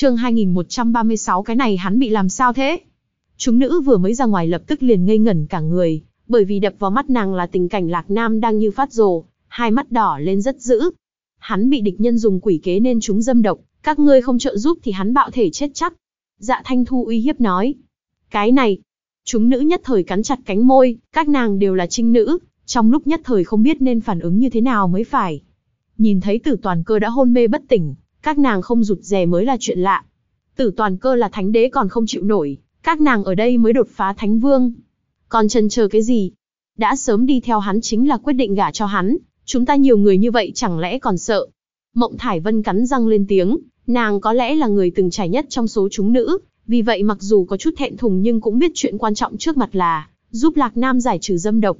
chương 2136 cái này hắn bị làm sao thế? Chúng nữ vừa mới ra ngoài lập tức liền ngây ngẩn cả người, bởi vì đập vào mắt nàng là tình cảnh Lạc Nam đang như phát rồ, hai mắt đỏ lên rất dữ. Hắn bị địch nhân dùng quỷ kế nên chúng dâm độc, các ngươi không trợ giúp thì hắn bạo thể chết chắc. Dạ Thanh Thu uy hiếp nói. Cái này, chúng nữ nhất thời cắn chặt cánh môi, các nàng đều là trinh nữ, trong lúc nhất thời không biết nên phản ứng như thế nào mới phải. Nhìn thấy tử toàn cơ đã hôn mê bất tỉnh, các nàng không rụt rè mới là chuyện lạ. Tử toàn cơ là thánh đế còn không chịu nổi, các nàng ở đây mới đột phá thánh vương. Còn chần chờ cái gì? Đã sớm đi theo hắn chính là quyết định gả cho hắn, chúng ta nhiều người như vậy chẳng lẽ còn sợ. Mộng Thải Vân cắn răng lên tiếng, nàng có lẽ là người từng trải nhất trong số chúng nữ, vì vậy mặc dù có chút thẹn thùng nhưng cũng biết chuyện quan trọng trước mặt là giúp Lạc Nam giải trừ dâm độc.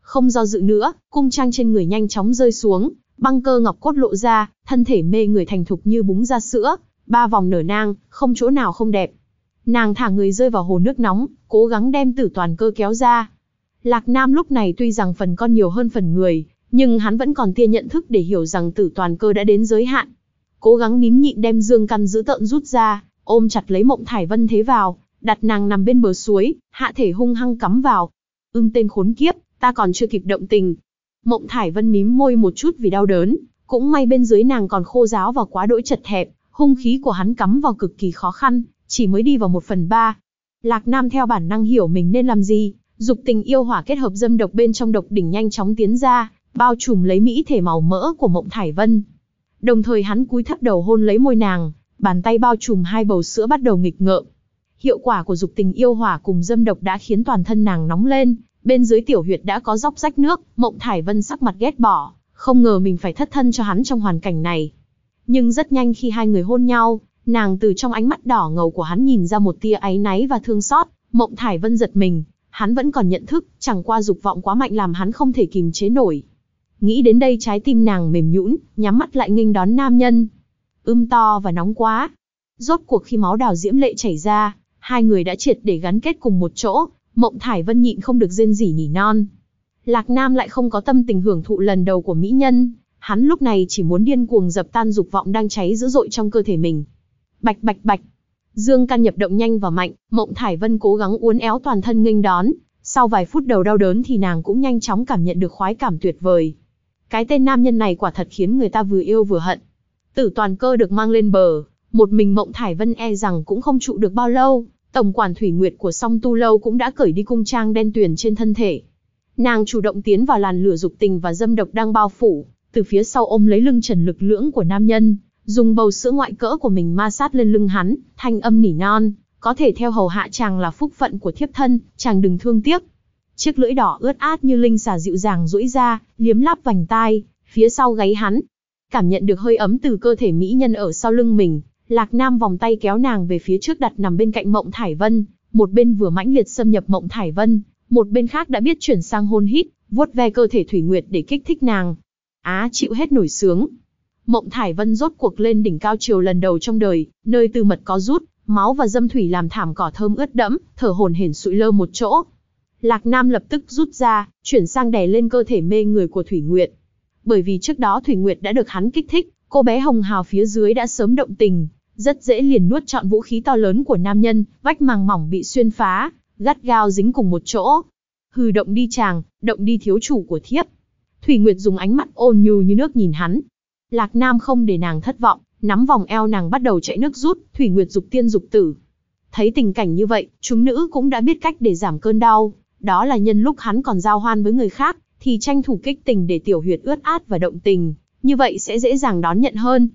Không do dự nữa, cung trang trên người nhanh chóng rơi xuống, băng cơ ngọc cốt lộ ra, thân thể mê người thành thục như búng ra sữa, ba vòng nở nang, không chỗ nào không đẹp. Nàng thả người rơi vào hồ nước nóng, cố gắng đem tử toàn cơ kéo ra. Lạc Nam lúc này tuy rằng phần con nhiều hơn phần người, nhưng hắn vẫn còn tia nhận thức để hiểu rằng tử toàn cơ đã đến giới hạn. Cố gắng nín nhịn đem dương căn giữ tợn rút ra, ôm chặt lấy mộng thải vân thế vào, đặt nàng nằm bên bờ suối, hạ thể hung hăng cắm vào. Ưm tên khốn kiếp, ta còn chưa kịp động tình. Mộng thải vân mím môi một chút vì đau đớn, cũng may bên dưới nàng còn khô giáo và quá đỗi chật hẹp, hung khí của hắn cắm vào cực kỳ khó khăn, chỉ mới đi vào một phần ba. Lạc Nam theo bản năng hiểu mình nên làm gì, dục tình yêu hỏa kết hợp dâm độc bên trong độc đỉnh nhanh chóng tiến ra, bao trùm lấy mỹ thể màu mỡ của Mộng Thải Vân. Đồng thời hắn cúi thấp đầu hôn lấy môi nàng, bàn tay bao trùm hai bầu sữa bắt đầu nghịch ngợm. Hiệu quả của dục tình yêu hỏa cùng dâm độc đã khiến toàn thân nàng nóng lên, bên dưới tiểu huyệt đã có dốc rách nước, Mộng Thải Vân sắc mặt ghét bỏ, không ngờ mình phải thất thân cho hắn trong hoàn cảnh này. Nhưng rất nhanh khi hai người hôn nhau, nàng từ trong ánh mắt đỏ ngầu của hắn nhìn ra một tia áy náy và thương xót, Mộng Thải Vân giật mình, hắn vẫn còn nhận thức, chẳng qua dục vọng quá mạnh làm hắn không thể kìm chế nổi. Nghĩ đến đây trái tim nàng mềm nhũn, nhắm mắt lại nghênh đón nam nhân. Ưm to và nóng quá. Rốt cuộc khi máu đào diễm lệ chảy ra, hai người đã triệt để gắn kết cùng một chỗ, Mộng Thải Vân nhịn không được rên rỉ nỉ non. Lạc Nam lại không có tâm tình hưởng thụ lần đầu của mỹ nhân, hắn lúc này chỉ muốn điên cuồng dập tan dục vọng đang cháy dữ dội trong cơ thể mình. Bạch bạch bạch. Dương căn nhập động nhanh và mạnh, Mộng Thải Vân cố gắng uốn éo toàn thân nghênh đón, sau vài phút đầu đau đớn thì nàng cũng nhanh chóng cảm nhận được khoái cảm tuyệt vời. Cái tên nam nhân này quả thật khiến người ta vừa yêu vừa hận. Tử toàn cơ được mang lên bờ, một mình Mộng Thải Vân e rằng cũng không trụ được bao lâu, tổng quản Thủy Nguyệt của song tu lâu cũng đã cởi đi cung trang đen tuyền trên thân thể. Nàng chủ động tiến vào làn lửa dục tình và dâm độc đang bao phủ, từ phía sau ôm lấy lưng trần lực lưỡng của nam nhân, dùng bầu sữa ngoại cỡ của mình ma sát lên lưng hắn, thanh âm nỉ non, có thể theo hầu hạ chàng là phúc phận của thiếp thân, chàng đừng thương tiếc. Chiếc lưỡi đỏ ướt át như linh xà dịu dàng duỗi ra, liếm láp vành tai, phía sau gáy hắn. Cảm nhận được hơi ấm từ cơ thể mỹ nhân ở sau lưng mình, Lạc Nam vòng tay kéo nàng về phía trước đặt nằm bên cạnh Mộng Thải Vân, một bên vừa mãnh liệt xâm nhập Mộng Thải Vân, một bên khác đã biết chuyển sang hôn hít, vuốt ve cơ thể Thủy Nguyệt để kích thích nàng. Á chịu hết nổi sướng. Mộng Thải Vân rốt cuộc lên đỉnh cao chiều lần đầu trong đời, nơi tư mật có rút, máu và dâm thủy làm thảm cỏ thơm ướt đẫm, thở hồn hển sụi lơ một chỗ. Lạc Nam lập tức rút ra, chuyển sang đè lên cơ thể mê người của Thủy Nguyệt. Bởi vì trước đó Thủy Nguyệt đã được hắn kích thích, cô bé hồng hào phía dưới đã sớm động tình, rất dễ liền nuốt trọn vũ khí to lớn của nam nhân, vách màng mỏng bị xuyên phá, gắt gao dính cùng một chỗ. Hừ động đi chàng, động đi thiếu chủ của thiếp. Thủy Nguyệt dùng ánh mắt ôn nhu như nước nhìn hắn. Lạc Nam không để nàng thất vọng, nắm vòng eo nàng bắt đầu chạy nước rút, Thủy Nguyệt dục tiên dục tử. Thấy tình cảnh như vậy, chúng nữ cũng đã biết cách để giảm cơn đau, đó là nhân lúc hắn còn giao hoan với người khác, thì tranh thủ kích tình để tiểu huyệt ướt át và động tình, như vậy sẽ dễ dàng đón nhận hơn.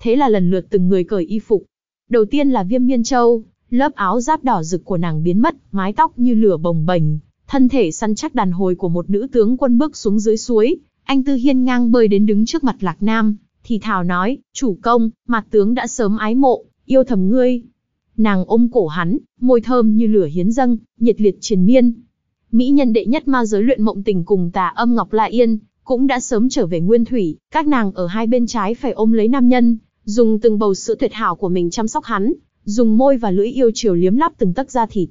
Thế là lần lượt từng người cởi y phục. Đầu tiên là Viêm Miên Châu, lớp áo giáp đỏ rực của nàng biến mất, mái tóc như lửa bồng bềnh, thân thể săn chắc đàn hồi của một nữ tướng quân bước xuống dưới suối, anh Tư Hiên ngang bơi đến đứng trước mặt Lạc Nam, thì thào nói, chủ công, mặt tướng đã sớm ái mộ, yêu thầm ngươi. Nàng ôm cổ hắn, môi thơm như lửa hiến dâng, nhiệt liệt triền miên. Mỹ nhân đệ nhất ma giới luyện mộng tình cùng tà âm Ngọc La Yên, cũng đã sớm trở về nguyên thủy, các nàng ở hai bên trái phải ôm lấy nam nhân, dùng từng bầu sữa tuyệt hảo của mình chăm sóc hắn, dùng môi và lưỡi yêu chiều liếm lắp từng tấc da thịt.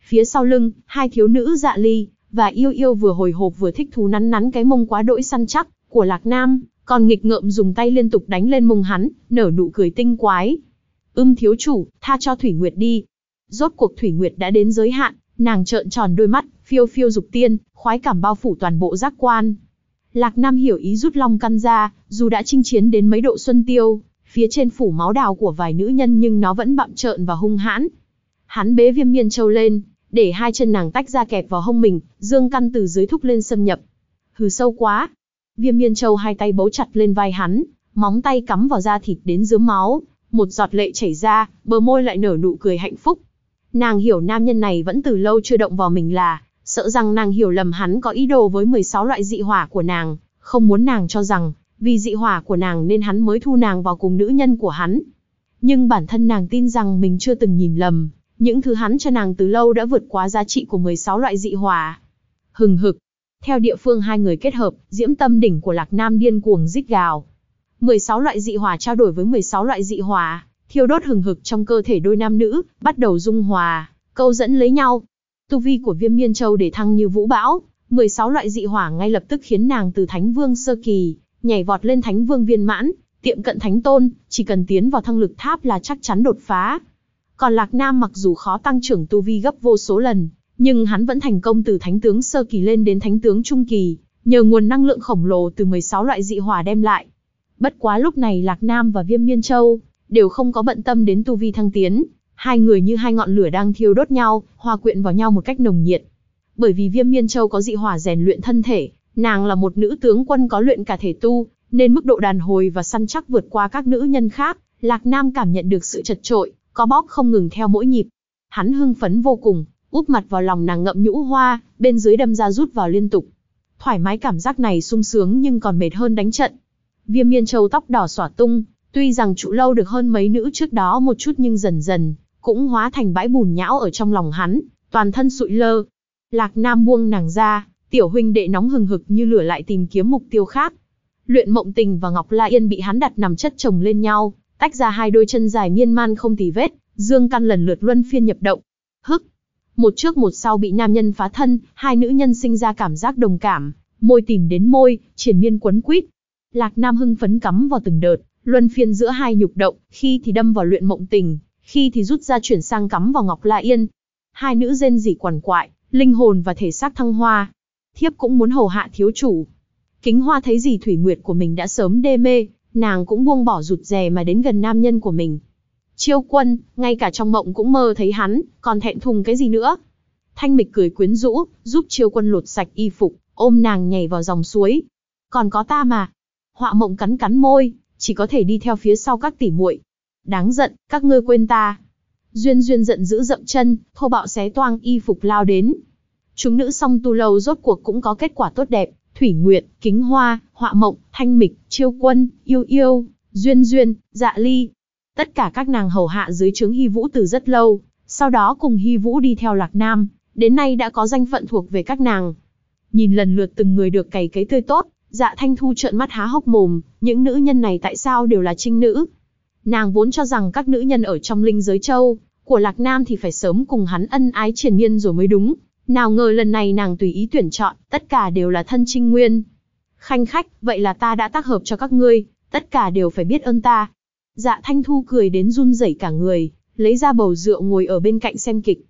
Phía sau lưng, hai thiếu nữ dạ ly, và yêu yêu vừa hồi hộp vừa thích thú nắn nắn cái mông quá đỗi săn chắc, của Lạc Nam, còn nghịch ngợm dùng tay liên tục đánh lên mông hắn, nở nụ cười tinh quái. Ưm thiếu chủ, tha cho Thủy Nguyệt đi. Rốt cuộc Thủy Nguyệt đã đến giới hạn, nàng trợn tròn đôi mắt, phiêu phiêu dục tiên, khoái cảm bao phủ toàn bộ giác quan. Lạc Nam hiểu ý rút long căn ra, dù đã chinh chiến đến mấy độ xuân tiêu, phía trên phủ máu đào của vài nữ nhân nhưng nó vẫn bặm trợn và hung hãn. Hắn bế viêm miên châu lên, để hai chân nàng tách ra kẹp vào hông mình, dương căn từ dưới thúc lên xâm nhập. Hừ sâu quá. Viêm miên châu hai tay bấu chặt lên vai hắn, móng tay cắm vào da thịt đến dướm máu, một giọt lệ chảy ra, bờ môi lại nở nụ cười hạnh phúc. Nàng hiểu nam nhân này vẫn từ lâu chưa động vào mình là, sợ rằng nàng hiểu lầm hắn có ý đồ với 16 loại dị hỏa của nàng, không muốn nàng cho rằng, vì dị hỏa của nàng nên hắn mới thu nàng vào cùng nữ nhân của hắn. Nhưng bản thân nàng tin rằng mình chưa từng nhìn lầm, những thứ hắn cho nàng từ lâu đã vượt quá giá trị của 16 loại dị hỏa. Hừng hực. Theo địa phương hai người kết hợp, diễm tâm đỉnh của Lạc Nam điên cuồng rít gào. 16 loại dị hỏa trao đổi với 16 loại dị hỏa, thiêu đốt hừng hực trong cơ thể đôi nam nữ, bắt đầu dung hòa, câu dẫn lấy nhau. Tu vi của Viêm Miên Châu để thăng như vũ bão, 16 loại dị hỏa ngay lập tức khiến nàng từ Thánh Vương sơ kỳ, nhảy vọt lên Thánh Vương viên mãn, tiệm cận Thánh Tôn, chỉ cần tiến vào thăng lực tháp là chắc chắn đột phá. Còn Lạc Nam mặc dù khó tăng trưởng tu vi gấp vô số lần, nhưng hắn vẫn thành công từ Thánh tướng sơ kỳ lên đến Thánh tướng trung kỳ, nhờ nguồn năng lượng khổng lồ từ 16 loại dị hỏa đem lại. Bất quá lúc này Lạc Nam và Viêm Miên Châu đều không có bận tâm đến tu vi thăng tiến, hai người như hai ngọn lửa đang thiêu đốt nhau, hòa quyện vào nhau một cách nồng nhiệt. Bởi vì Viêm Miên Châu có dị hỏa rèn luyện thân thể, nàng là một nữ tướng quân có luyện cả thể tu, nên mức độ đàn hồi và săn chắc vượt qua các nữ nhân khác, Lạc Nam cảm nhận được sự chật trội, có bóp không ngừng theo mỗi nhịp. Hắn hưng phấn vô cùng, úp mặt vào lòng nàng ngậm nhũ hoa, bên dưới đâm ra rút vào liên tục. Thoải mái cảm giác này sung sướng nhưng còn mệt hơn đánh trận. Viêm miên châu tóc đỏ xỏa tung, tuy rằng trụ lâu được hơn mấy nữ trước đó một chút nhưng dần dần, cũng hóa thành bãi bùn nhão ở trong lòng hắn, toàn thân sụi lơ. Lạc Nam buông nàng ra, tiểu huynh đệ nóng hừng hực như lửa lại tìm kiếm mục tiêu khác. Luyện mộng tình và Ngọc La Yên bị hắn đặt nằm chất chồng lên nhau, tách ra hai đôi chân dài miên man không tì vết, dương căn lần lượt luân phiên nhập động. Hức! Một trước một sau bị nam nhân phá thân, hai nữ nhân sinh ra cảm giác đồng cảm, môi tìm đến môi, triển miên quấn quýt. Lạc Nam hưng phấn cắm vào từng đợt, luân phiên giữa hai nhục động, khi thì đâm vào luyện mộng tình, khi thì rút ra chuyển sang cắm vào Ngọc La Yên. Hai nữ rên rỉ quằn quại, linh hồn và thể xác thăng hoa. Thiếp cũng muốn hầu hạ thiếu chủ. Kính Hoa thấy gì Thủy Nguyệt của mình đã sớm đê mê, nàng cũng buông bỏ rụt rè mà đến gần nam nhân của mình. Chiêu quân, ngay cả trong mộng cũng mơ thấy hắn, còn thẹn thùng cái gì nữa. Thanh mịch cười quyến rũ, giúp chiêu quân lột sạch y phục, ôm nàng nhảy vào dòng suối. Còn có ta mà. Họa mộng cắn cắn môi, chỉ có thể đi theo phía sau các tỉ muội. Đáng giận, các ngươi quên ta. Duyên duyên giận dữ dậm chân, thô bạo xé toang y phục lao đến. Chúng nữ song tu lâu rốt cuộc cũng có kết quả tốt đẹp. Thủy Nguyệt, Kính Hoa, Họa Mộng, Thanh Mịch, Chiêu Quân, Yêu Yêu, Duyên Duyên, Dạ Ly. Tất cả các nàng hầu hạ dưới trướng Hy Vũ từ rất lâu, sau đó cùng Hy Vũ đi theo Lạc Nam, đến nay đã có danh phận thuộc về các nàng. Nhìn lần lượt từng người được cày cấy tươi tốt, Dạ Thanh Thu trợn mắt há hốc mồm, những nữ nhân này tại sao đều là trinh nữ? Nàng vốn cho rằng các nữ nhân ở trong linh giới châu, của Lạc Nam thì phải sớm cùng hắn ân ái triền miên rồi mới đúng, nào ngờ lần này nàng tùy ý tuyển chọn, tất cả đều là thân trinh nguyên. Khanh khách, vậy là ta đã tác hợp cho các ngươi, tất cả đều phải biết ơn ta. Dạ Thanh Thu cười đến run rẩy cả người, lấy ra bầu rượu ngồi ở bên cạnh xem kịch.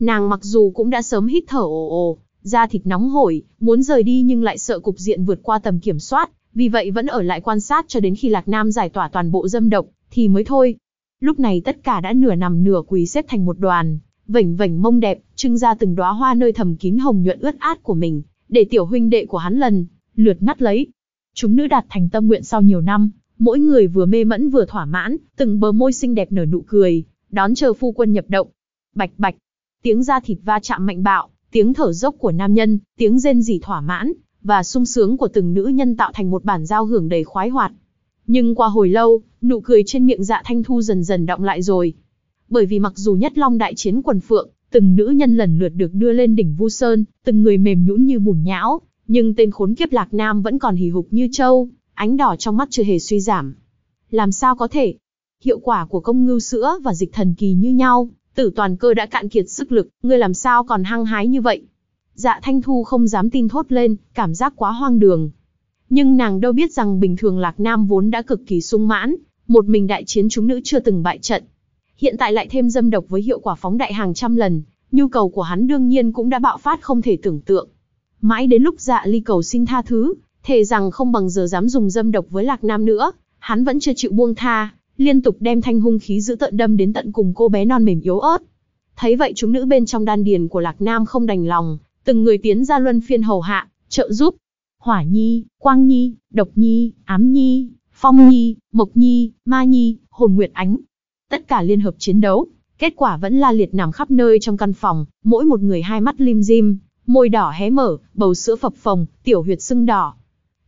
Nàng mặc dù cũng đã sớm hít thở ồ ồ, da thịt nóng hổi, muốn rời đi nhưng lại sợ cục diện vượt qua tầm kiểm soát, vì vậy vẫn ở lại quan sát cho đến khi Lạc Nam giải tỏa toàn bộ dâm độc, thì mới thôi. Lúc này tất cả đã nửa nằm nửa quỳ xếp thành một đoàn, vảnh vảnh mông đẹp, trưng ra từng đóa hoa nơi thầm kín hồng nhuận ướt át của mình, để tiểu huynh đệ của hắn lần lượt ngắt lấy. Chúng nữ đạt thành tâm nguyện sau nhiều năm, mỗi người vừa mê mẫn vừa thỏa mãn, từng bờ môi xinh đẹp nở nụ cười, đón chờ phu quân nhập động. Bạch bạch, tiếng da thịt va chạm mạnh bạo, tiếng thở dốc của nam nhân, tiếng rên rỉ thỏa mãn và sung sướng của từng nữ nhân tạo thành một bản giao hưởng đầy khoái hoạt. Nhưng qua hồi lâu, nụ cười trên miệng dạ thanh thu dần dần động lại rồi, bởi vì mặc dù nhất long đại chiến quần phượng, từng nữ nhân lần lượt được đưa lên đỉnh Vu Sơn, từng người mềm nhũn như bùn nhão, nhưng tên khốn kiếp Lạc Nam vẫn còn hì hục như trâu, ánh đỏ trong mắt chưa hề suy giảm. Làm sao có thể? Hiệu quả của công ngưu sữa và dịch thần kỳ như nhau, tử toàn cơ đã cạn kiệt sức lực, ngươi làm sao còn hăng hái như vậy? Dạ Thanh Thu không dám tin thốt lên, cảm giác quá hoang đường. Nhưng nàng đâu biết rằng bình thường Lạc Nam vốn đã cực kỳ sung mãn, một mình đại chiến chúng nữ chưa từng bại trận, hiện tại lại thêm dâm độc với hiệu quả phóng đại hàng trăm lần, nhu cầu của hắn đương nhiên cũng đã bạo phát không thể tưởng tượng. Mãi đến lúc dạ ly cầu xin tha thứ, thề rằng không bằng giờ dám dùng dâm độc với Lạc Nam nữa, hắn vẫn chưa chịu buông tha, liên tục đem thanh hung khí giữ tận đâm đến tận cùng cô bé non mềm yếu ớt. Thấy vậy chúng nữ bên trong đan điền của Lạc Nam không đành lòng, từng người tiến ra luân phiên hầu hạ, trợ giúp. Hỏa Nhi, Quang Nhi, Độc Nhi, Ám Nhi, Phong Nhi, Mộc Nhi, Ma Nhi, Hồn Nguyệt Ánh. Tất cả liên hợp chiến đấu, kết quả vẫn la liệt nằm khắp nơi trong căn phòng, mỗi một người hai mắt lim dim, môi đỏ hé mở, bầu sữa phập phồng, tiểu huyệt sưng đỏ.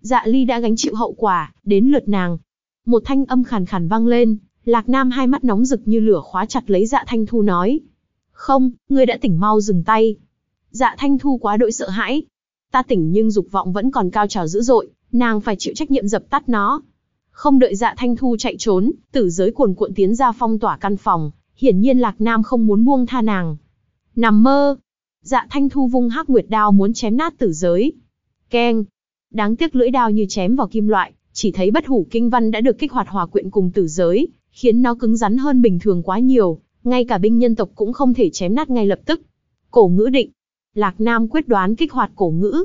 Dạ ly đã gánh chịu hậu quả, đến lượt nàng. Một thanh âm khàn khàn vang lên, Lạc Nam hai mắt nóng rực như lửa khóa chặt lấy dạ thanh thu nói. Không, ngươi đã tỉnh mau dừng tay. Dạ thanh thu quá đội sợ hãi. Ta tỉnh nhưng dục vọng vẫn còn cao trào dữ dội, nàng phải chịu trách nhiệm dập tắt nó. Không đợi dạ thanh thu chạy trốn, tử giới cuồn cuộn tiến ra phong tỏa căn phòng, hiển nhiên Lạc Nam không muốn buông tha nàng. Nằm mơ. Dạ thanh thu vung hắc nguyệt đao muốn chém nát tử giới. Keng. Đáng tiếc lưỡi đao như chém vào kim loại, chỉ thấy bất hủ kinh văn đã được kích hoạt hòa quyện cùng tử giới, khiến nó cứng rắn hơn bình thường quá nhiều, ngay cả binh nhân tộc cũng không thể chém nát ngay lập tức. Cổ ngữ định. Lạc Nam quyết đoán kích hoạt cổ ngữ.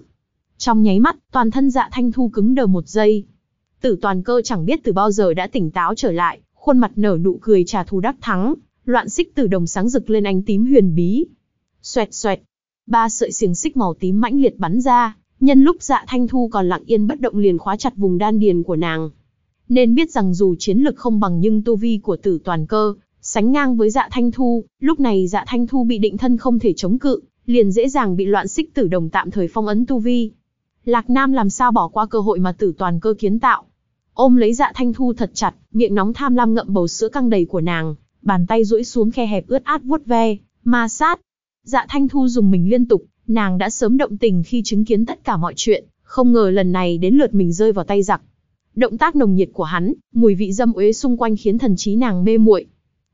Trong nháy mắt, toàn thân dạ thanh thu cứng đờ một giây. Tử toàn cơ chẳng biết từ bao giờ đã tỉnh táo trở lại, khuôn mặt nở nụ cười trả thù đắc thắng, loạn xích từ đồng sáng rực lên ánh tím huyền bí. Xoẹt xoẹt, ba sợi xiềng xích màu tím mãnh liệt bắn ra, nhân lúc dạ thanh thu còn lặng yên bất động liền khóa chặt vùng đan điền của nàng. Nên biết rằng dù chiến lực không bằng nhưng tu vi của tử toàn cơ, sánh ngang với dạ thanh thu, lúc này dạ thanh thu bị định thân không thể chống cự, liền dễ dàng bị loạn xích tử đồng tạm thời phong ấn tu vi. Lạc Nam làm sao bỏ qua cơ hội mà tử toàn cơ kiến tạo. Ôm lấy dạ thanh thu thật chặt, miệng nóng tham lam ngậm bầu sữa căng đầy của nàng, bàn tay duỗi xuống khe hẹp ướt át vuốt ve, ma sát. Dạ thanh thu dùng mình liên tục, nàng đã sớm động tình khi chứng kiến tất cả mọi chuyện, không ngờ lần này đến lượt mình rơi vào tay giặc. Động tác nồng nhiệt của hắn, mùi vị dâm uế xung quanh khiến thần trí nàng mê muội.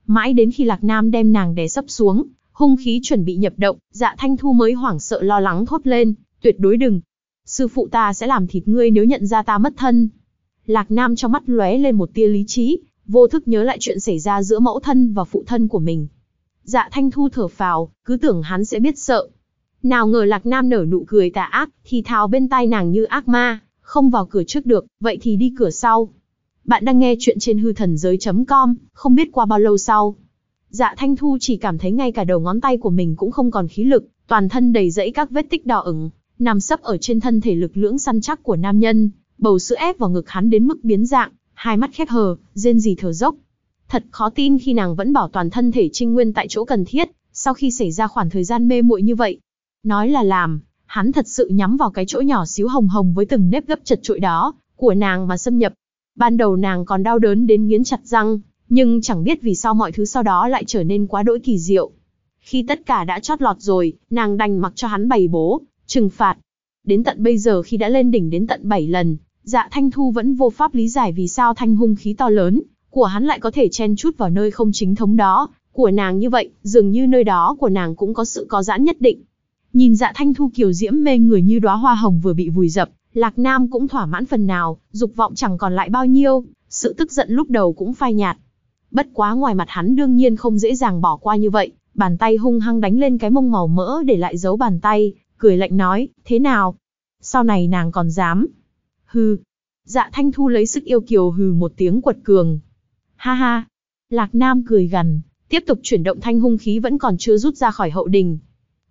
Mãi đến khi Lạc Nam đem nàng đè sấp xuống, hung khí chuẩn bị nhập động, dạ thanh thu mới hoảng sợ lo lắng thốt lên, tuyệt đối đừng. Sư phụ ta sẽ làm thịt ngươi nếu nhận ra ta mất thân. Lạc Nam trong mắt lóe lên một tia lý trí, vô thức nhớ lại chuyện xảy ra giữa mẫu thân và phụ thân của mình. Dạ thanh thu thở phào, cứ tưởng hắn sẽ biết sợ. Nào ngờ Lạc Nam nở nụ cười tà ác, thì thào bên tai nàng như ác ma, không vào cửa trước được, vậy thì đi cửa sau. Bạn đang nghe chuyện trên hư thần giới.com, không biết qua bao lâu sau. Dạ Thanh Thu chỉ cảm thấy ngay cả đầu ngón tay của mình cũng không còn khí lực, toàn thân đầy rẫy các vết tích đỏ ửng, nằm sấp ở trên thân thể lực lưỡng săn chắc của nam nhân, bầu sữa ép vào ngực hắn đến mức biến dạng, hai mắt khép hờ, rên rỉ thở dốc. Thật khó tin khi nàng vẫn bảo toàn thân thể trinh nguyên tại chỗ cần thiết, sau khi xảy ra khoảng thời gian mê muội như vậy. Nói là làm, hắn thật sự nhắm vào cái chỗ nhỏ xíu hồng hồng với từng nếp gấp chật trội đó, của nàng mà xâm nhập. Ban đầu nàng còn đau đớn đến nghiến chặt răng, nhưng chẳng biết vì sao mọi thứ sau đó lại trở nên quá đỗi kỳ diệu. Khi tất cả đã chót lọt rồi, nàng đành mặc cho hắn bày bố, trừng phạt. Đến tận bây giờ khi đã lên đỉnh đến tận 7 lần, dạ thanh thu vẫn vô pháp lý giải vì sao thanh hung khí to lớn, của hắn lại có thể chen chút vào nơi không chính thống đó, của nàng như vậy, dường như nơi đó của nàng cũng có sự có giãn nhất định. Nhìn dạ thanh thu kiều diễm mê người như đóa hoa hồng vừa bị vùi dập, Lạc Nam cũng thỏa mãn phần nào, dục vọng chẳng còn lại bao nhiêu, sự tức giận lúc đầu cũng phai nhạt. Bất quá ngoài mặt hắn đương nhiên không dễ dàng bỏ qua như vậy, bàn tay hung hăng đánh lên cái mông màu mỡ để lại dấu bàn tay, cười lạnh nói, thế nào? Sau này nàng còn dám? Hừ. Dạ thanh thu lấy sức yêu kiều hừ một tiếng quật cường. Ha ha. Lạc Nam cười gằn, tiếp tục chuyển động thanh hung khí vẫn còn chưa rút ra khỏi hậu đình.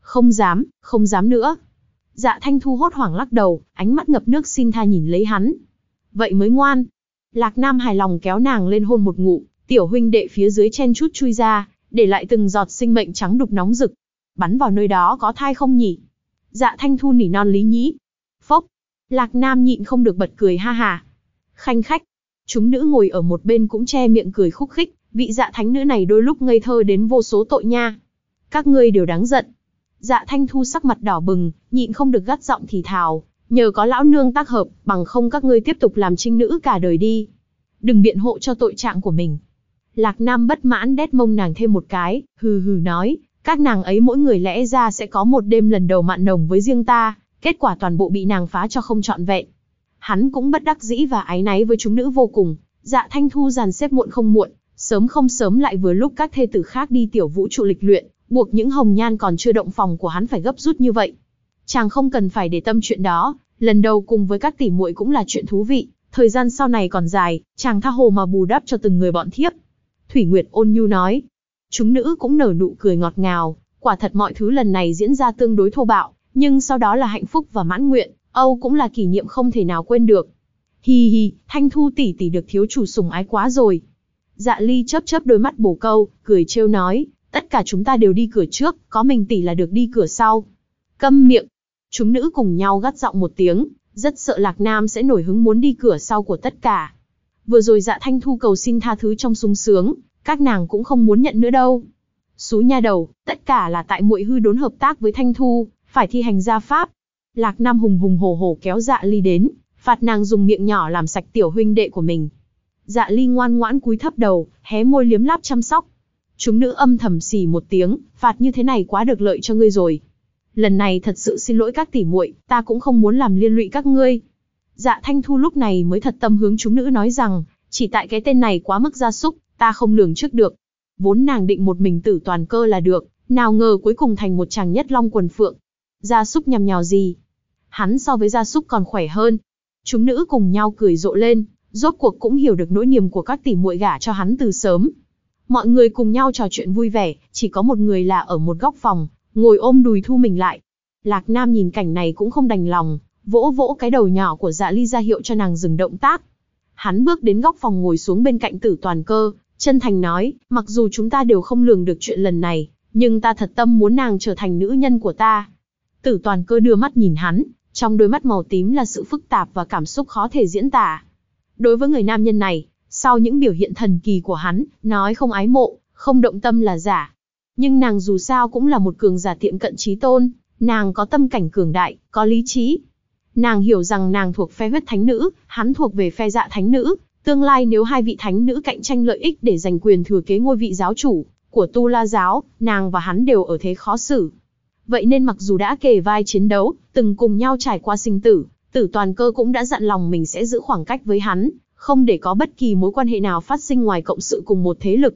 Không dám, không dám nữa. Dạ thanh thu hốt hoảng lắc đầu, ánh mắt ngập nước xin tha nhìn lấy hắn. Vậy mới ngoan. Lạc Nam hài lòng kéo nàng lên hôn một ngụ, tiểu huynh đệ phía dưới chen chút chui ra, để lại từng giọt sinh mệnh trắng đục nóng rực. Bắn vào nơi đó có thai không nhỉ? Dạ thanh thu nỉ non lý nhĩ. Phốc. Lạc Nam nhịn không được bật cười ha hà. Khanh khách. Chúng nữ ngồi ở một bên cũng che miệng cười khúc khích, vị dạ thánh nữ này đôi lúc ngây thơ đến vô số tội nha. Các ngươi đều đáng giận. Dạ thanh thu sắc mặt đỏ bừng, nhịn không được gắt giọng thì thào, nhờ có lão nương tác hợp, bằng không các ngươi tiếp tục làm trinh nữ cả đời đi. Đừng biện hộ cho tội trạng của mình. Lạc Nam bất mãn đét mông nàng thêm một cái, hừ hừ nói, các nàng ấy mỗi người lẽ ra sẽ có một đêm lần đầu mạn nồng với riêng ta, kết quả toàn bộ bị nàng phá cho không trọn vẹn. Hắn cũng bất đắc dĩ và ái náy với chúng nữ vô cùng, dạ thanh thu dàn xếp muộn không muộn, Sớm không sớm lại vừa lúc các thê tử khác đi tiểu vũ trụ lịch luyện, buộc những hồng nhan còn chưa động phòng của hắn phải gấp rút như vậy. Chàng không cần phải để tâm chuyện đó, lần đầu cùng với các tỷ muội cũng là chuyện thú vị, thời gian sau này còn dài, chàng tha hồ mà bù đắp cho từng người bọn thiếp. Thủy Nguyệt ôn nhu nói. Chúng nữ cũng nở nụ cười ngọt ngào, quả thật mọi thứ lần này diễn ra tương đối thô bạo, nhưng sau đó là hạnh phúc và mãn nguyện, Âu cũng là kỷ niệm không thể nào quên được. Hi hi, Thanh Thu tỷ tỷ được thiếu chủ sủng ái quá rồi. Dạ Ly chớp chớp đôi mắt bổ câu, cười trêu nói, tất cả chúng ta đều đi cửa trước, có mình tỷ là được đi cửa sau. Câm miệng. Chúng nữ cùng nhau gắt giọng một tiếng, rất sợ Lạc Nam sẽ nổi hứng muốn đi cửa sau của tất cả. Vừa rồi dạ Thanh Thu cầu xin tha thứ trong sung sướng, các nàng cũng không muốn nhận nữa đâu. Xú nha đầu, tất cả là tại muội hư đốn hợp tác với Thanh Thu, phải thi hành gia pháp. Lạc Nam hùng hùng hổ hổ kéo dạ ly đến, phạt nàng dùng miệng nhỏ làm sạch tiểu huynh đệ của mình. Dạ ly ngoan ngoãn cúi thấp đầu, hé môi liếm láp chăm sóc. Chúng nữ âm thầm xì một tiếng, phạt như thế này quá được lợi cho ngươi rồi. Lần này thật sự xin lỗi các tỷ muội, ta cũng không muốn làm liên lụy các ngươi. Dạ Thanh Thu lúc này mới thật tâm hướng chúng nữ nói rằng, chỉ tại cái tên này quá mức gia súc, ta không lường trước được. Vốn nàng định một mình tử toàn cơ là được, nào ngờ cuối cùng thành một chàng nhất long quần phượng. Gia súc nhằm nhào gì? Hắn so với gia súc còn khỏe hơn. Chúng nữ cùng nhau cười rộ lên, rốt cuộc cũng hiểu được nỗi niềm của các tỷ muội gả cho hắn từ sớm. Mọi người cùng nhau trò chuyện vui vẻ, chỉ có một người là ở một góc phòng, ngồi ôm đùi thu mình lại. Lạc Nam nhìn cảnh này cũng không đành lòng, vỗ vỗ cái đầu nhỏ của dạ ly ra hiệu cho nàng dừng động tác. Hắn bước đến góc phòng ngồi xuống bên cạnh tử toàn cơ, chân thành nói, mặc dù chúng ta đều không lường được chuyện lần này, nhưng ta thật tâm muốn nàng trở thành nữ nhân của ta. Tử toàn cơ đưa mắt nhìn hắn, trong đôi mắt màu tím là sự phức tạp và cảm xúc khó thể diễn tả. Đối với người nam nhân này, sau những biểu hiện thần kỳ của hắn, nói không ái mộ, không động tâm là giả. Nhưng nàng dù sao cũng là một cường giả tiệm cận trí tôn, nàng có tâm cảnh cường đại, có lý trí. Nàng hiểu rằng nàng thuộc phe huyết thánh nữ, hắn thuộc về phe dạ thánh nữ. Tương lai nếu hai vị thánh nữ cạnh tranh lợi ích để giành quyền thừa kế ngôi vị giáo chủ của Tu La giáo, nàng và hắn đều ở thế khó xử. Vậy nên mặc dù đã kề vai chiến đấu, từng cùng nhau trải qua sinh tử, tử toàn cơ cũng đã dặn lòng mình sẽ giữ khoảng cách với hắn, không để có bất kỳ mối quan hệ nào phát sinh ngoài cộng sự cùng một thế lực.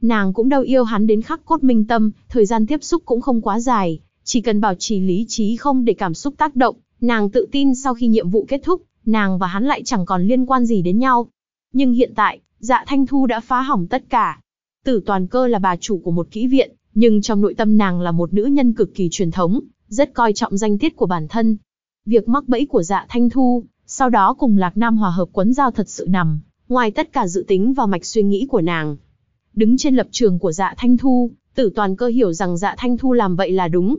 Nàng cũng đâu yêu hắn đến khắc cốt minh tâm, thời gian tiếp xúc cũng không quá dài, chỉ cần bảo trì lý trí không để cảm xúc tác động, nàng tự tin sau khi nhiệm vụ kết thúc, nàng và hắn lại chẳng còn liên quan gì đến nhau. Nhưng hiện tại, dạ thanh thu đã phá hỏng tất cả. Tử toàn cơ là bà chủ của một kỹ viện, nhưng trong nội tâm nàng là một nữ nhân cực kỳ truyền thống, rất coi trọng danh tiết của bản thân. Việc mắc bẫy của dạ thanh thu, sau đó cùng Lạc Nam hòa hợp quấn giao thật sự nằm, ngoài tất cả dự tính và mạch suy nghĩ của nàng. Đứng trên lập trường của dạ thanh thu, tử toàn cơ hiểu rằng dạ thanh thu làm vậy là đúng.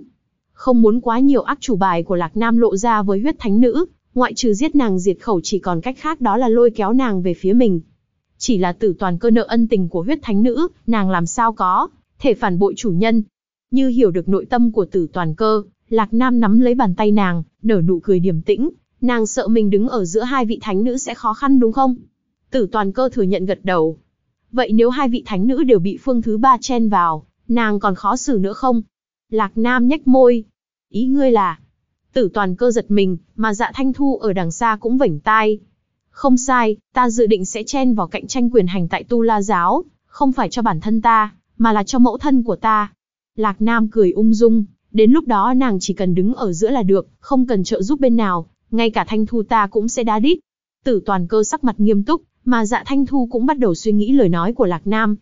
Không muốn quá nhiều ác chủ bài của Lạc Nam lộ ra với huyết thánh nữ, ngoại trừ giết nàng diệt khẩu chỉ còn cách khác đó là lôi kéo nàng về phía mình. Chỉ là tử toàn cơ nợ ân tình của huyết thánh nữ, nàng làm sao có, thể phản bội chủ nhân. Như hiểu được nội tâm của tử toàn cơ, Lạc Nam nắm lấy bàn tay nàng, nở nụ cười điềm tĩnh, nàng sợ mình đứng ở giữa hai vị thánh nữ sẽ khó khăn đúng không? Tử toàn cơ thừa nhận gật đầu. Vậy nếu hai vị thánh nữ đều bị phương thứ ba chen vào, nàng còn khó xử nữa không? Lạc Nam nhếch môi. Ý ngươi là... Tử toàn cơ giật mình, mà dạ thanh thu ở đằng xa cũng vảnh tai. Không sai, ta dự định sẽ chen vào cạnh tranh quyền hành tại Tu La Giáo, không phải cho bản thân ta, mà là cho mẫu thân của ta. Lạc Nam cười ung dung, đến lúc đó nàng chỉ cần đứng ở giữa là được, không cần trợ giúp bên nào, ngay cả Thanh Thu ta cũng sẽ đá đít. Tử toàn cơ sắc mặt nghiêm túc, mà dạ Thanh Thu cũng bắt đầu suy nghĩ lời nói của Lạc Nam.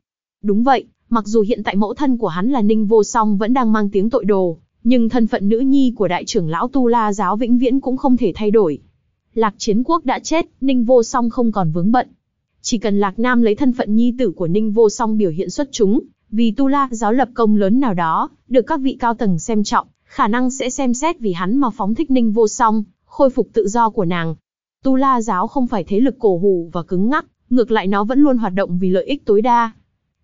Đúng vậy, mặc dù hiện tại mẫu thân của hắn là Ninh Vô Song vẫn đang mang tiếng tội đồ, nhưng thân phận nữ nhi của đại trưởng lão Tu La giáo vĩnh viễn cũng không thể thay đổi. Lạc Chiến Quốc đã chết, Ninh Vô Song không còn vướng bận. Chỉ cần Lạc Nam lấy thân phận nhi tử của Ninh Vô Song biểu hiện xuất chúng, vì Tu La giáo lập công lớn nào đó, được các vị cao tầng xem trọng, khả năng sẽ xem xét vì hắn mà phóng thích Ninh Vô Song, khôi phục tự do của nàng. Tu La giáo không phải thế lực cổ hủ và cứng ngắc, ngược lại nó vẫn luôn hoạt động vì lợi ích tối đa.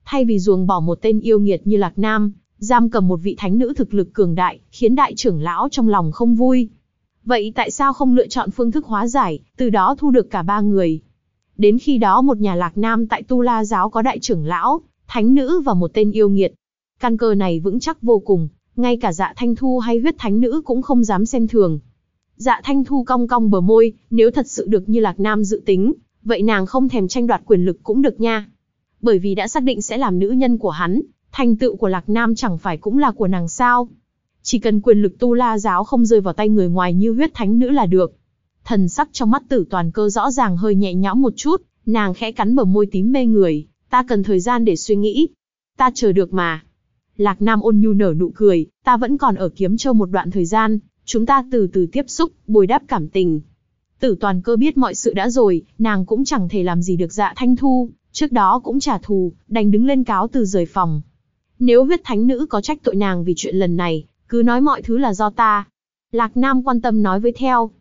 Thay vì ruồng bỏ một tên yêu nghiệt như Lạc Nam, giam cầm một vị thánh nữ thực lực cường đại, khiến đại trưởng lão trong lòng không vui. Vậy tại sao không lựa chọn phương thức hóa giải, từ đó thu được cả ba người? Đến khi đó một nhà Lạc Nam tại Tu La giáo có đại trưởng lão, thánh nữ và một tên yêu nghiệt. Căn cơ này vững chắc vô cùng, ngay cả dạ thanh thu hay huyết thánh nữ cũng không dám xem thường. Dạ thanh thu cong cong bờ môi, nếu thật sự được như Lạc Nam dự tính, vậy nàng không thèm tranh đoạt quyền lực cũng được nha. bởi vì đã xác định sẽ làm nữ nhân của hắn, thành tựu của Lạc Nam chẳng phải cũng là của nàng sao. Chỉ cần quyền lực tu la giáo không rơi vào tay người ngoài như huyết thánh nữ là được. Thần sắc trong mắt tử toàn cơ rõ ràng hơi nhẹ nhõm một chút, nàng khẽ cắn bờ môi tím mê người, ta cần thời gian để suy nghĩ. Ta chờ được mà. Lạc Nam ôn nhu nở nụ cười, ta vẫn còn ở kiếm châu một đoạn thời gian, chúng ta từ từ tiếp xúc, bồi đáp cảm tình. Tử toàn cơ biết mọi sự đã rồi, nàng cũng chẳng thể làm gì được dạ thanh thu, trước đó cũng trả thù, đành đứng lên cáo từ rời phòng. Nếu huyết thánh nữ có trách tội nàng vì chuyện lần này, cứ nói mọi thứ là do ta. Lạc Nam quan tâm nói với theo.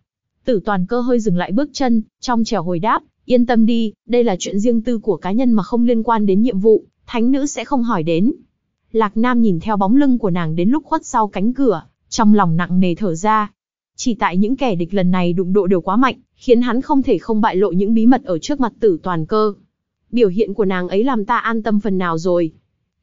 Tử toàn cơ hơi dừng lại bước chân, trong trèo hồi đáp, yên tâm đi, đây là chuyện riêng tư của cá nhân mà không liên quan đến nhiệm vụ, thánh nữ sẽ không hỏi đến. Lạc Nam nhìn theo bóng lưng của nàng đến lúc khuất sau cánh cửa, trong lòng nặng nề thở ra. Chỉ tại những kẻ địch lần này đụng độ đều quá mạnh, khiến hắn không thể không bại lộ những bí mật ở trước mặt tử toàn cơ. Biểu hiện của nàng ấy làm ta an tâm phần nào rồi.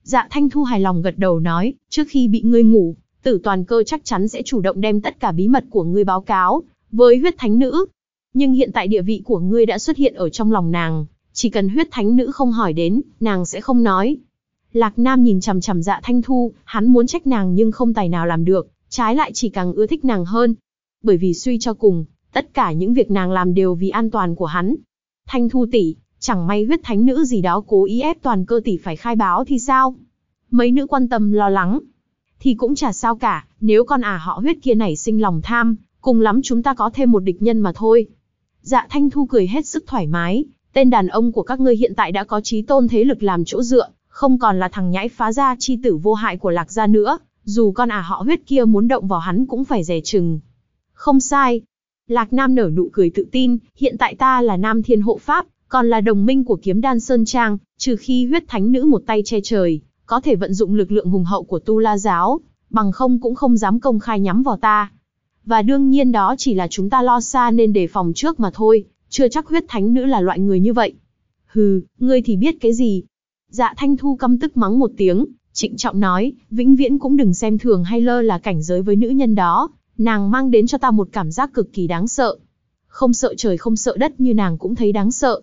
Dạ Thanh Thu hài lòng gật đầu nói, trước khi bị ngươi ngủ, tử toàn cơ chắc chắn sẽ chủ động đem tất cả bí mật của ngươi báo cáo, với huyết thánh nữ. Nhưng hiện tại địa vị của ngươi đã xuất hiện ở trong lòng nàng, chỉ cần huyết thánh nữ không hỏi đến, nàng sẽ không nói. Lạc Nam nhìn chằm chằm dạ Thanh Thu, hắn muốn trách nàng nhưng không tài nào làm được, trái lại chỉ càng ưa thích nàng hơn. Bởi vì suy cho cùng, tất cả những việc nàng làm đều vì an toàn của hắn. Thanh Thu tỷ, chẳng may huyết thánh nữ gì đó cố ý ép toàn cơ tỷ phải khai báo thì sao? Mấy nữ quan tâm lo lắng. Thì cũng chả sao cả, nếu con à họ huyết kia nảy sinh lòng tham, cùng lắm chúng ta có thêm một địch nhân mà thôi. Dạ Thanh Thu cười hết sức thoải mái, tên đàn ông của các ngươi hiện tại đã có trí tôn thế lực làm chỗ dựa, không còn là thằng nhãi phá gia chi tử vô hại của lạc gia nữa, dù con à họ huyết kia muốn động vào hắn cũng phải dè chừng. Không sai. Lạc Nam nở nụ cười tự tin, hiện tại ta là Nam Thiên Hộ Pháp, còn là đồng minh của kiếm đan Sơn Trang, trừ khi huyết thánh nữ một tay che trời, có thể vận dụng lực lượng hùng hậu của Tu La Giáo, bằng không cũng không dám công khai nhắm vào ta. Và đương nhiên đó chỉ là chúng ta lo xa nên đề phòng trước mà thôi, chưa chắc huyết thánh nữ là loại người như vậy. Hừ, ngươi thì biết cái gì? Dạ Thanh Thu căm tức mắng một tiếng, trịnh trọng nói, vĩnh viễn cũng đừng xem thường hay lơ là cảnh giới với nữ nhân đó, nàng mang đến cho ta một cảm giác cực kỳ đáng sợ. Không sợ trời không sợ đất như nàng cũng thấy đáng sợ.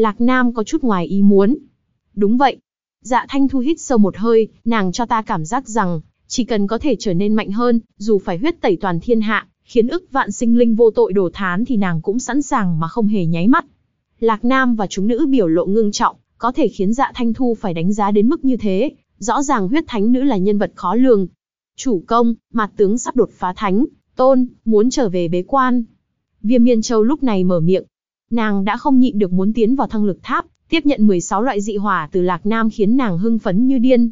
Lạc Nam có chút ngoài ý muốn. Đúng vậy. Dạ Thanh Thu hít sâu một hơi, nàng cho ta cảm giác rằng, chỉ cần có thể trở nên mạnh hơn, dù phải huyết tẩy toàn thiên hạ, khiến ức vạn sinh linh vô tội đổ thán thì nàng cũng sẵn sàng mà không hề nháy mắt. Lạc Nam và chúng nữ biểu lộ ngưng trọng, có thể khiến dạ Thanh Thu phải đánh giá đến mức như thế, rõ ràng huyết thánh nữ là nhân vật khó lường. Chủ công, mặt tướng sắp đột phá thánh, tôn, muốn trở về bế quan. Viêm Miên Châu lúc này mở miệng. Nàng đã không nhịn được muốn tiến vào thăng lực tháp, tiếp nhận 16 loại dị hỏa từ Lạc Nam khiến nàng hưng phấn như điên.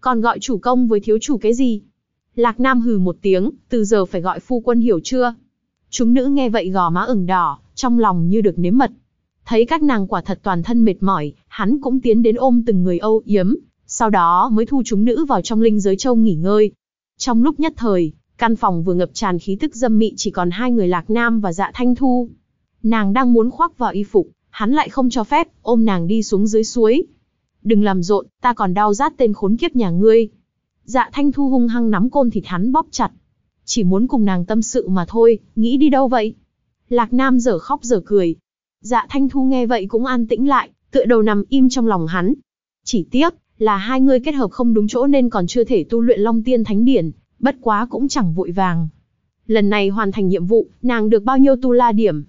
Còn gọi chủ công với thiếu chủ cái gì? Lạc Nam hừ một tiếng, từ giờ phải gọi phu quân hiểu chưa? Chúng nữ nghe vậy gò má ửng đỏ, trong lòng như được nếm mật. Thấy các nàng quả thật toàn thân mệt mỏi, hắn cũng tiến đến ôm từng người âu yếm, sau đó mới thu chúng nữ vào trong linh giới châu nghỉ ngơi. Trong lúc nhất thời, căn phòng vừa ngập tràn khí tức dâm mị chỉ còn hai người Lạc Nam và Dạ Thanh Thu. Nàng đang muốn khoác vào y phục, hắn lại không cho phép, ôm nàng đi xuống dưới suối. Đừng làm rộn, ta còn đau rát tên khốn kiếp nhà ngươi. Dạ Thanh Thu hung hăng nắm côn thịt hắn bóp chặt. Chỉ muốn cùng nàng tâm sự mà thôi, nghĩ đi đâu vậy? Lạc Nam dở khóc dở cười. Dạ Thanh Thu nghe vậy cũng an tĩnh lại, tựa đầu nằm im trong lòng hắn. Chỉ tiếc, là hai người kết hợp không đúng chỗ nên còn chưa thể tu luyện Long Tiên Thánh Điển, bất quá cũng chẳng vội vàng. Lần này hoàn thành nhiệm vụ, nàng được bao nhiêu tu la điểm?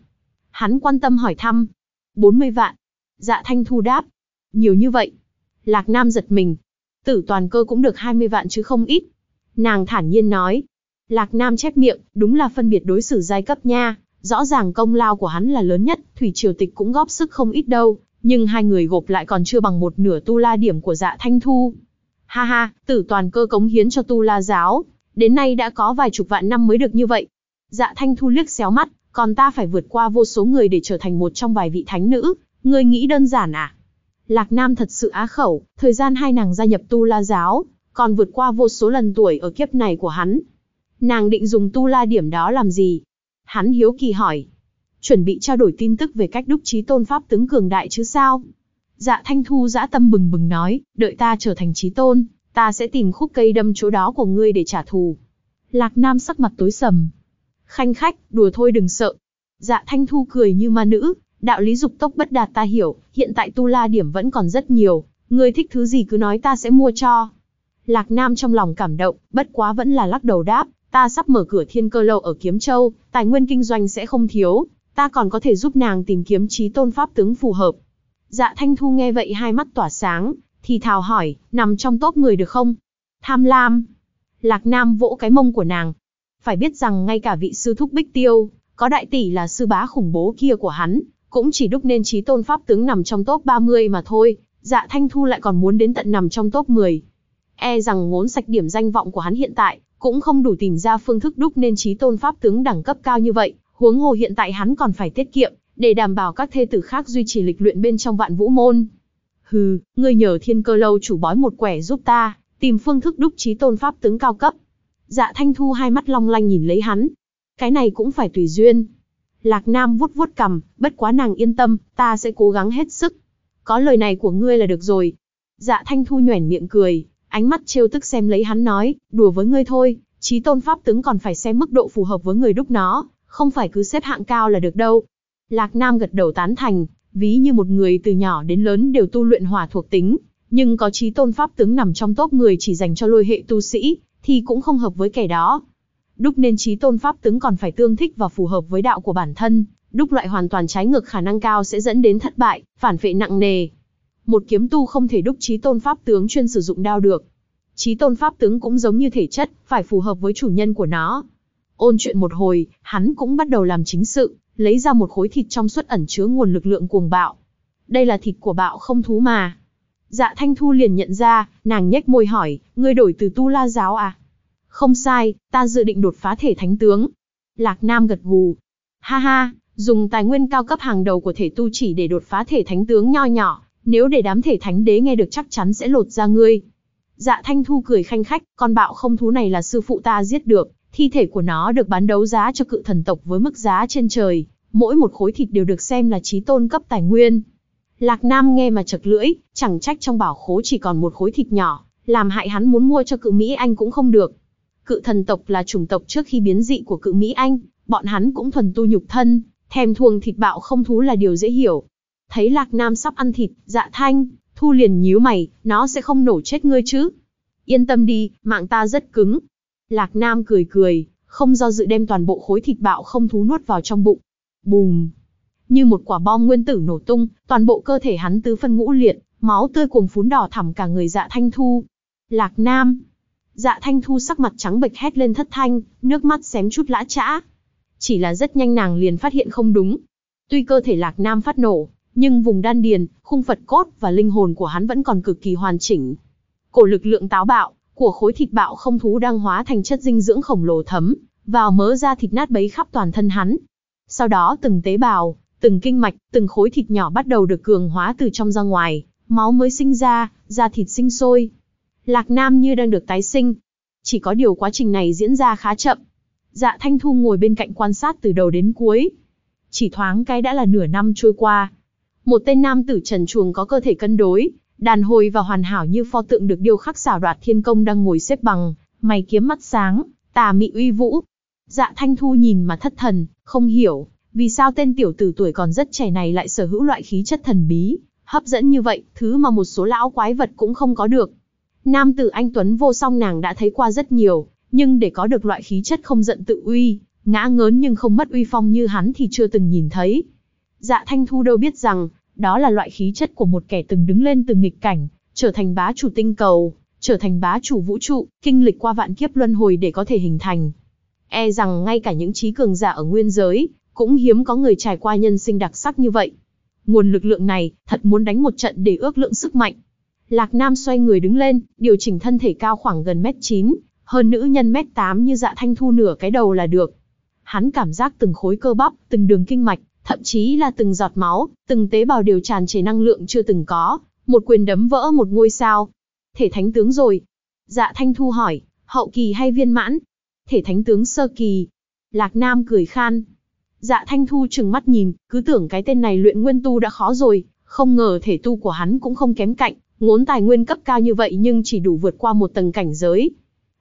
Hắn quan tâm hỏi thăm. 40 vạn. Dạ Thanh Thu đáp. Nhiều như vậy. Lạc Nam giật mình. Tử toàn cơ cũng được 20 vạn chứ không ít. Nàng thản nhiên nói. Lạc Nam chép miệng, đúng là phân biệt đối xử giai cấp nha. Rõ ràng công lao của hắn là lớn nhất, Thủy Triều Tịch cũng góp sức không ít đâu. Nhưng hai người gộp lại còn chưa bằng một nửa tu la điểm của dạ Thanh Thu. Ha ha, tử toàn cơ cống hiến cho tu la giáo. Đến nay đã có vài chục vạn năm mới được như vậy. Dạ Thanh Thu liếc xéo mắt, còn ta phải vượt qua vô số người để trở thành một trong vài vị thánh nữ, ngươi nghĩ đơn giản à? Lạc Nam thật sự á khẩu, thời gian hai nàng gia nhập tu la giáo, còn vượt qua vô số lần tuổi ở kiếp này của hắn. Nàng định dùng tu la điểm đó làm gì? Hắn hiếu kỳ hỏi. Chuẩn bị trao đổi tin tức về cách đúc trí tôn pháp tướng cường đại chứ sao? Dạ thanh thu dã tâm bừng bừng nói, đợi ta trở thành trí tôn, ta sẽ tìm khúc cây đâm chỗ đó của ngươi để trả thù. Lạc Nam sắc mặt tối sầm. Khanh khách, đùa thôi đừng sợ. Dạ thanh thu cười như ma nữ, Đạo lý dục tốc bất đạt ta hiểu, hiện tại tu la điểm vẫn còn rất nhiều, ngươi thích thứ gì cứ nói ta sẽ mua cho. Lạc Nam trong lòng cảm động, bất quá vẫn là lắc đầu đáp, ta sắp mở cửa thiên cơ lâu ở Kiếm Châu, tài nguyên kinh doanh sẽ không thiếu, ta còn có thể giúp nàng tìm kiếm trí tôn pháp tướng phù hợp. Dạ Thanh Thu nghe vậy hai mắt tỏa sáng, thì thào hỏi, nằm trong top người được không? Tham lam. Lạc Nam vỗ cái mông của nàng. Phải biết rằng ngay cả vị sư thúc Bích Tiêu, có đại tỷ là sư bá khủng bố kia của hắn, cũng chỉ đúc nên trí tôn pháp tướng nằm trong top 30 mà thôi, dạ Thanh Thu lại còn muốn đến tận nằm trong top 10. E rằng ngốn sạch điểm danh vọng của hắn hiện tại, cũng không đủ tìm ra phương thức đúc nên trí tôn pháp tướng đẳng cấp cao như vậy, huống hồ hiện tại hắn còn phải tiết kiệm, để đảm bảo các thê tử khác duy trì lịch luyện bên trong vạn vũ môn. Hừ, ngươi nhờ thiên cơ lâu chủ bói một quẻ giúp ta, tìm phương thức đúc trí tôn pháp tướng cao cấp. Dạ thanh thu hai mắt long lanh nhìn lấy hắn. Cái này cũng phải tùy duyên. Lạc Nam vuốt vuốt cầm, bất quá nàng yên tâm, ta sẽ cố gắng hết sức. Có lời này của ngươi là được rồi. Dạ thanh thu nhoẻn miệng cười, ánh mắt trêu tức xem lấy hắn nói, đùa với ngươi thôi, trí tôn pháp tướng còn phải xem mức độ phù hợp với người đúc nó, không phải cứ xếp hạng cao là được đâu. Lạc Nam gật đầu tán thành, ví như một người từ nhỏ đến lớn đều tu luyện hỏa thuộc tính, nhưng có trí tôn pháp tướng nằm trong top người chỉ dành cho lôi hệ tu sĩ, thì cũng không hợp với kẻ đó. Đúc nên trí tôn pháp tướng còn phải tương thích và phù hợp với đạo của bản thân, đúc loại hoàn toàn trái ngược khả năng cao sẽ dẫn đến thất bại, phản vệ nặng nề. Một kiếm tu không thể đúc trí tôn pháp tướng chuyên sử dụng đao được. Trí tôn pháp tướng cũng giống như thể chất, phải phù hợp với chủ nhân của nó. Ôn chuyện một hồi, hắn cũng bắt đầu làm chính sự, lấy ra một khối thịt trong suốt ẩn chứa nguồn lực lượng cuồng bạo. Đây là thịt của bạo không thú mà. Dạ Thanh Thu liền nhận ra, nàng nhếch môi hỏi, ngươi đổi từ tu la giáo à? Không sai, ta dự định đột phá thể thánh tướng. Lạc Nam gật gù. Ha ha, dùng tài nguyên cao cấp hàng đầu của thể tu chỉ để đột phá thể thánh tướng nho nhỏ, nếu để đám thể thánh đế nghe được chắc chắn sẽ lột ra ngươi. Dạ Thanh Thu cười khanh khách, con bạo không thú này là sư phụ ta giết được, thi thể của nó được bán đấu giá cho cự thần tộc với mức giá trên trời, mỗi một khối thịt đều được xem là trí tôn cấp tài nguyên. Lạc Nam nghe mà chật lưỡi, chẳng trách trong bảo khố chỉ còn một khối thịt nhỏ, làm hại hắn muốn mua cho cự Mỹ Anh cũng không được. Cự thần tộc là chủng tộc trước khi biến dị của cự Mỹ Anh, bọn hắn cũng thuần tu nhục thân, thèm thuồng thịt bạo không thú là điều dễ hiểu. Thấy Lạc Nam sắp ăn thịt, dạ thanh, thu liền nhíu mày, nó sẽ không nổ chết ngươi chứ. Yên tâm đi, mạng ta rất cứng. Lạc Nam cười cười, không do dự đem toàn bộ khối thịt bạo không thú nuốt vào trong bụng. Bùm! Như một quả bom nguyên tử nổ tung, toàn bộ cơ thể hắn tứ phân ngũ liệt, máu tươi cuồng phún đỏ thẳm cả người dạ thanh thu. Lạc Nam! Dạ thanh thu sắc mặt trắng bệch hét lên thất thanh, nước mắt xém chút lã chã. Chỉ là rất nhanh nàng liền phát hiện không đúng. Tuy cơ thể Lạc Nam phát nổ, nhưng vùng đan điền, khung Phật cốt và linh hồn của hắn vẫn còn cực kỳ hoàn chỉnh. Cổ lực lượng táo bạo của khối thịt bạo không thú đang hóa thành chất dinh dưỡng khổng lồ thấm vào mớ da thịt nát bấy khắp toàn thân hắn. Sau đó từng tế bào, từng kinh mạch, từng khối thịt nhỏ bắt đầu được cường hóa từ trong ra ngoài, máu mới sinh ra, da thịt sinh sôi. Lạc Nam như đang được tái sinh. Chỉ có điều quá trình này diễn ra khá chậm. Dạ Thanh Thu ngồi bên cạnh quan sát từ đầu đến cuối. Chỉ thoáng cái đã là nửa năm trôi qua, một tên nam tử trần truồng có cơ thể cân đối, đàn hồi và hoàn hảo như pho tượng được điêu khắc xảo đoạt thiên công đang ngồi xếp bằng, mày kiếm mắt sáng, tà mị uy vũ. Dạ Thanh Thu nhìn mà thất thần, không hiểu, vì sao tên tiểu tử tuổi còn rất trẻ này lại sở hữu loại khí chất thần bí, hấp dẫn như vậy, thứ mà một số lão quái vật cũng không có được. Nam tử anh Tuấn vô song nàng đã thấy qua rất nhiều, nhưng để có được loại khí chất không giận tự uy, ngã ngớn nhưng không mất uy phong như hắn thì chưa từng nhìn thấy. Dạ Thanh Thu đâu biết rằng, đó là loại khí chất của một kẻ từng đứng lên từ nghịch cảnh, trở thành bá chủ tinh cầu, trở thành bá chủ vũ trụ, kinh lịch qua vạn kiếp luân hồi để có thể hình thành. E rằng ngay cả những trí cường giả ở nguyên giới, cũng hiếm có người trải qua nhân sinh đặc sắc như vậy. Nguồn lực lượng này, thật muốn đánh một trận để ước lượng sức mạnh. Lạc Nam xoay người đứng lên, điều chỉnh thân thể cao khoảng gần mét 9, hơn nữ nhân mét 8 như dạ thanh thu nửa cái đầu là được. Hắn cảm giác từng khối cơ bắp, từng đường kinh mạch, thậm chí là từng giọt máu, từng tế bào đều tràn trề năng lượng chưa từng có, một quyền đấm vỡ một ngôi sao. Thể thánh tướng rồi. Dạ Thanh Thu hỏi, hậu kỳ hay viên mãn? Thể thánh tướng sơ kỳ. Lạc Nam cười khan. Dạ Thanh Thu chừng mắt nhìn, cứ tưởng cái tên này luyện nguyên tu đã khó rồi, không ngờ thể tu của hắn cũng không kém cạnh, ngốn tài nguyên cấp cao như vậy nhưng chỉ đủ vượt qua một tầng cảnh giới.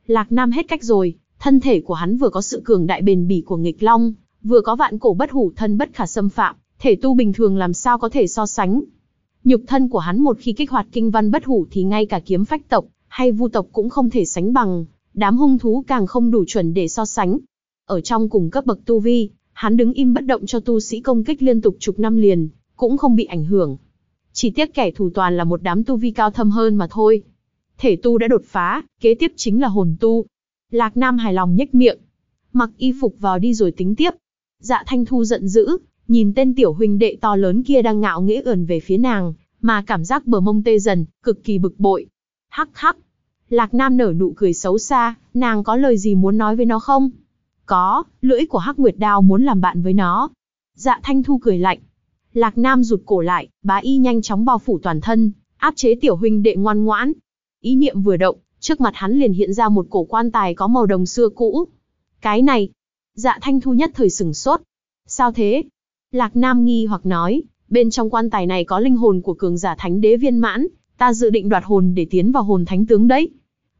Lạc Nam hết cách rồi, thân thể của hắn vừa có sự cường đại bền bỉ của nghịch long, vừa có vạn cổ bất hủ thân bất khả xâm phạm, Thể tu bình thường làm sao có thể so sánh. Nhục thân của hắn một khi kích hoạt kinh văn bất hủ thì ngay cả kiếm phách tộc, hay vu tộc cũng không thể sánh bằng, đám hung thú càng không đủ chuẩn để so sánh. Ở trong cùng cấp bậc tu vi, hắn đứng im bất động cho tu sĩ công kích liên tục chục năm liền, cũng không bị ảnh hưởng. Chỉ tiếc kẻ thù toàn là một đám tu vi cao thâm hơn mà thôi. Thể tu đã đột phá, kế tiếp chính là hồn tu. Lạc Nam hài lòng nhếch miệng. Mặc y phục vào đi rồi tính tiếp. Dạ Thanh Thu giận dữ, nhìn tên tiểu huynh đệ to lớn kia đang ngạo nghễ ườn về phía nàng, mà cảm giác bờ mông tê dần, cực kỳ bực bội. Hắc hắc. Lạc Nam nở nụ cười xấu xa, nàng có lời gì muốn nói với nó không? Có, lưỡi của Hắc Nguyệt Đao muốn làm bạn với nó. Dạ Thanh Thu cười lạnh. Lạc Nam rụt cổ lại, bá y nhanh chóng bao phủ toàn thân, áp chế tiểu huynh đệ ngoan ngoãn. Ý niệm vừa động, trước mặt hắn liền hiện ra một cổ quan tài có màu đồng xưa cũ. Cái này, dạ thanh thu nhất thời sửng sốt. Sao thế? Lạc Nam nghi hoặc nói, bên trong quan tài này có linh hồn của cường giả thánh đế viên mãn, ta dự định đoạt hồn để tiến vào hồn thánh tướng đấy.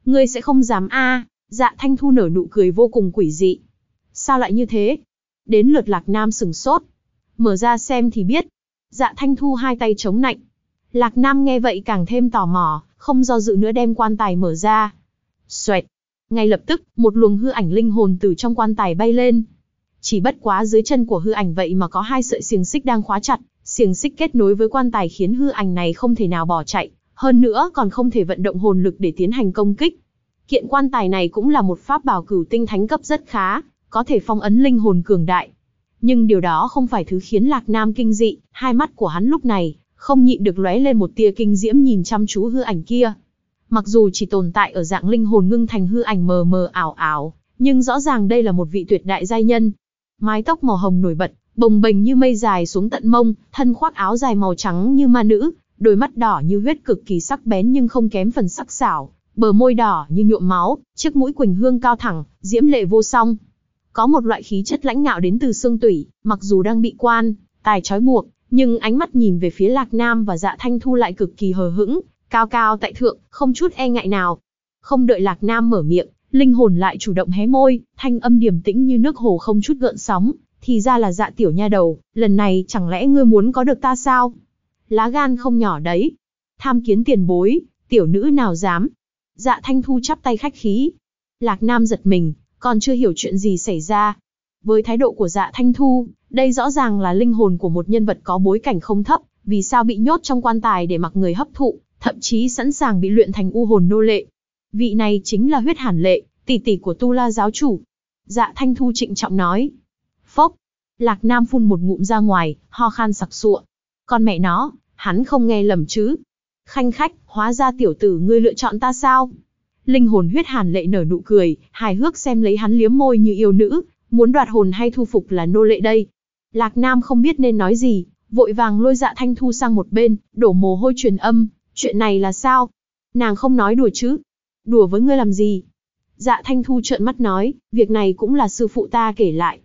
Ngươi sẽ không dám a? dạ thanh thu nở nụ cười vô cùng quỷ dị. Sao lại như thế? Đến lượt Lạc Nam sừng sốt. Mở ra xem thì biết. Dạ thanh thu hai tay chống nạnh. Lạc Nam nghe vậy càng thêm tò mò, không do dự nữa đem quan tài mở ra. Xoẹt. Ngay lập tức, một luồng hư ảnh linh hồn từ trong quan tài bay lên. Chỉ bất quá dưới chân của hư ảnh vậy mà có hai sợi xiềng xích đang khóa chặt, xiềng xích kết nối với quan tài khiến hư ảnh này không thể nào bỏ chạy, hơn nữa còn không thể vận động hồn lực để tiến hành công kích. Kiện quan tài này cũng là một pháp bảo cửu tinh thánh cấp rất khá, có thể phong ấn linh hồn cường đại. Nhưng điều đó không phải thứ khiến Lạc Nam kinh dị, hai mắt của hắn lúc này không nhịn được lóe lên một tia kinh diễm nhìn chăm chú hư ảnh kia. Mặc dù chỉ tồn tại ở dạng linh hồn ngưng thành hư ảnh mờ mờ ảo ảo, nhưng rõ ràng đây là một vị tuyệt đại giai nhân. Mái tóc màu hồng nổi bật, bồng bềnh như mây dài xuống tận mông, thân khoác áo dài màu trắng như ma nữ, đôi mắt đỏ như huyết cực kỳ sắc bén nhưng không kém phần sắc sảo, bờ môi đỏ như nhuộm máu, chiếc mũi quỳnh hương cao thẳng, diễm lệ vô song. Có một loại khí chất lãnh ngạo đến từ xương tủy, mặc dù đang bị quan, tài trói buộc, nhưng ánh mắt nhìn về phía Lạc Nam và Dạ Thanh Thu lại cực kỳ hờ hững, cao cao tại thượng, không chút e ngại nào. Không đợi Lạc Nam mở miệng, linh hồn lại chủ động hé môi, thanh âm điềm tĩnh như nước hồ không chút gợn sóng, thì ra là Dạ tiểu nha đầu, lần này chẳng lẽ ngươi muốn có được ta sao? Lá gan không nhỏ đấy. Tham kiến tiền bối, tiểu nữ nào dám? Dạ Thanh Thu chắp tay khách khí. Lạc Nam giật mình, còn chưa hiểu chuyện gì xảy ra. Với thái độ của Dạ Thanh Thu, đây rõ ràng là linh hồn của một nhân vật có bối cảnh không thấp, vì sao bị nhốt trong quan tài để mặc người hấp thụ, thậm chí sẵn sàng bị luyện thành u hồn nô lệ. Vị này chính là huyết hàn lệ, tỷ tỷ của Tu La giáo chủ. Dạ Thanh Thu trịnh trọng nói. Phốc. Lạc Nam phun một ngụm ra ngoài, ho khan sặc sụa. Con mẹ nó, hắn không nghe lầm chứ. Khanh khách, hóa ra tiểu tử ngươi lựa chọn ta sao? Linh hồn huyết hàn lệ nở nụ cười, hài hước xem lấy hắn liếm môi như yêu nữ, muốn đoạt hồn hay thu phục là nô lệ đây. Lạc Nam không biết nên nói gì, vội vàng lôi dạ thanh thu sang một bên, đổ mồ hôi truyền âm, chuyện này là sao? Nàng không nói đùa chứ? Đùa với ngươi làm gì? Dạ thanh thu trợn mắt nói, việc này cũng là sư phụ ta kể lại.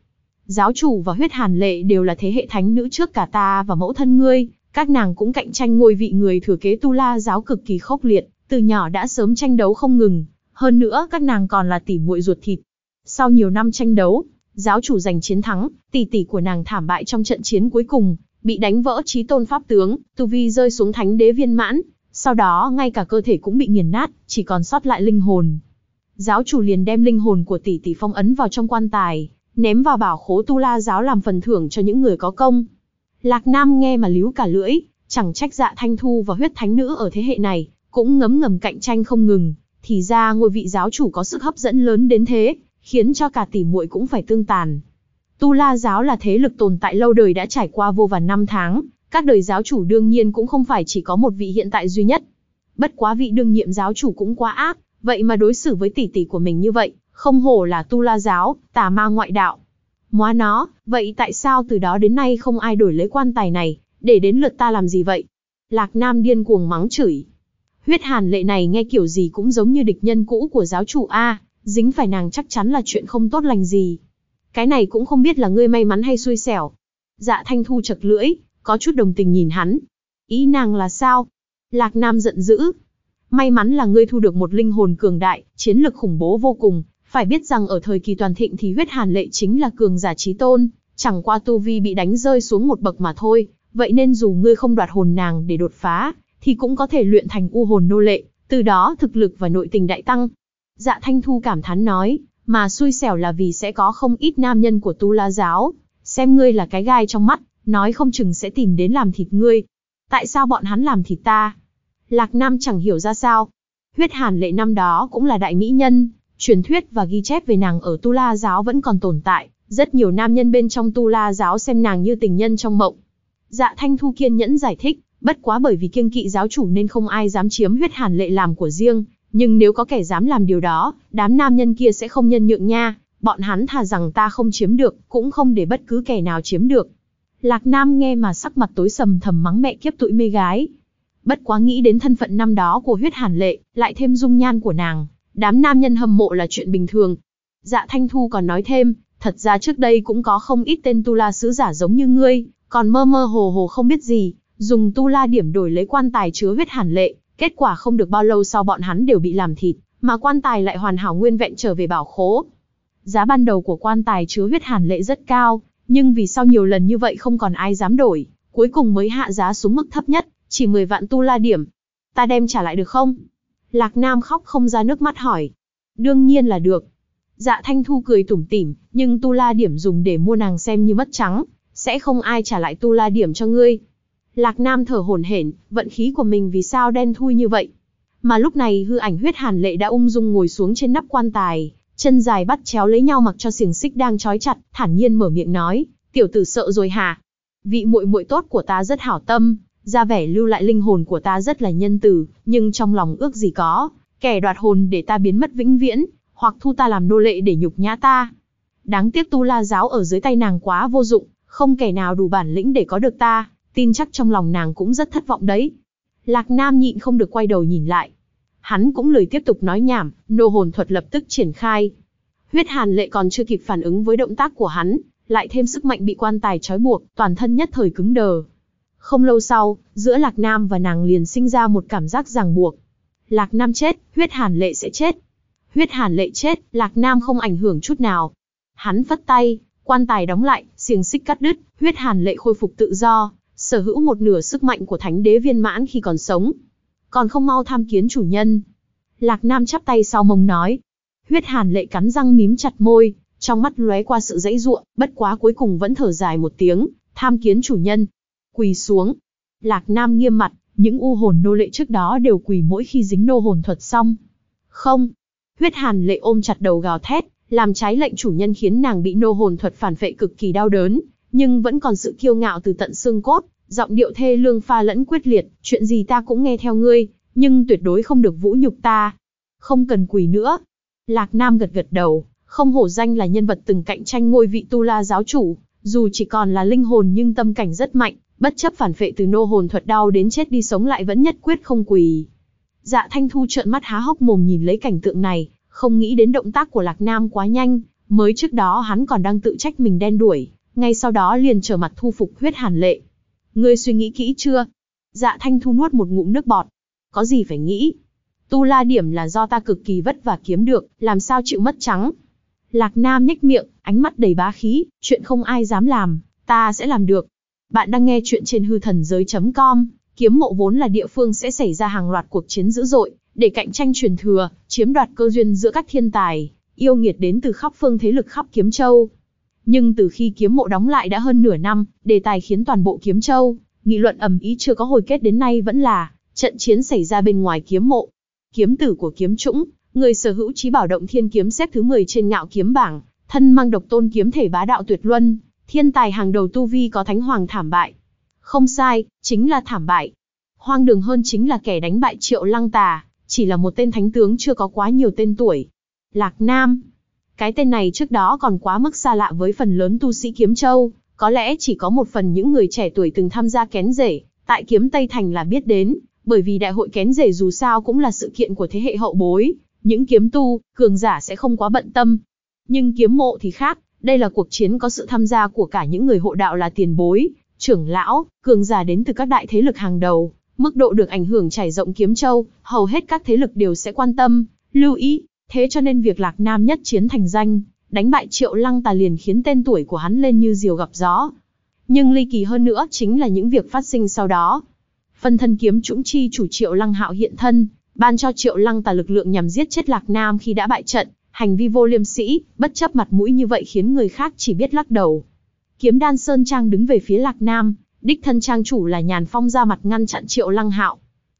Giáo chủ và huyết hàn lệ đều là thế hệ thánh nữ trước cả ta và mẫu thân ngươi, các nàng cũng cạnh tranh ngôi vị người thừa kế tu la giáo cực kỳ khốc liệt, từ nhỏ đã sớm tranh đấu không ngừng, hơn nữa các nàng còn là tỷ muội ruột thịt. Sau nhiều năm tranh đấu, giáo chủ giành chiến thắng, tỷ tỷ của nàng thảm bại trong trận chiến cuối cùng, bị đánh vỡ trí tôn pháp tướng, tu vi rơi xuống thánh đế viên mãn, sau đó ngay cả cơ thể cũng bị nghiền nát, chỉ còn sót lại linh hồn. Giáo chủ liền đem linh hồn của tỷ tỷ phong ấn vào trong quan tài, ném vào bảo khố tu la giáo làm phần thưởng cho những người có công. Lạc Nam nghe mà líu cả lưỡi, chẳng trách dạ thanh thu và huyết thánh nữ ở thế hệ này, cũng ngấm ngầm cạnh tranh không ngừng, thì ra ngôi vị giáo chủ có sức hấp dẫn lớn đến thế, khiến cho cả tỷ muội cũng phải tương tàn. Tu La giáo là thế lực tồn tại lâu đời đã trải qua vô vàn năm tháng, các đời giáo chủ đương nhiên cũng không phải chỉ có một vị hiện tại duy nhất. Bất quá vị đương nhiệm giáo chủ cũng quá ác, vậy mà đối xử với tỷ tỷ của mình như vậy, không hổ là Tu La giáo, tà ma ngoại đạo. Móa nó, vậy tại sao từ đó đến nay không ai đổi lấy quan tài này, để đến lượt ta làm gì vậy? Lạc Nam điên cuồng mắng chửi. Huyết hàn lệ này nghe kiểu gì cũng giống như địch nhân cũ của giáo chủ A, dính phải nàng chắc chắn là chuyện không tốt lành gì. Cái này cũng không biết là ngươi may mắn hay xui xẻo. Dạ thanh thu chật lưỡi, có chút đồng tình nhìn hắn. Ý nàng là sao? Lạc Nam giận dữ. May mắn là ngươi thu được một linh hồn cường đại, chiến lực khủng bố vô cùng. Phải biết rằng ở thời kỳ toàn thịnh thì huyết hàn lệ chính là cường giả trí tôn, chẳng qua tu vi bị đánh rơi xuống một bậc mà thôi, vậy nên dù ngươi không đoạt hồn nàng để đột phá, thì cũng có thể luyện thành u hồn nô lệ, từ đó thực lực và nội tình đại tăng. Dạ Thanh Thu cảm thán nói, mà xui xẻo là vì sẽ có không ít nam nhân của tu la giáo, xem ngươi là cái gai trong mắt, nói không chừng sẽ tìm đến làm thịt ngươi. Tại sao bọn hắn làm thịt ta? Lạc Nam chẳng hiểu ra sao. Huyết Hàn lệ năm đó cũng là đại mỹ nhân, truyền thuyết và ghi chép về nàng ở Tu La giáo vẫn còn tồn tại, rất nhiều nam nhân bên trong Tu La giáo xem nàng như tình nhân trong mộng. Dạ Thanh Thu kiên nhẫn giải thích, bất quá bởi vì kiêng kỵ giáo chủ nên không ai dám chiếm huyết hàn lệ làm của riêng, nhưng nếu có kẻ dám làm điều đó, đám nam nhân kia sẽ không nhân nhượng nha, bọn hắn thà rằng ta không chiếm được, cũng không để bất cứ kẻ nào chiếm được. Lạc Nam nghe mà sắc mặt tối sầm thầm mắng mẹ kiếp tụi mê gái. Bất quá nghĩ đến thân phận năm đó của huyết hàn lệ, lại thêm dung nhan của nàng, đám nam nhân hâm mộ là chuyện bình thường. Dạ Thanh Thu còn nói thêm, thật ra trước đây cũng có không ít tên tu la sứ giả giống như ngươi, còn mơ mơ hồ hồ không biết gì, dùng tu la điểm đổi lấy quan tài chứa huyết hàn lệ, kết quả không được bao lâu sau bọn hắn đều bị làm thịt, mà quan tài lại hoàn hảo nguyên vẹn trở về bảo khố. Giá ban đầu của quan tài chứa huyết hàn lệ rất cao, nhưng vì sau nhiều lần như vậy không còn ai dám đổi, cuối cùng mới hạ giá xuống mức thấp nhất, chỉ 10 vạn tu la điểm. Ta đem trả lại được không? Lạc Nam khóc không ra nước mắt hỏi. Đương nhiên là được. Dạ Thanh Thu cười tủm tỉm, nhưng tu la điểm dùng để mua nàng xem như mất trắng, sẽ không ai trả lại tu la điểm cho ngươi. Lạc Nam thở hổn hển, vận khí của mình vì sao đen thui như vậy. Mà lúc này hư ảnh huyết hàn lệ đã ung dung ngồi xuống trên nắp quan tài, chân dài bắt chéo lấy nhau mặc cho xiềng xích đang trói chặt, thản nhiên mở miệng nói, tiểu tử sợ rồi hả? Vị muội muội tốt của ta rất hảo tâm, ra vẻ lưu lại linh hồn của ta rất là nhân từ, nhưng trong lòng ước gì có, kẻ đoạt hồn để ta biến mất vĩnh viễn, hoặc thu ta làm nô lệ để nhục nhã ta. Đáng tiếc tu la giáo ở dưới tay nàng quá vô dụng, không kẻ nào đủ bản lĩnh để có được ta, tin chắc trong lòng nàng cũng rất thất vọng đấy. Lạc Nam nhịn không được quay đầu nhìn lại. Hắn cũng lười tiếp tục nói nhảm, nô hồn thuật lập tức triển khai. Huyết hàn lệ còn chưa kịp phản ứng với động tác của hắn, lại thêm sức mạnh bị quan tài trói buộc, toàn thân nhất thời cứng đờ. Không lâu sau, giữa Lạc Nam và nàng liền sinh ra một cảm giác ràng buộc. Lạc Nam chết, huyết hàn lệ sẽ chết. Huyết hàn lệ chết, Lạc Nam không ảnh hưởng chút nào. Hắn phất tay, quan tài đóng lại, xiềng xích cắt đứt, huyết hàn lệ khôi phục tự do, sở hữu một nửa sức mạnh của thánh đế viên mãn khi còn sống. Còn không mau tham kiến chủ nhân. Lạc Nam chắp tay sau mông nói. Huyết hàn lệ cắn răng mím chặt môi, trong mắt lóe qua sự dãy ruộng, bất quá cuối cùng vẫn thở dài một tiếng, tham kiến chủ nhân. Quỳ xuống. Lạc Nam nghiêm mặt, những u hồn nô lệ trước đó đều quỳ mỗi khi dính nô hồn thuật xong. Không. Huyết hàn lệ ôm chặt đầu gào thét, làm trái lệnh chủ nhân khiến nàng bị nô hồn thuật phản phệ cực kỳ đau đớn, nhưng vẫn còn sự kiêu ngạo từ tận xương cốt, giọng điệu thê lương pha lẫn quyết liệt, chuyện gì ta cũng nghe theo ngươi, nhưng tuyệt đối không được vũ nhục ta. Không cần quỳ nữa. Lạc Nam gật gật đầu, không hổ danh là nhân vật từng cạnh tranh ngôi vị tu la giáo chủ, dù chỉ còn là linh hồn nhưng tâm cảnh rất mạnh, bất chấp phản phệ từ nô hồn thuật đau đến chết đi sống lại vẫn nhất quyết không quỳ. Dạ Thanh Thu trợn mắt há hốc mồm nhìn lấy cảnh tượng này, không nghĩ đến động tác của Lạc Nam quá nhanh, mới trước đó hắn còn đang tự trách mình đen đuổi, ngay sau đó liền trở mặt thu phục huyết hàn lệ. Ngươi suy nghĩ kỹ chưa? Dạ Thanh Thu nuốt một ngụm nước bọt. Có gì phải nghĩ? Tu la điểm là do ta cực kỳ vất vả kiếm được, làm sao chịu mất trắng? Lạc Nam nhếch miệng, ánh mắt đầy bá khí, chuyện không ai dám làm, ta sẽ làm được. Bạn đang nghe chuyện trên hư thần giới.com, kiếm mộ vốn là địa phương sẽ xảy ra hàng loạt cuộc chiến dữ dội, để cạnh tranh truyền thừa, chiếm đoạt cơ duyên giữa các thiên tài, yêu nghiệt đến từ khắp phương thế lực khắp kiếm châu. Nhưng từ khi kiếm mộ đóng lại đã hơn nửa năm, đề tài khiến toàn bộ kiếm châu, nghị luận ầm ý chưa có hồi kết đến nay vẫn là, trận chiến xảy ra bên ngoài kiếm mộ. Kiếm tử của kiếm trũng, người sở hữu trí bảo động thiên kiếm xếp thứ 10 trên ngạo kiếm bảng, thân mang độc tôn kiếm thể bá đạo tuyệt luân, thiên tài hàng đầu tu vi có thánh hoàng thảm bại. Không sai, chính là thảm bại. Hoang đường hơn chính là kẻ đánh bại triệu lăng tà, chỉ là một tên thánh tướng chưa có quá nhiều tên tuổi. Lạc Nam, cái tên này trước đó còn quá mức xa lạ với phần lớn tu sĩ kiếm châu, có lẽ chỉ có một phần những người trẻ tuổi từng tham gia kén rể, tại kiếm Tây Thành là biết đến, bởi vì đại hội kén rể dù sao cũng là sự kiện của thế hệ hậu bối, những kiếm tu, cường giả sẽ không quá bận tâm. Nhưng kiếm mộ thì khác, đây là cuộc chiến có sự tham gia của cả những người hộ đạo là tiền bối, trưởng lão, cường giả đến từ các đại thế lực hàng đầu, mức độ được ảnh hưởng trải rộng kiếm châu, hầu hết các thế lực đều sẽ quan tâm, lưu ý, Thế cho nên việc Lạc Nam nhất chiến thành danh, đánh bại Triệu Lăng Tà liền khiến tên tuổi của hắn lên như diều gặp gió. Nhưng ly kỳ hơn nữa chính là những việc phát sinh sau đó. Phân thân kiếm trũng chi chủ Triệu Lăng Hạo hiện thân, ban cho Triệu Lăng Tà lực lượng nhằm giết chết Lạc Nam khi đã bại trận, hành vi vô liêm sĩ, bất chấp mặt mũi như vậy khiến người khác chỉ biết lắc đầu. Kiếm Đan Sơn Trang đứng về phía Lạc Nam, đích thân trang chủ là Nhàn Phong ra mặt ngăn chặn Triệu Lăng Hạo.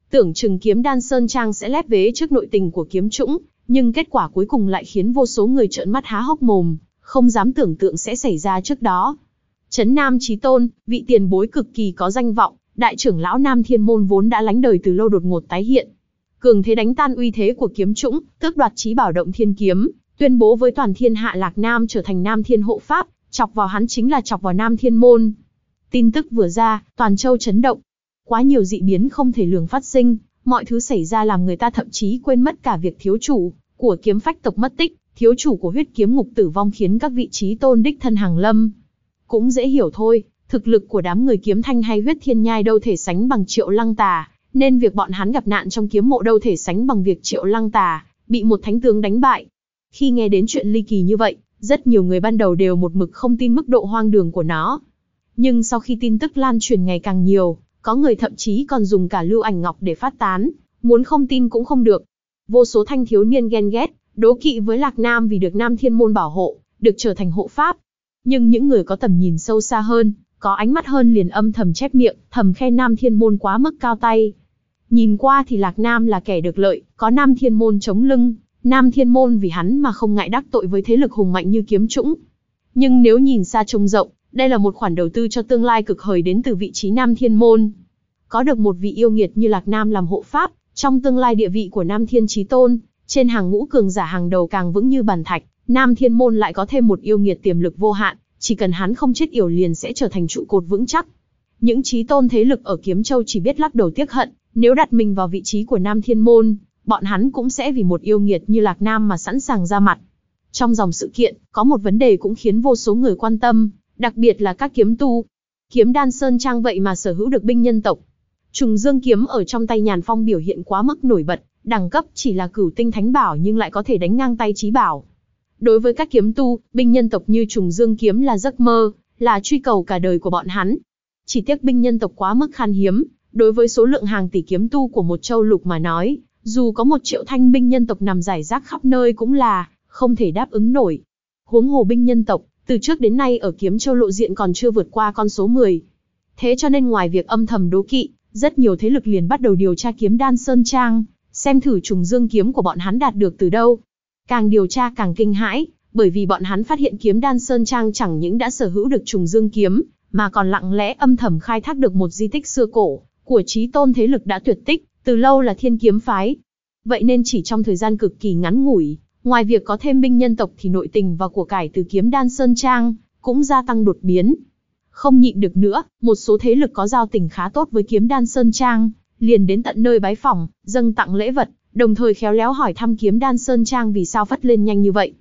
Tưởng chừng Kiếm Đan Sơn Trang sẽ lép vế trước nội tình của kiếm trũng, nhưng kết quả cuối cùng lại khiến vô số người trợn mắt há hốc mồm, không dám tưởng tượng sẽ xảy ra trước đó. Trấn Nam Chí Tôn, vị tiền bối cực kỳ có danh vọng, đại trưởng lão Nam Thiên Môn vốn đã lánh đời từ lâu đột ngột tái hiện. Cường thế đánh tan uy thế của kiếm trũng, tước đoạt trí bảo động thiên kiếm, tuyên bố với toàn thiên hạ Lạc Nam trở thành Nam Thiên hộ pháp, chọc vào hắn chính là chọc vào Nam Thiên Môn. Tin tức vừa ra, toàn châu chấn động. Quá nhiều dị biến không thể lường phát sinh, mọi thứ xảy ra làm người ta thậm chí quên mất cả việc thiếu chủ của kiếm phách tộc mất tích, thiếu chủ của huyết kiếm ngục tử vong khiến các vị trí tôn đích thân hàng lâm. Cũng dễ hiểu thôi, thực lực của đám người kiếm thanh hay huyết thiên nhai đâu thể sánh bằng triệu lăng tà, nên việc bọn hắn gặp nạn trong kiếm mộ đâu thể sánh bằng việc triệu lăng tà, bị một thánh tướng đánh bại. Khi nghe đến chuyện ly kỳ như vậy, rất nhiều người ban đầu đều một mực không tin mức độ hoang đường của nó. Nhưng sau khi tin tức lan truyền ngày càng nhiều, có người thậm chí còn dùng cả lưu ảnh ngọc để phát tán, muốn không tin cũng không được. Vô số thanh thiếu niên ghen ghét, đố kỵ với Lạc Nam vì được Nam Thiên Môn bảo hộ, được trở thành hộ pháp. Nhưng những người có tầm nhìn sâu xa hơn, có ánh mắt hơn liền âm thầm chép miệng, thầm khen Nam Thiên Môn quá mức cao tay. Nhìn qua thì Lạc Nam là kẻ được lợi, có Nam Thiên Môn chống lưng, Nam Thiên Môn vì hắn mà không ngại đắc tội với thế lực hùng mạnh như kiếm trũng. Nhưng nếu nhìn xa trông rộng, đây là một khoản đầu tư cho tương lai cực hời đến từ vị trí Nam Thiên Môn. Có được một vị yêu nghiệt như Lạc Nam làm hộ pháp, trong tương lai địa vị của Nam Thiên Chí Tôn, trên hàng ngũ cường giả hàng đầu càng vững như bàn thạch, Nam Thiên Môn lại có thêm một yêu nghiệt tiềm lực vô hạn, chỉ cần hắn không chết yểu liền sẽ trở thành trụ cột vững chắc. Những chí tôn thế lực ở Kiếm Châu chỉ biết lắc đầu tiếc hận, nếu đặt mình vào vị trí của Nam Thiên Môn, bọn hắn cũng sẽ vì một yêu nghiệt như Lạc Nam mà sẵn sàng ra mặt. Trong dòng sự kiện, có một vấn đề cũng khiến vô số người quan tâm, đặc biệt là các kiếm tu. Kiếm đan sơn trang vậy mà sở hữu được binh nhân tộc. Trùng dương kiếm ở trong tay nhàn phong biểu hiện quá mức nổi bật, đẳng cấp chỉ là cửu tinh thánh bảo nhưng lại có thể đánh ngang tay trí bảo. Đối với các kiếm tu, binh nhân tộc như trùng dương kiếm là giấc mơ, là truy cầu cả đời của bọn hắn. Chỉ tiếc binh nhân tộc quá mức khan hiếm, đối với số lượng hàng tỷ kiếm tu của một châu lục mà nói, dù có một triệu thanh binh nhân tộc nằm rải rác khắp nơi cũng là không thể đáp ứng nổi. Huống hồ binh nhân tộc, từ trước đến nay ở kiếm châu lộ diện còn chưa vượt qua con số 10. Thế cho nên ngoài việc âm thầm đố kỵ, rất nhiều thế lực liền bắt đầu điều tra kiếm đan sơn trang, xem thử trùng dương kiếm của bọn hắn đạt được từ đâu. Càng điều tra càng kinh hãi, bởi vì bọn hắn phát hiện kiếm đan sơn trang chẳng những đã sở hữu được trùng dương kiếm, mà còn lặng lẽ âm thầm khai thác được một di tích xưa cổ, của trí tôn thế lực đã tuyệt tích, từ lâu là thiên kiếm phái. Vậy nên chỉ trong thời gian cực kỳ ngắn ngủi, ngoài việc có thêm binh nhân tộc thì nội tình và của cải từ kiếm đan sơn trang, cũng gia tăng đột biến. Không nhịn được nữa, một số thế lực có giao tình khá tốt với kiếm đan sơn trang, liền đến tận nơi bái phỏng, dâng tặng lễ vật, đồng thời khéo léo hỏi thăm kiếm đan sơn trang vì sao phất lên nhanh như vậy.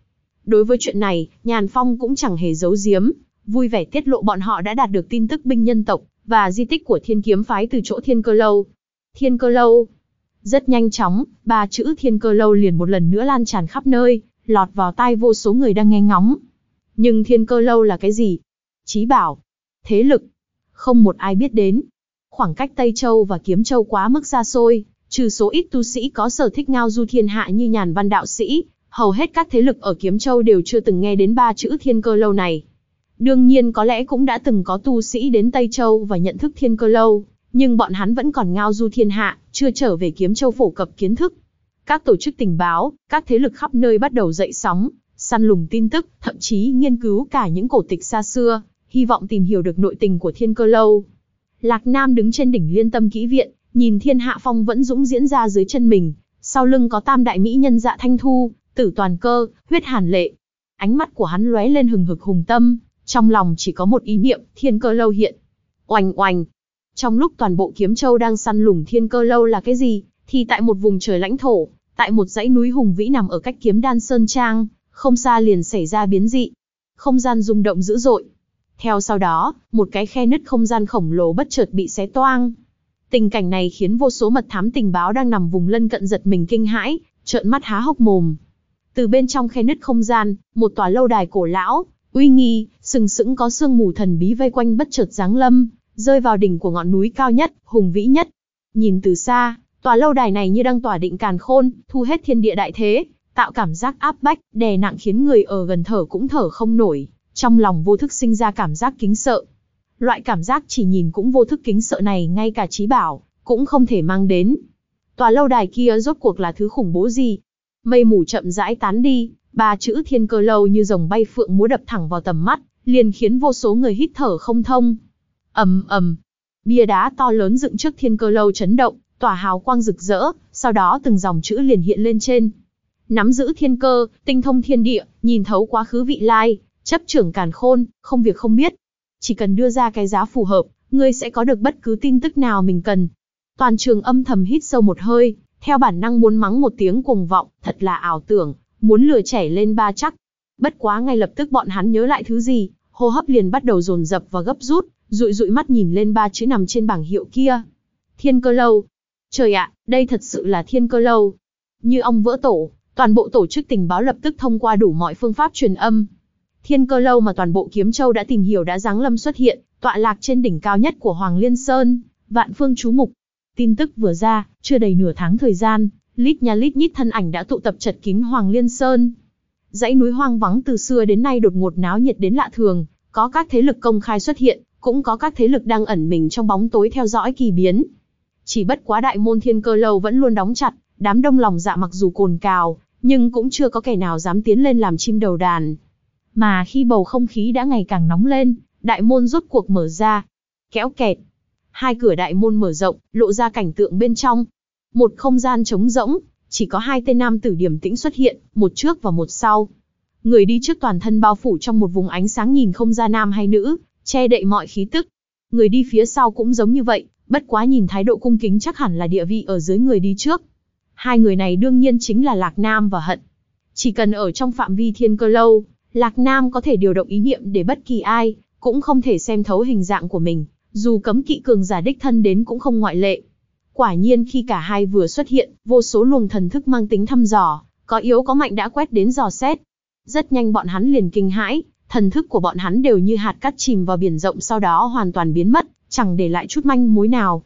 Đối với chuyện này, Nhàn Phong cũng chẳng hề giấu giếm, vui vẻ tiết lộ bọn họ đã đạt được tin tức binh nhân tộc, và di tích của thiên kiếm phái từ chỗ thiên cơ lâu. Thiên cơ lâu. Rất nhanh chóng, ba chữ thiên cơ lâu liền một lần nữa lan tràn khắp nơi, lọt vào tai vô số người đang nghe ngóng. Nhưng thiên cơ lâu là cái gì? Chí bảo. Thế lực. Không một ai biết đến. Khoảng cách Tây Châu và Kiếm Châu quá mức xa xôi, trừ số ít tu sĩ có sở thích ngao du thiên hạ như nhàn văn đạo sĩ, hầu hết các thế lực ở Kiếm Châu đều chưa từng nghe đến ba chữ thiên cơ lâu này. Đương nhiên có lẽ cũng đã từng có tu sĩ đến Tây Châu và nhận thức thiên cơ lâu, nhưng bọn hắn vẫn còn ngao du thiên hạ, chưa trở về kiếm châu phổ cập kiến thức. Các tổ chức tình báo, các thế lực khắp nơi bắt đầu dậy sóng, săn lùng tin tức, thậm chí nghiên cứu cả những cổ tịch xa xưa, hy vọng tìm hiểu được nội tình của thiên cơ lâu. Lạc Nam đứng trên đỉnh liên tâm kỹ viện, nhìn thiên hạ phong vẫn dũng diễn ra dưới chân mình, sau lưng có tam đại mỹ nhân dạ thanh thu, tử toàn cơ, huyết hàn lệ. Ánh mắt của hắn lóe lên hừng hực hùng tâm, trong lòng chỉ có một ý niệm, thiên cơ lâu hiện. Oành oành, trong lúc toàn bộ kiếm châu đang săn lùng thiên cơ lâu là cái gì, thì tại một vùng trời lãnh thổ, tại một dãy núi hùng vĩ nằm ở cách kiếm đan sơn trang, không xa liền xảy ra biến dị. Không gian rung động dữ dội. Theo sau đó, một cái khe nứt không gian khổng lồ bất chợt bị xé toang. Tình cảnh này khiến vô số mật thám tình báo đang nằm vùng lân cận giật mình kinh hãi, trợn mắt há hốc mồm. Từ bên trong khe nứt không gian, một tòa lâu đài cổ lão, uy nghi, sừng sững có sương mù thần bí vây quanh bất chợt giáng lâm, rơi vào đỉnh của ngọn núi cao nhất, hùng vĩ nhất. Nhìn từ xa, tòa lâu đài này như đang tỏa định càn khôn, thu hết thiên địa đại thế, tạo cảm giác áp bách, đè nặng khiến người ở gần thở cũng thở không nổi, trong lòng vô thức sinh ra cảm giác kính sợ. Loại cảm giác chỉ nhìn cũng vô thức kính sợ này ngay cả trí bảo, cũng không thể mang đến. Tòa lâu đài kia rốt cuộc là thứ khủng bố gì? Mây mù chậm rãi tán đi, ba chữ thiên cơ lâu như rồng bay phượng múa đập thẳng vào tầm mắt, liền khiến vô số người hít thở không thông. ầm ầm, bia đá to lớn dựng trước thiên cơ lâu chấn động, tỏa hào quang rực rỡ, sau đó từng dòng chữ liền hiện lên trên. Nắm giữ thiên cơ, tinh thông thiên địa, nhìn thấu quá khứ vị lai, chấp trưởng càn khôn, không việc không biết. Chỉ cần đưa ra cái giá phù hợp, ngươi sẽ có được bất cứ tin tức nào mình cần. Toàn trường âm thầm hít sâu một hơi, theo bản năng muốn mắng một tiếng cuồng vọng, thật là ảo tưởng, muốn lừa chảy lên ba chắc. Bất quá ngay lập tức bọn hắn nhớ lại thứ gì, hô hấp liền bắt đầu dồn dập và gấp rút, rụi rụi mắt nhìn lên ba chữ nằm trên bảng hiệu kia. Thiên cơ lâu. Trời ạ, đây thật sự là thiên cơ lâu. Như ông vỡ tổ, toàn bộ tổ chức tình báo lập tức thông qua đủ mọi phương pháp truyền âm. Thiên cơ lâu mà toàn bộ kiếm châu đã tìm hiểu đã giáng lâm xuất hiện, tọa lạc trên đỉnh cao nhất của Hoàng Liên Sơn, vạn phương chú mục. Tin tức vừa ra, chưa đầy nửa tháng thời gian, lít nha lít nhít thân ảnh đã tụ tập chật kín Hoàng Liên Sơn. Dãy núi hoang vắng từ xưa đến nay đột ngột náo nhiệt đến lạ thường, có các thế lực công khai xuất hiện, cũng có các thế lực đang ẩn mình trong bóng tối theo dõi kỳ biến. Chỉ bất quá đại môn thiên cơ lâu vẫn luôn đóng chặt, đám đông lòng dạ mặc dù cồn cào, nhưng cũng chưa có kẻ nào dám tiến lên làm chim đầu đàn. Mà khi bầu không khí đã ngày càng nóng lên, đại môn rốt cuộc mở ra. Kéo kẹt. Hai cửa đại môn mở rộng, lộ ra cảnh tượng bên trong. Một không gian trống rỗng, chỉ có hai tên nam tử điểm tĩnh xuất hiện, một trước và một sau. Người đi trước toàn thân bao phủ trong một vùng ánh sáng nhìn không ra nam hay nữ, che đậy mọi khí tức. Người đi phía sau cũng giống như vậy, bất quá nhìn thái độ cung kính chắc hẳn là địa vị ở dưới người đi trước. Hai người này đương nhiên chính là Lạc Nam và Hận. Chỉ cần ở trong phạm vi thiên cơ lâu, Lạc Nam có thể điều động ý niệm để bất kỳ ai, cũng không thể xem thấu hình dạng của mình, dù cấm kỵ cường giả đích thân đến cũng không ngoại lệ. Quả nhiên khi cả hai vừa xuất hiện, vô số luồng thần thức mang tính thăm dò, có yếu có mạnh đã quét đến dò xét. Rất nhanh bọn hắn liền kinh hãi, thần thức của bọn hắn đều như hạt cát chìm vào biển rộng sau đó hoàn toàn biến mất, chẳng để lại chút manh mối nào.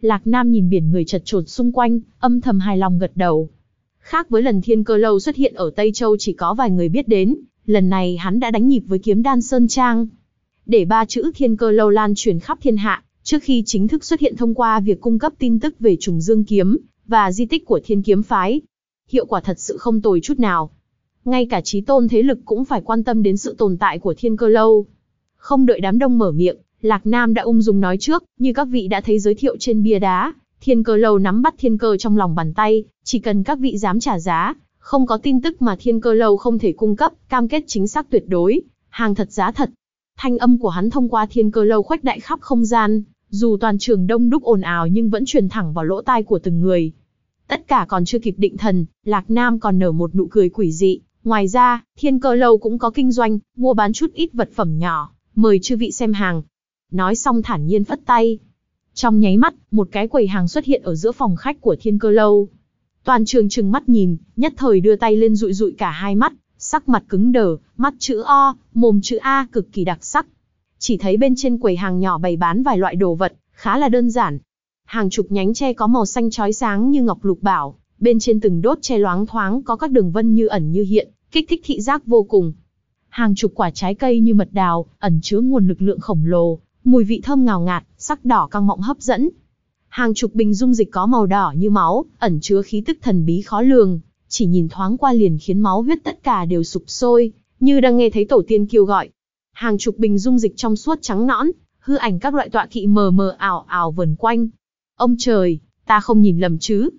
Lạc Nam nhìn biển người chật chội xung quanh, âm thầm hài lòng gật đầu. Khác với lần thiên cơ lâu xuất hiện ở Tây Châu chỉ có vài người biết đến, lần này hắn đã đánh nhịp với kiếm đan Sơn Trang. Để ba chữ thiên cơ lâu lan truyền khắp thiên hạ, trước khi chính thức xuất hiện thông qua việc cung cấp tin tức về trùng dương kiếm, và di tích của thiên kiếm phái. Hiệu quả thật sự không tồi chút nào. Ngay cả trí tôn thế lực cũng phải quan tâm đến sự tồn tại của thiên cơ lâu. Không đợi đám đông mở miệng, Lạc Nam đã ung dung nói trước, như các vị đã thấy giới thiệu trên bia đá, thiên cơ lâu nắm bắt thiên cơ trong lòng bàn tay, chỉ cần các vị dám trả giá, không có tin tức mà thiên cơ lâu không thể cung cấp, cam kết chính xác tuyệt đối, hàng thật giá thật. Thanh âm của hắn thông qua thiên cơ lâu khuếch đại khắp không gian, dù toàn trường đông đúc ồn ào nhưng vẫn truyền thẳng vào lỗ tai của từng người. Tất cả còn chưa kịp định thần, Lạc Nam còn nở một nụ cười quỷ dị. Ngoài ra, thiên cơ lâu cũng có kinh doanh, mua bán chút ít vật phẩm nhỏ, mời chư vị xem hàng. Nói xong thản nhiên phất tay. Trong nháy mắt, một cái quầy hàng xuất hiện ở giữa phòng khách của thiên cơ lâu. Toàn trường trừng mắt nhìn, nhất thời đưa tay lên dụi dụi cả hai mắt, sắc mặt cứng đờ, mắt chữ O, mồm chữ A cực kỳ đặc sắc. Chỉ thấy bên trên quầy hàng nhỏ bày bán vài loại đồ vật, khá là đơn giản. Hàng chục nhánh tre có màu xanh chói sáng như ngọc lục bảo, bên trên từng đốt tre loáng thoáng có các đường vân như ẩn như hiện, kích thích thị giác vô cùng. Hàng chục quả trái cây như mật đào, ẩn chứa nguồn lực lượng khổng lồ, mùi vị thơm ngào ngạt, sắc đỏ căng mọng hấp dẫn, Hàng chục bình dung dịch có màu đỏ như máu, ẩn chứa khí tức thần bí khó lường, chỉ nhìn thoáng qua liền khiến máu huyết tất cả đều sụp sôi, như đang nghe thấy tổ tiên kêu gọi. Hàng chục bình dung dịch trong suốt trắng nõn, hư ảnh các loại tọa kỵ mờ mờ ảo ảo vần quanh. Ông trời, ta không nhìn lầm chứ?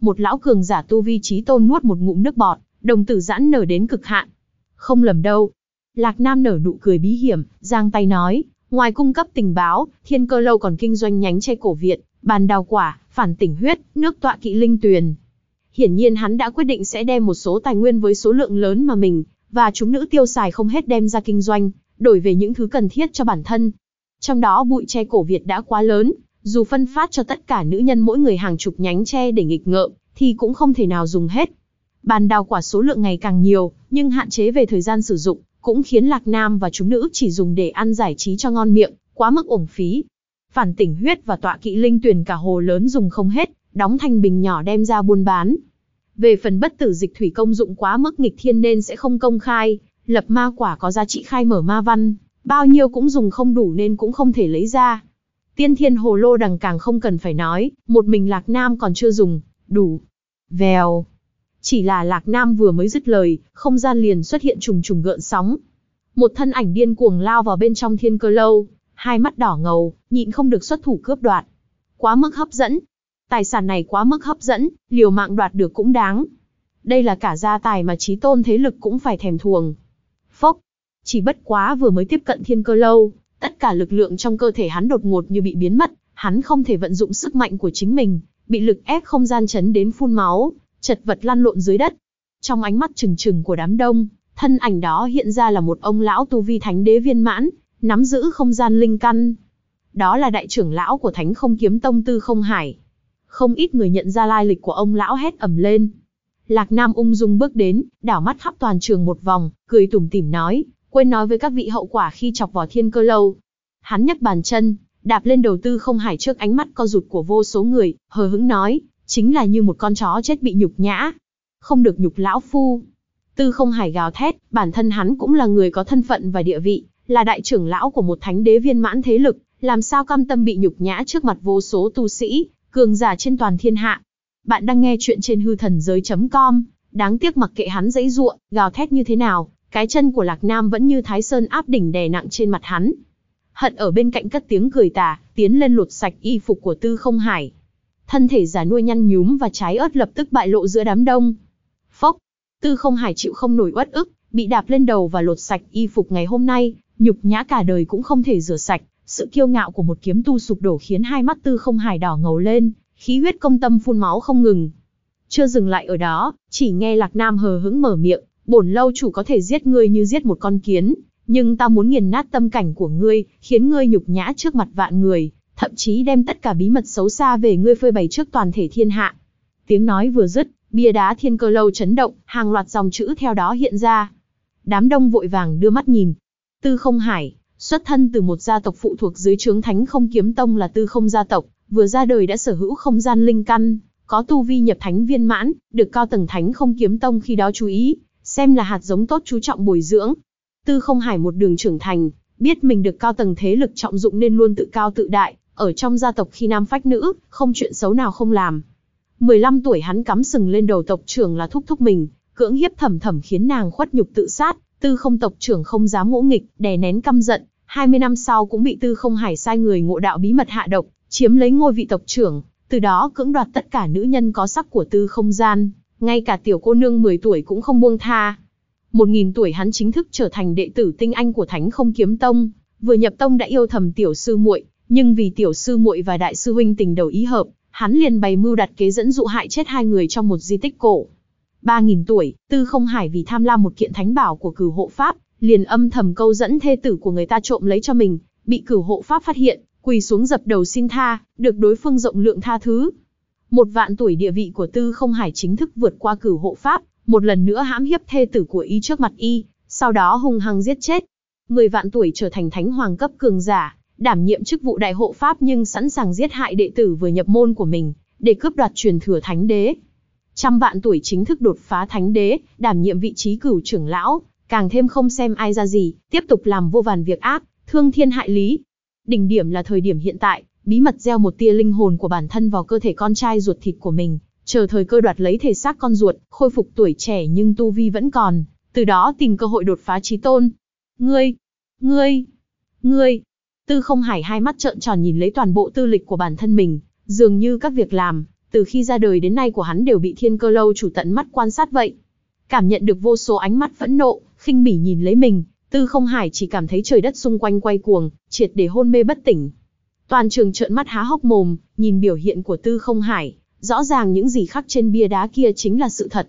Một lão cường giả tu vi trí tôn nuốt một ngụm nước bọt, đồng tử giãn nở đến cực hạn. Không lầm đâu. Lạc Nam nở nụ cười bí hiểm, giang tay nói, ngoài cung cấp tình báo, thiên cơ lâu còn kinh doanh nhánh che cổ Việt, bàn đào quả, phản tỉnh huyết, nước tọa kỵ linh tuyền. Hiển nhiên hắn đã quyết định sẽ đem một số tài nguyên với số lượng lớn mà mình và chúng nữ tiêu xài không hết đem ra kinh doanh, đổi về những thứ cần thiết cho bản thân. Trong đó bụi tre cổ Việt đã quá lớn, dù phân phát cho tất cả nữ nhân mỗi người hàng chục nhánh tre để nghịch ngợm, thì cũng không thể nào dùng hết. Bàn đào quả số lượng ngày càng nhiều, nhưng hạn chế về thời gian sử dụng, cũng khiến Lạc Nam và chúng nữ chỉ dùng để ăn giải trí cho ngon miệng, quá mức ổng phí. Phản tỉnh huyết và tọa kỵ linh tuyển cả hồ lớn dùng không hết, đóng thành bình nhỏ đem ra buôn bán. Về phần bất tử dịch thủy công dụng quá mức nghịch thiên nên sẽ không công khai, lập ma quả có giá trị khai mở ma văn, bao nhiêu cũng dùng không đủ nên cũng không thể lấy ra. Tiên thiên hồ lô đằng càng không cần phải nói, một mình Lạc Nam còn chưa dùng, đủ. Vèo. Chỉ là Lạc Nam vừa mới dứt lời, không gian liền xuất hiện trùng trùng gợn sóng. Một thân ảnh điên cuồng lao vào bên trong thiên cơ lâu, hai mắt đỏ ngầu, nhịn không được xuất thủ cướp đoạt. Quá mức hấp dẫn. Tài sản này quá mức hấp dẫn, liều mạng đoạt được cũng đáng. Đây là cả gia tài mà trí tôn thế lực cũng phải thèm thuồng. Phốc. Chỉ bất quá vừa mới tiếp cận thiên cơ lâu, tất cả lực lượng trong cơ thể hắn đột ngột như bị biến mất, hắn không thể vận dụng sức mạnh của chính mình, bị lực ép không gian chấn đến phun máu, chật vật lăn lộn dưới đất. Trong ánh mắt trừng trừng của đám đông, thân ảnh đó hiện ra là một ông lão tu vi thánh đế viên mãn, nắm giữ không gian linh căn. Đó là đại trưởng lão của Thánh Không Kiếm Tông Tư Không Hải. Không ít người nhận ra lai lịch của ông lão hét ầm lên. Lạc Nam ung dung bước đến, đảo mắt khắp toàn trường một vòng, cười tủm tỉm nói, quên nói với các vị hậu quả khi chọc vào thiên cơ lâu. Hắn nhấc bàn chân, đạp lên đầu tư không hải trước ánh mắt co rụt của vô số người, hờ hững nói, chính là như một con chó chết bị nhục nhã. Không được nhục lão phu. Tư không hải gào thét, bản thân hắn cũng là người có thân phận và địa vị, là đại trưởng lão của một thánh đế viên mãn thế lực, làm sao cam tâm bị nhục nhã trước mặt vô số tu sĩ, cường giả trên toàn thiên hạ. Bạn đang nghe chuyện trên hư thần giới.com, đáng tiếc mặc kệ hắn dãy ruộng, gào thét như thế nào, cái chân của Lạc Nam vẫn như Thái Sơn áp đỉnh đè nặng trên mặt hắn. Hận ở bên cạnh cất tiếng cười tà, tiến lên lột sạch y phục của Tư Không Hải. Thân thể giả nuôi nhăn nhúm và trái ớt lập tức bại lộ giữa đám đông. Phốc, Tư Không Hải chịu không nổi uất ức, bị đạp lên đầu và lột sạch y phục ngày hôm nay, nhục nhã cả đời cũng không thể rửa sạch. Sự kiêu ngạo của một kiếm tu sụp đổ khiến hai mắt Tư Không Hải đỏ ngầu lên, khí huyết công tâm phun máu không ngừng. Chưa dừng lại ở đó, chỉ nghe Lạc Nam hờ hững mở miệng, bổn lâu chủ có thể giết ngươi như giết một con kiến, nhưng ta muốn nghiền nát tâm cảnh của ngươi, khiến ngươi nhục nhã trước mặt vạn người, thậm chí đem tất cả bí mật xấu xa về ngươi phơi bày trước toàn thể thiên hạ. Tiếng nói vừa dứt, bia đá thiên cơ lâu chấn động, hàng loạt dòng chữ theo đó hiện ra. Đám đông vội vàng đưa mắt nhìn. Tư không hải, xuất thân từ một gia tộc phụ thuộc dưới trướng thánh không kiếm tông là tư không gia tộc, vừa ra đời đã sở hữu không gian linh căn, có tu vi nhập thánh viên mãn, được cao tầng thánh không kiếm tông khi đó chú ý, xem là hạt giống tốt chú trọng bồi dưỡng. Tư không hải một đường trưởng thành, biết mình được cao tầng thế lực trọng dụng nên luôn tự cao tự đại, ở trong gia tộc khi nam phách nữ, không chuyện xấu nào không làm. 15 tuổi hắn cắm sừng lên đầu tộc trưởng là thúc thúc mình, cưỡng hiếp thầm thầm khiến nàng khuất nhục tự sát, tư không tộc trưởng không dám ngỗ nghịch, đè nén căm giận, 20 năm sau cũng bị tư không hải sai người ngộ đạo bí mật hạ độc, chiếm lấy ngôi vị tộc trưởng, từ đó cưỡng đoạt tất cả nữ nhân có sắc của tư không gian, ngay cả tiểu cô nương 10 tuổi cũng không buông tha. Một nghìn tuổi hắn chính thức trở thành đệ tử tinh anh của Thánh Không Kiếm Tông, vừa nhập tông đã yêu thầm tiểu sư muội, nhưng vì tiểu sư muội và đại sư huynh tình đầu ý hợp, hắn liền bày mưu đặt kế dẫn dụ hại chết hai người trong một di tích cổ. Ba nghìn tuổi, Tư Không Hải vì tham lam một kiện thánh bảo của cửu hộ pháp, liền âm thầm câu dẫn thê tử của người ta trộm lấy cho mình, bị cửu hộ pháp phát hiện, quỳ xuống dập đầu xin tha, được đối phương rộng lượng tha thứ. Một vạn tuổi địa vị của Tư Không Hải chính thức vượt qua cửu hộ pháp, một lần nữa hãm hiếp thê tử của y trước mặt y, sau đó hung hăng giết chết. Mười vạn tuổi trở thành thánh hoàng cấp cường giả, đảm nhiệm chức vụ đại hộ pháp nhưng sẵn sàng giết hại đệ tử vừa nhập môn của mình, để cướp đoạt truyền thừa thánh đế. Trăm vạn tuổi chính thức đột phá thánh đế, đảm nhiệm vị trí cửu trưởng lão, càng thêm không xem ai ra gì, tiếp tục làm vô vàn việc ác, thương thiên hại lý. Đỉnh điểm là thời điểm hiện tại, bí mật gieo một tia linh hồn của bản thân vào cơ thể con trai ruột thịt của mình, chờ thời cơ đoạt lấy thể xác con ruột, khôi phục tuổi trẻ nhưng tu vi vẫn còn, từ đó tìm cơ hội đột phá trí tôn. Ngươi, ngươi, ngươi, Tư không hải hai mắt trợn tròn nhìn lấy toàn bộ tư lịch của bản thân mình, dường như các việc làm, từ khi ra đời đến nay của hắn đều bị thiên cơ lâu chủ tận mắt quan sát vậy. Cảm nhận được vô số ánh mắt phẫn nộ, khinh bỉ nhìn lấy mình, tư không hải chỉ cảm thấy trời đất xung quanh quay cuồng, triệt để hôn mê bất tỉnh. Toàn trường trợn mắt há hốc mồm, nhìn biểu hiện của tư không hải, rõ ràng những gì khắc trên bia đá kia chính là sự thật.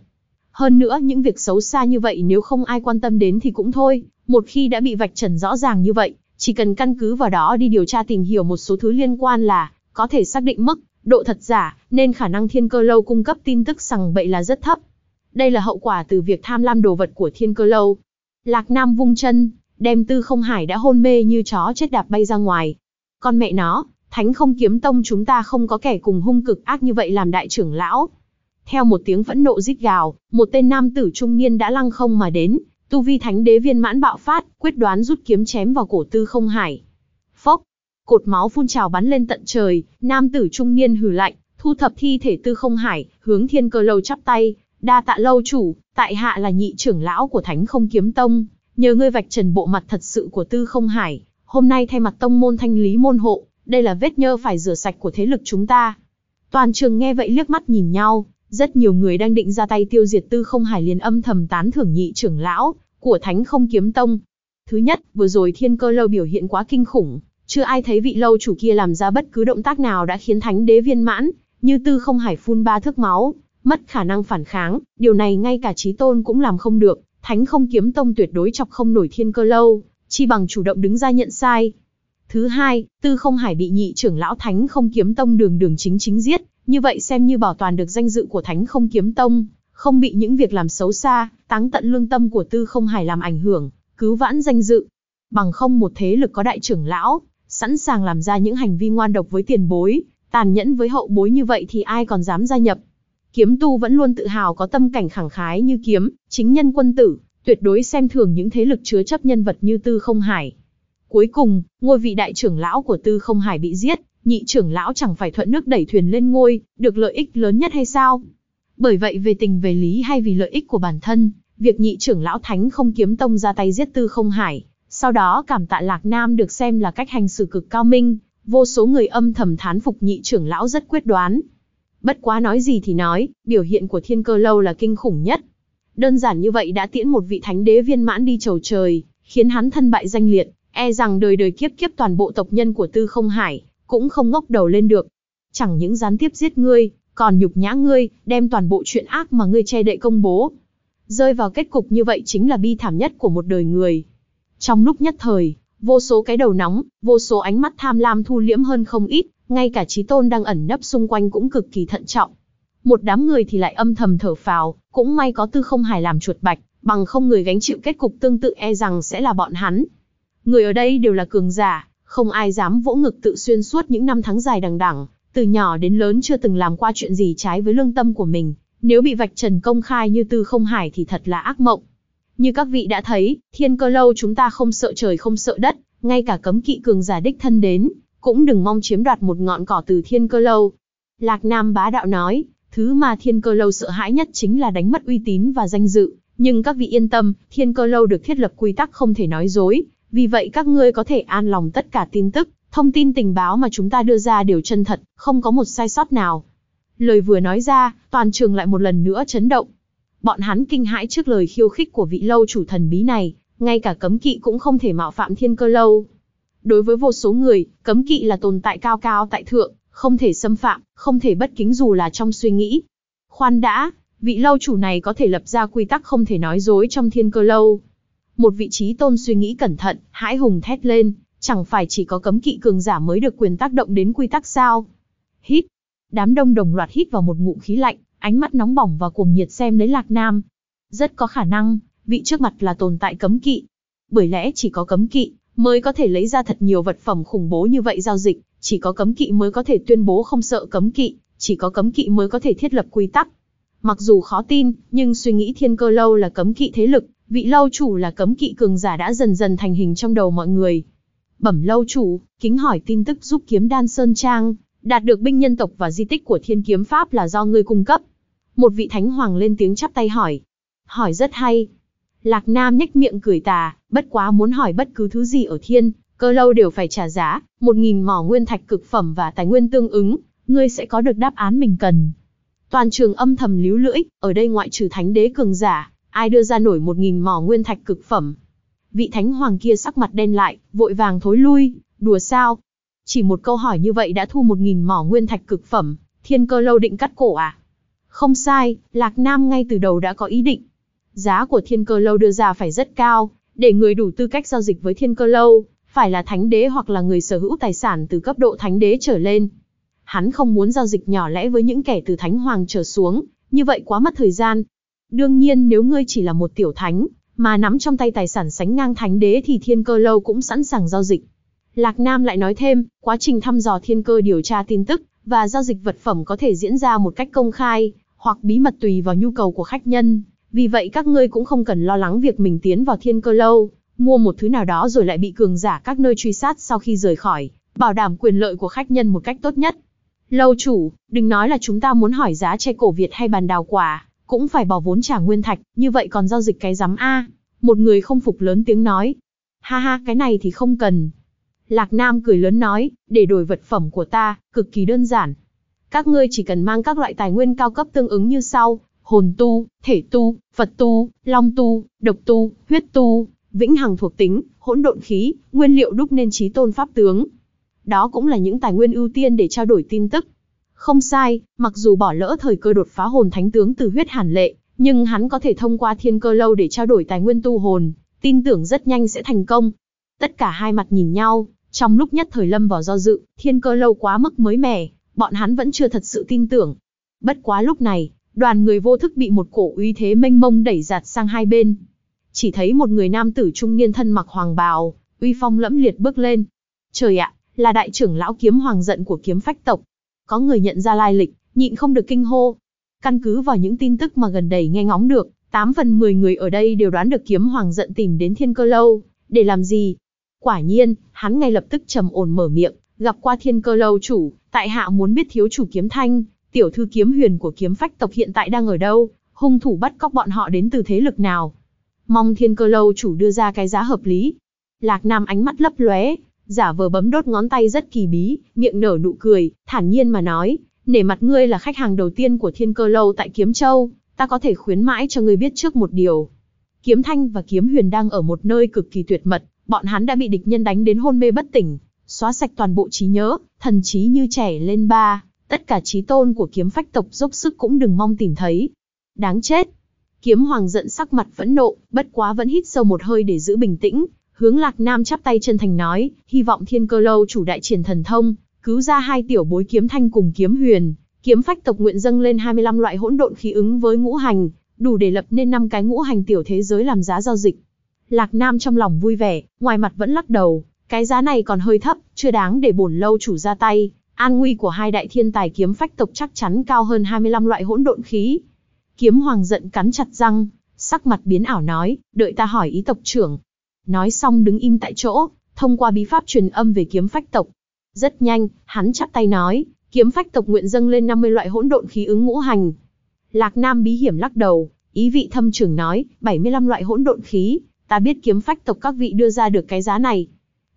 Hơn nữa những việc xấu xa như vậy nếu không ai quan tâm đến thì cũng thôi, một khi đã bị vạch trần rõ ràng như vậy, chỉ cần căn cứ vào đó đi điều tra tìm hiểu một số thứ liên quan là có thể xác định mức độ thật giả, nên khả năng thiên cơ lâu cung cấp tin tức sằng bậy là rất thấp. Đây là hậu quả từ việc tham lam đồ vật của thiên cơ lâu. Lạc Nam vung chân, đem tư không hải đã hôn mê như chó chết đạp bay ra ngoài. Con mẹ nó, thánh không kiếm tông chúng ta không có kẻ cùng hung cực ác như vậy làm đại trưởng lão. Theo một tiếng phẫn nộ rít gào, một tên nam tử trung niên đã lăng không mà đến, tu vi thánh đế viên mãn bạo phát, quyết đoán rút kiếm chém vào cổ tư không hải. Cột máu phun trào bắn lên tận trời, nam tử trung niên hừ lạnh, thu thập thi thể tư không hải, hướng thiên cơ lâu chắp tay, đa tạ lâu chủ, tại hạ là nhị trưởng lão của thánh không kiếm tông, nhờ ngươi vạch trần bộ mặt thật sự của tư không hải, hôm nay thay mặt tông môn thanh lý môn hộ, đây là vết nhơ phải rửa sạch của thế lực chúng ta. Toàn trường nghe vậy liếc mắt nhìn nhau, rất nhiều người đang định ra tay tiêu diệt tư không hải liền âm thầm tán thưởng nhị trưởng lão, của thánh không kiếm tông. Thứ nhất, vừa rồi thiên cơ lâu biểu hiện quá kinh khủng, chưa ai thấy vị lâu chủ kia làm ra bất cứ động tác nào đã khiến thánh đế viên mãn, như tư không hải phun ba thước máu, mất khả năng phản kháng, điều này ngay cả trí tôn cũng làm không được, thánh không kiếm tông tuyệt đối chọc không nổi thiên cơ lâu, chi bằng chủ động đứng ra nhận sai. Thứ hai, tư không hải bị nhị trưởng lão thánh không kiếm tông đường đường chính chính giết, như vậy xem như bảo toàn được danh dự của thánh không kiếm tông, không bị những việc làm xấu xa, táng tận lương tâm của tư không hải làm ảnh hưởng, cứu vãn danh dự. Bằng không một thế lực có đại trưởng lão, sẵn sàng làm ra những hành vi ngoan độc với tiền bối, tàn nhẫn với hậu bối như vậy thì ai còn dám gia nhập. Kiếm tu vẫn luôn tự hào có tâm cảnh khẳng khái như kiếm, chính nhân quân tử, tuyệt đối xem thường những thế lực chứa chấp nhân vật như Tư Không Hải. Cuối cùng, ngôi vị đại trưởng lão của Tư Không Hải bị giết, nhị trưởng lão chẳng phải thuận nước đẩy thuyền lên ngôi, được lợi ích lớn nhất hay sao? Bởi vậy về tình về lý hay vì lợi ích của bản thân, việc nhị trưởng lão Thánh không kiếm tông ra tay giết Tư Không Hải, sau đó cảm tạ Lạc Nam được xem là cách hành xử cực cao minh, vô số người âm thầm thán phục nhị trưởng lão rất quyết đoán. Bất quá nói gì thì nói, biểu hiện của thiên cơ lâu là kinh khủng nhất. Đơn giản như vậy đã tiễn một vị thánh đế viên mãn đi chầu trời, khiến hắn thân bại danh liệt, e rằng đời đời kiếp kiếp toàn bộ tộc nhân của Tư Không Hải, cũng không ngóc đầu lên được. Chẳng những gián tiếp giết ngươi, còn nhục nhã ngươi, đem toàn bộ chuyện ác mà ngươi che đậy công bố. Rơi vào kết cục như vậy chính là bi thảm nhất của một đời người. Trong lúc nhất thời, vô số cái đầu nóng, vô số ánh mắt tham lam thu liễm hơn không ít, ngay cả trí tôn đang ẩn nấp xung quanh cũng cực kỳ thận trọng. Một đám người thì lại âm thầm thở phào, cũng may có tư không hài làm chuột bạch, bằng không người gánh chịu kết cục tương tự e rằng sẽ là bọn hắn. Người ở đây đều là cường giả, không ai dám vỗ ngực tự xuyên suốt những năm tháng dài đằng đẳng, từ nhỏ đến lớn chưa từng làm qua chuyện gì trái với lương tâm của mình, nếu bị vạch trần công khai như Tư Không Hải thì thật là ác mộng. Như các vị đã thấy, thiên cơ lâu chúng ta không sợ trời không sợ đất, ngay cả cấm kỵ cường giả đích thân đến, cũng đừng mong chiếm đoạt một ngọn cỏ từ thiên cơ lâu. Lạc Nam bá đạo nói, thứ mà thiên cơ lâu sợ hãi nhất chính là đánh mất uy tín và danh dự, nhưng các vị yên tâm, thiên cơ lâu được thiết lập quy tắc không thể nói dối, vì vậy các ngươi có thể an lòng tất cả tin tức, thông tin tình báo mà chúng ta đưa ra đều chân thật, không có một sai sót nào. Lời vừa nói ra, toàn trường lại một lần nữa chấn động. Bọn hắn kinh hãi trước lời khiêu khích của vị lâu chủ thần bí này, ngay cả cấm kỵ cũng không thể mạo phạm thiên cơ lâu. Đối với vô số người, cấm kỵ là tồn tại cao cao tại thượng, không thể xâm phạm, không thể bất kính dù là trong suy nghĩ. Khoan đã, vị lâu chủ này có thể lập ra quy tắc không thể nói dối trong thiên cơ lâu. Một vị trí tôn suy nghĩ cẩn thận, hãi hùng thét lên, chẳng phải chỉ có cấm kỵ cường giả mới được quyền tác động đến quy tắc sao. Hít. Đám đông đồng loạt hít vào một ngụm khí lạnh, ánh mắt nóng bỏng và cuồng nhiệt xem lấy Lạc Nam. Rất có khả năng, vị trước mặt là tồn tại cấm kỵ. Bởi lẽ chỉ có cấm kỵ, mới có thể lấy ra thật nhiều vật phẩm khủng bố như vậy giao dịch, chỉ có cấm kỵ mới có thể tuyên bố không sợ cấm kỵ, chỉ có cấm kỵ mới có thể thiết lập quy tắc. Mặc dù khó tin, nhưng suy nghĩ thiên cơ lâu là cấm kỵ thế lực, vị lâu chủ là cấm kỵ cường giả đã dần dần thành hình trong đầu mọi người. Bẩm lâu chủ, kính hỏi tin tức giúp kiếm đan Sơn Trang, đạt được binh nhân tộc và di tích của thiên kiếm pháp là do ngươi cung cấp. Một vị thánh hoàng lên tiếng chắp tay hỏi. Hỏi rất hay. Lạc Nam nhếch miệng cười tà, bất quá muốn hỏi bất cứ thứ gì ở thiên, cơ lâu đều phải trả giá, một nghìn mỏ nguyên thạch cực phẩm và tài nguyên tương ứng, ngươi sẽ có được đáp án mình cần. Toàn trường âm thầm líu lưỡi, ở đây ngoại trừ thánh đế cường giả, ai đưa ra nổi một nghìn mỏ nguyên thạch cực phẩm. Vị thánh hoàng kia sắc mặt đen lại, vội vàng thối lui, đùa sao? Chỉ một câu hỏi như vậy đã thu một nghìn mỏ nguyên thạch cực phẩm, thiên cơ lâu định cắt cổ à? Không sai, Lạc Nam ngay từ đầu đã có ý định. Giá của thiên cơ lâu đưa ra phải rất cao, để người đủ tư cách giao dịch với thiên cơ lâu, phải là thánh đế hoặc là người sở hữu tài sản từ cấp độ thánh đế trở lên. Hắn không muốn giao dịch nhỏ lẽ với những kẻ từ thánh hoàng trở xuống, như vậy quá mất thời gian. Đương nhiên nếu ngươi chỉ là một tiểu thánh, mà nắm trong tay tài sản sánh ngang thánh đế thì thiên cơ lâu cũng sẵn sàng giao dịch. Lạc Nam lại nói thêm, quá trình thăm dò thiên cơ điều tra tin tức, và giao dịch vật phẩm có thể diễn ra một cách công khai, hoặc bí mật tùy vào nhu cầu của khách nhân. Vì vậy các ngươi cũng không cần lo lắng việc mình tiến vào thiên cơ lâu, mua một thứ nào đó rồi lại bị cường giả các nơi truy sát sau khi rời khỏi, bảo đảm quyền lợi của khách nhân một cách tốt nhất. Lâu chủ, đừng nói là chúng ta muốn hỏi giá che cổ Việt hay bàn đào quả, cũng phải bỏ vốn trả nguyên thạch, như vậy còn giao dịch cái giám A. Một người không phục lớn tiếng nói. Ha ha, cái này thì không cần. Lạc Nam cười lớn nói, để đổi vật phẩm của ta, cực kỳ đơn giản. Các ngươi chỉ cần mang các loại tài nguyên cao cấp tương ứng như sau, hồn tu, thể tu, Phật tu, long tu, độc tu, huyết tu, vĩnh hằng thuộc tính, hỗn độn khí, nguyên liệu đúc nên trí tôn pháp tướng. Đó cũng là những tài nguyên ưu tiên để trao đổi tin tức. Không sai, mặc dù bỏ lỡ thời cơ đột phá hồn thánh tướng từ huyết hàn lệ, nhưng hắn có thể thông qua thiên cơ lâu để trao đổi tài nguyên tu hồn, tin tưởng rất nhanh sẽ thành công. Tất cả hai mặt nhìn nhau, trong lúc nhất thời lâm vào do dự, thiên cơ lâu quá mức mới mẻ, bọn hắn vẫn chưa thật sự tin tưởng. Bất quá lúc này, đoàn người vô thức bị một cổ uy thế mênh mông đẩy giạt sang hai bên. Chỉ thấy một người nam tử trung niên thân mặc hoàng bào, uy phong lẫm liệt bước lên. Trời ạ, là đại trưởng lão kiếm hoàng giận của kiếm phách tộc. Có người nhận ra lai lịch, nhịn không được kinh hô. Căn cứ vào những tin tức mà gần đây nghe ngóng được, 8 phần 10 người ở đây đều đoán được kiếm hoàng giận tìm đến thiên cơ lâu. Để làm gì? Quả nhiên, hắn ngay lập tức trầm ổn mở miệng, gặp qua thiên cơ lâu chủ, tại hạ muốn biết thiếu chủ kiếm thanh, tiểu thư kiếm huyền của kiếm phách tộc hiện tại đang ở đâu, hung thủ bắt cóc bọn họ đến từ thế lực nào. Mong thiên cơ lâu chủ đưa ra cái giá hợp lý. Lạc Nam ánh mắt lấp lóe, giả vờ bấm đốt ngón tay rất kỳ bí, miệng nở nụ cười, thản nhiên mà nói, nể mặt ngươi là khách hàng đầu tiên của thiên cơ lâu tại Kiếm Châu, ta có thể khuyến mãi cho ngươi biết trước một điều. Kiếm Thanh và Kiếm Huyền đang ở một nơi cực kỳ tuyệt mật, bọn hắn đã bị địch nhân đánh đến hôn mê bất tỉnh, xóa sạch toàn bộ trí nhớ, thần trí như trẻ lên ba, tất cả trí tôn của kiếm phách tộc dốc sức cũng đừng mong tìm thấy. Đáng chết! Kiếm hoàng giận sắc mặt phẫn nộ, bất quá vẫn hít sâu một hơi để giữ bình tĩnh, hướng lạc nam chắp tay chân thành nói, hy vọng thiên cơ lâu chủ đại triển thần thông, cứu ra hai tiểu bối kiếm thanh cùng kiếm huyền, kiếm phách tộc nguyện dâng lên 25 loại hỗn độn khí ứng với ngũ hành, đủ để lập nên năm cái ngũ hành tiểu thế giới làm giá giao dịch. Lạc Nam trong lòng vui vẻ, ngoài mặt vẫn lắc đầu, cái giá này còn hơi thấp, chưa đáng để bổn lâu chủ ra tay, an nguy của hai đại thiên tài kiếm phách tộc chắc chắn cao hơn 25 loại hỗn độn khí. Kiếm hoàng giận cắn chặt răng, sắc mặt biến ảo nói, đợi ta hỏi ý tộc trưởng. Nói xong đứng im tại chỗ, thông qua bí pháp truyền âm về kiếm phách tộc. Rất nhanh, hắn chặt tay nói, kiếm phách tộc nguyện dâng lên 50 loại hỗn độn khí ứng ngũ hành. Lạc Nam bí hiểm lắc đầu, ý vị thâm trưởng nói, 75 loại hỗn độn khí, ta biết kiếm phách tộc các vị đưa ra được cái giá này.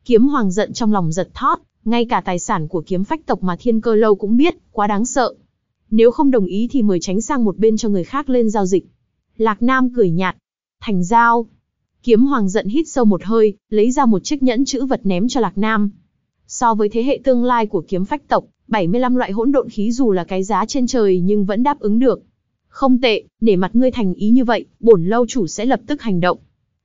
Kiếm hoàng giận trong lòng giật thót, ngay cả tài sản của kiếm phách tộc mà thiên cơ lâu cũng biết, quá đáng sợ. Nếu không đồng ý thì mời tránh sang một bên cho người khác lên giao dịch. Lạc Nam cười nhạt. Thành giao. Kiếm hoàng giận hít sâu một hơi, lấy ra một chiếc nhẫn chữ vật ném cho Lạc Nam. So với thế hệ tương lai của kiếm phách tộc, 75 loại hỗn độn khí dù là cái giá trên trời nhưng vẫn đáp ứng được. Không tệ, để mặt ngươi thành ý như vậy, bổn lâu chủ sẽ lập tức hành động.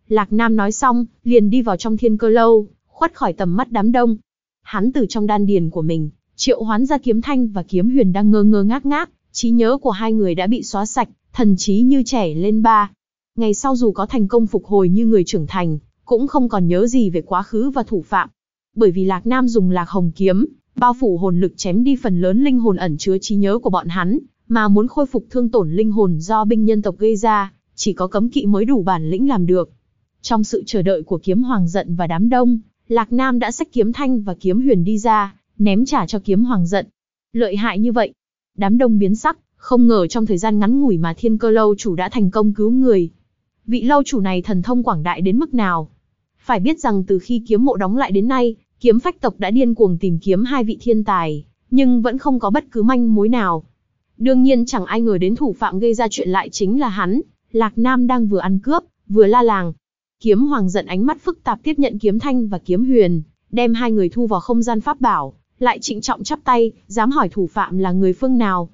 Lạc Nam nói xong, liền đi vào trong thiên cơ lâu, khuất khỏi tầm mắt đám đông. Hắn từ trong đan điền của mình, triệu hoán ra kiếm thanh và kiếm huyền đang ngơ ngơ ngác ngác, trí nhớ của hai người đã bị xóa sạch, thần trí như trẻ lên ba. Ngày sau dù có thành công phục hồi như người trưởng thành, cũng không còn nhớ gì về quá khứ và thủ phạm. Bởi vì Lạc Nam dùng Lạc Hồng kiếm, bao phủ hồn lực chém đi phần lớn linh hồn ẩn chứa trí nhớ của bọn hắn, mà muốn khôi phục thương tổn linh hồn do binh nhân tộc gây ra, chỉ có cấm kỵ mới đủ bản lĩnh làm được. Trong sự chờ đợi của kiếm hoàng giận và đám đông, Lạc Nam đã xách kiếm thanh và kiếm huyền đi ra, ném trả cho kiếm hoàng giận. Lợi hại như vậy. Đám đông biến sắc, không ngờ trong thời gian ngắn ngủi mà thiên cơ lâu chủ đã thành công cứu người. Vị lâu chủ này thần thông quảng đại đến mức nào? Phải biết rằng từ khi kiếm mộ đóng lại đến nay, kiếm phách tộc đã điên cuồng tìm kiếm hai vị thiên tài, nhưng vẫn không có bất cứ manh mối nào. Đương nhiên chẳng ai ngờ đến thủ phạm gây ra chuyện lại chính là hắn, Lạc Nam đang vừa ăn cướp, vừa la làng, Kiếm Hoàng giận ánh mắt phức tạp tiếp nhận kiếm thanh và kiếm huyền, đem hai người thu vào không gian pháp bảo, lại trịnh trọng chắp tay, dám hỏi thủ phạm là người phương nào.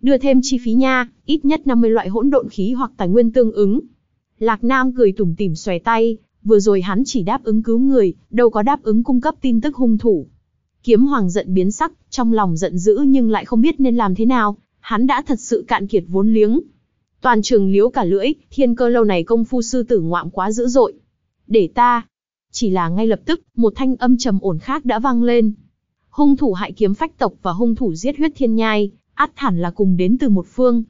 Đưa thêm chi phí nha, ít nhất 50 loại hỗn độn khí hoặc tài nguyên tương ứng. Lạc Nam cười tủm tỉm xòe tay, vừa rồi hắn chỉ đáp ứng cứu người, đâu có đáp ứng cung cấp tin tức hung thủ. Kiếm Hoàng giận biến sắc, trong lòng giận dữ nhưng lại không biết nên làm thế nào, hắn đã thật sự cạn kiệt vốn liếng. Toàn trường liếu cả lưỡi, thiên cơ lâu này công phu sư tử ngoạm quá dữ dội. Để ta. Chỉ là ngay lập tức, một thanh âm trầm ổn khác đã vang lên. Hung thủ hại kiếm phách tộc và hung thủ giết huyết thiên nhai, át hẳn là cùng đến từ một phương.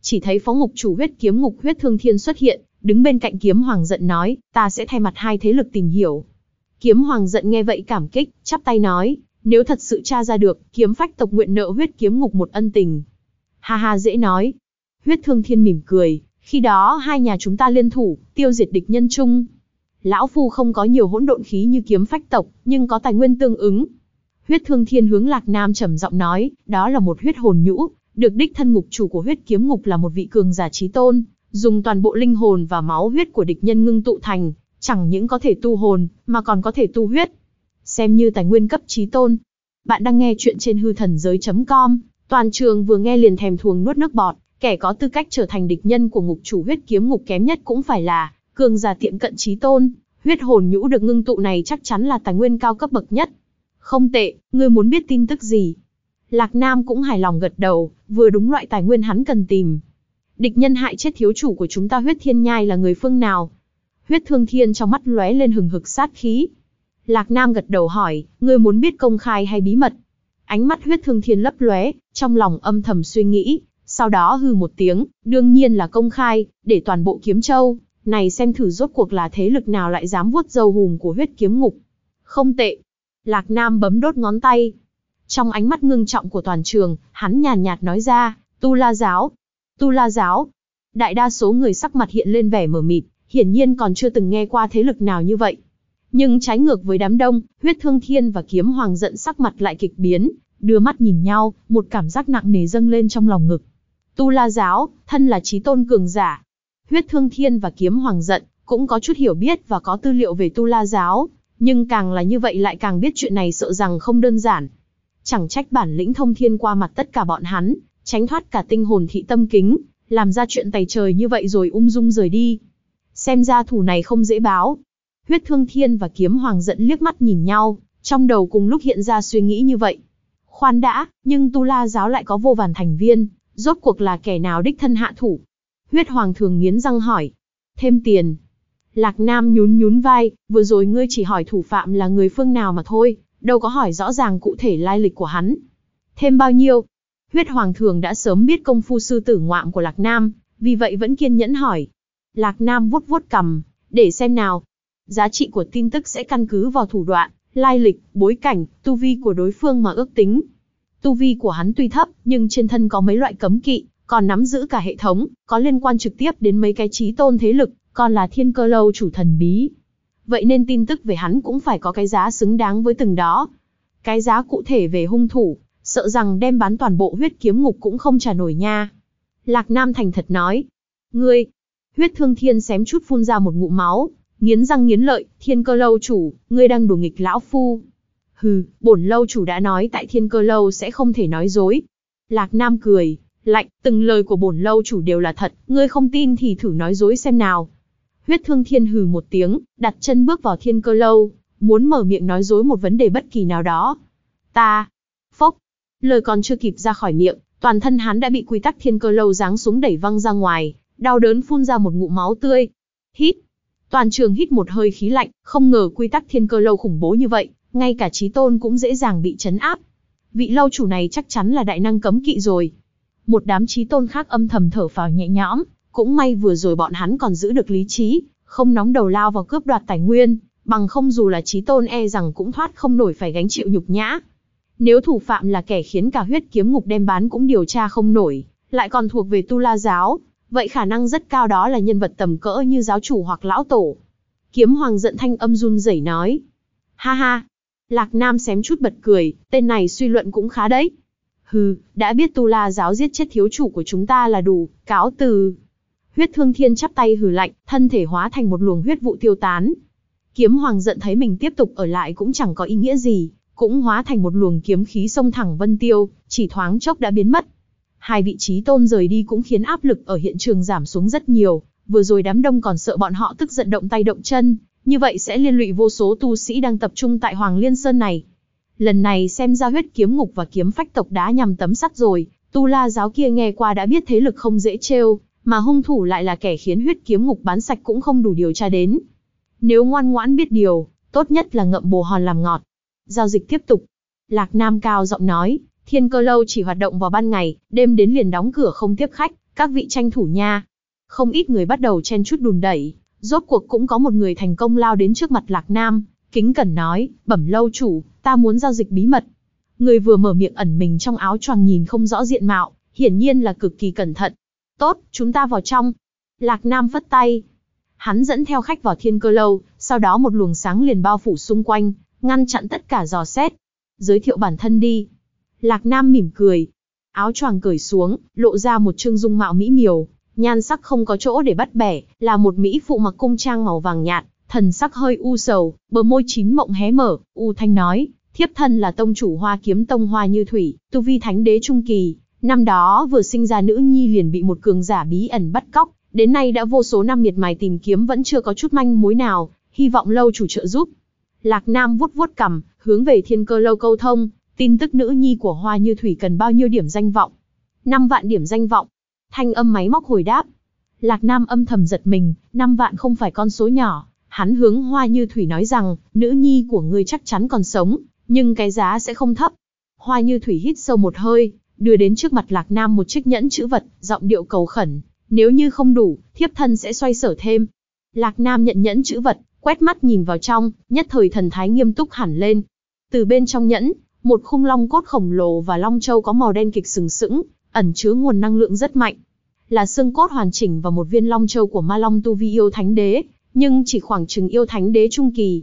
Chỉ thấy phó ngục chủ huyết kiếm ngục huyết thương thiên xuất hiện, đứng bên cạnh kiếm hoàng giận nói, ta sẽ thay mặt hai thế lực tìm hiểu. Kiếm hoàng giận nghe vậy cảm kích, chắp tay nói, nếu thật sự tra ra được, kiếm phách tộc nguyện nợ huyết kiếm ngục một ân tình. Ha ha dễ nói. Huyết thương thiên mỉm cười, khi đó hai nhà chúng ta liên thủ, tiêu diệt địch nhân chung. Lão Phu không có nhiều hỗn độn khí như kiếm phách tộc, nhưng có tài nguyên tương ứng. Huyết thương thiên hướng lạc nam trầm giọng nói, đó là một huyết hồn nhũ, được đích thân ngục chủ của huyết kiếm ngục là một vị cường giả trí tôn, dùng toàn bộ linh hồn và máu huyết của địch nhân ngưng tụ thành, chẳng những có thể tu hồn, mà còn có thể tu huyết. Xem như tài nguyên cấp trí tôn. Bạn đang nghe chuyện trên hư thần giới.com, toàn trường vừa nghe liền thèm thuồng nuốt nước bọt, kẻ có tư cách trở thành địch nhân của ngục chủ huyết kiếm ngục kém nhất cũng phải là cường giả tiệm cận trí tôn, huyết hồn nhũ được ngưng tụ này chắc chắn là tài nguyên cao cấp bậc nhất. Không tệ, ngươi muốn biết tin tức gì? Lạc Nam cũng hài lòng gật đầu, vừa đúng loại tài nguyên hắn cần tìm. Địch nhân hại chết thiếu chủ của chúng ta huyết thiên nhai là người phương nào? Huyết thương thiên trong mắt lóe lên hừng hực sát khí. Lạc Nam gật đầu hỏi, ngươi muốn biết công khai hay bí mật? Ánh mắt huyết thương thiên lấp lóe, trong lòng âm thầm suy nghĩ, sau đó hư một tiếng, đương nhiên là công khai, để toàn bộ kiếm châu, này xem thử rốt cuộc là thế lực nào lại dám vuốt dâu hùm của huyết kiếm ngục. Không tệ. Lạc Nam bấm đốt ngón tay. Trong ánh mắt ngưng trọng của toàn trường, hắn nhàn nhạt nói ra, Tu La Giáo. Tu La Giáo. Đại đa số người sắc mặt hiện lên vẻ mờ mịt, hiển nhiên còn chưa từng nghe qua thế lực nào như vậy. Nhưng trái ngược với đám đông, huyết thương thiên và kiếm hoàng giận sắc mặt lại kịch biến, đưa mắt nhìn nhau, một cảm giác nặng nề dâng lên trong lòng ngực. Tu La Giáo, thân là trí tôn cường giả. Huyết Thương Thiên và Kiếm Hoàng giận, cũng có chút hiểu biết và có tư liệu về Tu La Giáo, nhưng càng là như vậy lại càng biết chuyện này sợ rằng không đơn giản. Chẳng trách bản lĩnh thông thiên qua mặt tất cả bọn hắn, tránh thoát cả tinh hồn thị tâm kính, làm ra chuyện tày trời như vậy rồi ung dung rời đi. Xem ra thủ này không dễ báo. Huyết Thương Thiên và Kiếm Hoàng giận liếc mắt nhìn nhau, trong đầu cùng lúc hiện ra suy nghĩ như vậy. Khoan đã, nhưng Tu La Giáo lại có vô vàn thành viên, Rốt cuộc là kẻ nào đích thân hạ thủ? Huyết Hoàng thường nghiến răng hỏi. Thêm tiền. Lạc Nam nhún nhún vai, vừa rồi ngươi chỉ hỏi thủ phạm là người phương nào mà thôi, đâu có hỏi rõ ràng cụ thể lai lịch của hắn. Thêm bao nhiêu? Huyết Hoàng thường đã sớm biết công phu sư tử ngoạm của Lạc Nam, vì vậy vẫn kiên nhẫn hỏi. Lạc Nam vuốt vuốt cầm, để xem nào. Giá trị của tin tức sẽ căn cứ vào thủ đoạn, lai lịch, bối cảnh, tu vi của đối phương mà ước tính. Tu vi của hắn tuy thấp, nhưng trên thân có mấy loại cấm kỵ, còn nắm giữ cả hệ thống, có liên quan trực tiếp đến mấy cái trí tôn thế lực, còn là thiên cơ lâu chủ thần bí. Vậy nên tin tức về hắn cũng phải có cái giá xứng đáng với từng đó. Cái giá cụ thể về hung thủ, sợ rằng đem bán toàn bộ huyết kiếm ngục cũng không trả nổi nha. Lạc Nam thành thật nói. Ngươi, huyết thương thiên xém chút phun ra một ngụm máu, nghiến răng nghiến lợi, thiên cơ lâu chủ, ngươi đang đùa nghịch lão phu. Hừ, bổn lâu chủ đã nói tại thiên cơ lâu sẽ không thể nói dối. Lạc Nam cười, lạnh, từng lời của bổn lâu chủ đều là thật, ngươi không tin thì thử nói dối xem nào. Huyết thương thiên hừ một tiếng, đặt chân bước vào thiên cơ lâu, muốn mở miệng nói dối một vấn đề bất kỳ nào đó. Ta, phốc, lời còn chưa kịp ra khỏi miệng, toàn thân hắn đã bị quy tắc thiên cơ lâu giáng xuống đẩy văng ra ngoài, đau đớn phun ra một ngụm máu tươi. Hít, toàn trường hít một hơi khí lạnh, không ngờ quy tắc thiên cơ lâu khủng bố như vậy, ngay cả trí tôn cũng dễ dàng bị chấn áp. Vị lâu chủ này chắc chắn là đại năng cấm kỵ rồi. Một đám trí tôn khác âm thầm thở phào nhẹ nhõm, cũng may vừa rồi bọn hắn còn giữ được lý trí, không nóng đầu lao vào cướp đoạt tài nguyên, bằng không dù là trí tôn e rằng cũng thoát không nổi phải gánh chịu nhục nhã. Nếu thủ phạm là kẻ khiến cả huyết kiếm ngục đem bán cũng điều tra không nổi, lại còn thuộc về tu la giáo, vậy khả năng rất cao đó là nhân vật tầm cỡ như giáo chủ hoặc lão tổ. Kiếm hoàng giận thanh âm run rẩy nói. Ha ha, Lạc Nam xém chút bật cười, tên này suy luận cũng khá đấy. Hừ, đã biết Tu La giáo giết chết thiếu chủ của chúng ta là đủ, cáo từ. Huyết Thương Thiên chắp tay hừ lạnh, thân thể hóa thành một luồng huyết vụ tiêu tán. Kiếm Hoàng giận thấy mình tiếp tục ở lại cũng chẳng có ý nghĩa gì, cũng hóa thành một luồng kiếm khí xông thẳng Vân Tiêu, chỉ thoáng chốc đã biến mất. Hai vị trí tôn rời đi cũng khiến áp lực ở hiện trường giảm xuống rất nhiều, vừa rồi đám đông còn sợ bọn họ tức giận động tay động chân, như vậy sẽ liên lụy vô số tu sĩ đang tập trung tại Hoàng Liên Sơn này. Lần này xem ra huyết kiếm ngục và kiếm phách tộc đá nhằm tấm sắt rồi, tu la giáo kia nghe qua đã biết thế lực không dễ trêu, mà hung thủ lại là kẻ khiến huyết kiếm ngục bán sạch cũng không đủ điều tra đến. Nếu ngoan ngoãn biết điều, tốt nhất là ngậm bồ hòn làm ngọt. Giao dịch tiếp tục. Lạc Nam cao giọng nói, thiên cơ lâu chỉ hoạt động vào ban ngày, đêm đến liền đóng cửa không tiếp khách, các vị tranh thủ nha. Không ít người bắt đầu chen chút đùn đẩy, rốt cuộc cũng có một người thành công lao đến trước mặt Lạc Nam, kính cẩn nói, bẩm lâu chủ, ta muốn giao dịch bí mật. Người vừa mở miệng ẩn mình trong áo choàng nhìn không rõ diện mạo, hiển nhiên là cực kỳ cẩn thận. Tốt, chúng ta vào trong. Lạc Nam phất tay. Hắn dẫn theo khách vào thiên cơ lâu, sau đó một luồng sáng liền bao phủ xung quanh, ngăn chặn tất cả dò xét. Giới thiệu bản thân đi. Lạc Nam mỉm cười. Áo choàng cởi xuống, lộ ra một trương dung mạo mỹ miều, nhan sắc không có chỗ để bắt bẻ, là một mỹ phụ mặc cung trang màu vàng nhạt, thần sắc hơi u sầu, bờ môi chín mộng hé mở, u thanh nói, thiếp thân là tông chủ hoa kiếm tông hoa như thủy, tu vi thánh đế trung kỳ, năm đó vừa sinh ra nữ nhi liền bị một cường giả bí ẩn bắt cóc, đến nay đã vô số năm miệt mài tìm kiếm vẫn chưa có chút manh mối nào, hy vọng lâu chủ trợ giúp. Lạc Nam vuốt vuốt cằm, hướng về thiên cơ lâu câu thông, tin tức nữ nhi của hoa như thủy cần bao nhiêu điểm danh vọng. 5 vạn điểm danh vọng. Thanh âm máy móc hồi đáp. Lạc Nam âm thầm giật mình, 5 vạn không phải con số nhỏ, Hắn hướng Hoa Như Thủy nói rằng, nữ nhi của ngươi chắc chắn còn sống, nhưng cái giá sẽ không thấp. Hoa Như Thủy hít sâu một hơi, đưa đến trước mặt Lạc Nam một chiếc nhẫn chữ vật, giọng điệu cầu khẩn. Nếu như không đủ, thiếp thân sẽ xoay sở thêm. Lạc Nam nhận nhẫn chữ vật, quét mắt nhìn vào trong, nhất thời thần thái nghiêm túc hẳn lên. Từ bên trong nhẫn, một khung long cốt khổng lồ và long châu có màu đen kịch sừng sững, ẩn chứa nguồn năng lượng rất mạnh. Là xương cốt hoàn chỉnh và một viên long châu của ma long tu vi yêu thánh đế, nhưng chỉ khoảng chừng yêu thánh đế trung kỳ.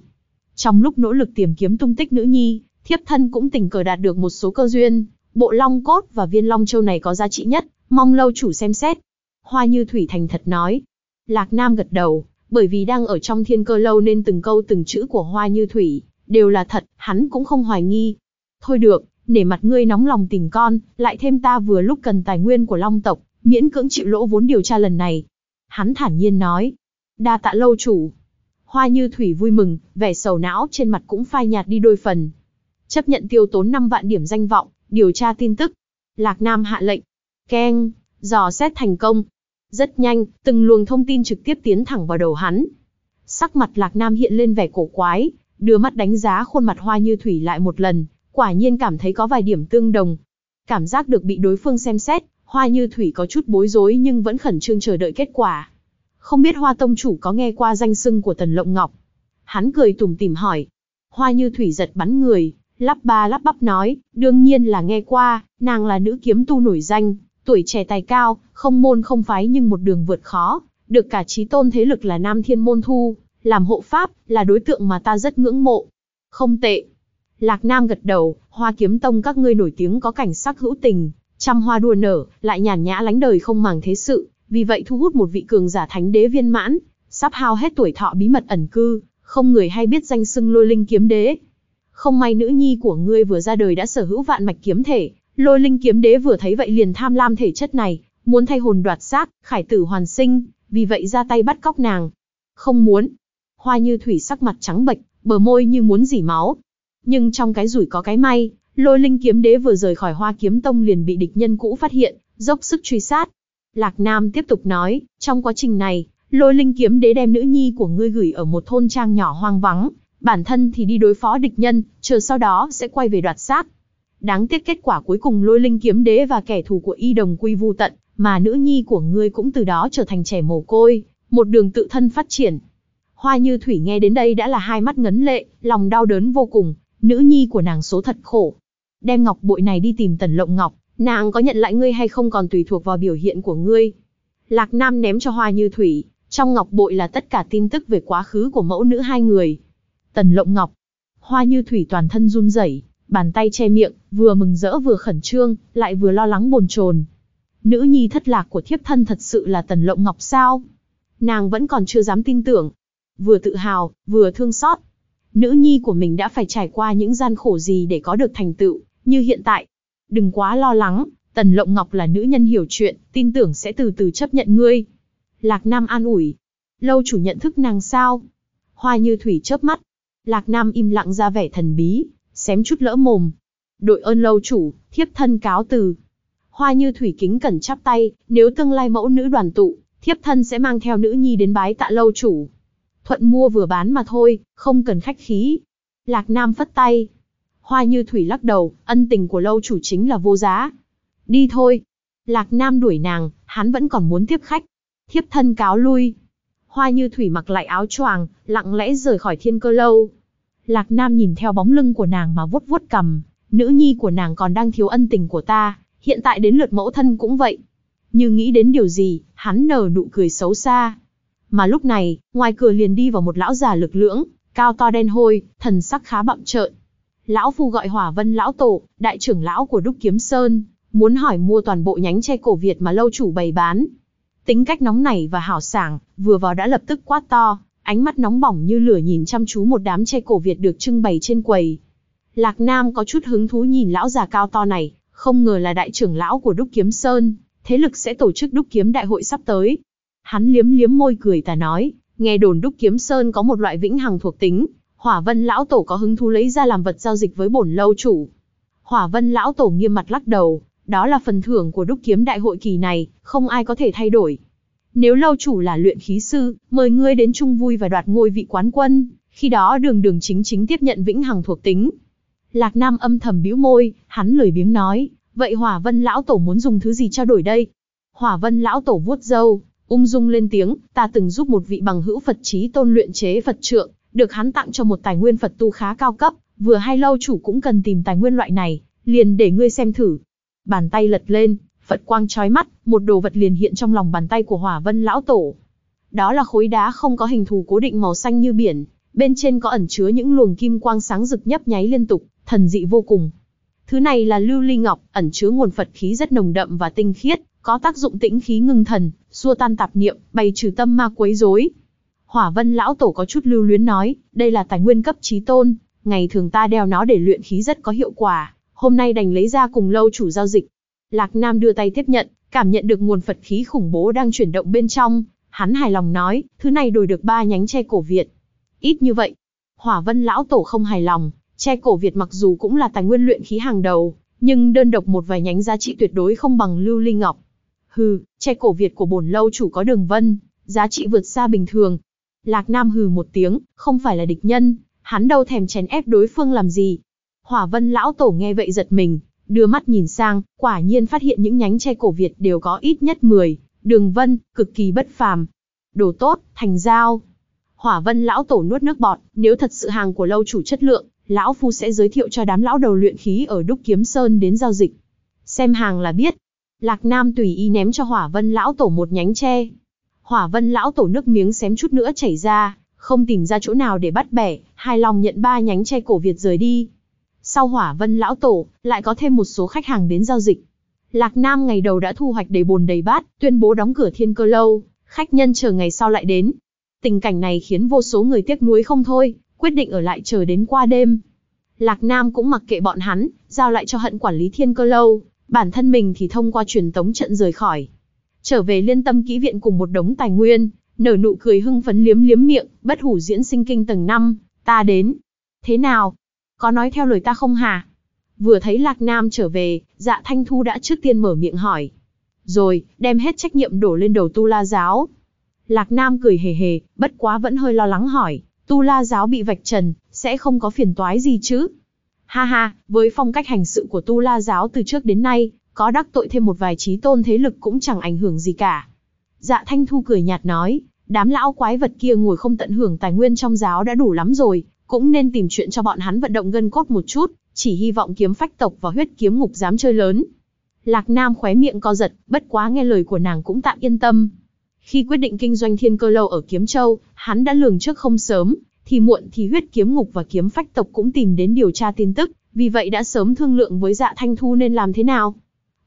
Trong lúc nỗ lực tìm kiếm tung tích nữ nhi, thiếp thân cũng tình cờ đạt được một số cơ duyên, bộ long cốt và viên long châu này có giá trị nhất, mong lâu chủ xem xét. Hoa như thủy thành thật nói. Lạc Nam gật đầu, bởi vì đang ở trong thiên cơ lâu nên từng câu từng chữ của hoa như thủy, đều là thật, hắn cũng không hoài nghi. Thôi được, nể mặt ngươi nóng lòng tình con, lại thêm ta vừa lúc cần tài nguyên của long tộc, miễn cưỡng chịu lỗ vốn điều tra lần này. Hắn thản nhiên nói, đa tạ lâu chủ. Hoa như thủy vui mừng, vẻ sầu não trên mặt cũng phai nhạt đi đôi phần. Chấp nhận tiêu tốn 5 vạn điểm danh vọng, điều tra tin tức. Lạc Nam hạ lệnh. Keng, dò xét thành công. Rất nhanh, từng luồng thông tin trực tiếp tiến thẳng vào đầu hắn. Sắc mặt Lạc Nam hiện lên vẻ cổ quái, đưa mắt đánh giá khuôn mặt hoa như thủy lại một lần, quả nhiên cảm thấy có vài điểm tương đồng. Cảm giác được bị đối phương xem xét, hoa như thủy có chút bối rối nhưng vẫn khẩn trương chờ đợi kết quả. Không biết Hoa Tông Chủ có nghe qua danh sưng của Tần Lộng Ngọc? Hắn cười tủm tỉm hỏi. Hoa như thủy giật bắn người, lắp ba lắp bắp nói, đương nhiên là nghe qua, nàng là nữ kiếm tu nổi danh, tuổi trẻ tài cao, không môn không phái nhưng một đường vượt khó, được cả trí tôn thế lực là Nam Thiên Môn Thu, làm hộ pháp, là đối tượng mà ta rất ngưỡng mộ. Không tệ. Lạc Nam gật đầu, hoa kiếm tông các ngươi nổi tiếng có cảnh sắc hữu tình, trăm hoa đua nở, lại nhàn nhã lánh đời không màng thế sự, vì vậy thu hút một vị cường giả thánh đế viên mãn, sắp hao hết tuổi thọ bí mật ẩn cư, không người hay biết danh xưng lôi linh kiếm đế. Không may nữ nhi của ngươi vừa ra đời đã sở hữu vạn mạch kiếm thể, lôi linh kiếm đế vừa thấy vậy liền tham lam thể chất này, muốn thay hồn đoạt xác, khải tử hoàn sinh, vì vậy ra tay bắt cóc nàng. Không muốn. Hoa như thủy sắc mặt trắng bệch, bờ môi như muốn dỉ máu. Nhưng trong cái rủi có cái may, lôi linh kiếm đế vừa rời khỏi hoa kiếm tông liền bị địch nhân cũ phát hiện, dốc sức truy sát, Lạc Nam tiếp tục nói, trong quá trình này, lôi linh kiếm đế đem nữ nhi của ngươi gửi ở một thôn trang nhỏ hoang vắng, bản thân thì đi đối phó địch nhân, chờ sau đó sẽ quay về đoạt xác. Đáng tiếc kết quả cuối cùng lôi linh kiếm đế và kẻ thù của y đồng quy vu tận, mà nữ nhi của ngươi cũng từ đó trở thành trẻ mồ côi, một đường tự thân phát triển. Hoa như thủy nghe đến đây đã là hai mắt ngấn lệ, lòng đau đớn vô cùng, nữ nhi của nàng số thật khổ. Đem ngọc bội này đi tìm tần lộng ngọc, Nàng có nhận lại ngươi hay không còn tùy thuộc vào biểu hiện của ngươi. Lạc Nam ném cho Hoa Như Thủy, trong ngọc bội là tất cả tin tức về quá khứ của mẫu nữ hai người. Tần Lộng Ngọc, Hoa Như Thủy toàn thân run rẩy, bàn tay che miệng, vừa mừng rỡ vừa khẩn trương, lại vừa lo lắng bồn chồn. Nữ nhi thất lạc của thiếp thân thật sự là Tần Lộng Ngọc sao? Nàng vẫn còn chưa dám tin tưởng. Vừa tự hào, vừa thương xót. Nữ nhi của mình đã phải trải qua những gian khổ gì để có được thành tựu, như hiện tại, Đừng quá lo lắng, Tần Lộng Ngọc là nữ nhân hiểu chuyện, tin tưởng sẽ từ từ chấp nhận ngươi. Lạc Nam an ủi. Lâu chủ nhận thức nàng sao? Hoa như thủy chớp mắt. Lạc Nam im lặng ra vẻ thần bí, xém chút lỡ mồm. Đội ơn lâu chủ, thiếp thân cáo từ. Hoa như thủy kính cẩn chắp tay, nếu tương lai mẫu nữ đoàn tụ, thiếp thân sẽ mang theo nữ nhi đến bái tạ lâu chủ. Thuận mua vừa bán mà thôi, không cần khách khí. Lạc Nam phất tay. Hoa như thủy lắc đầu, ân tình của lâu chủ chính là vô giá. Đi thôi. Lạc Nam đuổi nàng, hắn vẫn còn muốn tiếp khách. Thiếp thân cáo lui. Hoa như thủy mặc lại áo choàng, lặng lẽ rời khỏi thiên cơ lâu. Lạc Nam nhìn theo bóng lưng của nàng mà vuốt vuốt cầm. Nữ nhi của nàng còn đang thiếu ân tình của ta, hiện tại đến lượt mẫu thân cũng vậy. Như nghĩ đến điều gì, hắn nở nụ cười xấu xa. Mà lúc này, ngoài cửa liền đi vào một lão già lực lưỡng, cao to đen hôi, thần sắc khá bậm trợn. Lão phu gọi Hỏa Vân lão tổ, đại trưởng lão của Đúc Kiếm Sơn, muốn hỏi mua toàn bộ nhánh tre cổ Việt mà lâu chủ bày bán. Tính cách nóng nảy và hảo sảng, vừa vào đã lập tức quát to, ánh mắt nóng bỏng như lửa nhìn chăm chú một đám tre cổ Việt được trưng bày trên quầy. Lạc Nam có chút hứng thú nhìn lão già cao to này, không ngờ là đại trưởng lão của Đúc Kiếm Sơn, thế lực sẽ tổ chức Đúc Kiếm Đại hội sắp tới. Hắn liếm liếm môi cười ta nói, nghe đồn Đúc Kiếm Sơn có một loại vĩnh hằng thuộc tính, Hỏa Vân lão tổ có hứng thú lấy ra làm vật giao dịch với bổn lâu chủ. Hỏa Vân lão tổ nghiêm mặt lắc đầu, đó là phần thưởng của Đúc Kiếm Đại hội kỳ này, không ai có thể thay đổi. Nếu lâu chủ là luyện khí sư, mời ngươi đến chung vui và đoạt ngôi vị quán quân, khi đó đường đường chính chính tiếp nhận vĩnh hằng thuộc tính. Lạc Nam âm thầm bĩu môi, hắn lười biếng nói, vậy Hỏa Vân lão tổ muốn dùng thứ gì trao đổi đây? Hỏa Vân lão tổ vuốt râu, ung dung lên tiếng, ta từng giúp một vị bằng hữu Phật trí tôn luyện chế Phật trượng, được hắn tặng cho một tài nguyên Phật tu khá cao cấp, vừa hay lâu chủ cũng cần tìm tài nguyên loại này, liền để ngươi xem thử. Bàn tay lật lên, Phật quang chói mắt, một đồ vật liền hiện trong lòng bàn tay của Hỏa Vân lão tổ. Đó là khối đá không có hình thù cố định màu xanh như biển, bên trên có ẩn chứa những luồng kim quang sáng rực nhấp nháy liên tục, thần dị vô cùng. Thứ này là lưu ly ngọc, ẩn chứa nguồn Phật khí rất nồng đậm và tinh khiết, có tác dụng tĩnh khí ngưng thần, xua tan tạp niệm, bày trừ tâm ma quấy rối. Hỏa Vân lão tổ có chút lưu luyến nói, đây là tài nguyên cấp chí tôn, ngày thường ta đeo nó để luyện khí rất có hiệu quả, hôm nay đành lấy ra cùng lâu chủ giao dịch. Lạc Nam đưa tay tiếp nhận, cảm nhận được nguồn Phật khí khủng bố đang chuyển động bên trong, hắn hài lòng nói, thứ này đổi được ba nhánh tre cổ Việt. Ít như vậy. Hỏa Vân lão tổ không hài lòng, tre cổ Việt mặc dù cũng là tài nguyên luyện khí hàng đầu, nhưng đơn độc một vài nhánh giá trị tuyệt đối không bằng lưu ly ngọc. Hừ, tre cổ Việt của bổn lâu chủ có đường vân, giá trị vượt xa bình thường. Lạc Nam hừ một tiếng, không phải là địch nhân, hắn đâu thèm chèn ép đối phương làm gì. Hỏa Vân lão tổ nghe vậy giật mình, đưa mắt nhìn sang, quả nhiên phát hiện những nhánh tre cổ Việt đều có ít nhất 10, đường vân, cực kỳ bất phàm. Đồ tốt, thành giao. Hỏa Vân lão tổ nuốt nước bọt, nếu thật sự hàng của lâu chủ chất lượng, lão phu sẽ giới thiệu cho đám lão đầu luyện khí ở Đúc Kiếm Sơn đến giao dịch. Xem hàng là biết. Lạc Nam tùy ý ném cho Hỏa Vân lão tổ một nhánh tre. Hỏa Vân lão tổ nước miếng xém chút nữa chảy ra, không tìm ra chỗ nào để bắt bẻ, hài lòng nhận ba nhánh tre cổ Việt rời đi. Sau Hỏa Vân lão tổ, lại có thêm một số khách hàng đến giao dịch. Lạc Nam ngày đầu đã thu hoạch đầy bồn đầy bát, tuyên bố đóng cửa thiên cơ lâu, khách nhân chờ ngày sau lại đến. Tình cảnh này khiến vô số người tiếc nuối không thôi, quyết định ở lại chờ đến qua đêm. Lạc Nam cũng mặc kệ bọn hắn, giao lại cho hận quản lý thiên cơ lâu, bản thân mình thì thông qua truyền tống trận rời khỏi. Trở về liên tâm kỹ viện cùng một đống tài nguyên, nở nụ cười hưng phấn liếm liếm miệng, bất hủ diễn sinh kinh tầng 5, ta đến. Thế nào? Có nói theo lời ta không hả? Vừa thấy Lạc Nam trở về, dạ thanh thu đã trước tiên mở miệng hỏi. Rồi, đem hết trách nhiệm đổ lên đầu tu la giáo. Lạc Nam cười hề hề, bất quá vẫn hơi lo lắng hỏi, tu la giáo bị vạch trần, sẽ không có phiền toái gì chứ? Ha ha, với phong cách hành sự của tu la giáo từ trước đến nay, có đắc tội thêm một vài trí tôn thế lực cũng chẳng ảnh hưởng gì cả. Dạ Thanh Thu cười nhạt nói, đám lão quái vật kia ngồi không tận hưởng tài nguyên trong giáo đã đủ lắm rồi, cũng nên tìm chuyện cho bọn hắn vận động gân cốt một chút, chỉ hy vọng kiếm phách tộc và huyết kiếm ngục dám chơi lớn. Lạc Nam khóe miệng co giật, bất quá nghe lời của nàng cũng tạm yên tâm. Khi quyết định kinh doanh thiên cơ lâu ở Kiếm Châu, hắn đã lường trước không sớm, thì muộn thì huyết kiếm ngục và kiếm phách tộc cũng tìm đến điều tra tin tức, vì vậy đã sớm thương lượng với dạ thanh thu nên làm thế nào.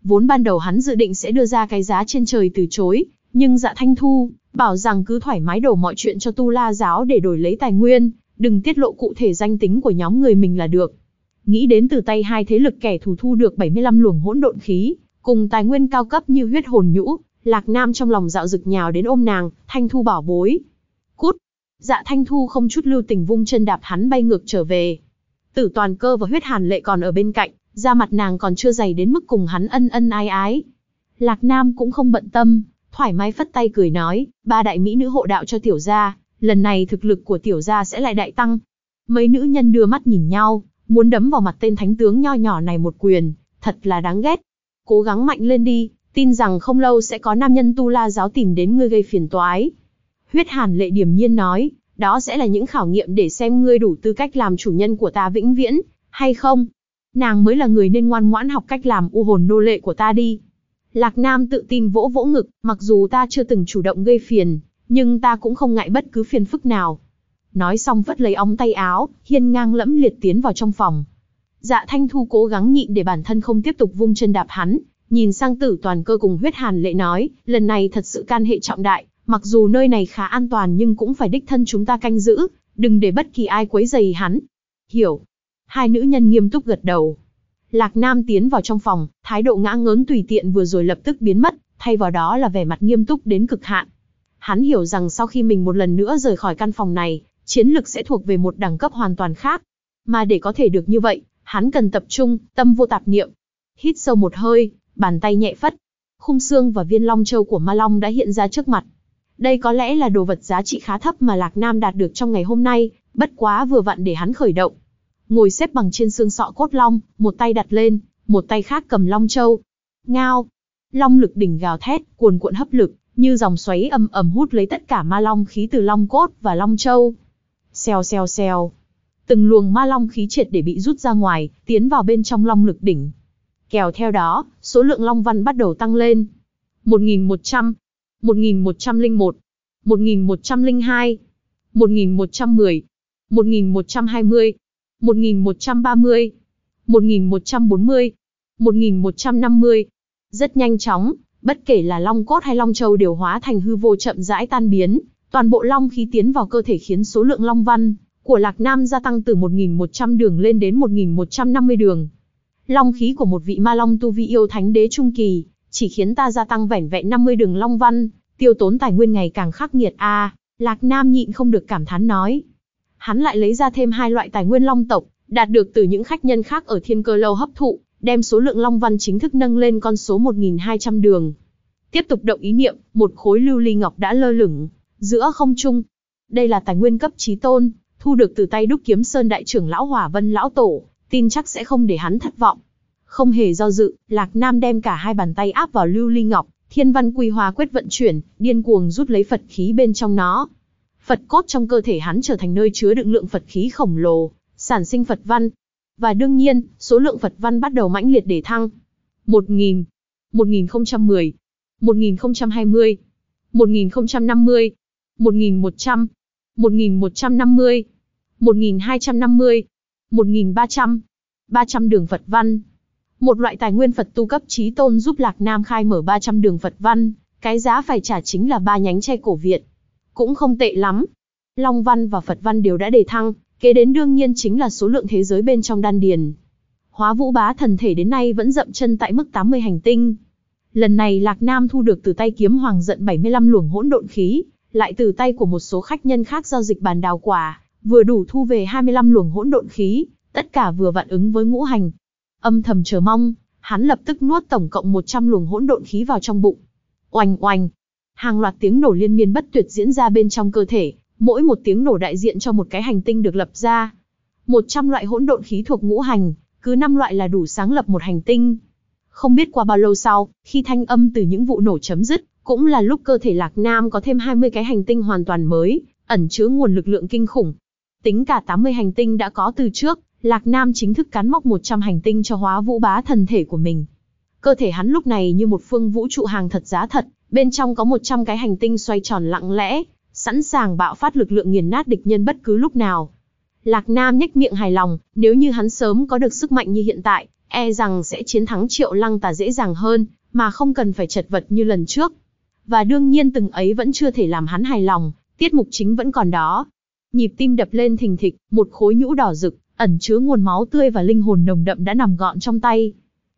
Vốn ban đầu hắn dự định sẽ đưa ra cái giá trên trời từ chối, nhưng dạ thanh thu, bảo rằng cứ thoải mái đổ mọi chuyện cho tu la giáo để đổi lấy tài nguyên, đừng tiết lộ cụ thể danh tính của nhóm người mình là được. Nghĩ đến từ tay hai thế lực kẻ thù thu được 75 luồng hỗn độn khí, cùng tài nguyên cao cấp như huyết hồn nhũ, Lạc Nam trong lòng dạo rực nhào đến ôm nàng, Thanh Thu bảo bối. Dạ Thanh Thu không chút lưu tình vung chân đạp hắn bay ngược trở về. Tử toàn cơ và huyết hàn lệ còn ở bên cạnh, da mặt nàng còn chưa dày đến mức cùng hắn ân ân ái ái. Lạc Nam cũng không bận tâm, thoải mái phất tay cười nói, ba đại mỹ nữ hộ đạo cho tiểu gia, lần này thực lực của tiểu gia sẽ lại đại tăng. Mấy nữ nhân đưa mắt nhìn nhau, muốn đấm vào mặt tên thánh tướng nho nhỏ này một quyền, thật là đáng ghét. Cố gắng mạnh lên đi, tin rằng không lâu sẽ có nam nhân tu la giáo tìm đến ngươi gây phiền toái. Huyết hàn lệ điềm nhiên nói, đó sẽ là những khảo nghiệm để xem ngươi đủ tư cách làm chủ nhân của ta vĩnh viễn, hay không? Nàng mới là người nên ngoan ngoãn học cách làm u hồn nô lệ của ta đi. Lạc Nam tự tin vỗ vỗ ngực, mặc dù ta chưa từng chủ động gây phiền, nhưng ta cũng không ngại bất cứ phiền phức nào. Nói xong vất lấy ống tay áo, hiên ngang lẫm liệt tiến vào trong phòng. Dạ Thanh Thu cố gắng nhịn để bản thân không tiếp tục vung chân đạp hắn, nhìn sang tử toàn cơ cùng huyết hàn lệ nói, lần này thật sự can hệ trọng đại, mặc dù nơi này khá an toàn nhưng cũng phải đích thân chúng ta canh giữ, đừng để bất kỳ ai quấy rầy hắn. Hiểu. Hai nữ nhân nghiêm túc gật đầu. Lạc Nam tiến vào trong phòng, thái độ ngã ngớn tùy tiện vừa rồi lập tức biến mất, thay vào đó là vẻ mặt nghiêm túc đến cực hạn. Hắn hiểu rằng sau khi mình một lần nữa rời khỏi căn phòng này, chiến lực sẽ thuộc về một đẳng cấp hoàn toàn khác. Mà để có thể được như vậy, hắn cần tập trung, tâm vô tạp niệm. Hít sâu một hơi, bàn tay nhẹ phất. Khung xương và viên long châu của ma long đã hiện ra trước mặt. Đây có lẽ là đồ vật giá trị khá thấp mà Lạc Nam đạt được trong ngày hôm nay, bất quá vừa vặn để hắn khởi động. Ngồi xếp bằng trên xương sọ cốt long, một tay đặt lên, một tay khác cầm long châu. Ngao. Long lực đỉnh gào thét, cuồn cuộn hấp lực, như dòng xoáy ầm ầm hút lấy tất cả ma long khí từ long cốt và long châu. Xèo xèo xèo. Từng luồng ma long khí triệt để bị rút ra ngoài, tiến vào bên trong long lực đỉnh. Kèo theo đó, số lượng long văn bắt đầu tăng lên. 1.100, 1.101, 1.102, 1.110, 1.120, 1.130, 1.140, 1.150. Rất nhanh chóng, bất kể là long cốt hay long châu đều hóa thành hư vô chậm rãi tan biến, toàn bộ long khí tiến vào cơ thể khiến số lượng long văn của Lạc Nam gia tăng từ 1.100 đường lên đến 1.150 đường. Long khí của một vị ma long tu vi yêu thánh đế trung kỳ, chỉ khiến ta gia tăng vẻn vẹn 50 đường long văn, tiêu tốn tài nguyên ngày càng khắc nghiệt a. Lạc Nam nhịn không được cảm thán nói. Hắn lại lấy ra thêm hai loại tài nguyên long tộc, đạt được từ những khách nhân khác ở thiên cơ lâu hấp thụ, đem số lượng long văn chính thức nâng lên con số 1.200 đường. Tiếp tục động ý niệm, một khối lưu ly ngọc đã lơ lửng, giữa không trung. Đây là tài nguyên cấp trí tôn, thu được từ tay đúc kiếm sơn đại trưởng lão hỏa vân lão tổ, tin chắc sẽ không để hắn thất vọng. Không hề do dự, Lạc Nam đem cả hai bàn tay áp vào lưu ly ngọc, thiên văn quy hòa quyết vận chuyển, điên cuồng rút lấy Phật khí bên trong nó. Phật cốt trong cơ thể hắn trở thành nơi chứa đựng lượng Phật khí khổng lồ, sản sinh Phật văn. Và đương nhiên, số lượng Phật văn bắt đầu mãnh liệt để thăng. 1000, 1010, 1020, 1050, 1100, 1150, 1250, 1300, 300 đường Phật văn. Một loại tài nguyên Phật tu cấp trí tôn giúp Lạc Nam khai mở 300 đường Phật văn, cái giá phải trả chính là ba nhánh che cổ Việt. Cũng không tệ lắm. Long văn và Phật văn đều đã đề thăng, kế đến đương nhiên chính là số lượng thế giới bên trong đan điền. Hóa vũ bá thần thể đến nay vẫn dậm chân tại mức 80 hành tinh. Lần này Lạc Nam thu được từ tay kiếm hoàng giận 75 luồng hỗn độn khí, lại từ tay của một số khách nhân khác giao dịch bàn đào quả, vừa đủ thu về 25 luồng hỗn độn khí, tất cả vừa vặn ứng với ngũ hành. Âm thầm chờ mong, hắn lập tức nuốt tổng cộng 100 luồng hỗn độn khí vào trong bụng. Oanh oanh, hàng loạt tiếng nổ liên miên bất tuyệt diễn ra bên trong cơ thể, mỗi một tiếng nổ đại diện cho một cái hành tinh được lập ra. 100 loại hỗn độn khí thuộc ngũ hành, cứ 5 loại là đủ sáng lập một hành tinh. Không biết qua bao lâu sau, khi thanh âm từ những vụ nổ chấm dứt, cũng là lúc cơ thể Lạc Nam có thêm 20 cái hành tinh hoàn toàn mới, ẩn chứa nguồn lực lượng kinh khủng. Tính cả 80 hành tinh đã có từ trước, Lạc Nam chính thức cắn móc 100 hành tinh cho hóa vũ bá thần thể của mình. Cơ thể hắn lúc này như một phương vũ trụ hàng thật giá thật, bên trong có 100 cái hành tinh xoay tròn lặng lẽ, sẵn sàng bạo phát lực lượng nghiền nát địch nhân bất cứ lúc nào. Lạc Nam nhếch miệng hài lòng, nếu như hắn sớm có được sức mạnh như hiện tại, e rằng sẽ chiến thắng triệu lăng tà dễ dàng hơn, mà không cần phải chật vật như lần trước. Và đương nhiên từng ấy vẫn chưa thể làm hắn hài lòng, tiết mục chính vẫn còn đó. Nhịp tim đập lên thình thịch, một khối nhũ đỏ rực, ẩn chứa nguồn máu tươi và linh hồn nồng đậm đã nằm gọn trong tay.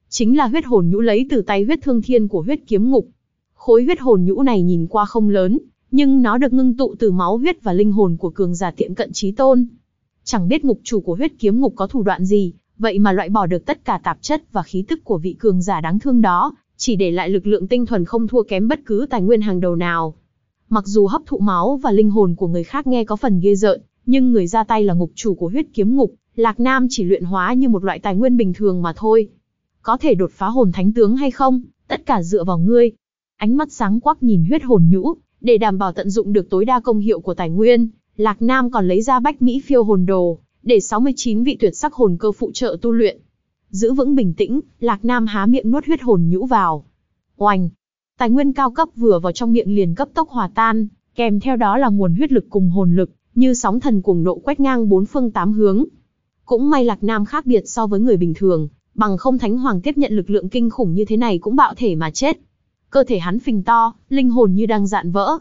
Chính là huyết hồn nhũ lấy từ tay huyết thương thiên của huyết kiếm ngục. Khối huyết hồn nhũ này nhìn qua không lớn, nhưng nó được ngưng tụ từ máu huyết và linh hồn của cường giả tiệm cận trí tôn. Chẳng biết ngục chủ của huyết kiếm ngục có thủ đoạn gì, vậy mà loại bỏ được tất cả tạp chất và khí tức của vị cường giả đáng thương đó, chỉ để lại lực lượng tinh thuần không thua kém bất cứ tài nguyên hàng đầu nào. Mặc dù hấp thụ máu và linh hồn của người khác nghe có phần ghê rợn, nhưng người ra tay là ngục chủ của huyết kiếm ngục, Lạc Nam chỉ luyện hóa như một loại tài nguyên bình thường mà thôi. Có thể đột phá hồn thánh tướng hay không, tất cả dựa vào ngươi. Ánh mắt sáng quắc nhìn huyết hồn nhũ, để đảm bảo tận dụng được tối đa công hiệu của tài nguyên, Lạc Nam còn lấy ra bách Mỹ phiêu hồn đồ, để 69 vị tuyệt sắc hồn cơ phụ trợ tu luyện. Giữ vững bình tĩnh, Lạc Nam há miệng nuốt huyết hồn nhũ vào. Oanh! Tài nguyên cao cấp vừa vào trong miệng liền cấp tốc hòa tan, kèm theo đó là nguồn huyết lực cùng hồn lực, như sóng thần cuồng nộ quét ngang bốn phương tám hướng. Cũng may Lạc Nam khác biệt so với người bình thường, bằng không Thánh Hoàng tiếp nhận lực lượng kinh khủng như thế này cũng bạo thể mà chết. Cơ thể hắn phình to, linh hồn như đang dạn vỡ.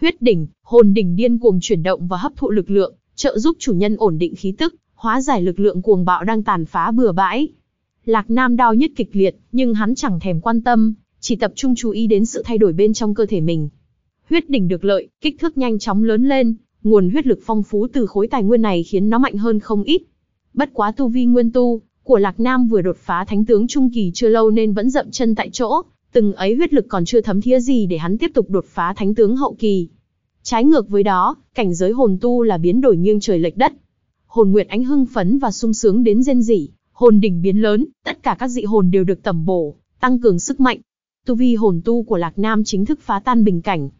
Huyết đỉnh, hồn đỉnh điên cuồng chuyển động và hấp thụ lực lượng, trợ giúp chủ nhân ổn định khí tức, hóa giải lực lượng cuồng bạo đang tàn phá bừa bãi. Lạc Nam đau nhức kịch liệt, nhưng hắn chẳng thèm quan tâm, chỉ tập trung chú ý đến sự thay đổi bên trong cơ thể mình. Huyết đỉnh được lợi, kích thước nhanh chóng lớn lên, nguồn huyết lực phong phú từ khối tài nguyên này khiến nó mạnh hơn không ít. Bất quá tu vi nguyên tu của Lạc Nam vừa đột phá thánh tướng trung kỳ chưa lâu nên vẫn dậm chân tại chỗ, từng ấy huyết lực còn chưa thấm thía gì để hắn tiếp tục đột phá thánh tướng hậu kỳ. Trái ngược với đó, cảnh giới hồn tu là biến đổi nghiêng trời lệch đất. Hồn Nguyệt Ánh hưng phấn và sung sướng đến rên rỉ, hồn đỉnh biến lớn, tất cả các dị hồn đều được tẩm bổ, tăng cường sức mạnh. Tu vi hồn tu của Lạc Nam chính thức phá tan bình cảnh.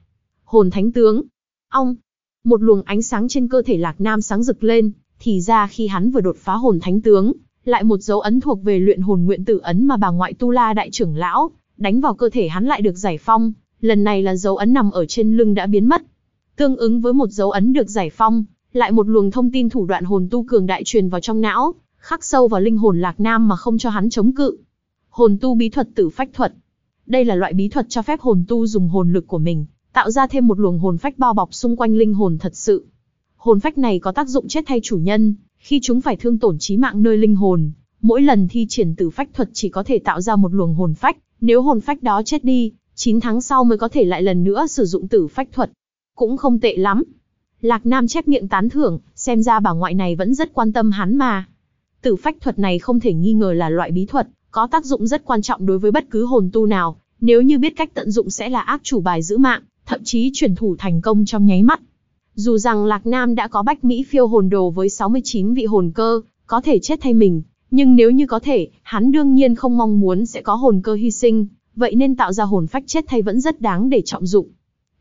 Hồn Thánh tướng. Ong. Một luồng ánh sáng trên cơ thể Lạc Nam sáng rực lên, thì ra khi hắn vừa đột phá hồn Thánh tướng, lại một dấu ấn thuộc về luyện hồn nguyện tử ấn mà bà ngoại Tu La đại trưởng lão đánh vào cơ thể hắn lại được giải phong, lần này là dấu ấn nằm ở trên lưng đã biến mất. Tương ứng với một dấu ấn được giải phong, lại một luồng thông tin thủ đoạn hồn tu cường đại truyền vào trong não, khắc sâu vào linh hồn Lạc Nam mà không cho hắn chống cự. Hồn tu bí thuật tử phách thuật. Đây là loại bí thuật cho phép hồn tu dùng hồn lực của mình, tạo ra thêm một luồng hồn phách bao bọc xung quanh linh hồn thật sự. Hồn phách này có tác dụng chết thay chủ nhân, khi chúng phải thương tổn chí mạng nơi linh hồn, mỗi lần thi triển tử phách thuật chỉ có thể tạo ra một luồng hồn phách, nếu hồn phách đó chết đi, 9 tháng sau mới có thể lại lần nữa sử dụng tử phách thuật. Cũng không tệ lắm. Lạc Nam chép miệng tán thưởng, xem ra bà ngoại này vẫn rất quan tâm hắn mà. Tử phách thuật này không thể nghi ngờ là loại bí thuật, có tác dụng rất quan trọng đối với bất cứ hồn tu nào, nếu như biết cách tận dụng sẽ là ác chủ bài giữ mạng, thậm chí chuyển thủ thành công trong nháy mắt. Dù rằng Lạc Nam đã có bách Mỹ phiêu hồn đồ với 69 vị hồn cơ, có thể chết thay mình, nhưng nếu như có thể, hắn đương nhiên không mong muốn sẽ có hồn cơ hy sinh, vậy nên tạo ra hồn phách chết thay vẫn rất đáng để trọng dụng.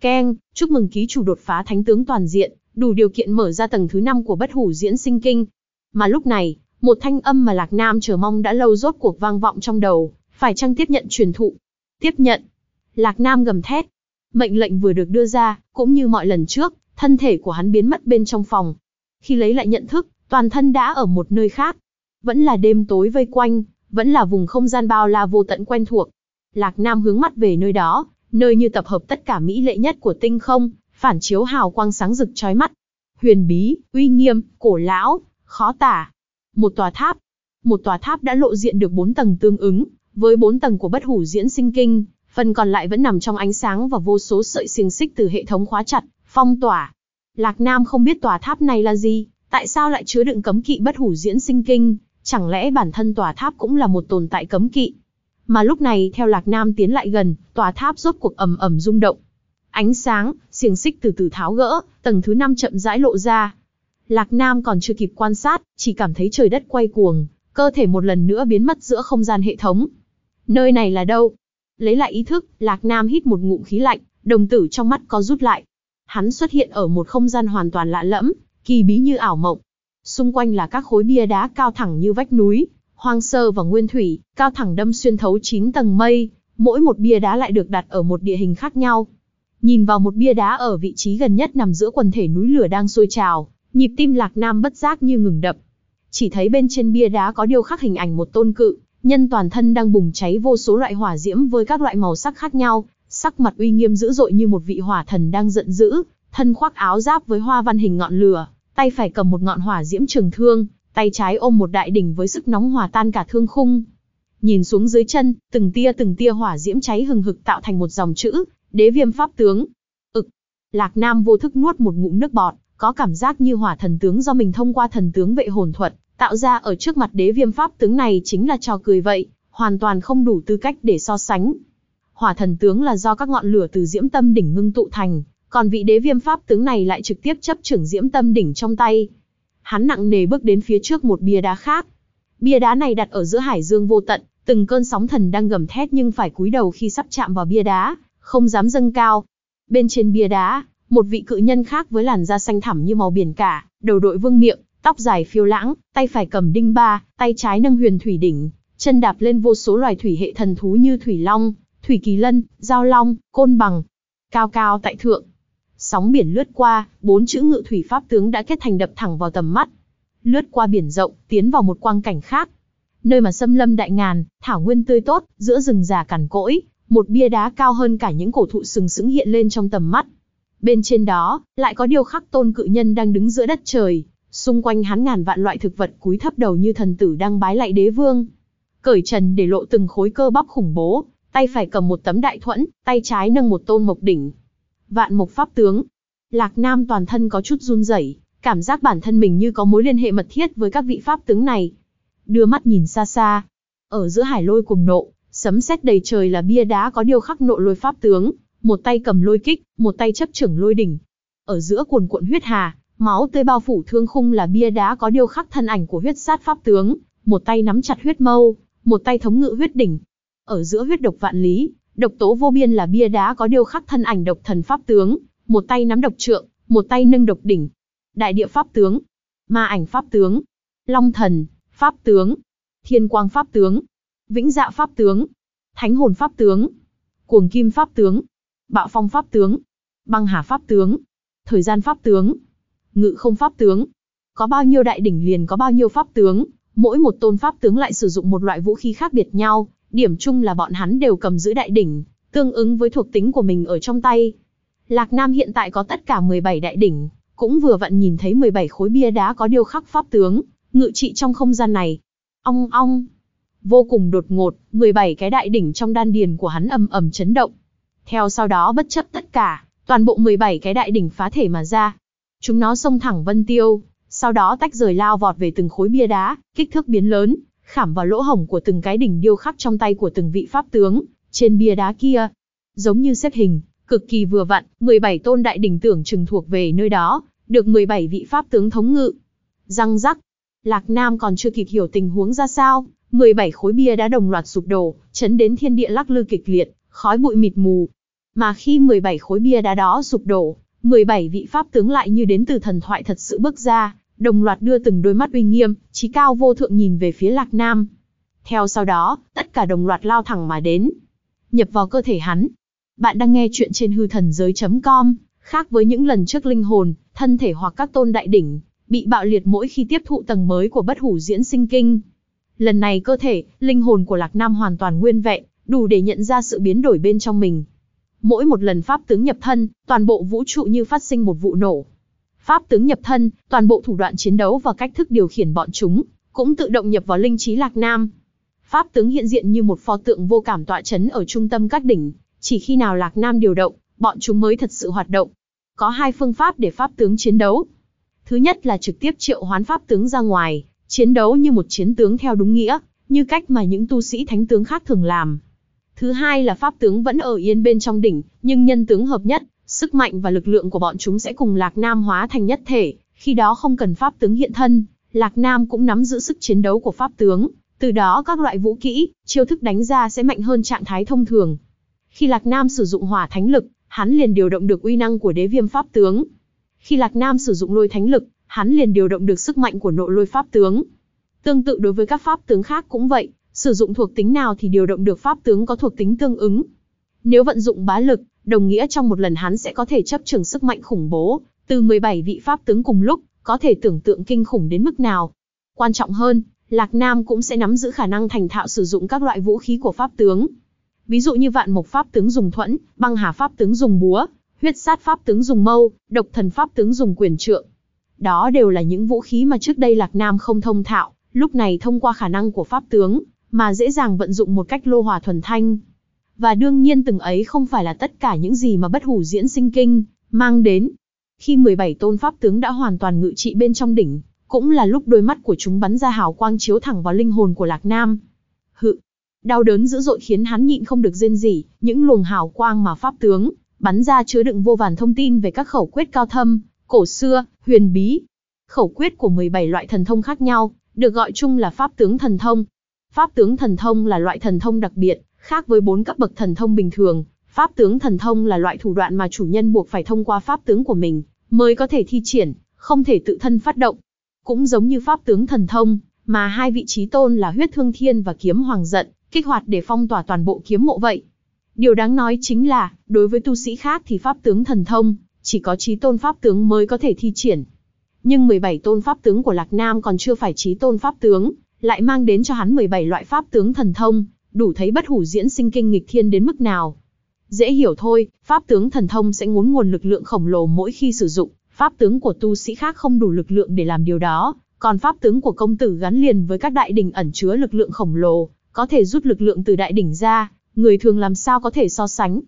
Keng, chúc mừng ký chủ đột phá thánh tướng toàn diện, đủ điều kiện mở ra tầng thứ 5 của bất hủ diễn sinh kinh. Mà lúc này, một thanh âm mà Lạc Nam chờ mong đã lâu rốt cuộc vang vọng trong đầu, phải chăng tiếp nhận truyền thụ? Tiếp nhận. Lạc Nam gầm thét. Mệnh lệnh vừa được đưa ra, cũng như mọi lần trước, thân thể của hắn biến mất bên trong phòng. Khi lấy lại nhận thức, toàn thân đã ở một nơi khác, vẫn là đêm tối vây quanh, vẫn là vùng không gian bao la vô tận quen thuộc. Lạc Nam hướng mắt về nơi đó, nơi như tập hợp tất cả mỹ lệ nhất của tinh không, phản chiếu hào quang sáng rực chói mắt. Huyền bí, uy nghiêm, cổ lão, khó tả. Một tòa tháp. Một tòa tháp đã lộ diện được bốn tầng tương ứng, với bốn tầng của bất hủ diễn sinh kinh, phần còn lại vẫn nằm trong ánh sáng và vô số sợi xiềng xích từ hệ thống khóa chặt, phong tỏa. Lạc Nam không biết tòa tháp này là gì, tại sao lại chứa đựng cấm kỵ bất hủ diễn sinh kinh, chẳng lẽ bản thân tòa tháp cũng là một tồn tại cấm kỵ? Mà lúc này theo Lạc Nam tiến lại gần, tòa tháp rốt cuộc ầm ầm rung động. Ánh sáng, xiềng xích từ từ tháo gỡ, tầng thứ 5 chậm rãi lộ ra. Lạc Nam còn chưa kịp quan sát, chỉ cảm thấy trời đất quay cuồng, cơ thể một lần nữa biến mất giữa không gian hệ thống. Nơi này là đâu? Lấy lại ý thức, Lạc Nam hít một ngụm khí lạnh, đồng tử trong mắt có rút lại. Hắn xuất hiện ở một không gian hoàn toàn lạ lẫm, kỳ bí như ảo mộng. Xung quanh là các khối bia đá cao thẳng như vách núi, hoang sơ và nguyên thủy, cao thẳng đâm xuyên thấu 9 tầng mây, mỗi một bia đá lại được đặt ở một địa hình khác nhau. Nhìn vào một bia đá ở vị trí gần nhất nằm giữa quần thể núi lửa đang sôi trào, nhịp tim Lạc Nam bất giác như ngừng đập. Chỉ thấy bên trên bia đá có điêu khắc hình ảnh một tôn cự, nhân toàn thân đang bùng cháy vô số loại hỏa diễm với các loại màu sắc khác nhau, sắc mặt uy nghiêm dữ dội như một vị hỏa thần đang giận dữ, thân khoác áo giáp với hoa văn hình ngọn lửa, tay phải cầm một ngọn hỏa diễm trường thương, tay trái ôm một đại đỉnh với sức nóng hòa tan cả thương khung. Nhìn xuống dưới chân, từng tia từng tia hỏa diễm cháy hừng hực tạo thành một dòng chữ, đế viêm pháp tướng. Ực. Lạc Nam vô thức nuốt một ngụm nước bọt, có cảm giác như hỏa thần tướng do mình thông qua thần tướng vệ hồn thuật, tạo ra ở trước mặt đế viêm pháp tướng này chính là trò cười vậy, hoàn toàn không đủ tư cách để so sánh. Hỏa thần tướng là do các ngọn lửa từ diễm tâm đỉnh ngưng tụ thành, còn vị đế viêm pháp tướng này lại trực tiếp chấp trưởng diễm tâm đỉnh trong tay. Hắn nặng nề bước đến phía trước một bia đá khác. Bia đá này đặt ở giữa hải dương vô tận, từng cơn sóng thần đang gầm thét nhưng phải cúi đầu khi sắp chạm vào bia đá, không dám dâng cao. Bên trên bia đá, một vị cự nhân khác với làn da xanh thẳm như màu biển cả, đầu đội vương miệng, tóc dài phiêu lãng, tay phải cầm đinh ba, tay trái nâng huyền thủy đỉnh, chân đạp lên vô số loài thủy hệ thần thú như thủy long, thủy kỳ lân, giao long, côn bằng. Cao cao tại thượng, sóng biển lướt qua, bốn chữ ngự thủy pháp tướng đã kết thành đập thẳng vào tầm mắt. Lướt qua biển rộng, tiến vào một quang cảnh khác. Nơi mà xâm lâm đại ngàn, thảo nguyên tươi tốt, giữa rừng già cằn cỗi, một bia đá cao hơn cả những cổ thụ sừng sững hiện lên trong tầm mắt. Bên trên đó, lại có điêu khắc tôn cự nhân đang đứng giữa đất trời, xung quanh hắn ngàn vạn loại thực vật cúi thấp đầu như thần tử đang bái lại đế vương. Cởi trần để lộ từng khối cơ bắp khủng bố, tay phải cầm một tấm đại thuẫn, tay trái nâng một tôn mộc đỉnh. Vạn mộc pháp tướng. Lạc Nam toàn thân có chút run rẩy, cảm giác bản thân mình như có mối liên hệ mật thiết với các vị pháp tướng này. Đưa mắt nhìn xa xa, ở giữa hải lôi cùng nộ, sấm sét đầy trời là bia đá có điêu khắc nộ lôi pháp tướng, một tay cầm lôi kích, một tay chấp trưởng lôi đỉnh. Ở giữa cuồn cuộn huyết hà, máu tươi bao phủ thương khung là bia đá có điêu khắc thân ảnh của huyết sát pháp tướng, một tay nắm chặt huyết mâu, một tay thống ngự huyết đỉnh. Ở giữa huyết độc vạn lý, độc tố vô biên là bia đá có điêu khắc thân ảnh độc thần pháp tướng, một tay nắm độc trượng, một tay nâng độc đỉnh. Đại địa pháp tướng, ma ảnh pháp tướng, long thần, pháp tướng, thiên quang pháp tướng, vĩnh dạ pháp tướng, thánh hồn pháp tướng, cuồng kim pháp tướng, bạo phong pháp tướng, băng hà pháp tướng, thời gian pháp tướng, ngự không pháp tướng. Có bao nhiêu đại đỉnh liền có bao nhiêu pháp tướng, mỗi một tôn pháp tướng lại sử dụng một loại vũ khí khác biệt nhau, điểm chung là bọn hắn đều cầm giữ đại đỉnh, tương ứng với thuộc tính của mình ở trong tay. Lạc Nam hiện tại có tất cả 17 đại đỉnh, cũng vừa vặn nhìn thấy 17 khối bia đá có điêu khắc pháp tướng, ngự trị trong không gian này. Ong ong. Vô cùng đột ngột, 17 cái đại đỉnh trong đan điền của hắn ầm ầm chấn động. Theo sau đó bất chấp tất cả, toàn bộ 17 cái đại đỉnh phá thể mà ra. Chúng nó xông thẳng Vân Tiêu, sau đó tách rời lao vọt về từng khối bia đá, kích thước biến lớn, khảm vào lỗ hổng của từng cái đỉnh điêu khắc trong tay của từng vị pháp tướng, trên bia đá kia. Giống như xếp hình, cực kỳ vừa vặn, 17 tôn đại đỉnh tưởng chừng thuộc về nơi đó, được 17 vị pháp tướng thống ngự. Răng rắc, Lạc Nam còn chưa kịp hiểu tình huống ra sao, 17 khối bia đá đồng loạt sụp đổ, chấn đến thiên địa lắc lư kịch liệt, khói bụi mịt mù. Mà khi 17 khối bia đá đó sụp đổ, 17 vị pháp tướng lại như đến từ thần thoại thật sự bước ra, đồng loạt đưa từng đôi mắt uy nghiêm, trí cao vô thượng nhìn về phía Lạc Nam. Theo sau đó, tất cả đồng loạt lao thẳng mà đến, nhập vào cơ thể hắn. Bạn đang nghe chuyện trên hư thần giới.com, khác với những lần trước linh hồn, thân thể hoặc các tôn đại đỉnh, bị bạo liệt mỗi khi tiếp thụ tầng mới của bất hủ diễn sinh kinh. Lần này cơ thể, linh hồn của Lạc Nam hoàn toàn nguyên vẹn, đủ để nhận ra sự biến đổi bên trong mình. Mỗi một lần pháp tướng nhập thân, toàn bộ vũ trụ như phát sinh một vụ nổ. Pháp tướng nhập thân, toàn bộ thủ đoạn chiến đấu và cách thức điều khiển bọn chúng, cũng tự động nhập vào linh trí Lạc Nam. Pháp tướng hiện diện như một pho tượng vô cảm tọa chấn ở trung tâm các đỉnh, chỉ khi nào Lạc Nam điều động, bọn chúng mới thật sự hoạt động. Có hai phương pháp để pháp tướng chiến đấu. Thứ nhất là trực tiếp triệu hoán pháp tướng ra ngoài, chiến đấu như một chiến tướng theo đúng nghĩa, như cách mà những tu sĩ thánh tướng khác thường làm. Thứ hai là pháp tướng vẫn ở yên bên trong đỉnh, nhưng nhân tướng hợp nhất, sức mạnh và lực lượng của bọn chúng sẽ cùng Lạc Nam hóa thành nhất thể, khi đó không cần pháp tướng hiện thân, Lạc Nam cũng nắm giữ sức chiến đấu của pháp tướng, từ đó các loại vũ kỹ, chiêu thức đánh ra sẽ mạnh hơn trạng thái thông thường. Khi Lạc Nam sử dụng hỏa thánh lực, hắn liền điều động được uy năng của đế viêm pháp tướng. Khi Lạc Nam sử dụng lôi thánh lực, hắn liền điều động được sức mạnh của nội lôi pháp tướng. Tương tự đối với các pháp tướng khác cũng vậy, sử dụng thuộc tính nào thì điều động được pháp tướng có thuộc tính tương ứng. Nếu vận dụng bá lực, đồng nghĩa trong một lần hắn sẽ có thể chấp trường sức mạnh khủng bố, từ 17 vị pháp tướng cùng lúc, có thể tưởng tượng kinh khủng đến mức nào. Quan trọng hơn, Lạc Nam cũng sẽ nắm giữ khả năng thành thạo sử dụng các loại vũ khí của pháp tướng. Ví dụ như vạn mộc pháp tướng dùng thuẫn, băng hà pháp tướng dùng búa, huyết sát pháp tướng dùng mâu, độc thần pháp tướng dùng quyền trượng. Đó đều là những vũ khí mà trước đây Lạc Nam không thông thạo, lúc này thông qua khả năng của pháp tướng, mà dễ dàng vận dụng một cách lô hòa thuần thanh. Và đương nhiên từng ấy không phải là tất cả những gì mà bất hủ diễn sinh kinh, mang đến. Khi 17 tôn pháp tướng đã hoàn toàn ngự trị bên trong đỉnh, cũng là lúc đôi mắt của chúng bắn ra hào quang chiếu thẳng vào linh hồn của Lạc Nam. Hự, đau đớn dữ dội khiến hắn nhịn không được rên rỉ, những luồng hào quang mà pháp tướng bắn ra chứa đựng vô vàn thông tin về các khẩu quyết cao thâm, cổ xưa, huyền bí. Khẩu quyết của 17 loại thần thông khác nhau, được gọi chung là pháp tướng thần thông. Pháp tướng thần thông là loại thần thông đặc biệt, khác với bốn cấp bậc thần thông bình thường. Pháp tướng thần thông là loại thủ đoạn mà chủ nhân buộc phải thông qua pháp tướng của mình, mới có thể thi triển, không thể tự thân phát động. Cũng giống như pháp tướng thần thông, mà hai vị trí tôn là huyết thương thiên và kiếm hoàng giận, kích hoạt để phong tỏa toàn bộ kiếm mộ vậy. Điều đáng nói chính là, đối với tu sĩ khác thì pháp tướng thần thông, chỉ có trí tôn pháp tướng mới có thể thi triển. Nhưng 17 tôn pháp tướng của Lạc Nam còn chưa phải trí tôn pháp tướng, lại mang đến cho hắn 17 loại pháp tướng thần thông, đủ thấy bất hủ diễn sinh kinh nghịch thiên đến mức nào. Dễ hiểu thôi, pháp tướng thần thông sẽ ngốn nguồn lực lượng khổng lồ mỗi khi sử dụng, pháp tướng của tu sĩ khác không đủ lực lượng để làm điều đó, còn pháp tướng của công tử gắn liền với các đại đỉnh ẩn chứa lực lượng khổng lồ, có thể rút lực lượng từ đại đỉnh ra, người thường làm sao có thể so sánh.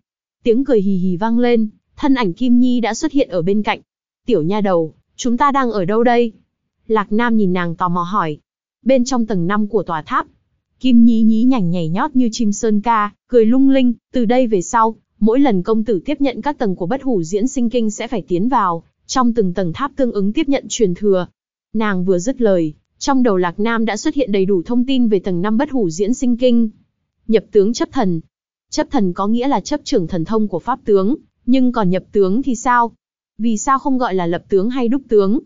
Tiếng cười hì hì vang lên, thân ảnh Kim Nhi đã xuất hiện ở bên cạnh. Tiểu nha đầu, chúng ta đang ở đâu đây? Lạc Nam nhìn nàng tò mò hỏi. Bên trong tầng 5 của tòa tháp. Kim nhí nhí nhảnh nhảy nhót như chim sơn ca, cười lung linh, từ đây về sau, mỗi lần công tử tiếp nhận các tầng của bất hủ diễn sinh kinh sẽ phải tiến vào, trong từng tầng tháp tương ứng tiếp nhận truyền thừa. Nàng vừa dứt lời, trong đầu Lạc Nam đã xuất hiện đầy đủ thông tin về tầng 5 bất hủ diễn sinh kinh. Nhập tướng chấp thần. Chấp thần có nghĩa là chấp trưởng thần thông của pháp tướng, nhưng còn nhập tướng thì sao? Vì sao không gọi là lập tướng hay đúc tướng?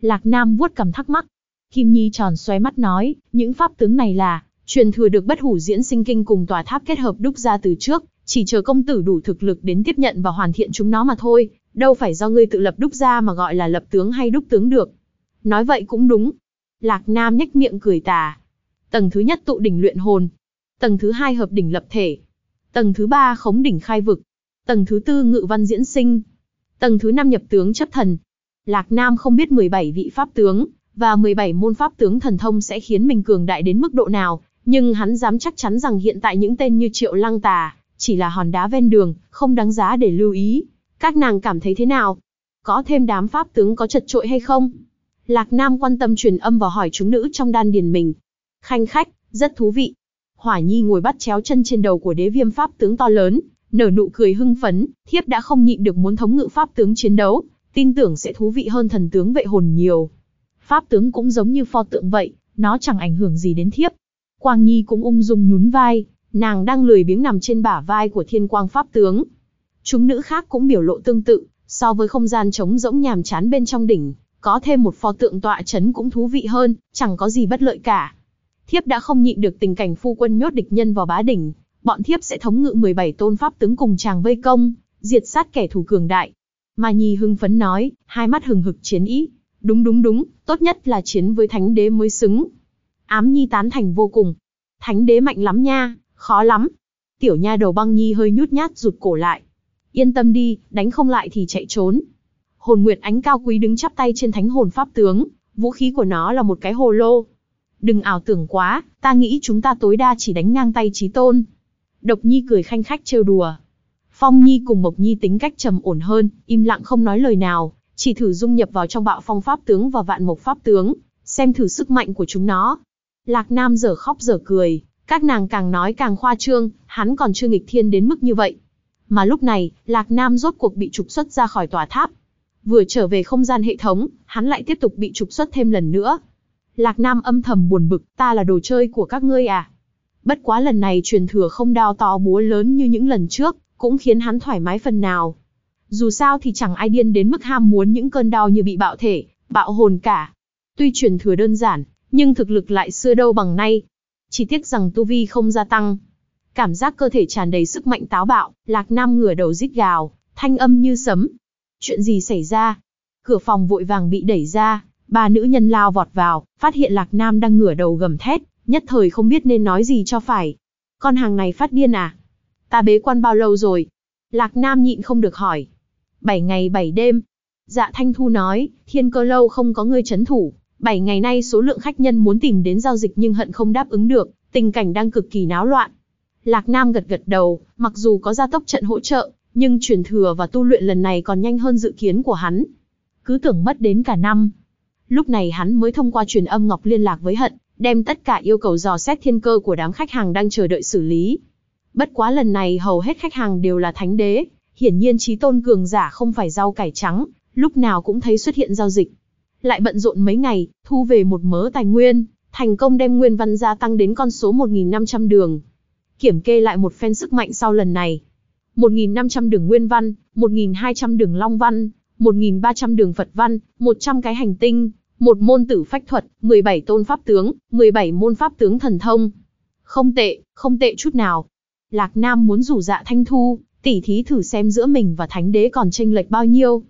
Lạc Nam vuốt cầm thắc mắc. Kim Nhi tròn xoay mắt nói, những pháp tướng này là, truyền thừa được bất hủ diễn sinh kinh cùng tòa tháp kết hợp đúc ra từ trước, chỉ chờ công tử đủ thực lực đến tiếp nhận và hoàn thiện chúng nó mà thôi, đâu phải do ngươi tự lập đúc ra mà gọi là lập tướng hay đúc tướng được. Nói vậy cũng đúng. Lạc Nam nhếch miệng cười tà. Tầng thứ nhất tụ đỉnh luyện hồn. Tầng thứ hai hợp đỉnh lập thể. Tầng thứ ba khống đỉnh khai vực. Tầng thứ tư ngự văn diễn sinh. Tầng thứ năm nhập tướng chấp thần. Lạc Nam không biết 17 vị pháp tướng, và 17 môn pháp tướng thần thông sẽ khiến mình cường đại đến mức độ nào, nhưng hắn dám chắc chắn rằng hiện tại những tên như Triệu Lăng Tà, chỉ là hòn đá ven đường, không đáng giá để lưu ý. Các nàng cảm thấy thế nào? Có thêm đám pháp tướng có chật trội hay không? Lạc Nam quan tâm truyền âm và hỏi chúng nữ trong đan điền mình. Khanh khách, rất thú vị. Hỏa Nhi ngồi bắt chéo chân trên đầu của đế viêm pháp tướng to lớn, nở nụ cười hưng phấn, thiếp đã không nhịn được muốn thống ngự pháp tướng chiến đấu, tin tưởng sẽ thú vị hơn thần tướng vệ hồn nhiều. Pháp tướng cũng giống như pho tượng vậy, nó chẳng ảnh hưởng gì đến thiếp. Quang Nhi cũng ung dung nhún vai, nàng đang lười biếng nằm trên bả vai của thiên quang pháp tướng. Chúng nữ khác cũng biểu lộ tương tự, so với không gian trống rỗng nhàm chán bên trong đỉnh, có thêm một pho tượng tọa chấn cũng thú vị hơn, chẳng có gì bất lợi cả. Thiếp đã không nhịn được tình cảnh phu quân nhốt địch nhân vào bá đỉnh, bọn thiếp sẽ thống ngự 17 tôn pháp tướng cùng chàng vây công, diệt sát kẻ thù cường đại. Mà Nhi hưng phấn nói, hai mắt hừng hực chiến ý. Đúng đúng đúng, tốt nhất là chiến với thánh đế mới xứng. Ám Nhi tán thành vô cùng. Thánh đế mạnh lắm nha, khó lắm. Tiểu nha đầu băng Nhi hơi nhút nhát rụt cổ lại. Yên tâm đi, đánh không lại thì chạy trốn. Hồn Nguyệt Ánh cao quý đứng chắp tay trên thánh hồn pháp tướng, vũ khí của nó là một cái hồ lô. Đừng ảo tưởng quá, ta nghĩ chúng ta tối đa chỉ đánh ngang tay trí tôn. Độc Nhi cười khanh khách trêu đùa. Phong Nhi cùng Mộc Nhi tính cách trầm ổn hơn, im lặng không nói lời nào, chỉ thử dung nhập vào trong bạo phong pháp tướng và vạn mộc pháp tướng, xem thử sức mạnh của chúng nó. Lạc Nam giờ khóc giờ cười, các nàng càng nói càng khoa trương, hắn còn chưa nghịch thiên đến mức như vậy. Mà lúc này, Lạc Nam rốt cuộc bị trục xuất ra khỏi tòa tháp. Vừa trở về không gian hệ thống, hắn lại tiếp tục bị trục xuất thêm lần nữa. Lạc Nam âm thầm buồn bực, ta là đồ chơi của các ngươi à? Bất quá lần này truyền thừa không đao to búa lớn như những lần trước, cũng khiến hắn thoải mái phần nào. Dù sao thì chẳng ai điên đến mức ham muốn những cơn đau như bị bạo thể, bạo hồn cả. Tuy truyền thừa đơn giản, nhưng thực lực lại xưa đâu bằng nay. Chỉ tiếc rằng tu vi không gia tăng. Cảm giác cơ thể tràn đầy sức mạnh táo bạo, Lạc Nam ngửa đầu rít gào, thanh âm như sấm. Chuyện gì xảy ra? Cửa phòng vội vàng bị đẩy ra, ba nữ nhân lao vọt vào, phát hiện Lạc Nam đang ngửa đầu gầm thét, nhất thời không biết nên nói gì cho phải. Con hàng này phát điên à? Ta bế quan bao lâu rồi? Lạc Nam nhịn không được hỏi. Bảy ngày bảy đêm. Dạ Thanh Thu nói, thiên cơ lâu không có người chấn thủ. Bảy ngày nay số lượng khách nhân muốn tìm đến giao dịch nhưng hận không đáp ứng được, tình cảnh đang cực kỳ náo loạn. Lạc Nam gật gật đầu, mặc dù có gia tốc trận hỗ trợ, nhưng truyền thừa và tu luyện lần này còn nhanh hơn dự kiến của hắn. Cứ tưởng mất đến cả năm. Lúc này hắn mới thông qua truyền âm ngọc liên lạc với hận, đem tất cả yêu cầu dò xét thiên cơ của đám khách hàng đang chờ đợi xử lý. Bất quá lần này hầu hết khách hàng đều là thánh đế, hiển nhiên trí tôn cường giả không phải rau cải trắng, lúc nào cũng thấy xuất hiện giao dịch. Lại bận rộn mấy ngày, thu về một mớ tài nguyên, thành công đem nguyên văn gia tăng đến con số 1.500 đường. Kiểm kê lại một phen sức mạnh sau lần này. 1.500 đường nguyên văn, 1.200 đường long văn, 1.300 đường Phật văn, 100 cái hành tinh, một môn tử phách thuật, 17 tôn pháp tướng, 17 môn pháp tướng thần thông. Không tệ, không tệ chút nào. Lạc Nam muốn rủ dạ thanh thu, tỉ thí thử xem giữa mình và thánh đế còn tranh lệch bao nhiêu.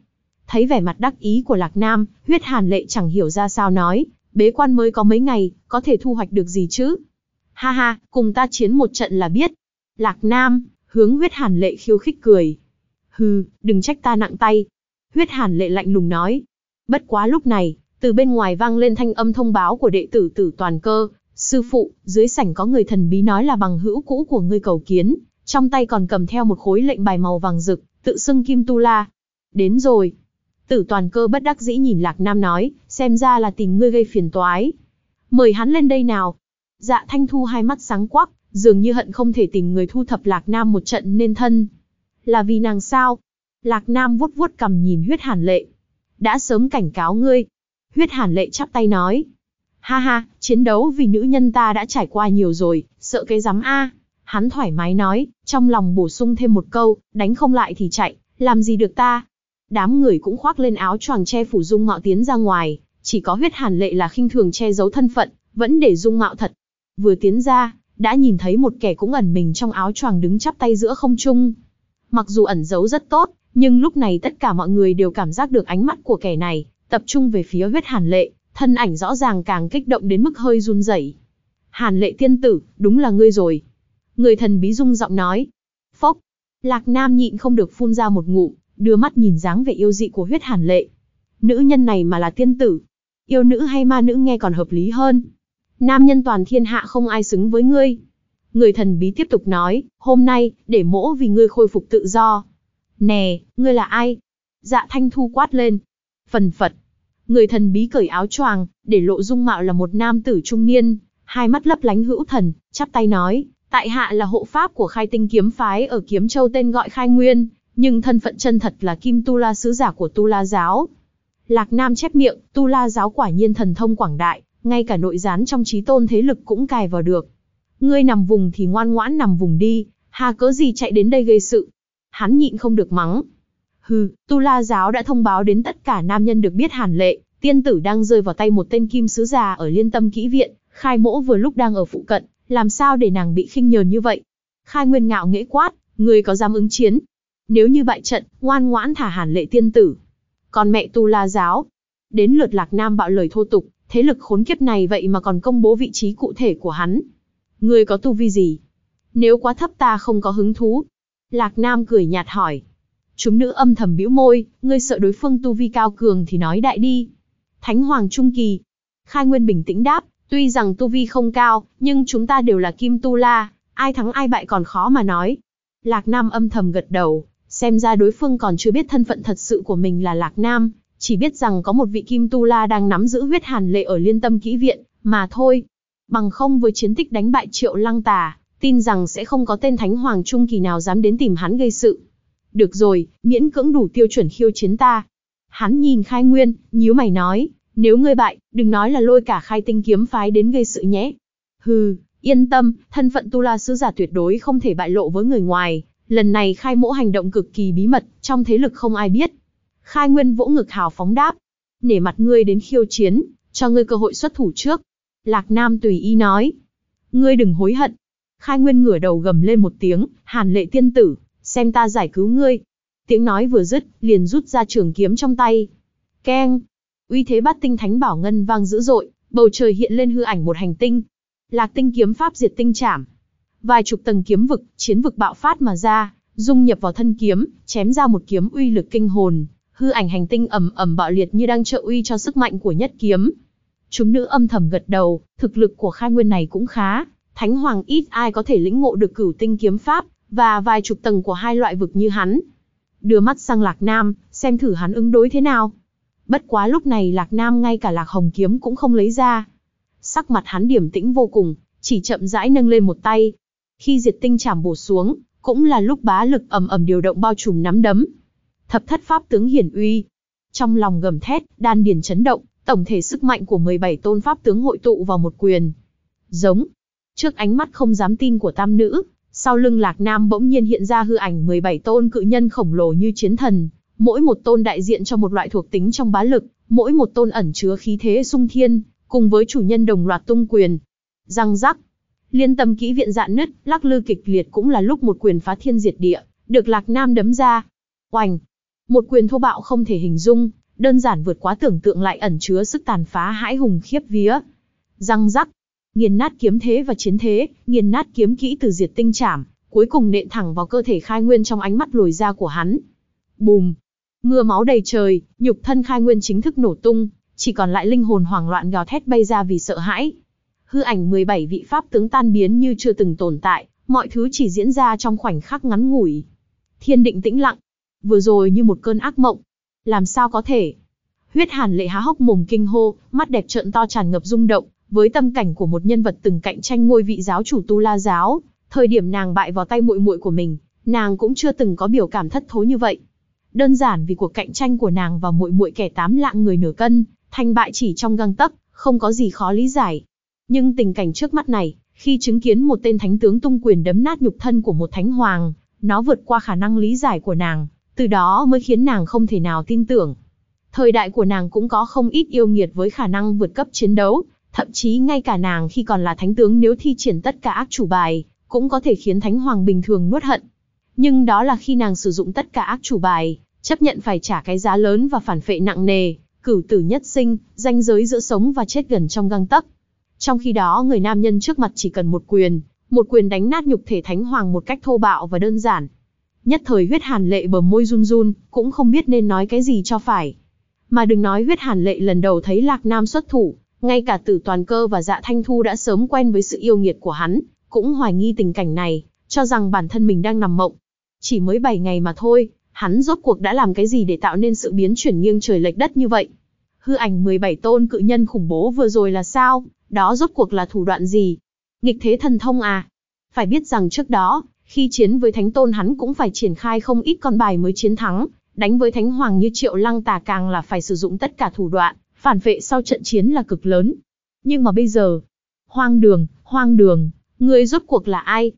Thấy vẻ mặt đắc ý của Lạc Nam, huyết hàn lệ chẳng hiểu ra sao nói, bế quan mới có mấy ngày, có thể thu hoạch được gì chứ? Ha ha, cùng ta chiến một trận là biết. Lạc Nam, hướng huyết hàn lệ khiêu khích cười. Hừ, đừng trách ta nặng tay. Huyết hàn lệ lạnh lùng nói. Bất quá lúc này, từ bên ngoài vang lên thanh âm thông báo của đệ tử tử toàn cơ. Sư phụ, dưới sảnh có người thần bí nói là bằng hữu cũ của ngươi cầu kiến, trong tay còn cầm theo một khối lệnh bài màu vàng rực, tự xưng Kim Tu La. Đến rồi. Tử toàn cơ bất đắc dĩ nhìn Lạc Nam nói, xem ra là tìm ngươi gây phiền toái. Mời hắn lên đây nào. Dạ Thanh Thu hai mắt sáng quắc, dường như hận không thể tìm người thu thập Lạc Nam một trận nên thân. Là vì nàng sao? Lạc Nam vuốt vuốt cầm nhìn huyết hàn lệ. Đã sớm cảnh cáo ngươi. Huyết hàn lệ chắp tay nói. Ha ha, chiến đấu vì nữ nhân ta đã trải qua nhiều rồi, sợ cái rắm a. Hắn thoải mái nói, trong lòng bổ sung thêm một câu, đánh không lại thì chạy, làm gì được ta. Đám người cũng khoác lên áo choàng che phủ dung mạo tiến ra ngoài, chỉ có huyết hàn lệ là khinh thường che giấu thân phận, vẫn để dung mạo thật. Vừa tiến ra, đã nhìn thấy một kẻ cũng ẩn mình trong áo choàng đứng chắp tay giữa không trung. Mặc dù ẩn giấu rất tốt, nhưng lúc này tất cả mọi người đều cảm giác được ánh mắt của kẻ này, tập trung về phía huyết hàn lệ, thân ảnh rõ ràng càng kích động đến mức hơi run rẩy. Hàn lệ tiên tử, đúng là ngươi rồi. Người thần bí rung giọng nói. Phốc. Lạc Nam nhịn không được phun ra một ngụm, đưa mắt nhìn dáng vẻ yêu dị của huyết hàn lệ. Nữ nhân này mà là tiên tử. Yêu nữ hay ma nữ nghe còn hợp lý hơn. Nam nhân toàn thiên hạ không ai xứng với ngươi. Người thần bí tiếp tục nói, hôm nay, để mỗ vì ngươi khôi phục tự do. Nè, ngươi là ai? Dạ thanh thu quát lên. Phần phật. Người thần bí cởi áo choàng, để lộ dung mạo là một nam tử trung niên, hai mắt lấp lánh hữu thần, chắp tay nói, tại hạ là hộ pháp của khai tinh kiếm phái ở Kiếm Châu tên gọi khai nguyên, nhưng thân phận chân thật là Kim Tu La sứ giả của Tu La giáo. Lạc Nam chép miệng, Tu La giáo quả nhiên thần thông quảng đại, ngay cả nội gián trong trí tôn thế lực cũng cài vào được. Ngươi nằm vùng thì ngoan ngoãn nằm vùng đi, hà cớ gì chạy đến đây gây sự. Hắn nhịn không được mắng. Hừ, Tu La giáo đã thông báo đến tất cả nam nhân được biết hàn lệ, tiên tử đang rơi vào tay một tên kim sứ già ở liên tâm kỹ viện, khai mỗ vừa lúc đang ở phụ cận, làm sao để nàng bị khinh nhờn như vậy. Khai nguyên ngạo nghễ quát, người có dám ứng chiến. Nếu như bại trận, ngoan ngoãn thả hàn lệ tiên tử. Còn mẹ Tu La giáo. Đến lượt lạc nam bạo lời thô tục, thế lực khốn kiếp này vậy mà còn công bố vị trí cụ thể của hắn. Ngươi có tu vi gì? Nếu quá thấp ta không có hứng thú. Lạc Nam cười nhạt hỏi. Chúng nữ âm thầm bĩu môi, ngươi sợ đối phương tu vi cao cường thì nói đại đi. Thánh Hoàng Trung Kỳ. Khai Nguyên bình tĩnh đáp, tuy rằng tu vi không cao, nhưng chúng ta đều là Kim Tu La, ai thắng ai bại còn khó mà nói. Lạc Nam âm thầm gật đầu, xem ra đối phương còn chưa biết thân phận thật sự của mình là Lạc Nam, chỉ biết rằng có một vị Kim Tu La đang nắm giữ huyết hàn lệ ở liên tâm kỹ viện, mà thôi. Bằng không với chiến tích đánh bại triệu lăng tà, tin rằng sẽ không có tên Thánh Hoàng Trung Kỳ nào dám đến tìm hắn gây sự. Được rồi, miễn cưỡng đủ tiêu chuẩn khiêu chiến ta. Hắn nhìn khai nguyên, nhíu mày nói, nếu ngươi bại, đừng nói là lôi cả khai tinh kiếm phái đến gây sự nhé. Hừ, yên tâm, thân phận tu la sứ giả tuyệt đối không thể bại lộ với người ngoài. Lần này khai mỗ hành động cực kỳ bí mật, trong thế lực không ai biết. Khai nguyên vỗ ngực hào phóng đáp. Nể mặt ngươi đến khiêu chiến, cho ngươi cơ hội xuất thủ trước. Lạc Nam tùy ý nói. Ngươi đừng hối hận. Khai nguyên ngửa đầu gầm lên một tiếng, hàn lệ tiên tử, xem ta giải cứu ngươi. Tiếng nói vừa dứt, liền rút ra trường kiếm trong tay. Keng! Uy thế bát tinh thánh bảo ngân vang dữ dội, bầu trời hiện lên hư ảnh một hành tinh. Lạc tinh kiếm pháp diệt tinh chảm. Vài chục tầng kiếm vực, chiến vực bạo phát mà ra, dung nhập vào thân kiếm, chém ra một kiếm uy lực kinh hồn. Hư ảnh hành tinh ầm ầm bạo liệt như đang trợ uy cho sức mạnh của nhất kiếm. Chúng nữ âm thầm gật đầu, thực lực của khai nguyên này cũng khá. Thánh hoàng ít ai có thể lĩnh ngộ được cửu tinh kiếm pháp, và vài chục tầng của hai loại vực như hắn. Đưa mắt sang Lạc Nam, xem thử hắn ứng đối thế nào. Bất quá lúc này Lạc Nam ngay cả Lạc Hồng kiếm cũng không lấy ra. Sắc mặt hắn điểm tĩnh vô cùng, chỉ chậm rãi nâng lên một tay. Khi diệt tinh chảm bổ xuống, cũng là lúc bá lực ầm ầm điều động bao trùm nắm đấm. Thập thất pháp tướng hiển uy. Trong lòng gầm thét, đan điền chấn động, tổng thể sức mạnh của 17 tôn pháp tướng hội tụ vào một quyền. Giống. Trước ánh mắt không dám tin của tam nữ, sau lưng Lạc Nam bỗng nhiên hiện ra hư ảnh 17 tôn cự nhân khổng lồ như chiến thần, mỗi một tôn đại diện cho một loại thuộc tính trong bá lực, mỗi một tôn ẩn chứa khí thế sung thiên, cùng với chủ nhân đồng loạt tung quyền. Răng rắc, liên tâm kỹ viện dạn nứt, lắc lư kịch liệt cũng là lúc một quyền phá thiên diệt địa, được Lạc Nam đấm ra. Oành, một quyền thô bạo không thể hình dung, đơn giản vượt quá tưởng tượng lại ẩn chứa sức tàn phá hãi hùng khiếp vía. Răng rắc, nghiền nát kiếm thế và chiến thế, nghiền nát kiếm kỹ từ diệt tinh chảm, cuối cùng nện thẳng vào cơ thể khai nguyên trong ánh mắt lồi ra của hắn. Bùm, mưa máu đầy trời, nhục thân khai nguyên chính thức nổ tung, chỉ còn lại linh hồn hoảng loạn gào thét bay ra vì sợ hãi. Hư ảnh 17 vị pháp tướng tan biến như chưa từng tồn tại, mọi thứ chỉ diễn ra trong khoảnh khắc ngắn ngủi. Thiên định tĩnh lặng, vừa rồi như một cơn ác mộng. Làm sao có thể? Huyết Hàn lệ há hốc mồm kinh hô, mắt đẹp trợn to tràn ngập rung động, với tâm cảnh của một nhân vật từng cạnh tranh ngôi vị giáo chủ Tu La giáo, thời điểm nàng bại vào tay muội muội của mình, nàng cũng chưa từng có biểu cảm thất thố như vậy. Đơn giản vì cuộc cạnh tranh của nàng và muội muội kẻ tám lạng người nửa cân, thành bại chỉ trong găng tấc, không có gì khó lý giải. Nhưng tình cảnh trước mắt này, khi chứng kiến một tên thánh tướng tung quyền đấm nát nhục thân của một thánh hoàng, nó vượt qua khả năng lý giải của nàng, từ đó mới khiến nàng không thể nào tin tưởng. Thời đại của nàng cũng có không ít yêu nghiệt với khả năng vượt cấp chiến đấu, thậm chí ngay cả nàng khi còn là thánh tướng nếu thi triển tất cả ác chủ bài, cũng có thể khiến thánh hoàng bình thường nuốt hận. Nhưng đó là khi nàng sử dụng tất cả ác chủ bài, chấp nhận phải trả cái giá lớn và phản phệ nặng nề, cửu tử nhất sinh, ranh giới giữa sống và chết gần trong găng tấc. Trong khi đó người nam nhân trước mặt chỉ cần một quyền, một quyền đánh nát nhục thể thánh hoàng một cách thô bạo và đơn giản. Nhất thời huyết hàn lệ bờ môi run run, cũng không biết nên nói cái gì cho phải. Mà đừng nói huyết hàn lệ lần đầu thấy Lạc Nam xuất thủ, ngay cả tử toàn cơ và dạ thanh thu đã sớm quen với sự yêu nghiệt của hắn, cũng hoài nghi tình cảnh này, cho rằng bản thân mình đang nằm mộng. Chỉ mới 7 ngày mà thôi, hắn rốt cuộc đã làm cái gì để tạo nên sự biến chuyển nghiêng trời lệch đất như vậy? Hư ảnh 17 tôn cự nhân khủng bố vừa rồi là sao? Đó rốt cuộc là thủ đoạn gì? Nghịch thế thần thông à? Phải biết rằng trước đó, khi chiến với thánh tôn hắn cũng phải triển khai không ít con bài mới chiến thắng, đánh với thánh hoàng như triệu lăng tà càng là phải sử dụng tất cả thủ đoạn, phản vệ sau trận chiến là cực lớn. Nhưng mà bây giờ, hoang đường, hoang đường, người rốt cuộc là ai?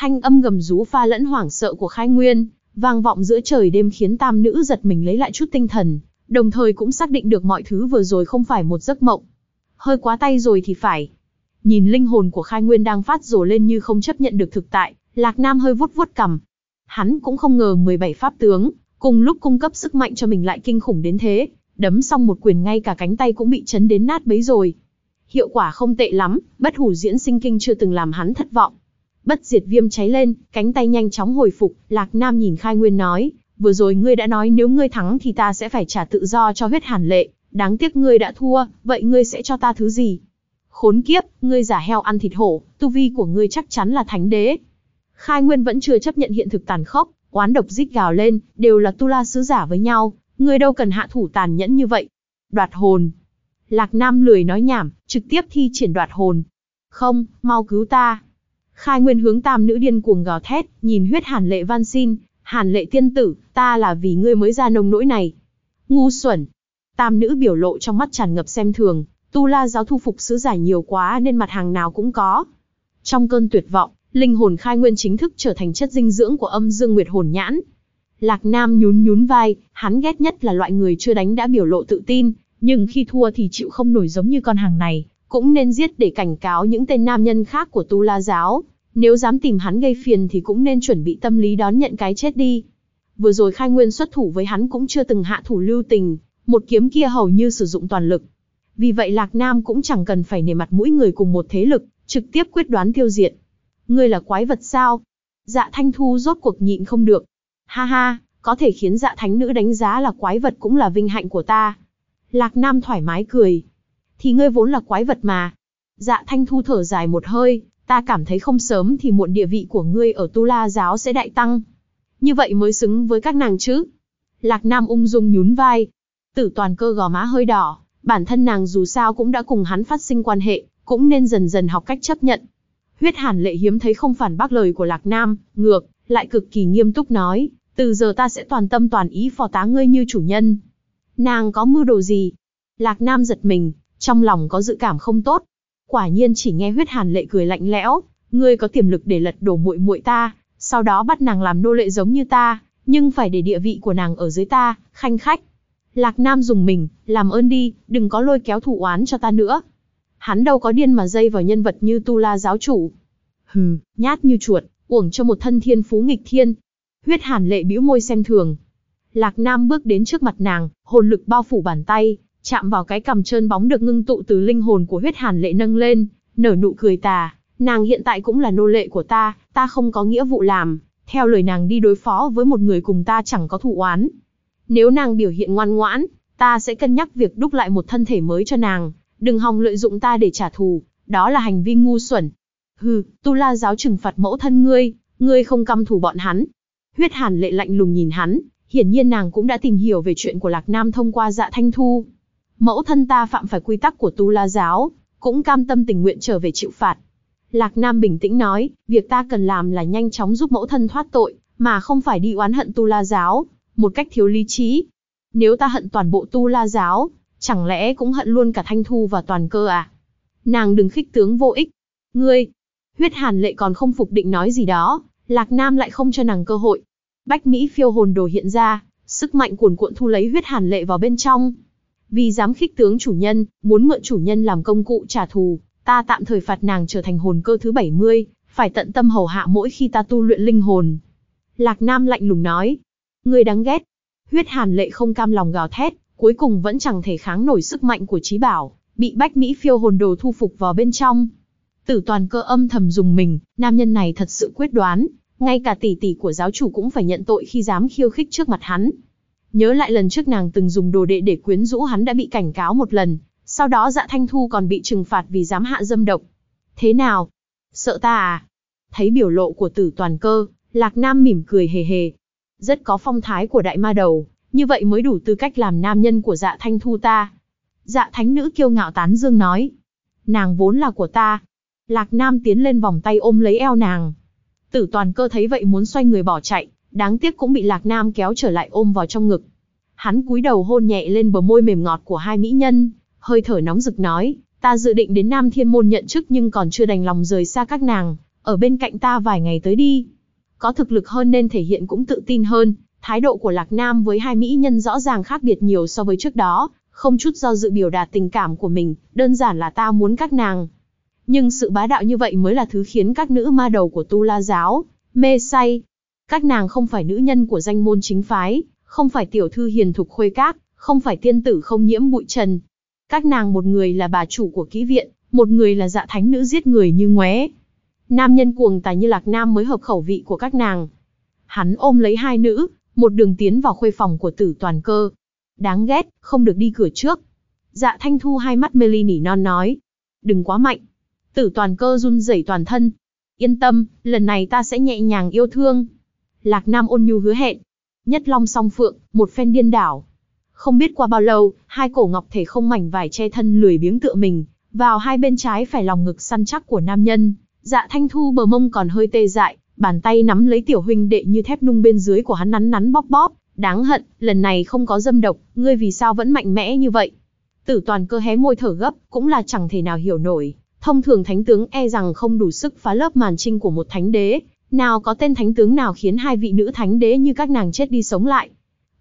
Thanh âm gầm rú pha lẫn hoảng sợ của khai nguyên, vang vọng giữa trời đêm khiến tam nữ giật mình lấy lại chút tinh thần, đồng thời cũng xác định được mọi thứ vừa rồi không phải một giấc mộng. Hơi quá tay rồi thì phải. Nhìn linh hồn của khai nguyên đang phát rồ lên như không chấp nhận được thực tại, Lạc Nam hơi vuốt vuốt cằm. Hắn cũng không ngờ 17 pháp tướng, cùng lúc cung cấp sức mạnh cho mình lại kinh khủng đến thế, đấm xong một quyền ngay cả cánh tay cũng bị chấn đến nát bấy rồi. Hiệu quả không tệ lắm, bất hủ diễn sinh kinh chưa từng làm hắn thất vọng. Bất diệt viêm cháy lên, cánh tay nhanh chóng hồi phục, Lạc Nam nhìn Khai Nguyên nói, vừa rồi ngươi đã nói nếu ngươi thắng thì ta sẽ phải trả tự do cho huyết hàn lệ, đáng tiếc ngươi đã thua, vậy ngươi sẽ cho ta thứ gì? Khốn kiếp, ngươi giả heo ăn thịt hổ, tu vi của ngươi chắc chắn là thánh đế. Khai Nguyên vẫn chưa chấp nhận hiện thực tàn khốc, oán độc rít gào lên, đều là tu la sứ giả với nhau, ngươi đâu cần hạ thủ tàn nhẫn như vậy. Đoạt hồn. Lạc Nam lười nói nhảm, trực tiếp thi triển đoạt hồn. Không, mau cứu ta. Khai Nguyên hướng tam nữ điên cuồng gào thét, nhìn huyết hàn lệ van xin, hàn lệ tiên tử, ta là vì ngươi mới ra nông nỗi này. Ngu xuẩn. Tam nữ biểu lộ trong mắt tràn ngập xem thường, tu la giáo thu phục sứ giả nhiều quá nên mặt hàng nào cũng có. Trong cơn tuyệt vọng, linh hồn khai nguyên chính thức trở thành chất dinh dưỡng của âm dương nguyệt hồn nhãn. Lạc Nam nhún nhún vai, hắn ghét nhất là loại người chưa đánh đã biểu lộ tự tin, nhưng khi thua thì chịu không nổi giống như con hàng này, cũng nên giết để cảnh cáo những tên nam nhân khác của Tu La giáo, nếu dám tìm hắn gây phiền thì cũng nên chuẩn bị tâm lý đón nhận cái chết đi. Vừa rồi khai nguyên xuất thủ với hắn cũng chưa từng hạ thủ lưu tình, một kiếm kia hầu như sử dụng toàn lực. Vì vậy Lạc Nam cũng chẳng cần phải nể mặt mũi người cùng một thế lực, trực tiếp quyết đoán tiêu diệt. Ngươi là quái vật sao? Dạ Thanh Thu rốt cuộc nhịn không được. Ha ha, có thể khiến dạ thánh nữ đánh giá là quái vật cũng là vinh hạnh của ta. Lạc Nam thoải mái cười. Thì ngươi vốn là quái vật mà. Dạ Thanh Thu thở dài một hơi, ta cảm thấy không sớm thì muộn địa vị của ngươi ở Tu La giáo sẽ đại tăng. Như vậy mới xứng với các nàng chứ. Lạc Nam ung dung nhún vai. Tử toàn cơ gò má hơi đỏ, bản thân nàng dù sao cũng đã cùng hắn phát sinh quan hệ, cũng nên dần dần học cách chấp nhận. Huyết hàn lệ hiếm thấy không phản bác lời của Lạc Nam, ngược, lại cực kỳ nghiêm túc nói, từ giờ ta sẽ toàn tâm toàn ý phò tá ngươi như chủ nhân. Nàng có mưu đồ gì? Lạc Nam giật mình, trong lòng có dự cảm không tốt. Quả nhiên chỉ nghe huyết hàn lệ cười lạnh lẽo, ngươi có tiềm lực để lật đổ muội muội ta, sau đó bắt nàng làm nô lệ giống như ta, nhưng phải để địa vị của nàng ở dưới ta, khanh khách. Lạc Nam dùng mình, làm ơn đi, đừng có lôi kéo thủ oán cho ta nữa. Hắn đâu có điên mà dây vào nhân vật như Tu La giáo chủ. Hừ, nhát như chuột, uổng cho một thân thiên phú nghịch thiên. Huyết hàn lệ bĩu môi xem thường. Lạc Nam bước đến trước mặt nàng, hồn lực bao phủ bàn tay, chạm vào cái cằm trơn bóng được ngưng tụ từ linh hồn của huyết hàn lệ nâng lên, nở nụ cười tà. Nàng hiện tại cũng là nô lệ của ta, ta không có nghĩa vụ làm. Theo lời nàng đi đối phó với một người cùng ta chẳng có thù oán. Nếu nàng biểu hiện ngoan ngoãn, ta sẽ cân nhắc việc đúc lại một thân thể mới cho nàng. Đừng hòng lợi dụng ta để trả thù, đó là hành vi ngu xuẩn. Hừ, tu la giáo trừng phạt mẫu thân ngươi, ngươi không căm thù bọn hắn. Huyết hàn lệ lạnh lùng nhìn hắn, hiển nhiên nàng cũng đã tìm hiểu về chuyện của Lạc Nam thông qua dạ thanh thu. Mẫu thân ta phạm phải quy tắc của tu la giáo, cũng cam tâm tình nguyện trở về chịu phạt. Lạc Nam bình tĩnh nói, việc ta cần làm là nhanh chóng giúp mẫu thân thoát tội, mà không phải đi oán hận tu la giáo, một cách thiếu lý trí. Nếu ta hận toàn bộ tu la giáo, chẳng lẽ cũng hận luôn cả thanh thu và toàn cơ à? Nàng đừng khích tướng vô ích. Ngươi, huyết hàn lệ còn không phục định nói gì đó, Lạc Nam lại không cho nàng cơ hội. Bách Mỹ phiêu hồn đồ hiện ra, sức mạnh cuồn cuộn thu lấy huyết hàn lệ vào bên trong. Vì dám khích tướng chủ nhân, muốn mượn chủ nhân làm công cụ trả thù, ta tạm thời phạt nàng trở thành hồn cơ thứ 70, phải tận tâm hầu hạ mỗi khi ta tu luyện linh hồn. Lạc Nam lạnh lùng nói, ngươi đáng ghét. Huyết hàn lệ không cam lòng gào thét, cuối cùng vẫn chẳng thể kháng nổi sức mạnh của trí bảo, bị bách Mỹ phiêu hồn đồ thu phục vào bên trong. Tử toàn cơ âm thầm dùng mình, nam nhân này thật sự quyết đoán, ngay cả tỷ tỷ của giáo chủ cũng phải nhận tội khi dám khiêu khích trước mặt hắn. Nhớ lại lần trước nàng từng dùng đồ đệ để quyến rũ hắn đã bị cảnh cáo một lần, sau đó dạ thanh thu còn bị trừng phạt vì dám hạ dâm độc. Thế nào? Sợ ta à? Thấy biểu lộ của tử toàn cơ, Lạc Nam mỉm cười hề hề. Rất có phong thái của đại ma đầu, như vậy mới đủ tư cách làm nam nhân của dạ thanh thu ta. Dạ thánh nữ kiêu ngạo tán dương nói. Nàng vốn là của ta. Lạc Nam tiến lên vòng tay ôm lấy eo nàng. Tử toàn cơ thấy vậy muốn xoay người bỏ chạy, đáng tiếc cũng bị Lạc Nam kéo trở lại ôm vào trong ngực. Hắn cúi đầu hôn nhẹ lên bờ môi mềm ngọt của hai mỹ nhân, hơi thở nóng rực nói, ta dự định đến Nam Thiên Môn nhận chức nhưng còn chưa đành lòng rời xa các nàng, ở bên cạnh ta vài ngày tới đi. Có thực lực hơn nên thể hiện cũng tự tin hơn, thái độ của Lạc Nam với hai mỹ nhân rõ ràng khác biệt nhiều so với trước đó, không chút do dự biểu đạt tình cảm của mình, đơn giản là ta muốn các nàng. Nhưng sự bá đạo như vậy mới là thứ khiến các nữ ma đầu của Tu La giáo mê say. Các nàng không phải nữ nhân của danh môn chính phái, không phải tiểu thư hiền thục khuê các, không phải tiên tử không nhiễm bụi trần. Các nàng một người là bà chủ của kỹ viện, một người là dạ thánh nữ giết người như ngoé. Nam nhân cuồng tài như Lạc Nam mới hợp khẩu vị của các nàng. Hắn ôm lấy hai nữ, một đường tiến vào khuê phòng của tử toàn cơ. Đáng ghét, không được đi cửa trước. Dạ thanh thu hai mắt mê ly nỉ non nói. Đừng quá mạnh. Tử toàn cơ run rẩy toàn thân. Yên tâm, lần này ta sẽ nhẹ nhàng yêu thương. Lạc Nam ôn nhu hứa hẹn. Nhất long song phượng, một phen điên đảo. Không biết qua bao lâu, hai cổ ngọc thể không mảnh vải che thân lười biếng tựa mình, vào hai bên trái phải lòng ngực săn chắc của nam nhân. Dạ thanh thu bờ mông còn hơi tê dại, bàn tay nắm lấy tiểu huynh đệ như thép nung bên dưới của hắn nắn nắn bóp bóp. Đáng hận, lần này không có dâm độc, ngươi vì sao vẫn mạnh mẽ như vậy? Tử toàn cơ hé môi thở gấp, cũng là chẳng thể nào hiểu nổi. Thông thường thánh tướng e rằng không đủ sức phá lớp màn trinh của một thánh đế, nào có tên thánh tướng nào khiến hai vị nữ thánh đế như các nàng chết đi sống lại.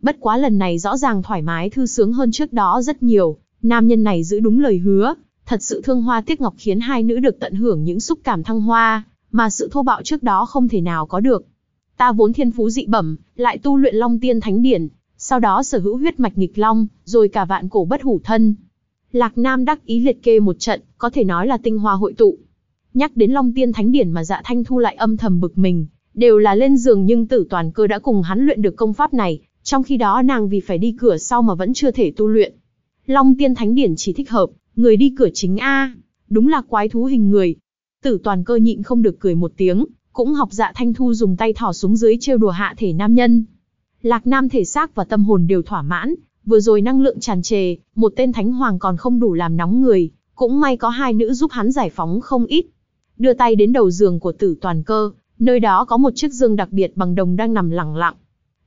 Bất quá lần này rõ ràng thoải mái thư sướng hơn trước đó rất nhiều, nam nhân này giữ đúng lời hứa, thật sự thương hoa tiếc ngọc khiến hai nữ được tận hưởng những xúc cảm thăng hoa, mà sự thô bạo trước đó không thể nào có được. Ta vốn thiên phú dị bẩm, lại tu luyện Long Tiên Thánh Điển, sau đó sở hữu huyết mạch nghịch long, rồi cả vạn cổ bất hủ thân. Lạc Nam đắc ý liệt kê một trận, có thể nói là tinh hoa hội tụ. Nhắc đến Long Tiên Thánh Điển mà dạ thanh thu lại âm thầm bực mình, đều là lên giường nhưng tử toàn cơ đã cùng hắn luyện được công pháp này, trong khi đó nàng vì phải đi cửa sau mà vẫn chưa thể tu luyện. Long Tiên Thánh Điển chỉ thích hợp, người đi cửa chính A, đúng là quái thú hình người. Tử toàn cơ nhịn không được cười một tiếng, cũng học dạ thanh thu dùng tay thỏ xuống dưới trêu đùa hạ thể nam nhân. Lạc Nam thể xác và tâm hồn đều thỏa mãn, vừa rồi năng lượng tràn trề, một tên thánh hoàng còn không đủ làm nóng người, cũng may có hai nữ giúp hắn giải phóng không ít. Đưa tay đến đầu giường của tử toàn cơ, nơi đó có một chiếc dương đặc biệt bằng đồng đang nằm lặng lặng.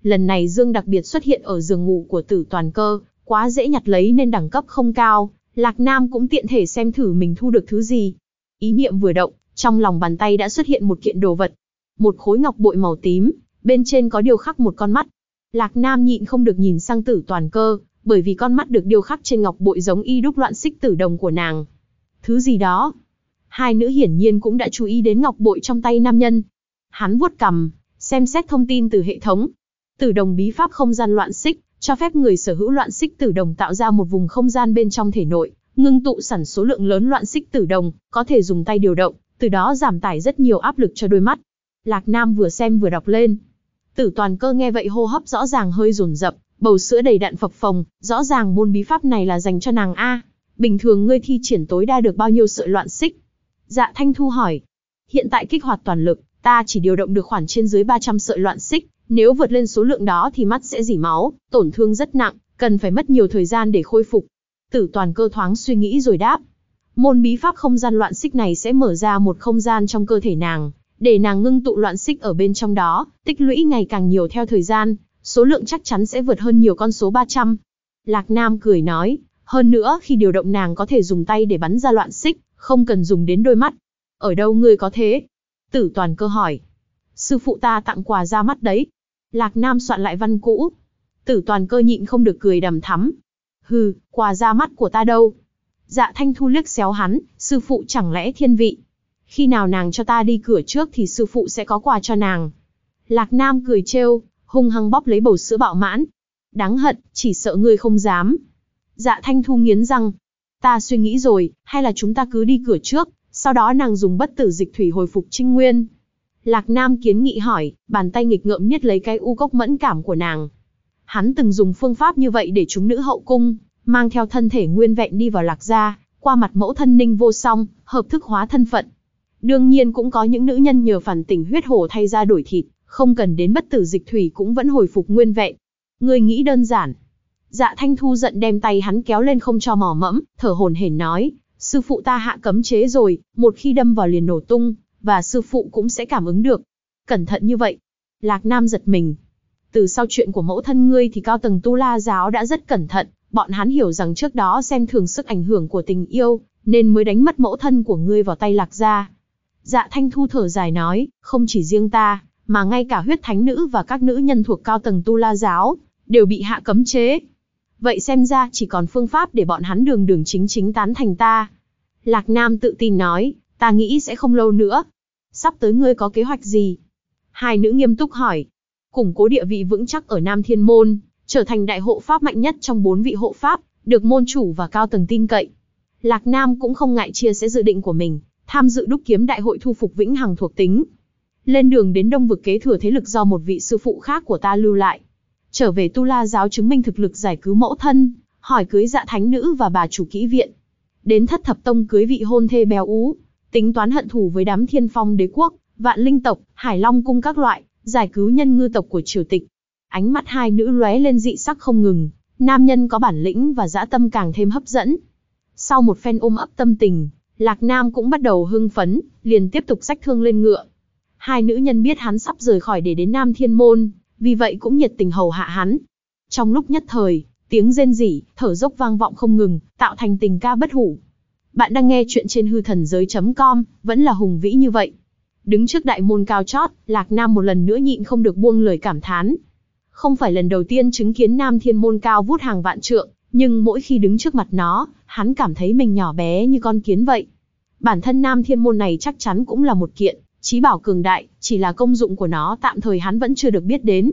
Lần này dương đặc biệt xuất hiện ở giường ngủ của tử toàn cơ, quá dễ nhặt lấy nên đẳng cấp không cao, Lạc Nam cũng tiện thể xem thử mình thu được thứ gì. Ý niệm vừa động, trong lòng bàn tay đã xuất hiện một kiện đồ vật. Một khối ngọc bội màu tím, bên trên có điêu khắc một con mắt. Lạc Nam nhịn không được nhìn sang tử toàn cơ, bởi vì con mắt được điêu khắc trên ngọc bội giống y đúc loạn xích tử đồng của nàng. Thứ gì đó? Hai nữ hiển nhiên cũng đã chú ý đến ngọc bội trong tay nam nhân. Hắn vuốt cầm, xem xét thông tin từ hệ thống. Tử đồng bí pháp không gian loạn xích, cho phép người sở hữu loạn xích tử đồng tạo ra một vùng không gian bên trong thể nội, ngưng tụ sẵn số lượng lớn loạn xích tử đồng, có thể dùng tay điều động, từ đó giảm tải rất nhiều áp lực cho đôi mắt. Lạc Nam vừa xem vừa đọc lên. Tử toàn cơ nghe vậy hô hấp rõ ràng hơi rồn rập, bầu sữa đầy đặn phập phồng, rõ ràng môn bí pháp này là dành cho nàng A. Bình thường ngươi thi triển tối đa được bao nhiêu sợi loạn xích? Dạ Thanh Thu hỏi. Hiện tại kích hoạt toàn lực, ta chỉ điều động được khoảng trên dưới 300 sợi loạn xích, nếu vượt lên số lượng đó thì mắt sẽ dỉ máu, tổn thương rất nặng, cần phải mất nhiều thời gian để khôi phục. Tử toàn cơ thoáng suy nghĩ rồi đáp. Môn bí pháp không gian loạn xích này sẽ mở ra một không gian trong cơ thể nàng, để nàng ngưng tụ loạn xích ở bên trong đó, tích lũy ngày càng nhiều theo thời gian, số lượng chắc chắn sẽ vượt hơn nhiều con số 300. Lạc Nam cười nói, hơn nữa khi điều động nàng có thể dùng tay để bắn ra loạn xích, không cần dùng đến đôi mắt. Ở đâu ngươi có thế? Tử toàn cơ hỏi. Sư phụ ta tặng quà ra mắt đấy. Lạc Nam soạn lại văn cũ. Tử toàn cơ nhịn không được cười đầm thắm. Hừ, quà ra mắt của ta đâu? Dạ thanh thu liếc xéo hắn, sư phụ chẳng lẽ thiên vị. Khi nào nàng cho ta đi cửa trước thì sư phụ sẽ có quà cho nàng. Lạc Nam cười trêu, hung hăng bóp lấy bầu sữa bạo mãn. Đáng hận, chỉ sợ ngươi không dám. Dạ thanh thu nghiến răng. Ta suy nghĩ rồi, hay là chúng ta cứ đi cửa trước, sau đó nàng dùng bất tử dịch thủy hồi phục trinh nguyên. Lạc Nam kiến nghị hỏi, bàn tay nghịch ngợm nhất lấy cái u cốc mẫn cảm của nàng. Hắn từng dùng phương pháp như vậy để chúng nữ hậu cung, mang theo thân thể nguyên vẹn đi vào lạc gia, qua mặt mẫu thân ninh vô song, hợp thức hóa thân phận. Đương nhiên cũng có những nữ nhân nhờ phản tỉnh huyết hổ thay ra đổi thịt, không cần đến bất tử dịch thủy cũng vẫn hồi phục nguyên vẹn. Ngươi nghĩ đơn giản. Dạ Thanh Thu giận đem tay hắn kéo lên không cho mò mẫm, thở hổn hển nói, sư phụ ta hạ cấm chế rồi, một khi đâm vào liền nổ tung, và sư phụ cũng sẽ cảm ứng được. Cẩn thận như vậy. Lạc Nam giật mình. Từ sau chuyện của mẫu thân ngươi thì cao tầng tu la giáo đã rất cẩn thận, bọn hắn hiểu rằng trước đó xem thường sức ảnh hưởng của tình yêu, nên mới đánh mất mẫu thân của ngươi vào tay lạc gia. Dạ thanh thu thở dài nói, không chỉ riêng ta, mà ngay cả huyết thánh nữ và các nữ nhân thuộc cao tầng tu la giáo, đều bị hạ cấm chế. Vậy xem ra chỉ còn phương pháp để bọn hắn đường đường chính chính tán thành ta. Lạc Nam tự tin nói, ta nghĩ sẽ không lâu nữa. Sắp tới ngươi có kế hoạch gì? Hai nữ nghiêm túc hỏi. Củng cố địa vị vững chắc ở Nam Thiên Môn, trở thành đại hộ pháp mạnh nhất trong bốn vị hộ pháp, được môn chủ và cao tầng tin cậy. Lạc Nam cũng không ngại chia sẻ dự định của mình, tham dự đúc kiếm đại hội thu phục vĩnh hằng thuộc tính. Lên đường đến đông vực kế thừa thế lực do một vị sư phụ khác của ta lưu lại. Trở về Tu La giáo chứng minh thực lực giải cứu mẫu thân, hỏi cưới dạ thánh nữ và bà chủ kỹ viện. Đến thất thập tông cưới vị hôn thê béo ú, tính toán hận thù với đám thiên phong đế quốc, vạn linh tộc, hải long cung các loại, giải cứu nhân ngư tộc của triều tịch. Ánh mắt hai nữ lóe lên dị sắc không ngừng, nam nhân có bản lĩnh và dã tâm càng thêm hấp dẫn. Sau một phen ôm ấp tâm tình, Lạc Nam cũng bắt đầu hưng phấn, liền tiếp tục sách thương lên ngựa. Hai nữ nhân biết hắn sắp rời khỏi để đến Nam Thiên Môn, vì vậy cũng nhiệt tình hầu hạ hắn. Trong lúc nhất thời, tiếng rên rỉ, thở dốc vang vọng không ngừng, tạo thành tình ca bất hủ. Bạn đang nghe chuyện trên hư thần giới.com, vẫn là hùng vĩ như vậy. Đứng trước đại môn cao chót, Lạc Nam một lần nữa nhịn không được buông lời cảm thán. Không phải lần đầu tiên chứng kiến Nam Thiên Môn cao vút hàng vạn trượng, nhưng mỗi khi đứng trước mặt nó, hắn cảm thấy mình nhỏ bé như con kiến vậy. Bản thân Nam Thiên Môn này chắc chắn cũng là một kiện, trí bảo cường đại, chỉ là công dụng của nó tạm thời hắn vẫn chưa được biết đến.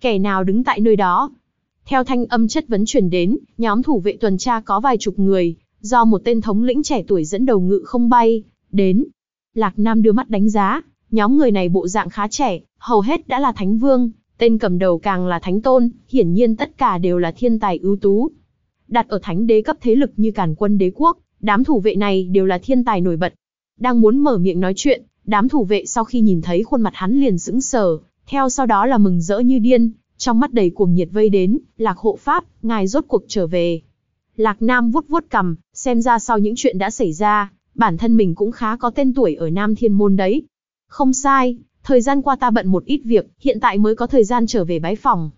Kẻ nào đứng tại nơi đó? Theo thanh âm chất vấn truyền đến, nhóm thủ vệ tuần tra có vài chục người, do một tên thống lĩnh trẻ tuổi dẫn đầu ngự không bay, đến. Lạc Nam đưa mắt đánh giá, nhóm người này bộ dạng khá trẻ, hầu hết đã là thánh vương, tên cầm đầu càng là thánh tôn, hiển nhiên tất cả đều là thiên tài ưu tú. Đặt ở thánh đế cấp thế lực như càn quân đế quốc, đám thủ vệ này đều là thiên tài nổi bật. Đang muốn mở miệng nói chuyện, đám thủ vệ sau khi nhìn thấy khuôn mặt hắn liền sững sờ, theo sau đó là mừng rỡ như điên, trong mắt đầy cuồng nhiệt vây đến, Lạc hộ pháp, ngài rốt cuộc trở về. Lạc Nam vuốt vuốt cầm, xem ra sau những chuyện đã xảy ra, bản thân mình cũng khá có tên tuổi ở Nam Thiên Môn đấy. Không sai, thời gian qua ta bận một ít việc, hiện tại mới có thời gian trở về bái phòng.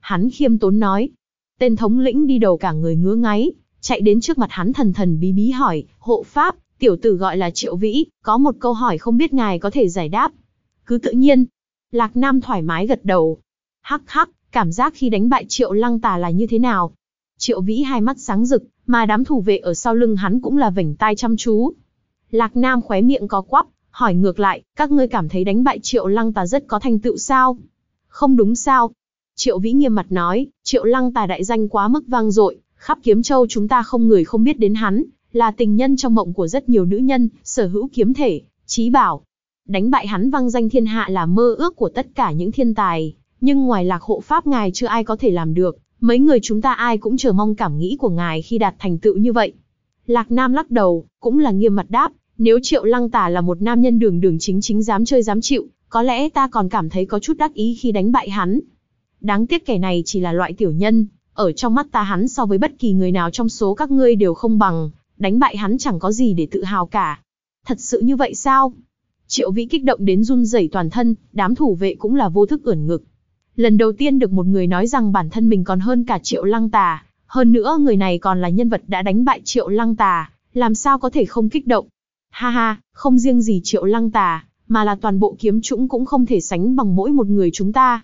Hắn khiêm tốn nói. Tên thống lĩnh đi đầu cả người ngứa ngáy, chạy đến trước mặt hắn thần thần bí bí hỏi, hộ pháp, tiểu tử gọi là Triệu Vĩ, có một câu hỏi không biết ngài có thể giải đáp. Cứ tự nhiên. Lạc Nam thoải mái gật đầu. Hắc hắc, cảm giác khi đánh bại Triệu Lăng Tà là như thế nào? Triệu Vĩ hai mắt sáng rực, mà đám thủ vệ ở sau lưng hắn cũng là vảnh tai chăm chú. Lạc Nam khóe miệng có quắp, hỏi ngược lại, các ngươi cảm thấy đánh bại Triệu Lăng Tà rất có thành tựu sao? Không đúng sao? Triệu Vĩ nghiêm mặt nói, Triệu Lăng Tà đại danh quá mức vang dội, khắp Kiếm Châu chúng ta không người không biết đến hắn, là tình nhân trong mộng của rất nhiều nữ nhân, sở hữu kiếm thể, trí bảo. Đánh bại hắn vang danh thiên hạ là mơ ước của tất cả những thiên tài, nhưng ngoài lạc hộ pháp ngài chưa ai có thể làm được, mấy người chúng ta ai cũng chờ mong cảm nghĩ của ngài khi đạt thành tựu như vậy. Lạc Nam lắc đầu, cũng là nghiêm mặt đáp, nếu Triệu Lăng Tả là một nam nhân đường đường chính chính dám chơi dám chịu, có lẽ ta còn cảm thấy có chút đắc ý khi đánh bại hắn. Đáng tiếc kẻ này chỉ là loại tiểu nhân, ở trong mắt ta hắn so với bất kỳ người nào trong số các ngươi đều không bằng, đánh bại hắn chẳng có gì để tự hào cả. Thật sự như vậy sao? Triệu Vĩ kích động đến run rẩy toàn thân, đám thủ vệ cũng là vô thức ưỡn ngực. Lần đầu tiên được một người nói rằng bản thân mình còn hơn cả Triệu Lăng Tà, hơn nữa người này còn là nhân vật đã đánh bại Triệu Lăng Tà, làm sao có thể không kích động. Ha ha, không riêng gì Triệu Lăng Tà, mà là toàn bộ kiếm trũng cũng không thể sánh bằng mỗi một người chúng ta.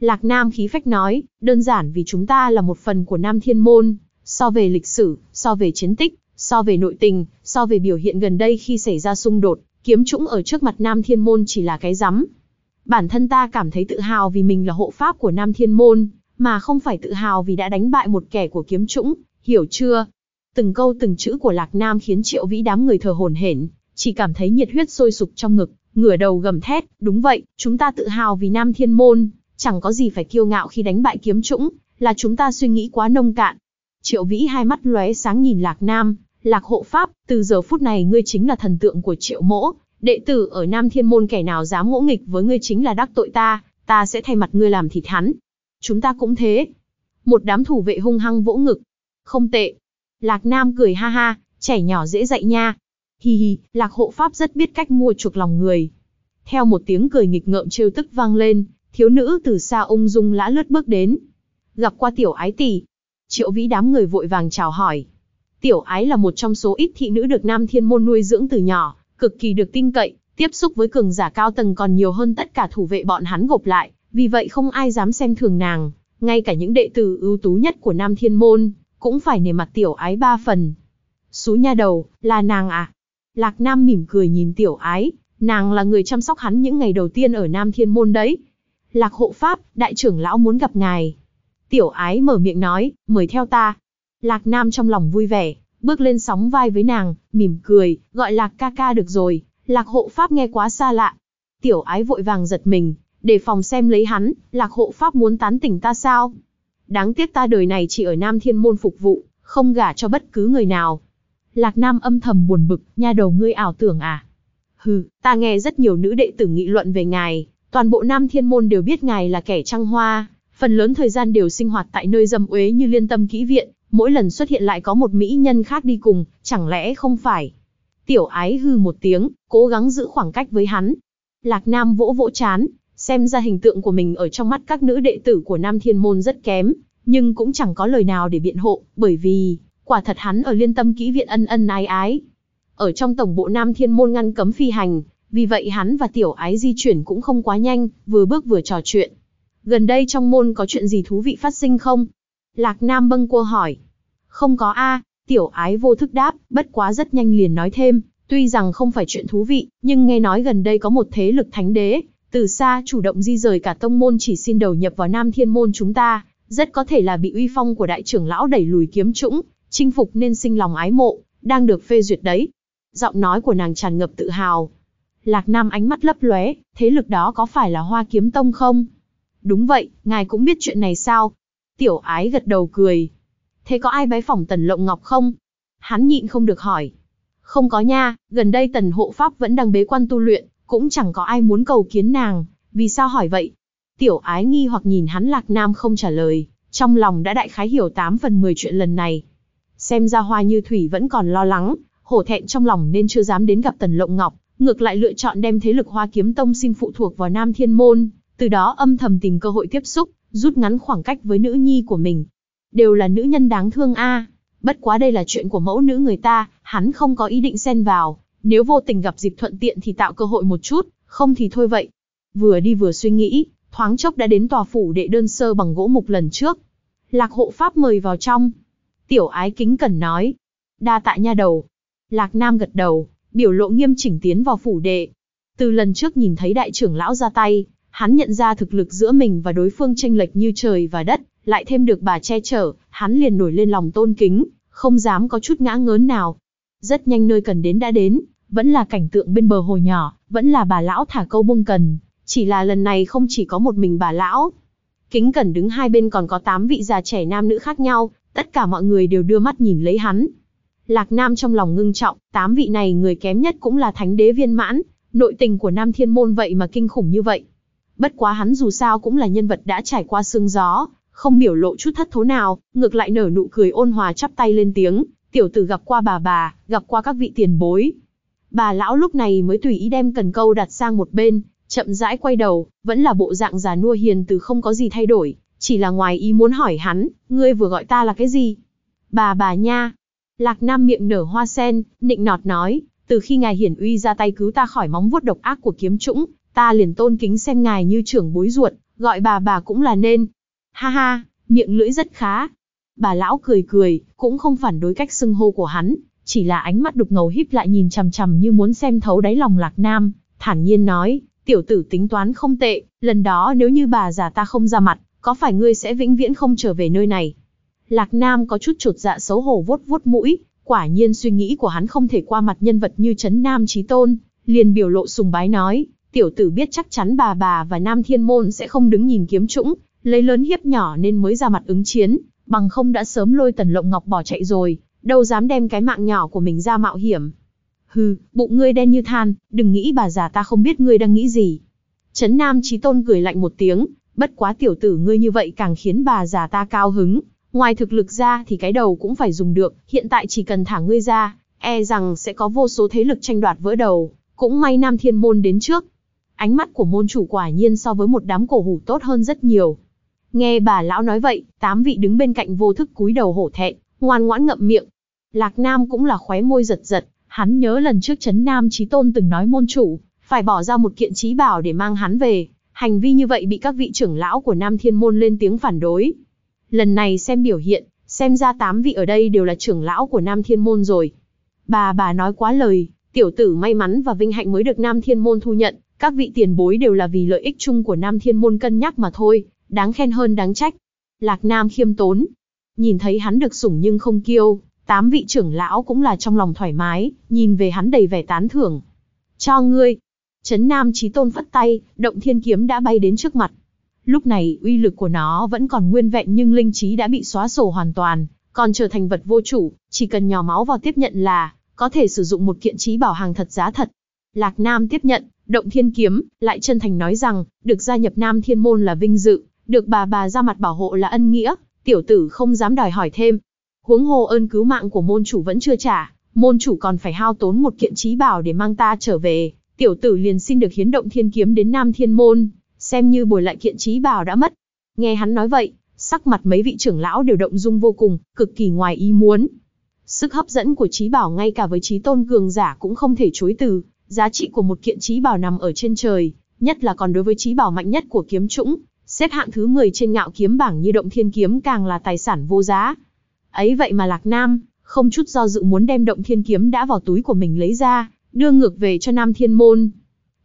Lạc Nam khí phách nói, đơn giản vì chúng ta là một phần của Nam Thiên Môn, so về lịch sử, so về chiến tích, so về nội tình, so về biểu hiện gần đây khi xảy ra xung đột, kiếm trũng ở trước mặt Nam Thiên Môn chỉ là cái rắm. Bản thân ta cảm thấy tự hào vì mình là hộ pháp của Nam Thiên Môn, mà không phải tự hào vì đã đánh bại một kẻ của kiếm trũng, hiểu chưa? Từng câu từng chữ của Lạc Nam khiến triệu vĩ đám người thờ hồn hển, chỉ cảm thấy nhiệt huyết sôi sục trong ngực, ngửa đầu gầm thét, đúng vậy, chúng ta tự hào vì Nam Thiên Môn, chẳng có gì phải kiêu ngạo khi đánh bại kiếm trũng, là chúng ta suy nghĩ quá nông cạn. Triệu vĩ hai mắt lóe sáng nhìn Lạc Nam, Lạc hộ pháp, từ giờ phút này ngươi chính là thần tượng của triệu mỗ, đệ tử ở Nam Thiên Môn kẻ nào dám ngỗ nghịch với ngươi chính là đắc tội ta, ta sẽ thay mặt ngươi làm thịt hắn. Chúng ta cũng thế. Một đám thủ vệ hung hăng vỗ ngực. Không tệ. Lạc Nam cười ha ha, trẻ nhỏ dễ dạy nha. Hi hi, Lạc hộ pháp rất biết cách mua chuộc lòng người. Theo một tiếng cười nghịch ngợm trêu tức vang lên, thiếu nữ từ xa ung dung lã lướt bước đến. Gặp qua tiểu ái tỷ. Triệu vĩ đám người vội vàng chào hỏi. Tiểu ái là một trong số ít thị nữ được Nam Thiên Môn nuôi dưỡng từ nhỏ, cực kỳ được tin cậy, tiếp xúc với cường giả cao tầng còn nhiều hơn tất cả thủ vệ bọn hắn gộp lại, vì vậy không ai dám xem thường nàng, ngay cả những đệ tử ưu tú nhất của Nam Thiên Môn, cũng phải nể mặt tiểu ái ba phần. Sú nha đầu, là nàng à? Lạc Nam mỉm cười nhìn tiểu ái, nàng là người chăm sóc hắn những ngày đầu tiên ở Nam Thiên Môn đấy. Lạc hộ pháp, đại trưởng lão muốn gặp ngài. Tiểu ái mở miệng nói, mời theo ta. Lạc Nam trong lòng vui vẻ, bước lên sóng vai với nàng, mỉm cười, gọi Lạc ca ca được rồi, Lạc hộ pháp nghe quá xa lạ. Tiểu ái vội vàng giật mình, để phòng xem lấy hắn, Lạc hộ pháp muốn tán tỉnh ta sao? Đáng tiếc ta đời này chỉ ở Nam Thiên Môn phục vụ, không gả cho bất cứ người nào. Lạc Nam âm thầm buồn bực, nha đầu ngươi ảo tưởng à? Hừ, ta nghe rất nhiều nữ đệ tử nghị luận về ngài, toàn bộ Nam Thiên Môn đều biết ngài là kẻ trăng hoa, phần lớn thời gian đều sinh hoạt tại nơi dâm uế như liên tâm kỹ viện, mỗi lần xuất hiện lại có một mỹ nhân khác đi cùng, chẳng lẽ không phải? Tiểu ái hư một tiếng, cố gắng giữ khoảng cách với hắn. Lạc Nam vỗ vỗ chán, xem ra hình tượng của mình ở trong mắt các nữ đệ tử của Nam Thiên Môn rất kém, nhưng cũng chẳng có lời nào để biện hộ, bởi vì, quả thật hắn ở liên tâm kỹ viện ân ân ái ái. Ở trong tổng bộ Nam Thiên Môn ngăn cấm phi hành, vì vậy hắn và tiểu ái di chuyển cũng không quá nhanh, vừa bước vừa trò chuyện. Gần đây trong môn có chuyện gì thú vị phát sinh không? Lạc Nam bâng quơ hỏi. Không có a, tiểu ái vô thức đáp, bất quá rất nhanh liền nói thêm, tuy rằng không phải chuyện thú vị, nhưng nghe nói gần đây có một thế lực thánh đế, từ xa chủ động di rời cả tông môn chỉ xin đầu nhập vào Nam Thiên môn chúng ta, rất có thể là bị uy phong của đại trưởng lão đẩy lùi kiếm trũng, chinh phục nên sinh lòng ái mộ, đang được phê duyệt đấy. Giọng nói của nàng tràn ngập tự hào. Lạc Nam ánh mắt lấp lóe, thế lực đó có phải là Hoa Kiếm Tông không? Đúng vậy, ngài cũng biết chuyện này sao? Tiểu ái gật đầu cười. Thế có ai bái phỏng Tần Lộng Ngọc không? Hắn nhịn không được hỏi. Không có nha, gần đây Tần Hộ Pháp vẫn đang bế quan tu luyện, cũng chẳng có ai muốn cầu kiến nàng. Vì sao hỏi vậy? Tiểu ái nghi hoặc nhìn hắn Lạc Nam không trả lời, trong lòng đã đại khái hiểu 8 phần 10 chuyện lần này. Xem ra hoa như thủy vẫn còn lo lắng, hổ thẹn trong lòng nên chưa dám đến gặp Tần Lộng Ngọc, ngược lại lựa chọn đem thế lực hoa kiếm tông xin phụ thuộc vào Nam Thiên Môn, từ đó âm thầm tìm cơ hội tiếp xúc, rút ngắn khoảng cách với nữ nhi của mình. Đều là nữ nhân đáng thương a. Bất quá đây là chuyện của mẫu nữ người ta, hắn không có ý định xen vào, nếu vô tình gặp dịp thuận tiện thì tạo cơ hội một chút, không thì thôi vậy. Vừa đi vừa suy nghĩ, thoáng chốc đã đến tòa phủ đệ đơn sơ bằng gỗ mục lần trước. Lạc hộ pháp mời vào trong. Tiểu ái kính cẩn nói. Đa tạ nha đầu. Lạc Nam gật đầu, biểu lộ nghiêm chỉnh tiến vào phủ đệ. Từ lần trước nhìn thấy đại trưởng lão ra tay, hắn nhận ra thực lực giữa mình và đối phương tranh lệch như trời và đất, lại thêm được bà che chở, hắn liền nổi lên lòng tôn kính, không dám có chút ngã ngớn nào. Rất nhanh nơi cần đến đã đến, vẫn là cảnh tượng bên bờ hồ nhỏ, vẫn là bà lão thả câu bông cần, chỉ là lần này không chỉ có một mình bà lão. Kính cẩn đứng hai bên còn có tám vị già trẻ nam nữ khác nhau, tất cả mọi người đều đưa mắt nhìn lấy hắn. Lạc Nam trong lòng ngưng trọng, tám vị này người kém nhất cũng là thánh đế viên mãn, nội tình của Nam Thiên Môn vậy mà kinh khủng như vậy. Bất quá hắn dù sao cũng là nhân vật đã trải qua sương gió, không biểu lộ chút thất thố nào, ngược lại nở nụ cười ôn hòa chắp tay lên tiếng, tiểu tử gặp qua bà bà, gặp qua các vị tiền bối. Bà lão lúc này mới tùy ý đem cần câu đặt sang một bên, chậm rãi quay đầu, vẫn là bộ dạng già nua hiền từ không có gì thay đổi, chỉ là ngoài ý muốn hỏi hắn, ngươi vừa gọi ta là cái gì? Bà bà nha. Lạc Nam miệng nở hoa sen, nịnh nọt nói, từ khi ngài hiển uy ra tay cứu ta khỏi móng vuốt độc ác của kiếm trũng, ta liền tôn kính xem ngài như trưởng bối ruột, gọi bà bà cũng là nên. Ha ha, miệng lưỡi rất khá. Bà lão cười cười, cũng không phản đối cách xưng hô của hắn, chỉ là ánh mắt đục ngầu híp lại nhìn chằm chằm như muốn xem thấu đáy lòng Lạc Nam, thản nhiên nói, tiểu tử tính toán không tệ, lần đó nếu như bà già ta không ra mặt, có phải ngươi sẽ vĩnh viễn không trở về nơi này? Lạc Nam có chút chột dạ xấu hổ vuốt vuốt mũi, quả nhiên suy nghĩ của hắn không thể qua mặt nhân vật như Trấn Nam Chí Tôn, liền biểu lộ sùng bái nói, tiểu tử biết chắc chắn bà bà và Nam Thiên Môn sẽ không đứng nhìn kiếm trũng, lấy lớn hiếp nhỏ nên mới ra mặt ứng chiến, bằng không đã sớm lôi Tần Lộng Ngọc bỏ chạy rồi, đâu dám đem cái mạng nhỏ của mình ra mạo hiểm. Hừ, bụng ngươi đen như than, đừng nghĩ bà già ta không biết ngươi đang nghĩ gì. Trấn Nam Chí Tôn cười lạnh một tiếng, bất quá tiểu tử ngươi như vậy càng khiến bà già ta cao hứng, ngoài thực lực ra thì cái đầu cũng phải dùng được, hiện tại chỉ cần thả ngươi ra, e rằng sẽ có vô số thế lực tranh đoạt vỡ đầu, cũng may Nam Thiên Môn đến trước. Ánh mắt của môn chủ quả nhiên so với một đám cổ hủ tốt hơn rất nhiều. Nghe bà lão nói vậy, tám vị đứng bên cạnh vô thức cúi đầu hổ thẹn, ngoan ngoãn ngậm miệng. Lạc Nam cũng là khóe môi giật giật, hắn nhớ lần trước Trấn Nam Chí Tôn từng nói môn chủ, phải bỏ ra một kiện trí bảo để mang hắn về, hành vi như vậy bị các vị trưởng lão của Nam Thiên Môn lên tiếng phản đối. Lần này xem biểu hiện, xem ra tám vị ở đây đều là trưởng lão của Nam Thiên Môn rồi. Bà bà nói quá lời, tiểu tử may mắn và vinh hạnh mới được Nam Thiên Môn thu nhận, các vị tiền bối đều là vì lợi ích chung của Nam Thiên Môn cân nhắc mà thôi, đáng khen hơn đáng trách. Lạc Nam khiêm tốn, nhìn thấy hắn được sủng nhưng không kiêu, tám vị trưởng lão cũng là trong lòng thoải mái, nhìn về hắn đầy vẻ tán thưởng. Cho ngươi. Trấn Nam Chí Tôn phất tay, động thiên kiếm đã bay đến trước mặt. Lúc này uy lực của nó vẫn còn nguyên vẹn nhưng linh trí đã bị xóa sổ hoàn toàn, còn trở thành vật vô chủ, chỉ cần nhỏ máu vào tiếp nhận là có thể sử dụng một kiện trí bảo hàng thật giá thật. Lạc Nam tiếp nhận, động thiên kiếm, lại chân thành nói rằng, được gia nhập Nam Thiên Môn là vinh dự, được bà bà ra mặt bảo hộ là ân nghĩa, tiểu tử không dám đòi hỏi thêm. Huống hồ ơn cứu mạng của môn chủ vẫn chưa trả, môn chủ còn phải hao tốn một kiện trí bảo để mang ta trở về, tiểu tử liền xin được hiến động thiên kiếm đến Nam Thiên Môn, xem như bồi lại kiện trí bảo đã mất. Nghe hắn nói vậy, sắc mặt mấy vị trưởng lão đều động dung vô cùng, cực kỳ ngoài ý muốn. Sức hấp dẫn của trí bảo ngay cả với trí tôn cường giả cũng không thể chối từ, giá trị của một kiện trí bảo nằm ở trên trời, nhất là còn đối với trí bảo mạnh nhất của kiếm trũng, xếp hạng thứ 10 trên ngạo kiếm bảng như động thiên kiếm càng là tài sản vô giá. Ấy vậy mà Lạc Nam, không chút do dự muốn đem động thiên kiếm đã vào túi của mình lấy ra, đưa ngược về cho Nam Thiên Môn.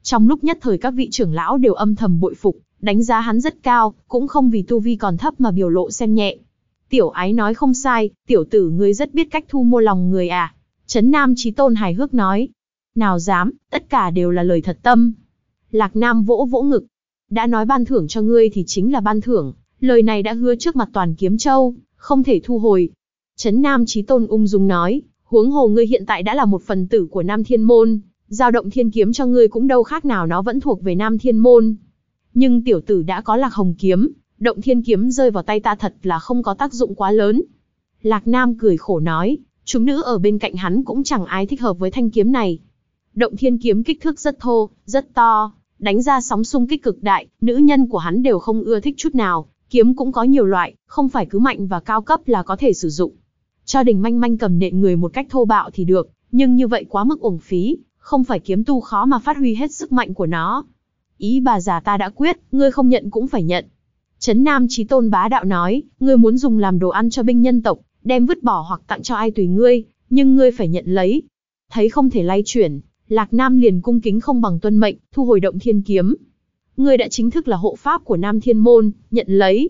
Trong lúc nhất thời các vị trưởng lão đều âm thầm bội phục, đánh giá hắn rất cao, cũng không vì tu vi còn thấp mà biểu lộ xem nhẹ. Tiểu ái nói không sai, tiểu tử ngươi rất biết cách thu mua lòng người à. Trấn Nam Chí Tôn hài hước nói. Nào dám, tất cả đều là lời thật tâm. Lạc Nam vỗ vỗ ngực. Đã nói ban thưởng cho ngươi thì chính là ban thưởng, lời này đã hứa trước mặt toàn kiếm châu, không thể thu hồi. Trấn Nam Chí Tôn ung dung nói, huống hồ ngươi hiện tại đã là một phần tử của Nam Thiên Môn, giao động thiên kiếm cho ngươi cũng đâu khác nào nó vẫn thuộc về Nam Thiên Môn. nhưng tiểu tử đã có lạc hồng kiếm, động thiên kiếm rơi vào tay ta thật là không có tác dụng quá lớn. Lạc Nam cười khổ nói, chúng nữ ở bên cạnh hắn cũng chẳng ai thích hợp với thanh kiếm này. Động thiên kiếm kích thước rất thô, rất to, đánh ra sóng xung kích cực đại, nữ nhân của hắn đều không ưa thích chút nào, kiếm cũng có nhiều loại, không phải cứ mạnh và cao cấp là có thể sử dụng. Cho đình manh manh cầm nện người một cách thô bạo thì được, nhưng như vậy quá mức uổng phí, không phải kiếm tu khó mà phát huy hết sức mạnh của nó. Ý bà già ta đã quyết, ngươi không nhận cũng phải nhận. Trấn Nam Chí Tôn bá đạo nói, ngươi muốn dùng làm đồ ăn cho binh nhân tộc, đem vứt bỏ hoặc tặng cho ai tùy ngươi, nhưng ngươi phải nhận lấy. Thấy không thể lay chuyển, Lạc Nam liền cung kính không bằng tuân mệnh, thu hồi động thiên kiếm. Người đã chính thức là hộ pháp của Nam Thiên Môn, nhận lấy.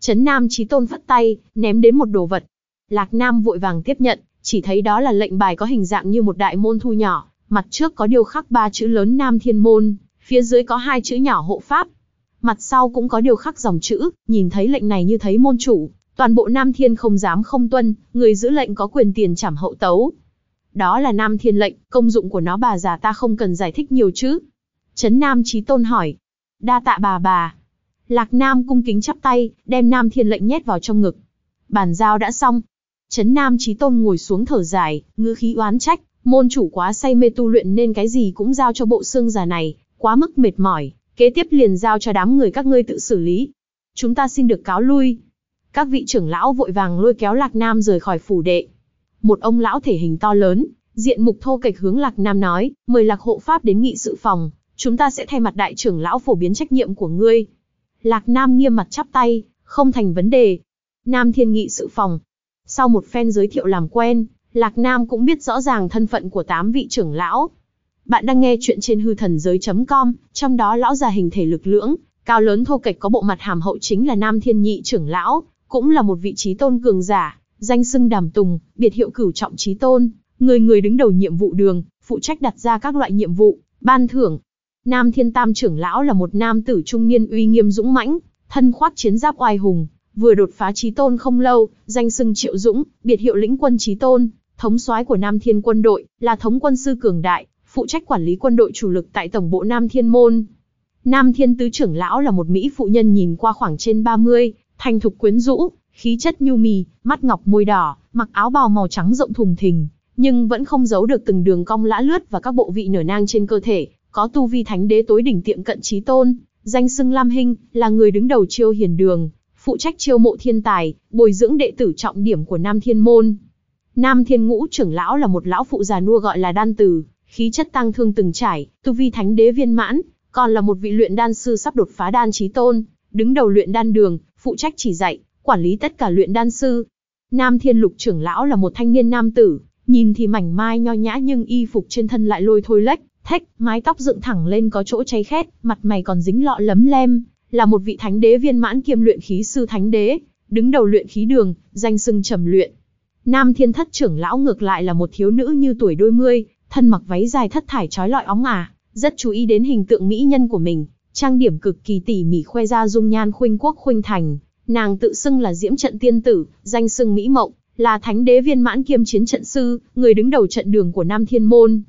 Trấn Nam Chí Tôn vắt tay, ném đến một đồ vật. Lạc Nam vội vàng tiếp nhận, chỉ thấy đó là lệnh bài có hình dạng như một đại môn thu nhỏ, mặt trước có điêu khắc ba chữ lớn Nam Thiên Môn, phía dưới có hai chữ nhỏ hộ pháp. Mặt sau cũng có điều khắc dòng chữ, nhìn thấy lệnh này như thấy môn chủ, toàn bộ Nam Thiên không dám không tuân, người giữ lệnh có quyền tiền trảm hậu tấu. Đó là Nam Thiên lệnh, công dụng của nó bà già ta không cần giải thích nhiều chứ. Trấn Nam Chí Tôn hỏi. Đa tạ bà bà. Lạc Nam cung kính chắp tay, đem Nam Thiên lệnh nhét vào trong ngực. Bàn giao đã xong. Trấn Nam Chí Tôn ngồi xuống thở dài, ngữ khí oán trách, môn chủ quá say mê tu luyện nên cái gì cũng giao cho bộ xương già này, quá mức mệt mỏi, kế tiếp liền giao cho đám người các ngươi tự xử lý. Chúng ta xin được cáo lui. Các vị trưởng lão vội vàng lôi kéo Lạc Nam rời khỏi phủ đệ. Một ông lão thể hình to lớn, diện mục thô kệch hướng Lạc Nam nói, mời Lạc hộ pháp đến nghị sự phòng, chúng ta sẽ thay mặt đại trưởng lão phổ biến trách nhiệm của ngươi. Lạc Nam nghiêm mặt chắp tay, không thành vấn đề. Nam Thiên nghị sự phòng. Sau một phen giới thiệu làm quen, Lạc Nam cũng biết rõ ràng thân phận của tám vị trưởng lão. Bạn đang nghe chuyện trên hư thần giới.com, trong đó lão già hình thể lực lưỡng, cao lớn thô kệch có bộ mặt hàm hậu chính là Nam Thiên Nhị trưởng lão, cũng là một vị trí tôn cường giả, danh xưng Đàm Tùng, biệt hiệu cửu trọng trí tôn, người người đứng đầu nhiệm vụ đường, phụ trách đặt ra các loại nhiệm vụ, ban thưởng. Nam Thiên Tam trưởng lão là một nam tử trung niên uy nghiêm dũng mãnh, thân khoác chiến giáp oai hùng, vừa đột phá trí tôn không lâu, danh xưng Triệu Dũng, biệt hiệu lĩnh quân trí tôn, thống soái của Nam Thiên quân đội, là thống quân sư cường đại, phụ trách quản lý quân đội chủ lực tại tổng bộ Nam Thiên môn. Nam Thiên tứ trưởng lão là một mỹ phụ nhân nhìn qua khoảng trên 30, thành thục quyến rũ, khí chất nhu mì, mắt ngọc môi đỏ, mặc áo bào màu trắng rộng thùng thình, nhưng vẫn không giấu được từng đường cong lã lướt và các bộ vị nở nang trên cơ thể, có tu vi thánh đế tối đỉnh tiệm cận trí tôn, danh xưng Lam Hinh, là người đứng đầu chiêu hiền đường, phụ trách chiêu mộ thiên tài, bồi dưỡng đệ tử trọng điểm của Nam Thiên môn. Nam Thiên Ngũ trưởng lão là một lão phụ già nua gọi là Đan tử khí chất tăng thương từng trải, tu vi thánh đế viên mãn, còn là một vị luyện đan sư sắp đột phá đan chí tôn, đứng đầu luyện đan đường, phụ trách chỉ dạy, quản lý tất cả luyện đan sư. Nam Thiên Lục trưởng lão là một thanh niên nam tử, nhìn thì mảnh mai nho nhã nhưng y phục trên thân lại lôi thôi lách, thách, mái tóc dựng thẳng lên có chỗ cháy khét, mặt mày còn dính lọ lấm lem, là một vị thánh đế viên mãn kiêm luyện khí sư thánh đế, đứng đầu luyện khí đường, danh xưng trầm luyện. Nam Thiên Thất trưởng lão ngược lại là một thiếu nữ như tuổi đôi mươi, thân mặc váy dài thất thải trói lọi óng ả, rất chú ý đến hình tượng mỹ nhân của mình, trang điểm cực kỳ tỉ mỉ khoe ra dung nhan khuynh quốc khuynh thành. Nàng tự xưng là Diễm Trận Tiên Tử, danh xưng Mỹ Mộng, là thánh đế viên mãn kiêm chiến trận sư, người đứng đầu trận đường của Nam Thiên Môn.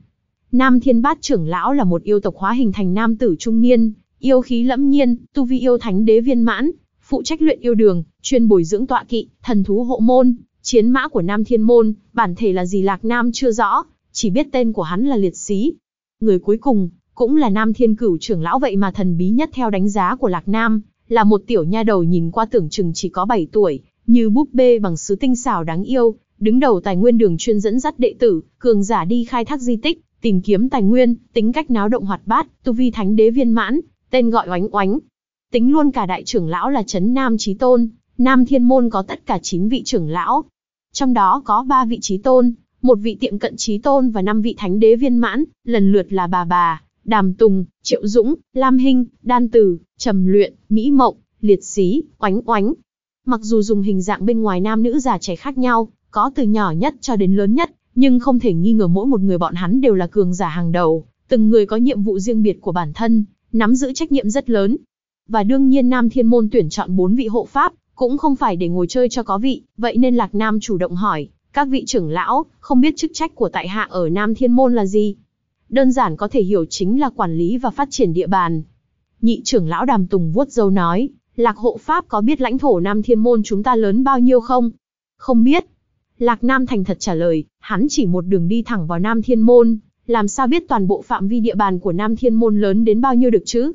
Nam Thiên Bát trưởng lão là một yêu tộc hóa hình thành nam tử trung niên, yêu khí lẫm nhiên, tu vi yêu thánh đế viên mãn, phụ trách luyện yêu đường, chuyên bồi dưỡng tọa kỵ, thần thú hộ môn, chiến mã của Nam Thiên Môn, bản thể là gì Lạc Nam chưa rõ, chỉ biết tên của hắn là liệt sĩ. Người cuối cùng, cũng là Nam Thiên Cửu trưởng lão vậy mà thần bí nhất theo đánh giá của Lạc Nam, là một tiểu nha đầu nhìn qua tưởng chừng chỉ có 7 tuổi, như búp bê bằng sứ tinh xảo đáng yêu, đứng đầu tài nguyên đường chuyên dẫn dắt đệ tử, cường giả đi khai thác di tích, tìm kiếm tài nguyên, tính cách náo động hoạt bát, tu vi thánh đế viên mãn, tên gọi oánh oánh. Tính luôn cả đại trưởng lão là Trấn Nam Chí Tôn, Nam Thiên Môn có tất cả 9 vị trưởng lão. Trong đó có 3 vị trí tôn, một vị tiệm cận trí tôn và năm vị thánh đế viên mãn, lần lượt là bà bà, Đàm Tùng, Triệu Dũng, Lam Hinh, Đan Tử, Trầm Luyện, Mỹ Mộng, Liệt Xí, Oánh Oánh. Mặc dù dùng hình dạng bên ngoài nam nữ già trẻ khác nhau, có từ nhỏ nhất cho đến lớn nhất, nhưng không thể nghi ngờ mỗi một người bọn hắn đều là cường giả hàng đầu, từng người có nhiệm vụ riêng biệt của bản thân, nắm giữ trách nhiệm rất lớn. Và đương nhiên Nam Thiên Môn tuyển chọn bốn vị hộ pháp, cũng không phải để ngồi chơi cho có vị, vậy nên Lạc Nam chủ động hỏi, các vị trưởng lão, không biết chức trách của tại hạ ở Nam Thiên Môn là gì? Đơn giản có thể hiểu chính là quản lý và phát triển địa bàn. Nhị trưởng lão Đàm Tùng vuốt dâu nói, Lạc hộ pháp có biết lãnh thổ Nam Thiên Môn chúng ta lớn bao nhiêu không? Không biết. Lạc Nam thành thật trả lời, hắn chỉ một đường đi thẳng vào Nam Thiên Môn, làm sao biết toàn bộ phạm vi địa bàn của Nam Thiên Môn lớn đến bao nhiêu được chứ?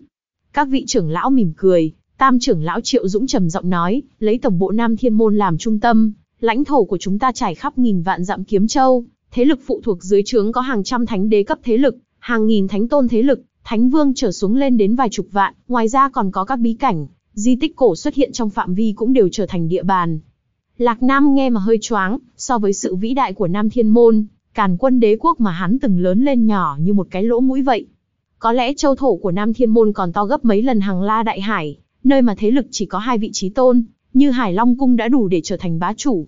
Các vị trưởng lão mỉm cười, tam trưởng lão Triệu Dũng trầm giọng nói, lấy tổng bộ Nam Thiên Môn làm trung tâm, lãnh thổ của chúng ta trải khắp nghìn vạn dặm kiếm châu, thế lực phụ thuộc dưới trướng có hàng trăm thánh đế cấp thế lực, hàng nghìn thánh tôn thế lực, thánh vương trở xuống lên đến vài chục vạn, ngoài ra còn có các bí cảnh, di tích cổ xuất hiện trong phạm vi cũng đều trở thành địa bàn. Lạc Nam nghe mà hơi choáng, so với sự vĩ đại của Nam Thiên Môn, càn quân đế quốc mà hắn từng lớn lên nhỏ như một cái lỗ mũi vậy. Có lẽ châu thổ của Nam Thiên Môn còn to gấp mấy lần hàng la đại hải, nơi mà thế lực chỉ có hai vị trí tôn, như Hải Long Cung đã đủ để trở thành bá chủ.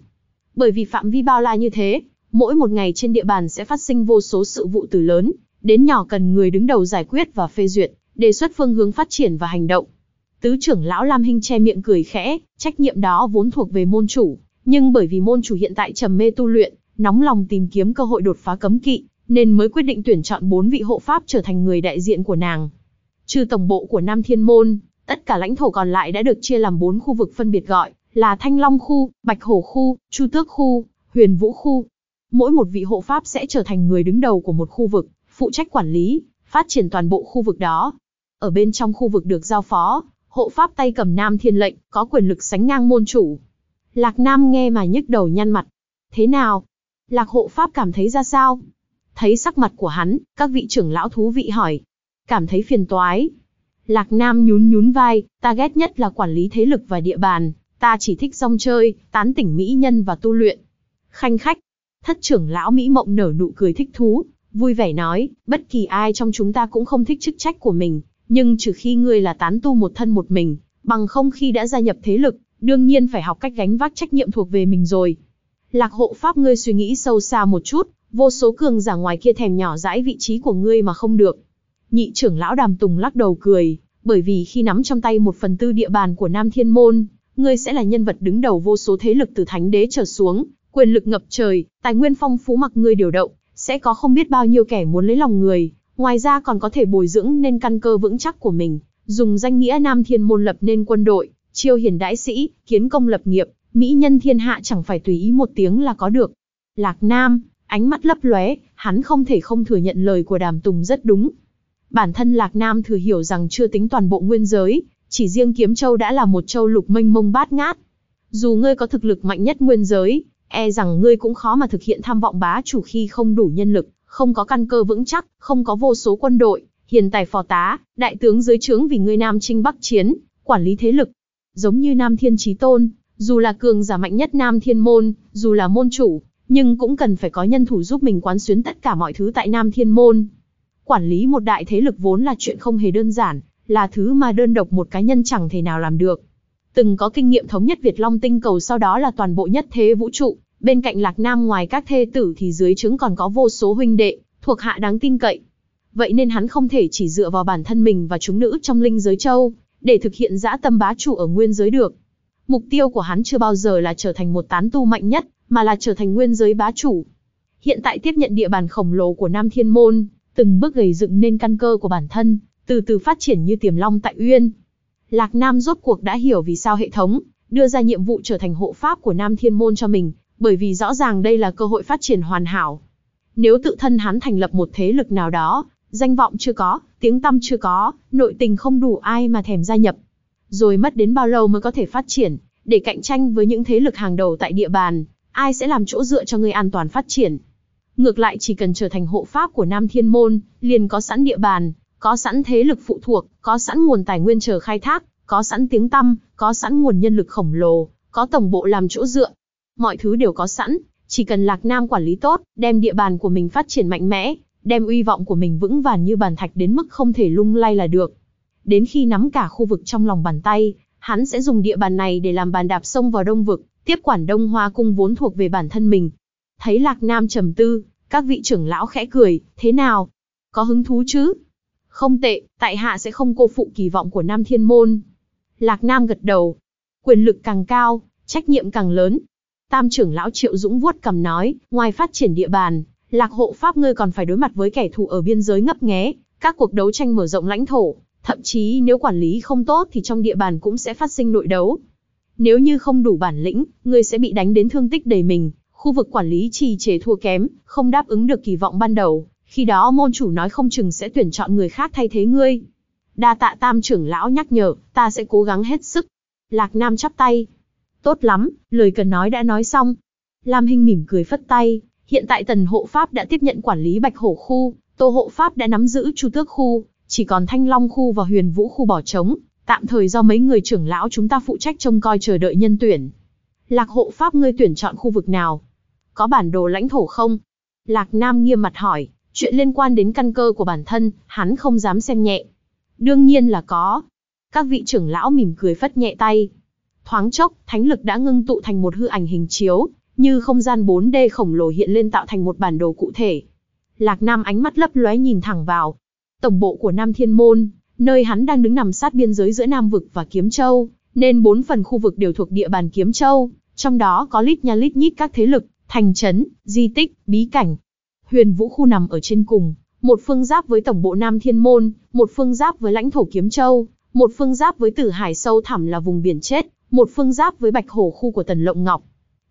Bởi vì phạm vi bao la như thế, mỗi một ngày trên địa bàn sẽ phát sinh vô số sự vụ từ lớn, đến nhỏ cần người đứng đầu giải quyết và phê duyệt, đề xuất phương hướng phát triển và hành động. Tứ trưởng lão Lam Hinh che miệng cười khẽ, trách nhiệm đó vốn thuộc về môn chủ, nhưng bởi vì môn chủ hiện tại trầm mê tu luyện, nóng lòng tìm kiếm cơ hội đột phá cấm kỵ, nên mới quyết định tuyển chọn bốn vị hộ pháp trở thành người đại diện của nàng. Trừ tổng bộ của Nam Thiên Môn, tất cả lãnh thổ còn lại đã được chia làm bốn khu vực phân biệt gọi là Thanh Long khu, Bạch Hổ khu, Chu Tước khu, Huyền Vũ khu. Mỗi một vị hộ pháp sẽ trở thành người đứng đầu của một khu vực, phụ trách quản lý, phát triển toàn bộ khu vực đó. Ở bên trong khu vực được giao phó, hộ pháp tay cầm Nam Thiên lệnh, có quyền lực sánh ngang môn chủ. Lạc Nam nghe mà nhức đầu nhăn mặt. Thế nào? Lạc hộ pháp cảm thấy ra sao? Thấy sắc mặt của hắn, các vị trưởng lão thú vị hỏi. Cảm thấy phiền toái. Lạc Nam nhún nhún vai, ta ghét nhất là quản lý thế lực và địa bàn, ta chỉ thích rong chơi, tán tỉnh mỹ nhân và tu luyện. Khanh khách, thất trưởng lão Mỹ Mộng nở nụ cười thích thú, vui vẻ nói, bất kỳ ai trong chúng ta cũng không thích chức trách của mình, nhưng trừ khi ngươi là tán tu một thân một mình, bằng không khi đã gia nhập thế lực, đương nhiên phải học cách gánh vác trách nhiệm thuộc về mình rồi. Lạc hộ pháp ngươi suy nghĩ sâu xa một chút, vô số cường giả ngoài kia thèm nhỏ dãi vị trí của ngươi mà không được. Nhị trưởng lão đàm tùng lắc đầu cười, bởi vì khi nắm trong tay một phần tư địa bàn của Nam Thiên Môn, ngươi sẽ là nhân vật đứng đầu vô số thế lực từ thánh đế trở xuống, quyền lực ngập trời, tài nguyên phong phú mặc người điều động, sẽ có không biết bao nhiêu kẻ muốn lấy lòng người, ngoài ra còn có thể bồi dưỡng nên căn cơ vững chắc của mình, dùng danh nghĩa Nam Thiên Môn lập nên quân đội, chiêu hiền đại sĩ, kiến công lập nghiệp, mỹ nhân thiên hạ chẳng phải tùy ý một tiếng là có được. Lạc Nam, ánh mắt lấp lóe, hắn không thể không thừa nhận lời của Đàm Tùng rất đúng. Bản thân Lạc Nam thừa hiểu rằng chưa tính toàn bộ nguyên giới, chỉ riêng Kiếm Châu đã là một châu lục mênh mông bát ngát. Dù ngươi có thực lực mạnh nhất nguyên giới, e rằng ngươi cũng khó mà thực hiện tham vọng bá chủ khi không đủ nhân lực, không có căn cơ vững chắc, không có vô số quân đội, hiền tài phò tá, đại tướng dưới trướng vì ngươi Nam Trinh Bắc chiến, quản lý thế lực. Giống như Nam Thiên Chí Tôn, dù là cường giả mạnh nhất Nam Thiên Môn, dù là môn chủ, nhưng cũng cần phải có nhân thủ giúp mình quán xuyến tất cả mọi thứ tại Nam Thiên Môn. Quản lý một đại thế lực vốn là chuyện không hề đơn giản, là thứ mà đơn độc một cá nhân chẳng thể nào làm được. Từng có kinh nghiệm thống nhất Việt Long tinh cầu sau đó là toàn bộ nhất thế vũ trụ, bên cạnh Lạc Nam ngoài các thê tử thì dưới trứng còn có vô số huynh đệ, thuộc hạ đáng tin cậy. Vậy nên hắn không thể chỉ dựa vào bản thân mình và chúng nữ trong linh giới châu, để thực hiện dã tâm bá chủ ở nguyên giới được. Mục tiêu của hắn chưa bao giờ là trở thành một tán tu mạnh nhất, mà là trở thành nguyên giới bá chủ. Hiện tại tiếp nhận địa bàn khổng lồ của Nam Thiên Môn, từng bước gầy dựng nên căn cơ của bản thân, từ từ phát triển như tiềm long tại uyên. Lạc Nam rốt cuộc đã hiểu vì sao hệ thống đưa ra nhiệm vụ trở thành hộ pháp của Nam Thiên Môn cho mình, bởi vì rõ ràng đây là cơ hội phát triển hoàn hảo. Nếu tự thân hắn thành lập một thế lực nào đó, danh vọng chưa có, tiếng tăm chưa có, nội tình không đủ ai mà thèm gia nhập. Rồi mất đến bao lâu mới có thể phát triển, để cạnh tranh với những thế lực hàng đầu tại địa bàn, ai sẽ làm chỗ dựa cho người an toàn phát triển. Ngược lại chỉ cần trở thành hộ pháp của Nam Thiên Môn, liền có sẵn địa bàn, có sẵn thế lực phụ thuộc, có sẵn nguồn tài nguyên chờ khai thác, có sẵn tiếng tăm, có sẵn nguồn nhân lực khổng lồ, có tổng bộ làm chỗ dựa. Mọi thứ đều có sẵn, chỉ cần Lạc Nam quản lý tốt, đem địa bàn của mình phát triển mạnh mẽ, đem uy vọng của mình vững vàng như bàn thạch đến mức không thể lung lay là được. Đến khi nắm cả khu vực trong lòng bàn tay, hắn sẽ dùng địa bàn này để làm bàn đạp sông vào đông vực, tiếp quản Đông Hoa cung vốn thuộc về bản thân mình. Thấy Lạc Nam trầm tư, các vị trưởng lão khẽ cười, thế nào? Có hứng thú chứ? Không tệ, tại hạ sẽ không cô phụ kỳ vọng của Nam Thiên Môn. Lạc Nam gật đầu. Quyền lực càng cao, trách nhiệm càng lớn. Tam trưởng lão Triệu Dũng vuốt cầm nói, ngoài phát triển địa bàn, Lạc hộ pháp ngươi còn phải đối mặt với kẻ thù ở biên giới ngấp nghé, các cuộc đấu tranh mở rộng lãnh thổ, Thậm chí nếu quản lý không tốt thì trong địa bàn cũng sẽ phát sinh nội đấu. Nếu như không đủ bản lĩnh, ngươi sẽ bị đánh đến thương tích đầy mình, khu vực quản lý trì trệ thua kém, không đáp ứng được kỳ vọng ban đầu, khi đó môn chủ nói không chừng sẽ tuyển chọn người khác thay thế ngươi. Đa tạ tam trưởng lão nhắc nhở, ta sẽ cố gắng hết sức. Lạc Nam chắp tay. Tốt lắm, lời cần nói đã nói xong. Lam Hinh mỉm cười phất tay, hiện tại tần hộ pháp đã tiếp nhận quản lý bạch hổ khu, tô hộ pháp đã nắm giữ chu tước khu, chỉ còn thanh long khu và huyền vũ khu bỏ trống, tạm thời do mấy người trưởng lão chúng ta phụ trách trông coi chờ đợi nhân tuyển. Lạc hộ pháp ngươi tuyển chọn khu vực nào? Có bản đồ lãnh thổ không? Lạc Nam nghiêm mặt hỏi, chuyện liên quan đến căn cơ của bản thân, hắn không dám xem nhẹ. Đương nhiên là có. Các vị trưởng lão mỉm cười phất nhẹ tay. Thoáng chốc, thánh lực đã ngưng tụ thành một hư ảnh hình chiếu, như không gian 4D khổng lồ hiện lên tạo thành một bản đồ cụ thể. Lạc Nam ánh mắt lấp lóe nhìn thẳng vào. Tổng bộ của Nam Thiên Môn, nơi hắn đang đứng nằm sát biên giới giữa Nam Vực và Kiếm Châu, nên bốn phần khu vực đều thuộc địa bàn Kiếm Châu, trong đó có lít nha lít nhít các thế lực, thành trấn, di tích, bí cảnh. Huyền Vũ khu nằm ở trên cùng, một phương giáp với tổng bộ Nam Thiên Môn, một phương giáp với lãnh thổ Kiếm Châu, một phương giáp với Tử Hải sâu thẳm là vùng biển chết, một phương giáp với Bạch Hổ khu của Tần Lộng Ngọc.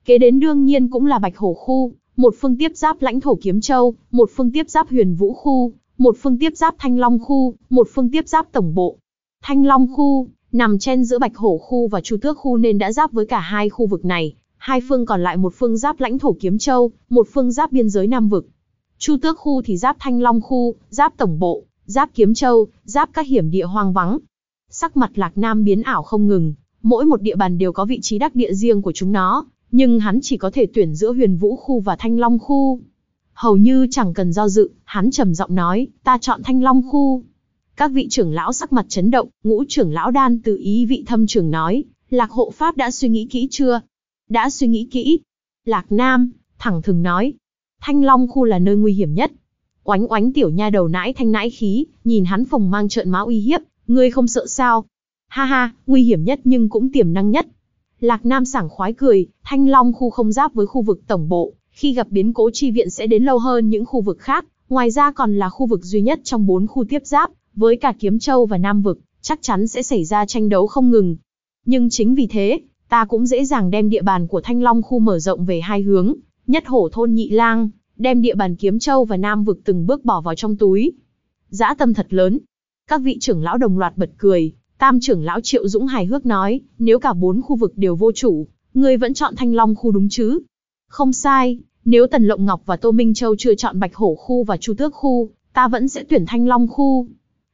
Kế đến đương nhiên cũng là Bạch Hổ khu, một phương tiếp giáp lãnh thổ Kiếm Châu, một phương tiếp giáp Huyền Vũ khu, một phương tiếp giáp Thanh Long khu, một phương tiếp giáp tổng bộ. Thanh Long khu nằm chen giữa Bạch Hổ khu và Chu Tước khu nên đã giáp với cả hai khu vực này, hai phương còn lại một phương giáp lãnh thổ Kiếm Châu, một phương giáp biên giới Nam vực. Chu Tước khu thì giáp Thanh Long khu, giáp tổng bộ, giáp Kiếm Châu, giáp các hiểm địa hoang vắng. Sắc mặt Lạc Nam biến ảo không ngừng, mỗi một địa bàn đều có vị trí đắc địa riêng của chúng nó, nhưng hắn chỉ có thể tuyển giữa Huyền Vũ khu và Thanh Long khu. Hầu như chẳng cần do dự, hắn trầm giọng nói, ta chọn Thanh Long khu. Các vị trưởng lão sắc mặt chấn động, ngũ trưởng lão đan từ ý vị thâm trưởng nói, Lạc hộ pháp đã suy nghĩ kỹ chưa? Đã suy nghĩ kỹ. Lạc Nam, thẳng thừng nói, Thanh Long khu là nơi nguy hiểm nhất. Oánh oánh tiểu nha đầu nãi thanh nãi khí, nhìn hắn phồng mang trợn máu uy hiếp, ngươi không sợ sao? Ha ha, nguy hiểm nhất nhưng cũng tiềm năng nhất. Lạc Nam sảng khoái cười, Thanh Long khu không giáp với khu vực tổng bộ, khi gặp biến cố chi viện sẽ đến lâu hơn những khu vực khác, ngoài ra còn là khu vực duy nhất trong bốn khu tiếp giáp, với cả Kiếm Châu và Nam vực, chắc chắn sẽ xảy ra tranh đấu không ngừng. Nhưng chính vì thế, ta cũng dễ dàng đem địa bàn của Thanh Long khu mở rộng về hai hướng, nhất hổ thôn nhị lang, đem địa bàn Kiếm Châu và Nam vực từng bước bỏ vào trong túi. Dã tâm thật lớn. Các vị trưởng lão đồng loạt bật cười, tam trưởng lão Triệu Dũng hài hước nói, nếu cả bốn khu vực đều vô chủ, ngươi vẫn chọn Thanh Long khu đúng chứ? Không sai, nếu Tần Lộng Ngọc và Tô Minh Châu chưa chọn Bạch Hổ khu và Chu Tước khu, ta vẫn sẽ tuyển Thanh Long khu.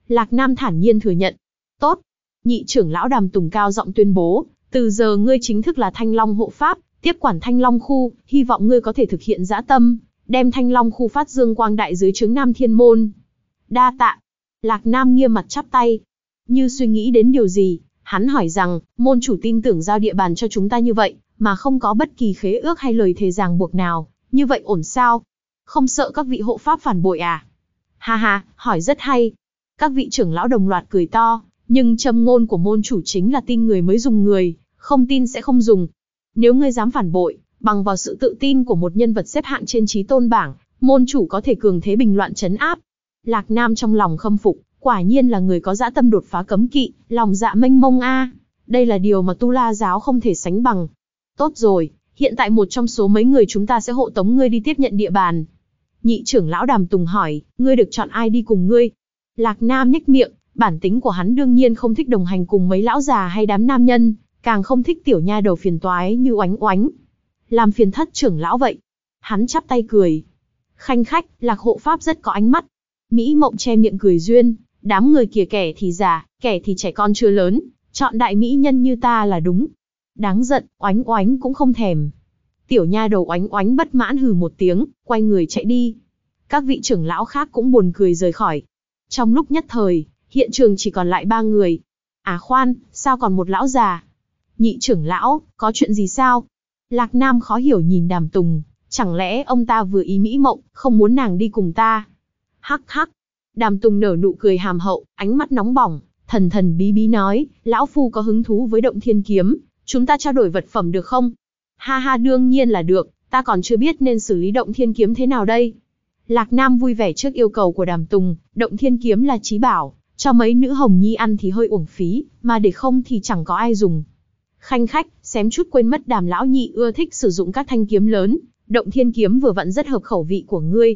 Lạc Nam thản nhiên thừa nhận. Tốt. Nhị trưởng lão Đàm Tùng cao giọng tuyên bố, từ giờ ngươi chính thức là Thanh Long hộ pháp, tiếp quản Thanh Long khu, hy vọng ngươi có thể thực hiện dã tâm, đem Thanh Long khu phát dương quang đại dưới trướng Nam Thiên Môn. Đa tạ. Lạc Nam nghiêm mặt chắp tay. Như suy nghĩ đến điều gì, hắn hỏi rằng, môn chủ tin tưởng giao địa bàn cho chúng ta như vậy, mà không có bất kỳ khế ước hay lời thề ràng buộc nào, như vậy ổn sao? Không sợ các vị hộ pháp phản bội à? Ha ha, hỏi rất hay. Các vị trưởng lão đồng loạt cười to, nhưng châm ngôn của môn chủ chính là tin người mới dùng người, không tin sẽ không dùng. Nếu ngươi dám phản bội, bằng vào sự tự tin của một nhân vật xếp hạng trên trí tôn bảng, môn chủ có thể cường thế bình loạn chấn áp. Lạc Nam trong lòng khâm phục, quả nhiên là người có dã tâm đột phá cấm kỵ, lòng dạ mênh mông a. Đây là điều mà Tu La giáo không thể sánh bằng. Tốt rồi, hiện tại một trong số mấy người chúng ta sẽ hộ tống ngươi đi tiếp nhận địa bàn. Nhị trưởng lão Đàm Tùng hỏi, ngươi được chọn ai đi cùng ngươi? Lạc Nam nhếch miệng, bản tính của hắn đương nhiên không thích đồng hành cùng mấy lão già hay đám nam nhân, càng không thích tiểu nha đầu phiền toái như oánh oánh. Làm phiền thất trưởng lão vậy. Hắn chắp tay cười. Khanh khách, lạc hộ pháp rất có ánh mắt. Mỹ mộng che miệng cười duyên, đám người kia kẻ thì già, kẻ thì trẻ con chưa lớn, chọn đại mỹ nhân như ta là đúng. Đáng giận, oánh oánh cũng không thèm. Tiểu nha đầu oánh oánh bất mãn hừ một tiếng, quay người chạy đi. Các vị trưởng lão khác cũng buồn cười rời khỏi. Trong lúc nhất thời, hiện trường chỉ còn lại ba người. À khoan, sao còn một lão già? Nhị trưởng lão, có chuyện gì sao? Lạc Nam khó hiểu nhìn đàm tùng, chẳng lẽ ông ta vừa ý mỹ mộng, không muốn nàng đi cùng ta? Hắc hắc. Đàm tùng nở nụ cười hàm hậu, ánh mắt nóng bỏng, thần thần bí bí nói, lão phu có hứng thú với động thiên kiếm, chúng ta trao đổi vật phẩm được không? Ha ha đương nhiên là được, ta còn chưa biết nên xử lý động thiên kiếm thế nào đây. Lạc Nam vui vẻ trước yêu cầu của đàm tùng, động thiên kiếm là trí bảo, Cho mấy nữ hồng nhi ăn thì hơi uổng phí, mà để không thì chẳng có ai dùng. Khanh khách, xém chút quên mất đàm lão nhị ưa thích sử dụng các thanh kiếm lớn, động thiên kiếm vừa vặn rất hợp khẩu vị của ngươi.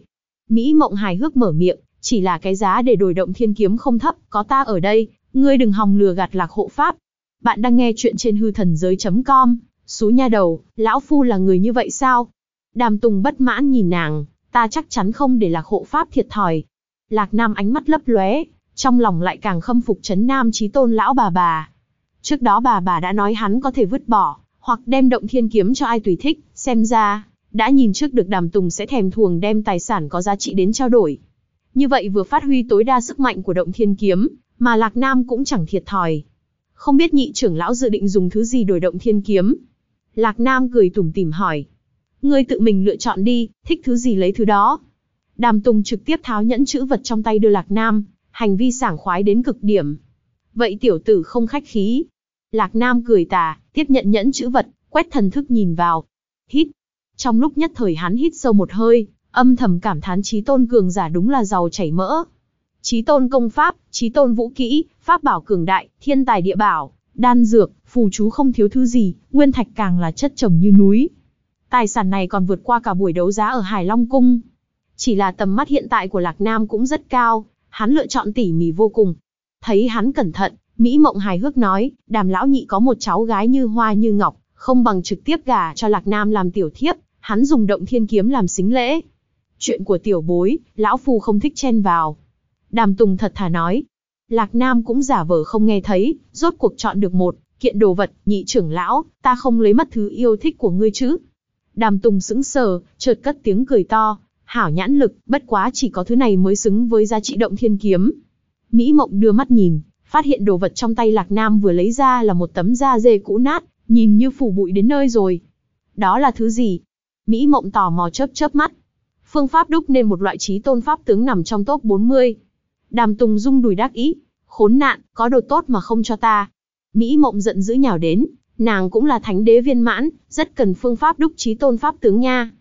Mỹ mộng hài hước mở miệng, chỉ là cái giá để đổi động thiên kiếm không thấp, có ta ở đây, ngươi đừng hòng lừa gạt lạc hộ pháp. Bạn đang nghe chuyện trên hư thần giới.com, xú nha đầu, lão phu là người như vậy sao? Đàm Tùng bất mãn nhìn nàng, ta chắc chắn không để lạc hộ pháp thiệt thòi. Lạc Nam ánh mắt lấp lóe, trong lòng lại càng khâm phục chấn nam trí tôn lão bà bà. Trước đó bà bà đã nói hắn có thể vứt bỏ, hoặc đem động thiên kiếm cho ai tùy thích, xem ra, đã nhìn trước được đàm tùng sẽ thèm thuồng đem tài sản có giá trị đến trao đổi. Như vậy vừa phát huy tối đa sức mạnh của động thiên kiếm, mà Lạc Nam cũng chẳng thiệt thòi. Không biết nhị trưởng lão dự định dùng thứ gì đổi động thiên kiếm. Lạc Nam cười tủm tỉm hỏi. Ngươi tự mình lựa chọn đi, thích thứ gì lấy thứ đó. Đàm Tùng trực tiếp tháo nhẫn chữ vật trong tay đưa Lạc Nam, hành vi sảng khoái đến cực điểm. Vậy tiểu tử không khách khí. Lạc Nam cười tà, tiếp nhận nhẫn chữ vật, quét thần thức nhìn vào. Hít. Trong lúc nhất thời hắn hít sâu một hơi, âm thầm cảm thán trí tôn cường giả đúng là giàu chảy mỡ. Trí tôn công pháp, trí tôn vũ kỹ, pháp bảo cường đại, thiên tài địa bảo, đan dược, phù chú không thiếu thứ gì, nguyên thạch càng là chất trồng như núi. Tài sản này còn vượt qua cả buổi đấu giá ở Hải Long Cung. Chỉ là tầm mắt hiện tại của Lạc Nam cũng rất cao, hắn lựa chọn tỉ mỉ vô cùng. Thấy hắn cẩn thận, Mỹ Mộng hài hước nói, đàm lão nhị có một cháu gái như hoa như ngọc, không bằng trực tiếp gả cho Lạc Nam làm tiểu thiếp, hắn dùng động thiên kiếm làm xính lễ. Chuyện của tiểu bối, lão phu không thích chen vào. Đàm Tùng thật thà nói. Lạc Nam cũng giả vờ không nghe thấy, rốt cuộc chọn được một, kiện đồ vật, nhị trưởng lão, ta không lấy mất thứ yêu thích của ngươi chứ. Đàm Tùng sững sờ, chợt cất tiếng cười to, hảo nhãn lực, bất quá chỉ có thứ này mới xứng với giá trị động thiên kiếm. Mỹ Mộng đưa mắt nhìn, phát hiện đồ vật trong tay Lạc Nam vừa lấy ra là một tấm da dê cũ nát, nhìn như phủ bụi đến nơi rồi. Đó là thứ gì? Mỹ Mộng tò mò chớp chớp mắt. Phương pháp đúc nên một loại trí tôn pháp tướng nằm trong top 40. Đàm Tùng rung đùi đắc ý, khốn nạn, có đồ tốt mà không cho ta. Mỹ Mộng giận dữ nhào đến, nàng cũng là thánh đế viên mãn, rất cần phương pháp đúc trí tôn pháp tướng nha.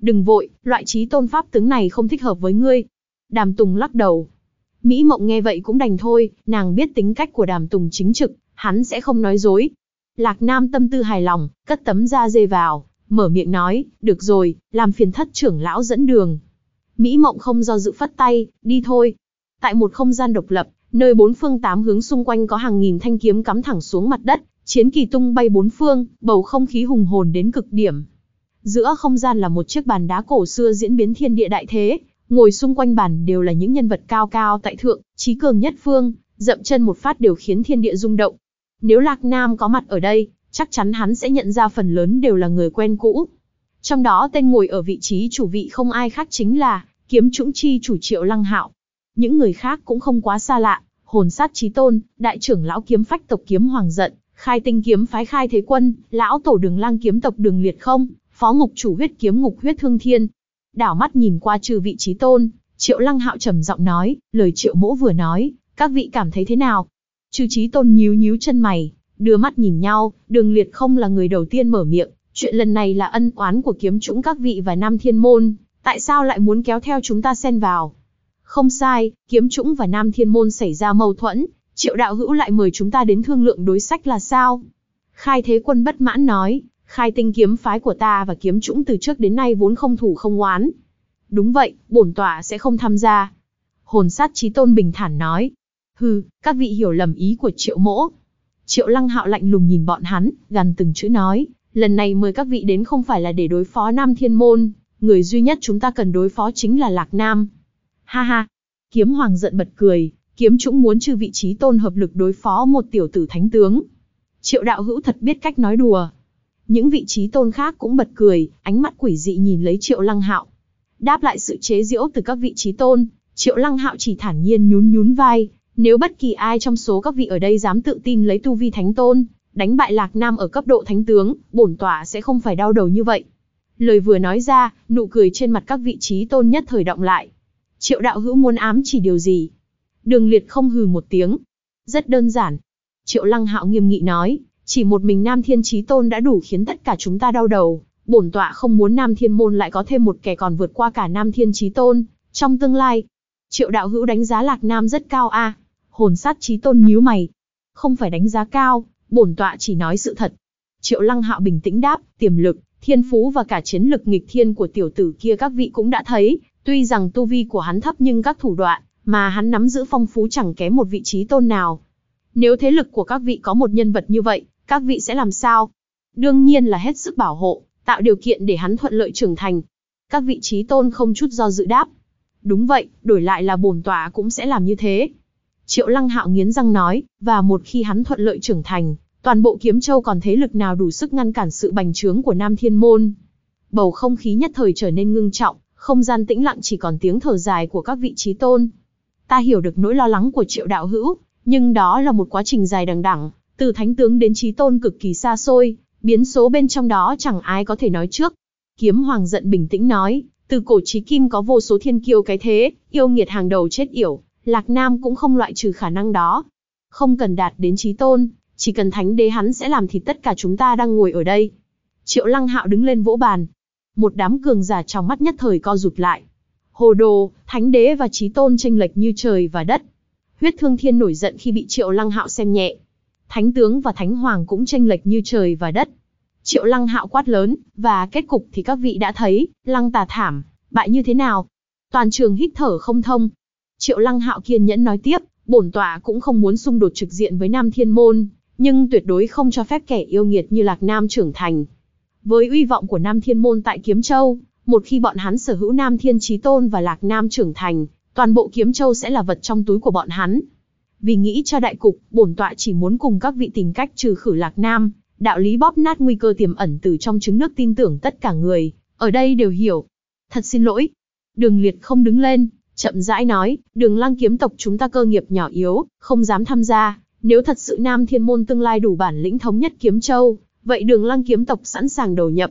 Đừng vội, loại trí tôn pháp tướng này không thích hợp với ngươi. Đàm Tùng lắc đầu. Mỹ Mộng nghe vậy cũng đành thôi, nàng biết tính cách của Đàm Tùng chính trực, hắn sẽ không nói dối. Lạc Nam tâm tư hài lòng, cất tấm da dê vào, mở miệng nói, được rồi, làm phiền thất trưởng lão dẫn đường. Mỹ Mộng không do dự phất tay, đi thôi. Tại một không gian độc lập, nơi bốn phương tám hướng xung quanh có hàng nghìn thanh kiếm cắm thẳng xuống mặt đất, chiến kỳ tung bay bốn phương, bầu không khí hùng hồn đến cực điểm. Giữa không gian là một chiếc bàn đá cổ xưa diễn biến thiên địa đại thế, ngồi xung quanh bàn đều là những nhân vật cao cao tại thượng, trí cường nhất phương, dậm chân một phát đều khiến thiên địa rung động. Nếu Lạc Nam có mặt ở đây, chắc chắn hắn sẽ nhận ra phần lớn đều là người quen cũ. Trong đó tên ngồi ở vị trí chủ vị không ai khác chính là kiếm trũng chi chủ triệu lăng hạo. Những người khác cũng không quá xa lạ, hồn sát trí tôn, đại trưởng lão kiếm phách tộc kiếm hoàng giận, khai tinh kiếm phái khai thế quân, lão tổ đường lang kiếm tộc đường liệt không, phó ngục chủ huyết kiếm ngục huyết thương thiên. Đảo mắt nhìn qua trừ vị trí tôn, triệu lăng hạo trầm giọng nói, lời triệu mỗ vừa nói, các vị cảm thấy thế nào? Trừ trí tôn nhíu nhíu chân mày, đưa mắt nhìn nhau, đường liệt không là người đầu tiên mở miệng, chuyện lần này là ân oán của kiếm chúng các vị và Nam Thiên Môn, tại sao lại muốn kéo theo chúng ta xen vào? Không sai, kiếm chúng và Nam Thiên Môn xảy ra mâu thuẫn, triệu đạo hữu lại mời chúng ta đến thương lượng đối sách là sao? Khai thế quân bất mãn nói, khai tinh kiếm phái của ta và kiếm chủng từ trước đến nay vốn không thủ không oán. Đúng vậy, bổn tọa sẽ không tham gia. Hồn sát trí tôn bình thản nói. Hừ, các vị hiểu lầm ý của triệu mỗ, Triệu Lăng Hạo lạnh lùng nhìn bọn hắn, gần từng chữ nói, lần này mời các vị đến không phải là để đối phó Nam Thiên Môn, người duy nhất chúng ta cần đối phó chính là Lạc Nam. Ha ha, kiếm hoàng giận bật cười, kiếm chúng muốn trừ vị trí tôn hợp lực đối phó một tiểu tử thánh tướng. Triệu đạo hữu thật biết cách nói đùa. Những vị trí tôn khác cũng bật cười, ánh mắt quỷ dị nhìn lấy triệu lăng hạo. Đáp lại sự chế giễu từ các vị trí tôn, triệu lăng hạo chỉ thản nhiên nhún nhún vai, nếu bất kỳ ai trong số các vị ở đây dám tự tin lấy tu vi thánh tôn, đánh bại Lạc Nam ở cấp độ thánh tướng, bổn tọa sẽ không phải đau đầu như vậy. Lời vừa nói ra, nụ cười trên mặt các vị trí tôn nhất thời động lại. Triệu đạo hữu muốn ám chỉ điều gì? Đường liệt không hừ một tiếng. Rất đơn giản. Triệu lăng hạo nghiêm nghị nói, chỉ một mình Nam Thiên Chí Tôn đã đủ khiến tất cả chúng ta đau đầu. Bổn tọa không muốn Nam Thiên Môn lại có thêm một kẻ còn vượt qua cả Nam Thiên Chí Tôn. Trong tương lai, Triệu đạo hữu đánh giá Lạc Nam rất cao a. Hồn sát trí tôn nhíu mày. Không phải đánh giá cao, bổn tọa chỉ nói sự thật. Triệu Lăng Hạo bình tĩnh đáp, tiềm lực, thiên phú và cả chiến lực nghịch thiên của tiểu tử kia các vị cũng đã thấy, tuy rằng tu vi của hắn thấp nhưng các thủ đoạn mà hắn nắm giữ phong phú chẳng kém một vị trí tôn nào. Nếu thế lực của các vị có một nhân vật như vậy, các vị sẽ làm sao? Đương nhiên là hết sức bảo hộ, tạo điều kiện để hắn thuận lợi trưởng thành. Các vị trí tôn không chút do dự đáp. Đúng vậy, đổi lại là bổn tọa cũng sẽ làm như thế. Triệu Lăng Hạo nghiến răng nói, và một khi hắn thuận lợi trưởng thành, toàn bộ kiếm châu còn thế lực nào đủ sức ngăn cản sự bành trướng của Nam Thiên Môn. Bầu không khí nhất thời trở nên ngưng trọng, không gian tĩnh lặng chỉ còn tiếng thở dài của các vị trí tôn. Ta hiểu được nỗi lo lắng của triệu đạo hữu, nhưng đó là một quá trình dài đằng đẳng, từ thánh tướng đến trí tôn cực kỳ xa xôi, biến số bên trong đó chẳng ai có thể nói trước. Kiếm Hoàng giận bình tĩnh nói, từ cổ chí kim có vô số thiên kiêu cái thế, yêu nghiệt hàng đầu chết yểu, Lạc Nam cũng không loại trừ khả năng đó. Không cần đạt đến trí tôn, chỉ cần thánh đế hắn sẽ làm thì tất cả chúng ta đang ngồi ở đây. Triệu Lăng Hạo đứng lên vỗ bàn. Một đám cường giả trong mắt nhất thời co rụt lại. Hồ đồ, thánh đế và trí tôn tranh lệch như trời và đất. Huyết thương thiên nổi giận khi bị Triệu Lăng Hạo xem nhẹ. Thánh tướng và thánh hoàng cũng tranh lệch như trời và đất. Triệu Lăng Hạo quát lớn, và kết cục thì các vị đã thấy, Lăng Tà thảm, bại như thế nào? Toàn trường hít thở không thông. Triệu Lăng Hạo kiên nhẫn nói tiếp, bổn tọa cũng không muốn xung đột trực diện với Nam Thiên Môn, nhưng tuyệt đối không cho phép kẻ yêu nghiệt như Lạc Nam trưởng thành. Với uy vọng của Nam Thiên Môn tại Kiếm Châu, một khi bọn hắn sở hữu Nam Thiên Chí Tôn và Lạc Nam trưởng thành, toàn bộ Kiếm Châu sẽ là vật trong túi của bọn hắn. Vì nghĩ cho đại cục, bổn tọa chỉ muốn cùng các vị tìm cách trừ khử Lạc Nam, đạo lý bóp nát nguy cơ tiềm ẩn từ trong trứng nước tin tưởng tất cả người, ở đây đều hiểu. Thật xin lỗi. Đường liệt không đứng lên, chậm rãi nói, đường lang kiếm tộc chúng ta cơ nghiệp nhỏ yếu, không dám tham gia. Nếu thật sự Nam Thiên Môn tương lai đủ bản lĩnh thống nhất kiếm châu, vậy đường lang kiếm tộc sẵn sàng đầu nhập.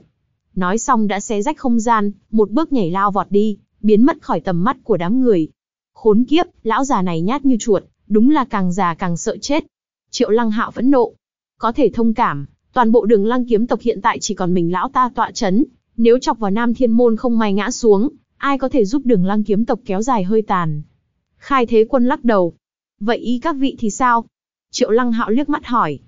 Nói xong đã xé rách không gian, một bước nhảy lao vọt đi, biến mất khỏi tầm mắt của đám người. Khốn kiếp, lão già này nhát như chuột, đúng là càng già càng sợ chết. Triệu lăng hạo phẫn nộ. Có thể thông cảm, toàn bộ đường lăng kiếm tộc hiện tại chỉ còn mình lão ta tọa chấn. Nếu chọc vào Nam Thiên Môn không may ngã xuống, ai có thể giúp đường lăng kiếm tộc kéo dài hơi tàn. Khai thế quân lắc đầu. Vậy ý các vị thì sao? Triệu lăng hạo liếc mắt hỏi.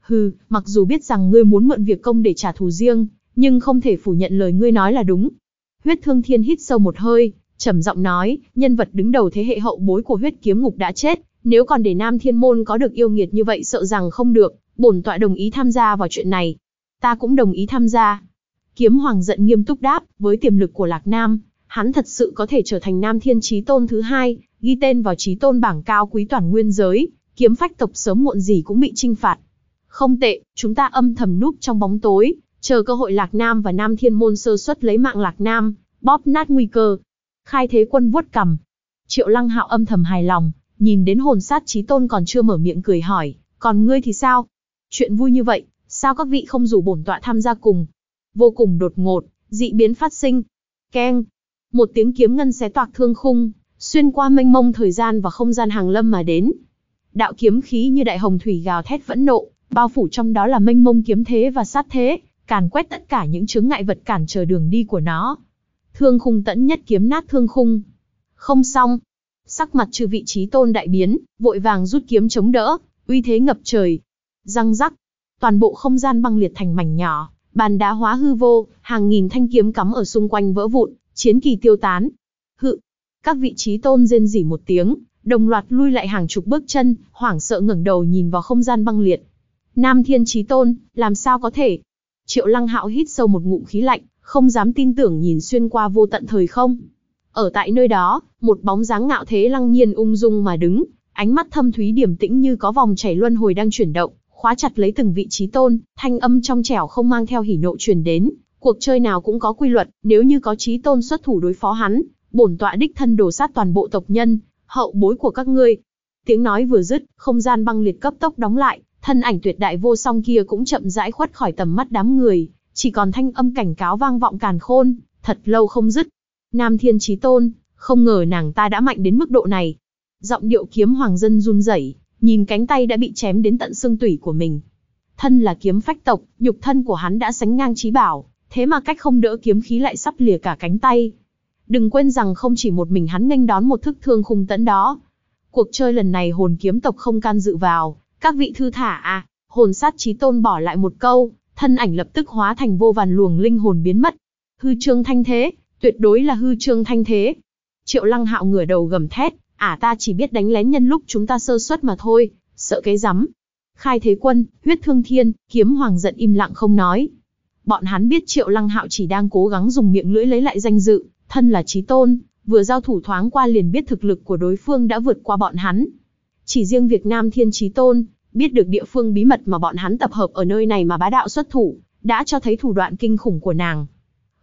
Hừ, mặc dù biết rằng ngươi muốn mượn việc công để trả thù riêng, nhưng không thể phủ nhận lời ngươi nói là đúng. Huyết Thương Thiên hít sâu một hơi, trầm giọng nói, nhân vật đứng đầu thế hệ hậu bối của huyết kiếm ngục đã chết, nếu còn để Nam Thiên Môn có được yêu nghiệt như vậy sợ rằng không được, bổn tọa đồng ý tham gia vào chuyện này. Ta cũng đồng ý tham gia. Kiếm Hoàng giận nghiêm túc đáp, với tiềm lực của Lạc Nam, hắn thật sự có thể trở thành Nam Thiên Chí Tôn thứ hai, ghi tên vào Chí Tôn bảng cao quý toàn nguyên giới, kiếm phách tộc sớm muộn gì cũng bị trinh phạt. Không tệ, chúng ta âm thầm núp trong bóng tối, chờ cơ hội Lạc Nam và Nam Thiên Môn sơ xuất lấy mạng Lạc Nam, bóp nát nguy cơ. Khai thế quân vuốt cầm. Triệu Lăng Hạo âm thầm hài lòng, nhìn đến hồn sát trí tôn còn chưa mở miệng cười hỏi, còn ngươi thì sao? Chuyện vui như vậy, sao các vị không rủ bổn tọa tham gia cùng? Vô cùng đột ngột, dị biến phát sinh. Keng. Một tiếng kiếm ngân xé toạc thương khung, xuyên qua mênh mông thời gian và không gian hàng lâm mà đến. Đạo kiếm khí như đại hồng thủy gào thét vẫn nộ, bao phủ trong đó là mênh mông kiếm thế và sát thế, càn quét tất cả những chướng ngại vật cản trở đường đi của nó. Thương khung tẫn nhất kiếm nát thương khung. Không xong. Sắc mặt trừ vị trí tôn đại biến, vội vàng rút kiếm chống đỡ, uy thế ngập trời. Răng rắc. Toàn bộ không gian băng liệt thành mảnh nhỏ, bàn đá hóa hư vô, hàng nghìn thanh kiếm cắm ở xung quanh vỡ vụn, chiến kỳ tiêu tán. Hự. Các vị trí tôn rên rỉ một tiếng, đồng loạt lui lại hàng chục bước chân, hoảng sợ ngẩng đầu nhìn vào không gian băng liệt. Nam Thiên Chí Tôn, làm sao có thể? Triệu Lăng Hạo hít sâu một ngụm khí lạnh, không dám tin tưởng nhìn xuyên qua vô tận thời không. Ở tại nơi đó, một bóng dáng ngạo thế lăng nhiên ung dung mà đứng, ánh mắt thâm thúy điềm tĩnh như có vòng chảy luân hồi đang chuyển động, khóa chặt lấy từng vị trí tôn, thanh âm trong trẻo không mang theo hỉ nộ truyền đến. Cuộc chơi nào cũng có quy luật, nếu như có trí tôn xuất thủ đối phó hắn, bổn tọa đích thân đổ sát toàn bộ tộc nhân, hậu bối của các ngươi. Tiếng nói vừa dứt, không gian băng liệt cấp tốc đóng lại, thân ảnh tuyệt đại vô song kia cũng chậm rãi khuất khỏi tầm mắt đám người, chỉ còn thanh âm cảnh cáo vang vọng càn khôn, thật lâu không dứt. Nam Thiên Chí Tôn, không ngờ nàng ta đã mạnh đến mức độ này. Giọng điệu kiếm hoàng dân run rẩy, nhìn cánh tay đã bị chém đến tận xương tủy của mình. Thân là kiếm phách tộc, nhục thân của hắn đã sánh ngang trí bảo, thế mà cách không đỡ kiếm khí lại sắp lìa cả cánh tay. Đừng quên rằng không chỉ một mình hắn nghênh đón một thức thương khung tẫn đó. cuộc chơi lần này hồn kiếm tộc không can dự vào, các vị thư thả à, hồn sát chí tôn bỏ lại một câu, thân ảnh lập tức hóa thành vô vàn luồng linh hồn biến mất. Hư trương thanh thế, tuyệt đối là hư trương thanh thế. Triệu lăng hạo ngửa đầu gầm thét, ả ta chỉ biết đánh lén nhân lúc chúng ta sơ suất mà thôi, sợ cái rắm. Khai thế quân, huyết thương thiên, kiếm hoàng giận im lặng không nói. Bọn hắn biết triệu lăng hạo chỉ đang cố gắng dùng miệng lưỡi lấy lại danh dự, thân là trí tôn, vừa giao thủ thoáng qua liền biết thực lực của đối phương đã vượt qua bọn hắn. Chỉ riêng Việt Nam Thiên trí Tôn, biết được địa phương bí mật mà bọn hắn tập hợp ở nơi này mà bá đạo xuất thủ, đã cho thấy thủ đoạn kinh khủng của nàng.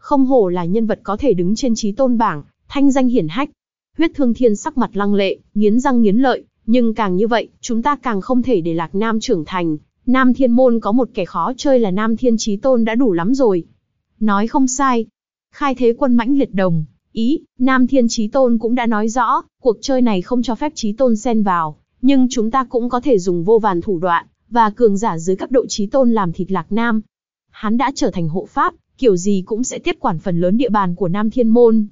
Không hổ là nhân vật có thể đứng trên Chí Tôn bảng, thanh danh hiển hách. Huyết Thương Thiên sắc mặt lăng lệ, nghiến răng nghiến lợi, nhưng càng như vậy, chúng ta càng không thể để Lạc Nam trưởng thành. Nam Thiên Môn có một kẻ khó chơi là Nam Thiên Chí Tôn đã đủ lắm rồi. Nói không sai. Khai thế quân mãnh liệt đồng, ý, Nam Thiên Chí Tôn cũng đã nói rõ, cuộc chơi này không cho phép Chí Tôn xen vào, nhưng chúng ta cũng có thể dùng vô vàn thủ đoạn, và cường giả dưới cấp độ Chí Tôn làm thịt Lạc Nam. Hắn đã trở thành hộ pháp, kiểu gì cũng sẽ tiếp quản phần lớn địa bàn của Nam Thiên Môn.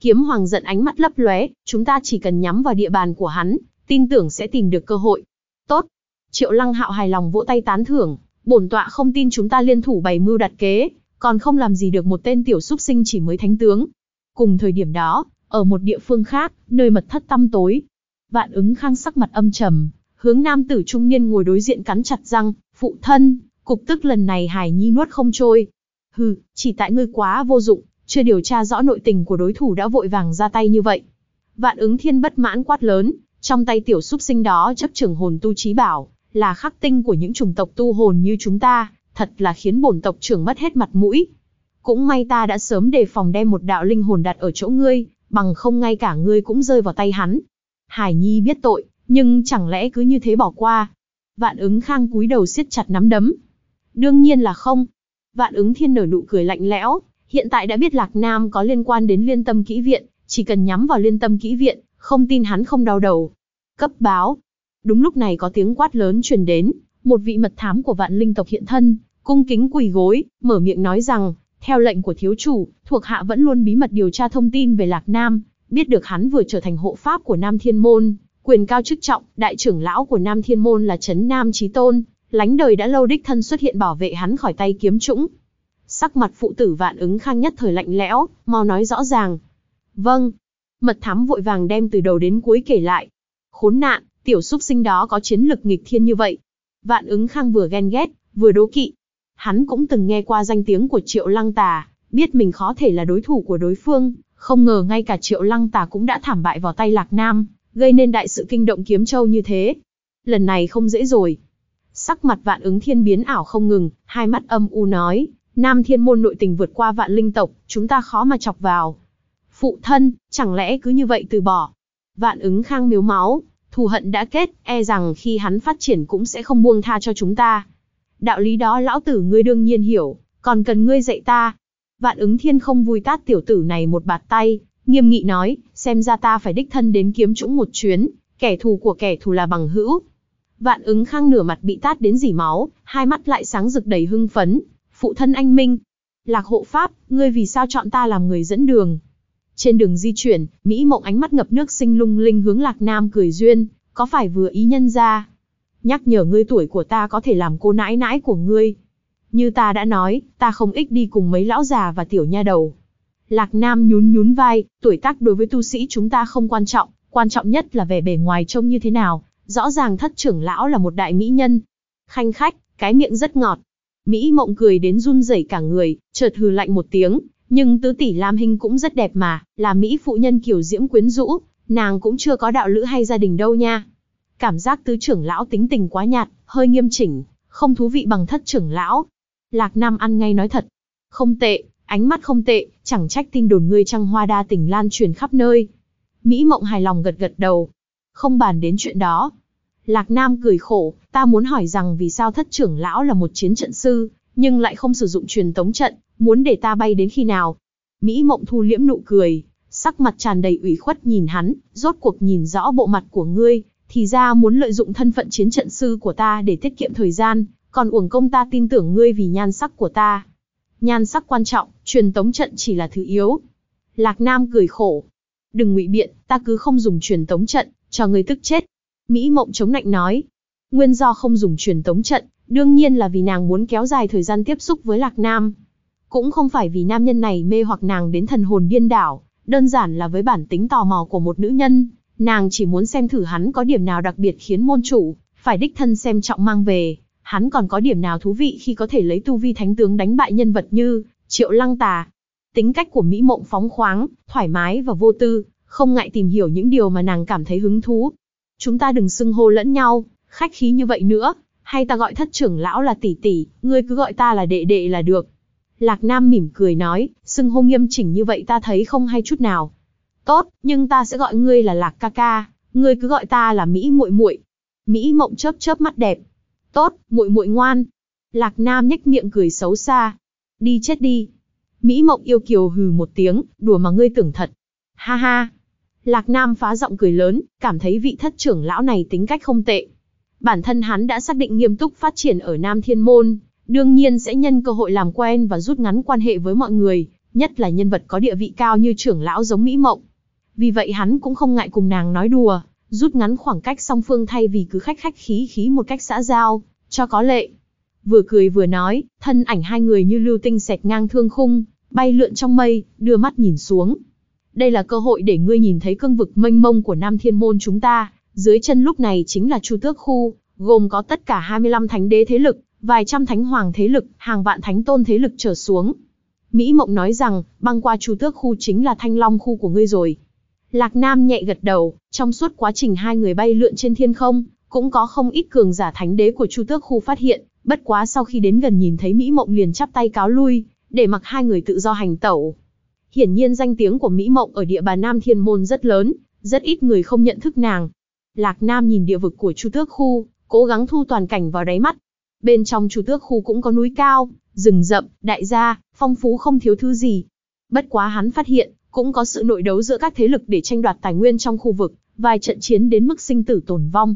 Kiếm Hoàng giận ánh mắt lấp lóe, chúng ta chỉ cần nhắm vào địa bàn của hắn, tin tưởng sẽ tìm được cơ hội. Tốt. Triệu Lăng Hạo hài lòng vỗ tay tán thưởng, bổn tọa không tin chúng ta liên thủ bày mưu đặt kế, còn không làm gì được một tên tiểu súc sinh chỉ mới thánh tướng. Cùng thời điểm đó, ở một địa phương khác, nơi mật thất tăm tối, vạn ứng khang sắc mặt âm trầm, hướng nam tử trung niên ngồi đối diện cắn chặt răng, phụ thân, cục tức lần này Hải Nhi nuốt không trôi. Hừ, chỉ tại ngươi quá vô dụng, chưa điều tra rõ nội tình của đối thủ đã vội vàng ra tay như vậy. Vạn ứng thiên bất mãn quát lớn, trong tay tiểu súc sinh đó chấp trưởng hồn tu trí bảo, là khắc tinh của những chủng tộc tu hồn như chúng ta, thật là khiến bổn tộc trưởng mất hết mặt mũi. Cũng may ta đã sớm đề phòng đem một đạo linh hồn đặt ở chỗ ngươi, bằng không ngay cả ngươi cũng rơi vào tay hắn. Hải Nhi biết tội, nhưng chẳng lẽ cứ như thế bỏ qua. Vạn ứng khang cúi đầu siết chặt nắm đấm. Đương nhiên là không. Vạn ứng thiên nở nụ cười lạnh lẽo, hiện tại đã biết Lạc Nam có liên quan đến liên tâm kỹ viện, chỉ cần nhắm vào liên tâm kỹ viện, không tin hắn không đau đầu. Cấp báo. Đúng lúc này có tiếng quát lớn truyền đến, một vị mật thám của vạn linh tộc hiện thân, cung kính quỳ gối, mở miệng nói rằng, theo lệnh của thiếu chủ, thuộc hạ vẫn luôn bí mật điều tra thông tin về Lạc Nam, biết được hắn vừa trở thành hộ pháp của Nam Thiên Môn, quyền cao chức trọng, đại trưởng lão của Nam Thiên Môn là Trấn Nam Chí Tôn, lánh đời đã lâu đích thân xuất hiện bảo vệ hắn khỏi tay kiếm trũng. Sắc mặt phụ tử vạn ứng khang nhất thời lạnh lẽo, mau nói rõ ràng. Vâng. Mật thám vội vàng đem từ đầu đến cuối kể lại. Khốn nạn, tiểu súc sinh đó có chiến lực nghịch thiên như vậy. Vạn ứng khang vừa ghen ghét, vừa đố kỵ. Hắn cũng từng nghe qua danh tiếng của triệu lăng tà, biết mình khó thể là đối thủ của đối phương, không ngờ ngay cả triệu lăng tà cũng đã thảm bại vào tay Lạc Nam, gây nên đại sự kinh động kiếm châu như thế. Lần này không dễ rồi. Sắc mặt vạn ứng thiên biến ảo không ngừng, hai mắt âm u nói, Nam thiên môn nội tình vượt qua vạn linh tộc, chúng ta khó mà chọc vào. Phụ thân, chẳng lẽ cứ như vậy từ bỏ. Vạn ứng khang miếu máu, thù hận đã kết, e rằng khi hắn phát triển cũng sẽ không buông tha cho chúng ta. Đạo lý đó lão tử ngươi đương nhiên hiểu, còn cần ngươi dạy ta. Vạn ứng thiên không vui tát tiểu tử này một bạt tay, nghiêm nghị nói, xem ra ta phải đích thân đến kiếm trũng một chuyến, kẻ thù của kẻ thù là bằng hữu. Vạn ứng khang nửa mặt bị tát đến dỉ máu, hai mắt lại sáng rực đầy hưng phấn, phụ thân anh Minh. Lạc hộ pháp, ngươi vì sao chọn ta làm người dẫn đường? Trên đường di chuyển, Mỹ mộng ánh mắt ngập nước sinh lung linh hướng Lạc Nam cười duyên, có phải vừa ý nhân ra? Nhắc nhở ngươi tuổi của ta có thể làm cô nãi nãi của ngươi. Như ta đã nói, ta không ích đi cùng mấy lão già và tiểu nha đầu. Lạc Nam nhún nhún vai, tuổi tác đối với tu sĩ chúng ta không quan trọng, quan trọng nhất là vẻ bề ngoài trông như thế nào. Rõ ràng thất trưởng lão là một đại mỹ nhân. Khanh khách, cái miệng rất ngọt. Mỹ mộng cười đến run rẩy cả người, chợt hừ lạnh một tiếng, nhưng tứ tỷ Lam Hinh cũng rất đẹp mà, là Mỹ phụ nhân kiểu diễm quyến rũ, nàng cũng chưa có đạo lữ hay gia đình đâu nha. Cảm giác tứ trưởng lão tính tình quá nhạt, hơi nghiêm chỉnh, không thú vị bằng thất trưởng lão. Lạc Nam ăn ngay nói thật. Không tệ, ánh mắt không tệ, chẳng trách tin đồn ngươi trăng hoa đa tình lan truyền khắp nơi. Mỹ mộng hài lòng gật gật đầu. Không bàn đến chuyện đó. Lạc Nam cười khổ, ta muốn hỏi rằng vì sao thất trưởng lão là một chiến trận sư, nhưng lại không sử dụng truyền tống trận, muốn để ta bay đến khi nào. Mỹ mộng thu liễm nụ cười, sắc mặt tràn đầy ủy khuất nhìn hắn, rốt cuộc nhìn rõ bộ mặt của ngươi, thì ra muốn lợi dụng thân phận chiến trận sư của ta để tiết kiệm thời gian, còn uổng công ta tin tưởng ngươi vì nhan sắc của ta. Nhan sắc quan trọng, truyền tống trận chỉ là thứ yếu. Lạc Nam cười khổ. Đừng ngụy biện, ta cứ không dùng truyền tống trận, cho ngươi tức chết. Mỹ mộng chống nạnh nói. Nguyên do không dùng truyền tống trận, đương nhiên là vì nàng muốn kéo dài thời gian tiếp xúc với Lạc Nam. Cũng không phải vì nam nhân này mê hoặc nàng đến thần hồn điên đảo, đơn giản là với bản tính tò mò của một nữ nhân, nàng chỉ muốn xem thử hắn có điểm nào đặc biệt khiến môn chủ, phải đích thân xem trọng mang về, hắn còn có điểm nào thú vị khi có thể lấy tu vi thánh tướng đánh bại nhân vật như Triệu Lăng Tà. Tính cách của Mỹ Mộng phóng khoáng, thoải mái và vô tư, không ngại tìm hiểu những điều mà nàng cảm thấy hứng thú. Chúng ta đừng xưng hô lẫn nhau, khách khí như vậy nữa, hay ta gọi thất trưởng lão là tỷ tỷ, ngươi cứ gọi ta là đệ đệ là được. Lạc Nam mỉm cười nói, xưng hô nghiêm chỉnh như vậy ta thấy không hay chút nào. Tốt, nhưng ta sẽ gọi ngươi là Lạc ca ca, ngươi cứ gọi ta là Mỹ muội muội. Mỹ Mộng chớp chớp mắt đẹp. Tốt, muội muội ngoan. Lạc Nam nhếch miệng cười xấu xa. Đi chết đi. Mỹ Mộng yêu kiều hừ một tiếng, đùa mà ngươi tưởng thật. Ha ha. Lạc Nam phá giọng cười lớn, cảm thấy vị thất trưởng lão này tính cách không tệ. Bản thân hắn đã xác định nghiêm túc phát triển ở Nam Thiên Môn, đương nhiên sẽ nhân cơ hội làm quen và rút ngắn quan hệ với mọi người, nhất là nhân vật có địa vị cao như trưởng lão giống Mỹ Mộng. Vì vậy hắn cũng không ngại cùng nàng nói đùa, rút ngắn khoảng cách song phương thay vì cứ khách khách khí khí một cách xã giao, cho có lệ. Vừa cười vừa nói, thân ảnh hai người như lưu tinh xẹt ngang thương khung, bay lượn trong mây, đưa mắt nhìn xuống. Đây là cơ hội để ngươi nhìn thấy cương vực mênh mông của Nam Thiên Môn chúng ta, dưới chân lúc này chính là Chu Tước Khu, gồm có tất cả 25 thánh đế thế lực, vài trăm thánh hoàng thế lực, hàng vạn thánh tôn thế lực trở xuống. Mỹ Mộng nói rằng, băng qua Chu Tước Khu chính là Thanh Long Khu của ngươi rồi. Lạc Nam nhẹ gật đầu, trong suốt quá trình hai người bay lượn trên thiên không, cũng có không ít cường giả thánh đế của Chu Tước khu phát hiện, bất quá sau khi đến gần nhìn thấy Mỹ Mộng liền chắp tay cáo lui, để mặc hai người tự do hành tẩu. Hiển nhiên danh tiếng của Mỹ Mộng ở địa bàn Nam Thiên Môn rất lớn, rất ít người không nhận thức nàng. Lạc Nam nhìn địa vực của Chu Tước khu, cố gắng thu toàn cảnh vào đáy mắt. Bên trong Chu Tước khu cũng có núi cao, rừng rậm, đại gia, phong phú không thiếu thứ gì. Bất quá hắn phát hiện, cũng có sự nội đấu giữa các thế lực để tranh đoạt tài nguyên trong khu vực, vài trận chiến đến mức sinh tử tồn vong.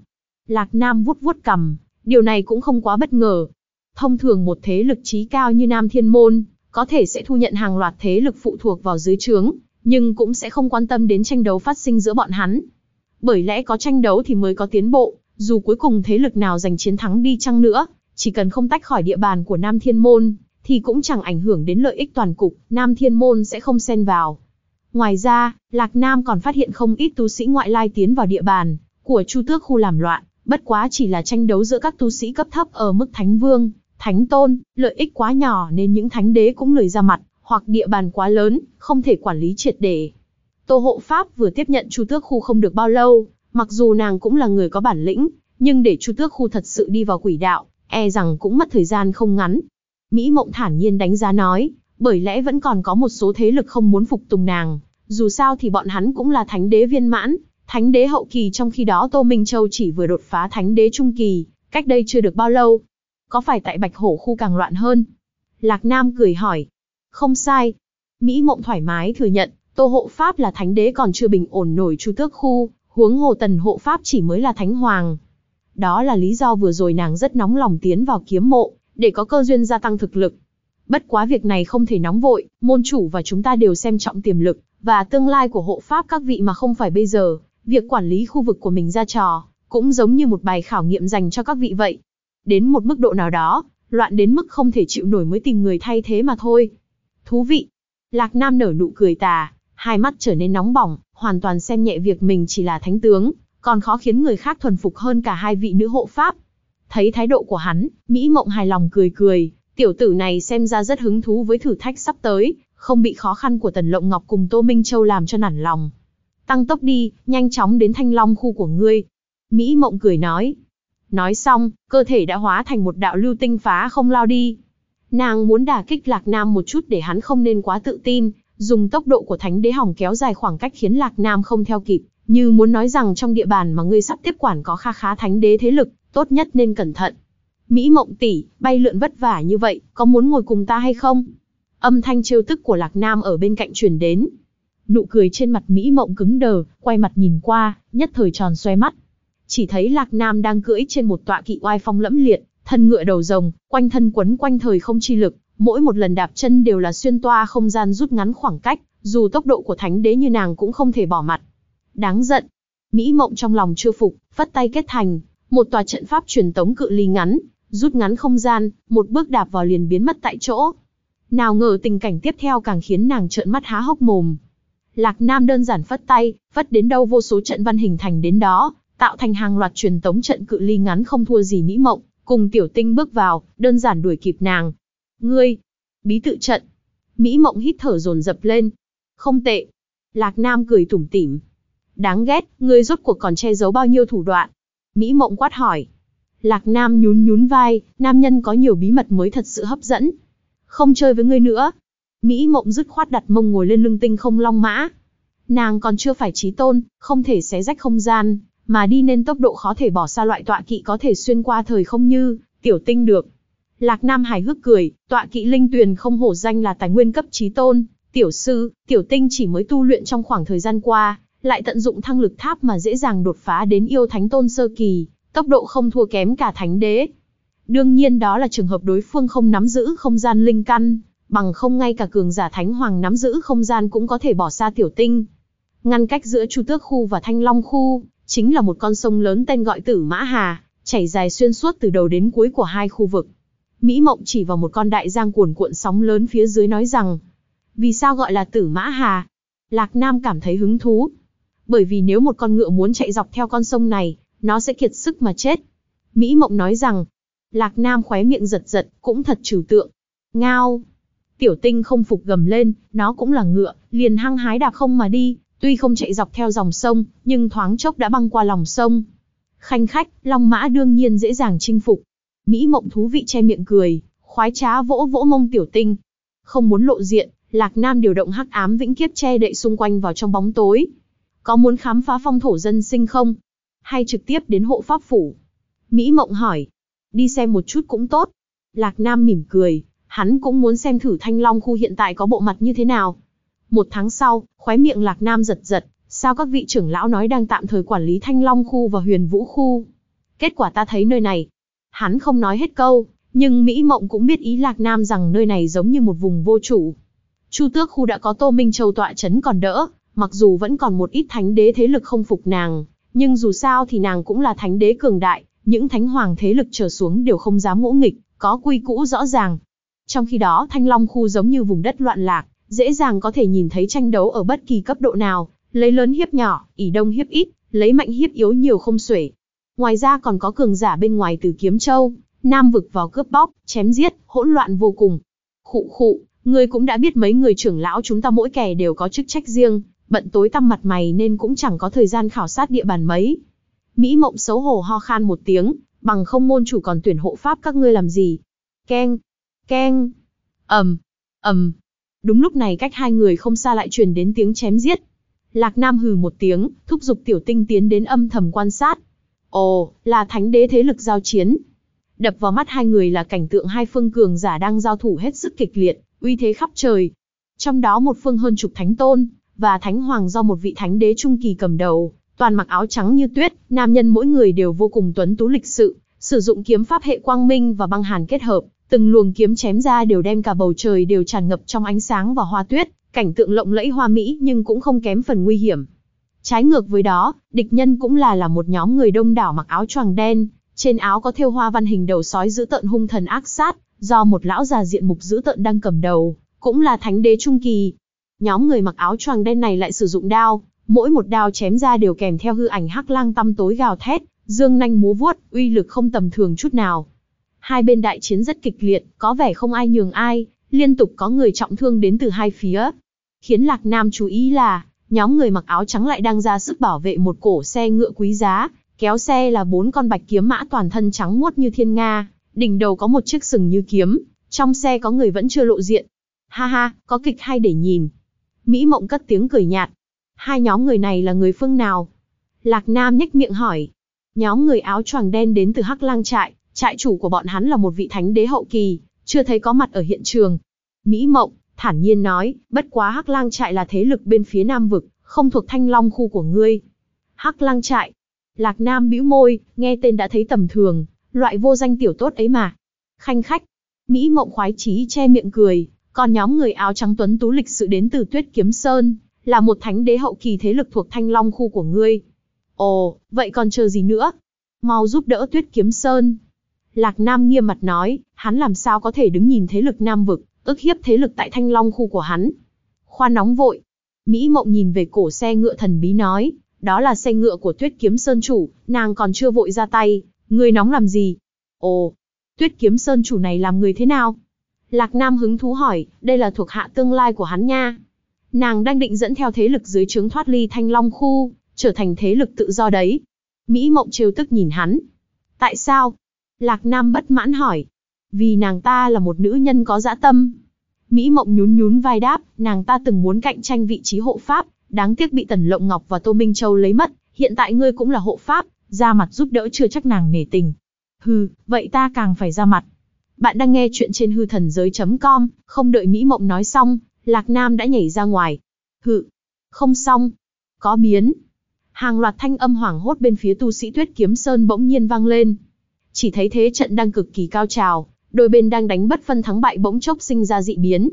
Lạc Nam vuốt vuốt cầm, điều này cũng không quá bất ngờ. Thông thường một thế lực trí cao như Nam Thiên Môn, có thể sẽ thu nhận hàng loạt thế lực phụ thuộc vào dưới trướng, nhưng cũng sẽ không quan tâm đến tranh đấu phát sinh giữa bọn hắn. Bởi lẽ có tranh đấu thì mới có tiến bộ, dù cuối cùng thế lực nào giành chiến thắng đi chăng nữa, chỉ cần không tách khỏi địa bàn của Nam Thiên Môn, thì cũng chẳng ảnh hưởng đến lợi ích toàn cục, Nam Thiên Môn sẽ không xen vào. Ngoài ra, Lạc Nam còn phát hiện không ít tu sĩ ngoại lai tiến vào địa bàn của Chu Tước khu làm loạn, bất quá chỉ là tranh đấu giữa các tu sĩ cấp thấp ở mức Thánh Vương, Thánh Tôn, lợi ích quá nhỏ nên những thánh đế cũng lười ra mặt, hoặc địa bàn quá lớn, không thể quản lý triệt để. Tô Hộ Pháp vừa tiếp nhận Chu Tước khu không được bao lâu, mặc dù nàng cũng là người có bản lĩnh, nhưng để Chu Tước khu thật sự đi vào quỷ đạo, e rằng cũng mất thời gian không ngắn. Mỹ Mộng thản nhiên đánh giá nói, bởi lẽ vẫn còn có một số thế lực không muốn phục tùng nàng, dù sao thì bọn hắn cũng là thánh đế viên mãn, thánh đế hậu kỳ trong khi đó Tô Minh Châu chỉ vừa đột phá thánh đế trung kỳ, cách đây chưa được bao lâu. Có phải tại Bạch Hổ khu càng loạn hơn? Lạc Nam cười hỏi. Không sai. Mỹ Mộng thoải mái thừa nhận, Tô Hộ Pháp là thánh đế còn chưa bình ổn nổi Chu Tước khu, huống hồ Tần Hộ Pháp chỉ mới là thánh hoàng. Đó là lý do vừa rồi nàng rất nóng lòng tiến vào kiếm mộ, để có cơ duyên gia tăng thực lực. Bất quá việc này không thể nóng vội, môn chủ và chúng ta đều xem trọng tiềm lực, và tương lai của hộ pháp các vị mà không phải bây giờ, việc quản lý khu vực của mình ra trò, cũng giống như một bài khảo nghiệm dành cho các vị vậy. Đến một mức độ nào đó, loạn đến mức không thể chịu nổi mới tìm người thay thế mà thôi. Thú vị. Lạc Nam nở nụ cười tà, hai mắt trở nên nóng bỏng, hoàn toàn xem nhẹ việc mình chỉ là thánh tướng, còn khó khiến người khác thuần phục hơn cả hai vị nữ hộ pháp. Thấy thái độ của hắn, Mỹ Mộng hài lòng cười cười, tiểu tử này xem ra rất hứng thú với thử thách sắp tới, không bị khó khăn của Tần Lộng Ngọc cùng Tô Minh Châu làm cho nản lòng. Tăng tốc đi, nhanh chóng đến thanh long khu của ngươi. Mỹ Mộng cười nói. Nói xong, cơ thể đã hóa thành một đạo lưu tinh phá không lao đi. Nàng muốn đả kích Lạc Nam một chút để hắn không nên quá tự tin, dùng tốc độ của Thánh Đế Hỏng kéo dài khoảng cách khiến Lạc Nam không theo kịp, như muốn nói rằng trong địa bàn mà ngươi sắp tiếp quản có kha khá Thánh Đế thế lực, tốt nhất nên cẩn thận. Mỹ Mộng tỷ, bay lượn vất vả như vậy, có muốn ngồi cùng ta hay không? Âm thanh trêu tức của Lạc Nam ở bên cạnh truyền đến. Nụ cười trên mặt Mỹ Mộng cứng đờ, quay mặt nhìn qua, nhất thời tròn xoe mắt. Chỉ thấy Lạc Nam đang cưỡi trên một tọa kỵ oai phong lẫm liệt, thân ngựa đầu rồng, quanh thân quấn quanh thời không chi lực, mỗi một lần đạp chân đều là xuyên toa không gian rút ngắn khoảng cách, dù tốc độ của thánh đế như nàng cũng không thể bỏ mặt. Đáng giận. Mỹ Mộng trong lòng chưa phục, phất tay kết thành, một tòa trận pháp truyền tống cự ly ngắn, rút ngắn không gian, một bước đạp vào liền biến mất tại chỗ. Nào ngờ tình cảnh tiếp theo càng khiến nàng trợn mắt há hốc mồm. Lạc Nam đơn giản phất tay, vất đến đâu vô số trận văn hình thành đến đó, tạo thành hàng loạt truyền tống trận cự ly ngắn không thua gì Mỹ Mộng, cùng Tiểu Tinh bước vào, đơn giản đuổi kịp nàng. Ngươi, bí tự trận. Mỹ Mộng hít thở dồn dập lên. Không tệ. Lạc Nam cười tủm tỉm. Đáng ghét, ngươi rốt cuộc còn che giấu bao nhiêu thủ đoạn. Mỹ Mộng quát hỏi. Lạc Nam nhún nhún vai, nam nhân có nhiều bí mật mới thật sự hấp dẫn. Không chơi với ngươi nữa. Mỹ Mộng dứt khoát đặt mông ngồi lên lưng tinh không long mã. Nàng còn chưa phải trí tôn, không thể xé rách không gian, mà đi nên tốc độ khó thể bỏ xa loại tọa kỵ có thể xuyên qua thời không như, tiểu tinh được. Lạc Nam hài hước cười, tọa kỵ linh tuyền không hổ danh là tài nguyên cấp trí tôn, tiểu sư, tiểu tinh chỉ mới tu luyện trong khoảng thời gian qua, lại tận dụng thăng lực tháp mà dễ dàng đột phá đến yêu thánh tôn sơ kỳ, tốc độ không thua kém cả thánh đế. Đương nhiên đó là trường hợp đối phương không nắm giữ không gian linh căn, bằng không ngay cả cường giả thánh hoàng nắm giữ không gian cũng có thể bỏ xa tiểu tinh. Ngăn cách giữa Chu Tước khu và Thanh Long khu, chính là một con sông lớn tên gọi Tử Mã Hà, chảy dài xuyên suốt từ đầu đến cuối của hai khu vực. Mỹ Mộng chỉ vào một con đại giang cuồn cuộn sóng lớn phía dưới nói rằng, vì sao gọi là Tử Mã Hà? Lạc Nam cảm thấy hứng thú. Bởi vì nếu một con ngựa muốn chạy dọc theo con sông này, nó sẽ kiệt sức mà chết. Mỹ Mộng nói rằng, Lạc Nam khóe miệng giật giật, cũng thật trừu tượng. Ngao. Tiểu tinh không phục gầm lên, nó cũng là ngựa, liền hăng hái đạp không mà đi, tuy không chạy dọc theo dòng sông, nhưng thoáng chốc đã băng qua lòng sông. Khanh khách, long mã đương nhiên dễ dàng chinh phục. Mỹ mộng thú vị che miệng cười, khoái trá vỗ vỗ mông tiểu tinh. Không muốn lộ diện, Lạc Nam điều động hắc ám vĩnh kiếp che đậy xung quanh vào trong bóng tối. Có muốn khám phá phong thổ dân sinh không? Hay trực tiếp đến hộ pháp phủ? Mỹ mộng hỏi. Đi xem một chút cũng tốt. Lạc Nam mỉm cười, hắn cũng muốn xem thử thanh long khu hiện tại có bộ mặt như thế nào. Một tháng sau, khóe miệng Lạc Nam giật giật, sao các vị trưởng lão nói đang tạm thời quản lý thanh long khu và huyền vũ khu. Kết quả ta thấy nơi này. Hắn không nói hết câu, nhưng Mỹ Mộng cũng biết ý Lạc Nam rằng nơi này giống như một vùng vô chủ. Chu tước khu đã có Tô Minh Châu tọa chấn còn đỡ, mặc dù vẫn còn một ít thánh đế thế lực không phục nàng, nhưng dù sao thì nàng cũng là thánh đế cường đại, những thánh hoàng thế lực trở xuống đều không dám ngỗ nghịch, có quy cũ rõ ràng. Trong khi đó Thanh Long khu giống như vùng đất loạn lạc, dễ dàng có thể nhìn thấy tranh đấu ở bất kỳ cấp độ nào, lấy lớn hiếp nhỏ, ỷ đông hiếp ít, lấy mạnh hiếp yếu nhiều không xuể. Ngoài ra còn có cường giả bên ngoài từ Kiếm Châu, Nam vực vào cướp bóc, chém giết, hỗn loạn vô cùng. Khụ khụ, ngươi cũng đã biết mấy người trưởng lão chúng ta mỗi kẻ đều có chức trách riêng, bận tối tăm mặt mày nên cũng chẳng có thời gian khảo sát địa bàn mấy. Mỹ mộng xấu hổ ho khan một tiếng, bằng không môn chủ còn tuyển hộ pháp các ngươi làm gì. Keng, keng, ầm, ầm. Đúng lúc này cách hai người không xa lại truyền đến tiếng chém giết. Lạc Nam hừ một tiếng, thúc giục tiểu tinh tiến đến âm thầm quan sát. Ồ, là thánh đế thế lực giao chiến. Đập vào mắt hai người là cảnh tượng hai phương cường giả đang giao thủ hết sức kịch liệt, uy thế khắp trời. Trong đó một phương hơn chục thánh tôn, và thánh hoàng do một vị thánh đế trung kỳ cầm đầu, toàn mặc áo trắng như tuyết, nam nhân mỗi người đều vô cùng tuấn tú lịch sự, sử dụng kiếm pháp hệ quang minh và băng hàn kết hợp, từng luồng kiếm chém ra đều đem cả bầu trời đều tràn ngập trong ánh sáng và hoa tuyết, cảnh tượng lộng lẫy hoa mỹ nhưng cũng không kém phần nguy hiểm. Trái ngược với đó, địch nhân cũng là là một nhóm người đông đảo mặc áo choàng đen, trên áo có thêu hoa văn hình đầu sói giữ tợn hung thần ác sát, do một lão già diện mục giữ tợn đang cầm đầu, cũng là thánh đế trung kỳ. Nhóm người mặc áo choàng đen này lại sử dụng đao, mỗi một đao chém ra đều kèm theo hư ảnh hắc lang tăm tối gào thét, dương nanh múa vuốt, uy lực không tầm thường chút nào. Hai bên đại chiến rất kịch liệt, có vẻ không ai nhường ai, liên tục có người trọng thương đến từ hai phía. Khiến Lạc Nam chú ý là, nhóm người mặc áo trắng lại đang ra sức bảo vệ một cổ xe ngựa quý giá, kéo xe là bốn con bạch kiếm mã toàn thân trắng muốt như thiên nga, đỉnh đầu có một chiếc sừng như kiếm, trong xe có người vẫn chưa lộ diện. Ha ha, có kịch hay để nhìn. Mỹ Mộng cất tiếng cười nhạt. Hai nhóm người này là người phương nào? Lạc Nam nhếch miệng hỏi. Nhóm người áo choàng đen đến từ Hắc Lang trại, trại chủ của bọn hắn là một vị thánh đế hậu kỳ, chưa thấy có mặt ở hiện trường. Mỹ Mộng, thản nhiên nói, bất quá Hắc Lang trại là thế lực bên phía Nam vực, không thuộc Thanh Long khu của ngươi. Hắc Lang trại. Lạc Nam bĩu môi, nghe tên đã thấy tầm thường, loại vô danh tiểu tốt ấy mà. Khanh khách. Mỹ Mộng khoái chí che miệng cười, còn nhóm người áo trắng tuấn tú lịch sự đến từ Tuyết Kiếm Sơn, là một thánh đế hậu kỳ thế lực thuộc Thanh Long khu của ngươi. Ồ, vậy còn chờ gì nữa? Mau giúp đỡ Tuyết Kiếm Sơn. Lạc Nam nghiêm mặt nói, hắn làm sao có thể đứng nhìn thế lực Nam vực, ức hiếp thế lực tại Thanh Long khu của hắn. Khoan nóng vội. Mỹ Mộng nhìn về cổ xe ngựa thần bí nói, đó là xe ngựa của Tuyết Kiếm Sơn chủ, nàng còn chưa vội ra tay, người nóng làm gì? Ồ, Tuyết Kiếm Sơn chủ này làm người thế nào? Lạc Nam hứng thú hỏi, đây là thuộc hạ tương lai của hắn nha. Nàng đang định dẫn theo thế lực dưới trướng thoát ly Thanh Long khu, trở thành thế lực tự do đấy. Mỹ Mộng trêu tức nhìn hắn. Tại sao? Lạc Nam bất mãn hỏi. Vì nàng ta là một nữ nhân có dã tâm. Mỹ Mộng nhún nhún vai đáp, nàng ta từng muốn cạnh tranh vị trí hộ pháp, đáng tiếc bị Tần Lộng Ngọc và Tô Minh Châu lấy mất, hiện tại ngươi cũng là hộ pháp, ra mặt giúp đỡ chưa chắc nàng nể tình. Hừ, vậy ta càng phải ra mặt. Bạn đang nghe chuyện trên hư thần giới.com, không đợi Mỹ Mộng nói xong, Lạc Nam đã nhảy ra ngoài. Hự, không xong, có biến. Hàng loạt thanh âm hoảng hốt bên phía tu sĩ Tuyết Kiếm Sơn bỗng nhiên vang lên. Chỉ thấy thế trận đang cực kỳ cao trào, đôi bên đang đánh bất phân thắng bại bỗng chốc sinh ra dị biến.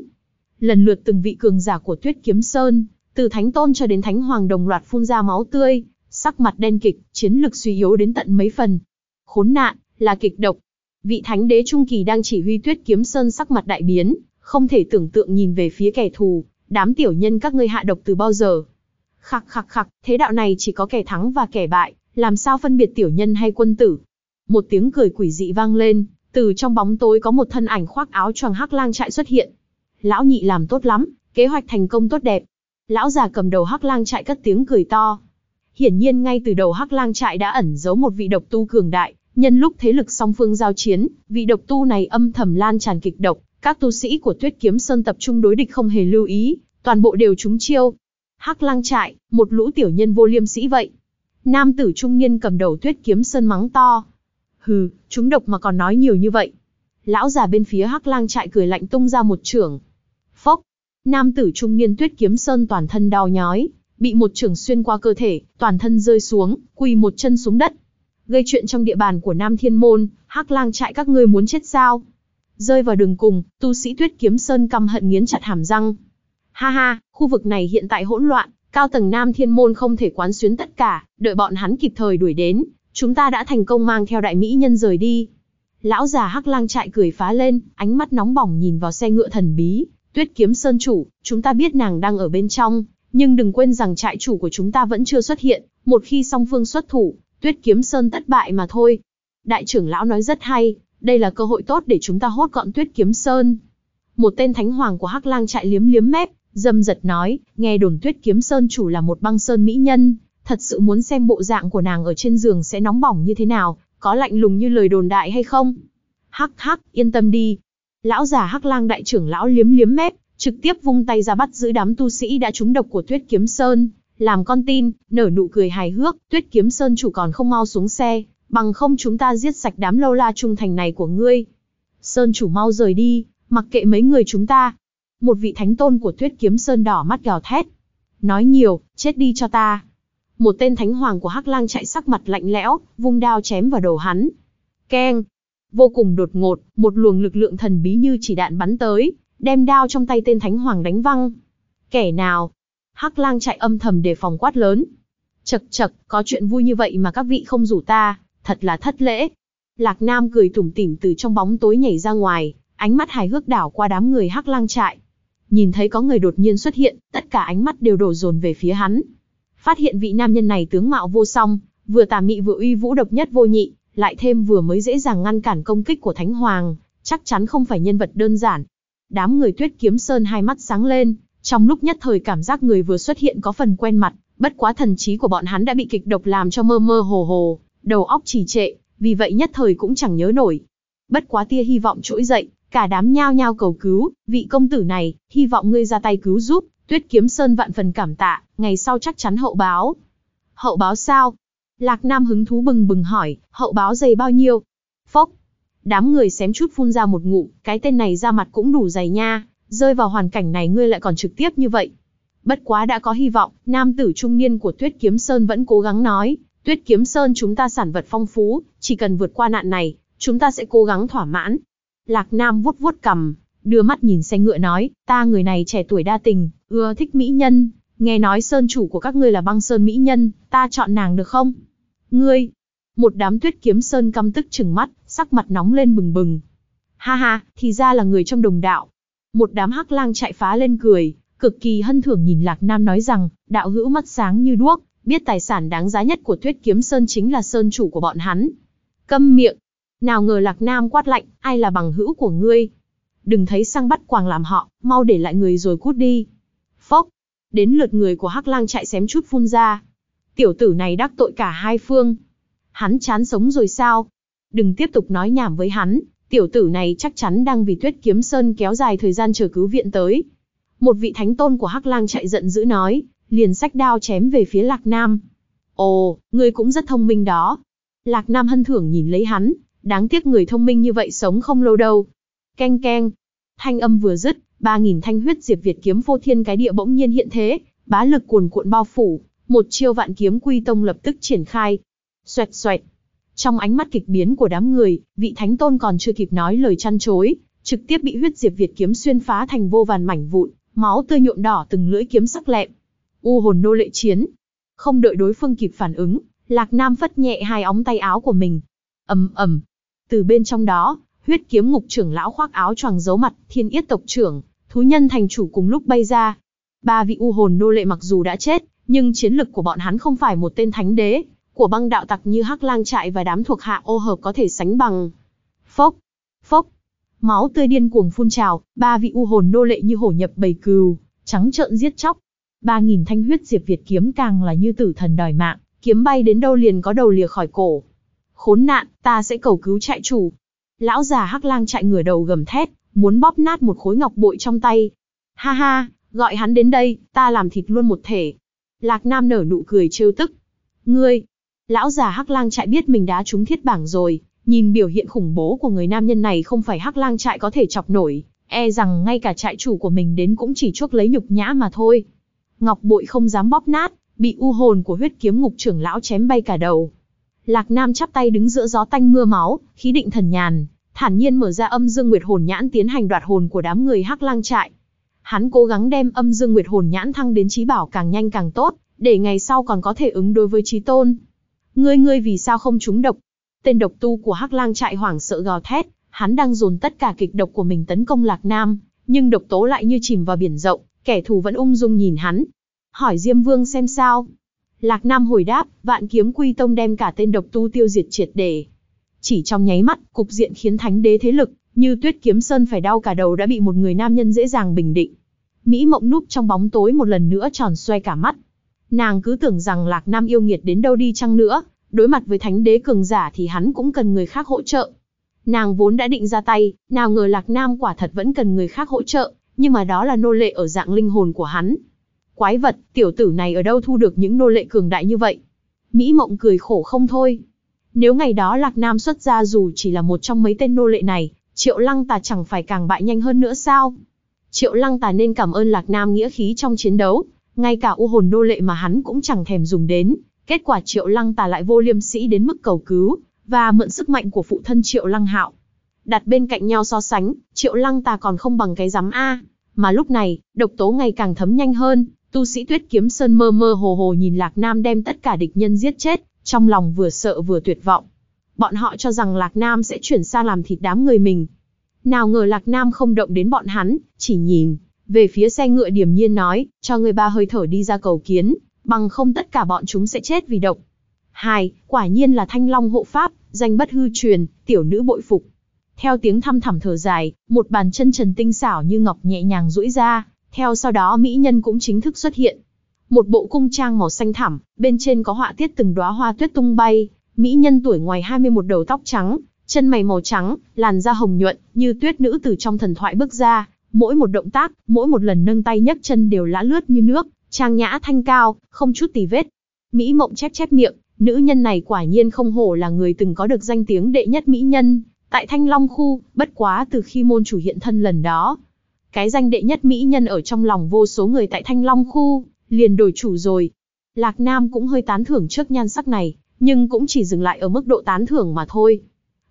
Lần lượt từng vị cường giả của Tuyết Kiếm Sơn, từ thánh tôn cho đến thánh hoàng đồng loạt phun ra máu tươi, sắc mặt đen kịch, chiến lực suy yếu đến tận mấy phần. Khốn nạn, là kịch độc. Vị thánh đế trung kỳ đang chỉ huy Tuyết Kiếm Sơn sắc mặt đại biến, không thể tưởng tượng nhìn về phía kẻ thù, đám tiểu nhân các ngươi hạ độc từ bao giờ. Khắc khắc khắc, thế đạo này chỉ có kẻ thắng và kẻ bại, làm sao phân biệt tiểu nhân hay quân tử. Một tiếng cười quỷ dị vang lên, từ trong bóng tối có một thân ảnh khoác áo choàng hắc lang trại xuất hiện. Lão nhị làm tốt lắm, kế hoạch thành công tốt đẹp. Lão già cầm đầu hắc lang trại cất tiếng cười to. Hiển nhiên ngay từ đầu hắc lang trại đã ẩn giấu một vị độc tu cường đại, nhân lúc thế lực song phương giao chiến, vị độc tu này âm thầm lan tràn kịch độc, các tu sĩ của Tuyết Kiếm Sơn tập trung đối địch không hề lưu ý, toàn bộ đều trúng chiêu. Hắc Lang trại, một lũ tiểu nhân vô liêm sĩ vậy. Nam tử trung niên cầm đầu Tuyết Kiếm Sơn mắng to. Hừ, chúng độc mà còn nói nhiều như vậy. Lão già bên phía Hắc Lang trại cười lạnh tung ra một trưởng. Phốc, nam tử trung niên Tuyết Kiếm Sơn toàn thân đau nhói, bị một trưởng xuyên qua cơ thể, toàn thân rơi xuống, quỳ một chân xuống đất. Gây chuyện trong địa bàn của Nam Thiên Môn, Hắc Lang trại các ngươi muốn chết sao? Rơi vào đường cùng, tu sĩ Tuyết Kiếm Sơn căm hận nghiến chặt hàm răng. Ha ha, khu vực này hiện tại hỗn loạn, cao tầng Nam Thiên Môn không thể quán xuyến tất cả, đợi bọn hắn kịp thời đuổi đến, chúng ta đã thành công mang theo đại mỹ nhân rời đi. Lão già Hắc Lang trại cười phá lên, ánh mắt nóng bỏng nhìn vào xe ngựa thần bí, Tuyết Kiếm Sơn chủ, chúng ta biết nàng đang ở bên trong, nhưng đừng quên rằng trại chủ của chúng ta vẫn chưa xuất hiện, một khi song phương xuất thủ, Tuyết Kiếm Sơn tất bại mà thôi. Đại trưởng lão nói rất hay, đây là cơ hội tốt để chúng ta hốt gọn Tuyết Kiếm Sơn. Một tên thánh hoàng của Hắc Lang trại liếm liếm mép, dâm giật nói, nghe đồn Tuyết Kiếm Sơn chủ là một băng sơn mỹ nhân, thật sự muốn xem bộ dạng của nàng ở trên giường sẽ nóng bỏng như thế nào, có lạnh lùng như lời đồn đại hay không? Hắc hắc, yên tâm đi. Lão già Hắc Lang đại trưởng lão liếm liếm mép, trực tiếp vung tay ra bắt giữ đám tu sĩ đã trúng độc của Tuyết Kiếm Sơn, làm con tin, nở nụ cười hài hước, Tuyết Kiếm Sơn chủ còn không mau xuống xe, bằng không chúng ta giết sạch đám lâu la trung thành này của ngươi. Sơn chủ mau rời đi, mặc kệ mấy người chúng ta. Một vị thánh tôn của Tuyết Kiếm Sơn đỏ mắt gào thét. Nói nhiều, chết đi cho ta. Một tên thánh hoàng của Hắc Lang chạy sắc mặt lạnh lẽo, vung đao chém vào đầu hắn. Keng! Vô cùng đột ngột, một luồng lực lượng thần bí như chỉ đạn bắn tới, đem đao trong tay tên thánh hoàng đánh văng. Kẻ nào? Hắc Lang chạy âm thầm đề phòng quát lớn. Chật chật, có chuyện vui như vậy mà các vị không rủ ta, thật là thất lễ. Lạc Nam cười tủm tỉm từ trong bóng tối nhảy ra ngoài, ánh mắt hài hước đảo qua đám người Hắc Lang trại. Nhìn thấy có người đột nhiên xuất hiện, tất cả ánh mắt đều đổ dồn về phía hắn. Phát hiện vị nam nhân này tướng mạo vô song, vừa tà mị vừa uy vũ độc nhất vô nhị, lại thêm vừa mới dễ dàng ngăn cản công kích của Thánh Hoàng, chắc chắn không phải nhân vật đơn giản. Đám người Tuyết Kiếm Sơn hai mắt sáng lên, trong lúc nhất thời cảm giác người vừa xuất hiện có phần quen mặt, bất quá thần trí của bọn hắn đã bị kịch độc làm cho mơ mơ hồ hồ, đầu óc trì trệ, vì vậy nhất thời cũng chẳng nhớ nổi. Bất quá tia hy vọng trỗi dậy, cả đám nhao nhao cầu cứu, vị công tử này, hy vọng ngươi ra tay cứu giúp, Tuyết Kiếm Sơn vạn phần cảm tạ, ngày sau chắc chắn hậu báo. Hậu báo sao? Lạc Nam hứng thú bừng bừng hỏi, hậu báo dày bao nhiêu? Phốc. Đám người xém chút phun ra một ngụ, cái tên này ra mặt cũng đủ dày nha, rơi vào hoàn cảnh này ngươi lại còn trực tiếp như vậy. Bất quá đã có hy vọng, nam tử trung niên của Tuyết Kiếm Sơn vẫn cố gắng nói, Tuyết Kiếm Sơn chúng ta sản vật phong phú, chỉ cần vượt qua nạn này, chúng ta sẽ cố gắng thỏa mãn. Lạc Nam vuốt vuốt cầm, đưa mắt nhìn xe ngựa nói, ta người này trẻ tuổi đa tình, ưa thích mỹ nhân, nghe nói sơn chủ của các ngươi là băng sơn mỹ nhân, ta chọn nàng được không? Ngươi! Một đám tuyết kiếm sơn căm tức chừng mắt, sắc mặt nóng lên bừng bừng. Ha ha, thì ra là người trong đồng đạo. Một đám hắc lang chạy phá lên cười, cực kỳ hân thưởng nhìn Lạc Nam nói rằng, đạo hữu mắt sáng như đuốc, biết tài sản đáng giá nhất của tuyết kiếm sơn chính là sơn chủ của bọn hắn. Câm miệng! Nào ngờ Lạc Nam quát lạnh, ai là bằng hữu của ngươi? Đừng thấy sang bắt quàng làm họ, mau để lại người rồi cút đi. Phốc! Đến lượt người của Hắc Lang chạy xém chút phun ra. Tiểu tử này đắc tội cả hai phương. Hắn chán sống rồi sao? Đừng tiếp tục nói nhảm với hắn, tiểu tử này chắc chắn đang vì Tuyết Kiếm Sơn kéo dài thời gian chờ cứu viện tới. Một vị thánh tôn của Hắc Lang chạy giận dữ nói, liền sách đao chém về phía Lạc Nam. Ồ, ngươi cũng rất thông minh đó. Lạc Nam hân thưởng nhìn lấy hắn, đáng tiếc người thông minh như vậy sống không lâu đâu. Keng keng. Thanh âm vừa dứt, ba nghìn thanh huyết diệp Việt kiếm phô thiên cái địa bỗng nhiên hiện thế, bá lực cuồn cuộn bao phủ, một chiêu vạn kiếm quy tông lập tức triển khai. Xoẹt xoẹt. Trong ánh mắt kịch biến của đám người, vị thánh tôn còn chưa kịp nói lời chăn chối, trực tiếp bị huyết diệp Việt kiếm xuyên phá thành vô vàn mảnh vụn, máu tươi nhuộm đỏ từng lưỡi kiếm sắc lẹm. U hồn nô lệ chiến. Không đợi đối phương kịp phản ứng, Lạc Nam phất nhẹ hai óng tay áo của mình. ầm ầm. Từ bên trong đó, huyết kiếm ngục trưởng lão khoác áo choàng giấu mặt, thiên yết tộc trưởng, thú nhân thành chủ cùng lúc bay ra. Ba vị u hồn nô lệ mặc dù đã chết, nhưng chiến lực của bọn hắn không phải một tên thánh đế, của băng đạo tặc như Hắc Lang trại và đám thuộc hạ ô hợp có thể sánh bằng. Phốc, phốc, máu tươi điên cuồng phun trào, ba vị u hồn nô lệ như hổ nhập bầy cừu, trắng trợn giết chóc. Ba nghìn thanh huyết diệp Việt kiếm càng là như tử thần đòi mạng, kiếm bay đến đâu liền có đầu lìa khỏi cổ. Khốn nạn, ta sẽ cầu cứu trại chủ. Lão già Hắc Lang chạy ngửa đầu gầm thét, muốn bóp nát một khối ngọc bội trong tay. Ha ha, gọi hắn đến đây, ta làm thịt luôn một thể. Lạc Nam nở nụ cười trêu tức. Ngươi, lão già Hắc Lang trại biết mình đã trúng thiết bảng rồi, nhìn biểu hiện khủng bố của người nam nhân này không phải Hắc Lang trại có thể chọc nổi, e rằng ngay cả trại chủ của mình đến cũng chỉ chuốc lấy nhục nhã mà thôi. Ngọc bội không dám bóp nát, bị u hồn của huyết kiếm ngục trưởng lão chém bay cả đầu. Lạc Nam chắp tay đứng giữa gió tanh mưa máu, khí định thần nhàn, thản nhiên mở ra âm dương nguyệt hồn nhãn tiến hành đoạt hồn của đám người hắc lang trại. Hắn cố gắng đem âm dương nguyệt hồn nhãn thăng đến trí bảo càng nhanh càng tốt, để ngày sau còn có thể ứng đối với trí tôn. Ngươi ngươi vì sao không trúng độc? Tên độc tu của hắc lang trại hoảng sợ gào thét, hắn đang dồn tất cả kịch độc của mình tấn công Lạc Nam, nhưng độc tố lại như chìm vào biển rộng, kẻ thù vẫn ung dung nhìn hắn. Hỏi Diêm Vương xem sao? Lạc Nam hồi đáp, vạn kiếm quy tông đem cả tên độc tu tiêu diệt triệt để. Chỉ trong nháy mắt, cục diện khiến thánh đế thế lực, như tuyết kiếm sơn phải đau cả đầu đã bị một người nam nhân dễ dàng bình định. Mỹ mộng núp trong bóng tối một lần nữa tròn xoay cả mắt. Nàng cứ tưởng rằng Lạc Nam yêu nghiệt đến đâu đi chăng nữa, đối mặt với thánh đế cường giả thì hắn cũng cần người khác hỗ trợ. Nàng vốn đã định ra tay, nào ngờ Lạc Nam quả thật vẫn cần người khác hỗ trợ, nhưng mà đó là nô lệ ở dạng linh hồn của hắn. Quái vật, tiểu tử này ở đâu thu được những nô lệ cường đại như vậy? Mỹ mộng cười khổ không thôi. Nếu ngày đó Lạc Nam xuất ra dù chỉ là một trong mấy tên nô lệ này, Triệu Lăng Tà chẳng phải càng bại nhanh hơn nữa sao? Triệu Lăng Tà nên cảm ơn Lạc Nam nghĩa khí trong chiến đấu, ngay cả u hồn nô lệ mà hắn cũng chẳng thèm dùng đến. Kết quả Triệu Lăng Tà lại vô liêm sĩ đến mức cầu cứu, và mượn sức mạnh của phụ thân Triệu Lăng Hạo. Đặt bên cạnh nhau so sánh, Triệu Lăng Tà còn không bằng cái giám A. Mà lúc này, độc tố ngày càng thấm nhanh hơn, tu sĩ Tuyết Kiếm Sơn mơ mơ hồ hồ nhìn Lạc Nam đem tất cả địch nhân giết chết, trong lòng vừa sợ vừa tuyệt vọng. Bọn họ cho rằng Lạc Nam sẽ chuyển sang làm thịt đám người mình. Nào ngờ Lạc Nam không động đến bọn hắn, chỉ nhìn, về phía xe ngựa điểm nhiên nói, cho người ba hơi thở đi ra cầu kiến, bằng không tất cả bọn chúng sẽ chết vì độc. Hai, quả nhiên là thanh long hộ pháp, danh bất hư truyền, tiểu nữ bội phục. Theo tiếng thăm thẳm thở dài, một bàn chân trần tinh xảo như ngọc nhẹ nhàng duỗi ra, theo sau đó mỹ nhân cũng chính thức xuất hiện, một bộ cung trang màu xanh thẳm, bên trên có họa tiết từng đóa hoa tuyết tung bay, mỹ nhân tuổi ngoài 21 đầu tóc trắng, chân mày màu trắng, làn da hồng nhuận, như tuyết nữ từ trong thần thoại bước ra, mỗi một động tác, mỗi một lần nâng tay nhấc chân đều lã lướt như nước, trang nhã thanh cao, không chút tì vết. Mỹ mộng chép chép miệng, nữ nhân này quả nhiên không hổ là người từng có được danh tiếng đệ nhất mỹ nhân, tại Thanh Long khu, bất quá từ khi môn chủ hiện thân lần đó. Cái danh đệ nhất mỹ nhân ở trong lòng vô số người tại Thanh Long khu, liền đổi chủ rồi. Lạc Nam cũng hơi tán thưởng trước nhan sắc này, nhưng cũng chỉ dừng lại ở mức độ tán thưởng mà thôi.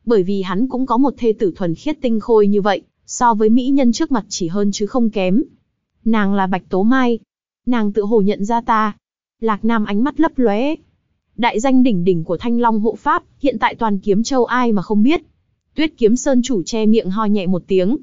Bởi vì hắn cũng có một thê tử thuần khiết tinh khôi như vậy, so với mỹ nhân trước mặt chỉ hơn chứ không kém. Nàng là Bạch Tố Mai. Nàng tự hồ nhận ra ta. Lạc Nam ánh mắt lấp lóe. Đại danh đỉnh đỉnh của Thanh Long hộ pháp, hiện tại toàn kiếm châu ai mà không biết. Tuyết kiếm sơn chủ che miệng ho nhẹ một tiếng.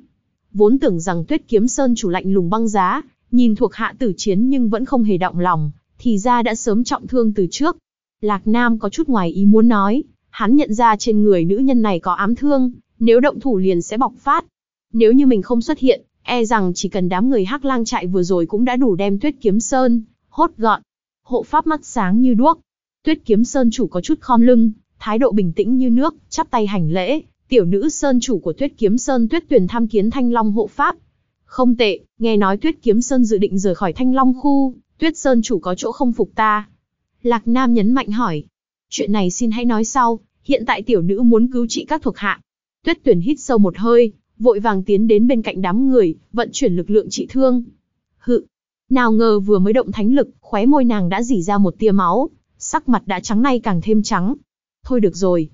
Vốn tưởng rằng tuyết kiếm sơn chủ lạnh lùng băng giá, nhìn thuộc hạ tử chiến nhưng vẫn không hề động lòng, thì ra đã sớm trọng thương từ trước. Lạc Nam có chút ngoài ý muốn nói, hắn nhận ra trên người nữ nhân này có ám thương, nếu động thủ liền sẽ bộc phát. Nếu như mình không xuất hiện, e rằng chỉ cần đám người hắc lang chạy vừa rồi cũng đã đủ đem tuyết kiếm sơn, hốt gọn. Hộ pháp mắt sáng như đuốc. Tuyết kiếm sơn chủ có chút khom lưng, thái độ bình tĩnh như nước, chắp tay hành lễ. Tiểu nữ sơn chủ của tuyết kiếm sơn tuyết Tuyền tham kiến thanh long hộ pháp. Không tệ, nghe nói tuyết kiếm sơn dự định rời khỏi thanh long khu, tuyết sơn chủ có chỗ không phục ta. Lạc Nam nhấn mạnh hỏi. Chuyện này xin hãy nói sau, hiện tại tiểu nữ muốn cứu trị các thuộc hạ. Tuyết tuyển hít sâu một hơi, vội vàng tiến đến bên cạnh đám người, vận chuyển lực lượng trị thương. Hự! Nào ngờ vừa mới động thánh lực, khóe môi nàng đã dỉ ra một tia máu, sắc mặt đã trắng nay càng thêm trắng. Thôi được rồi.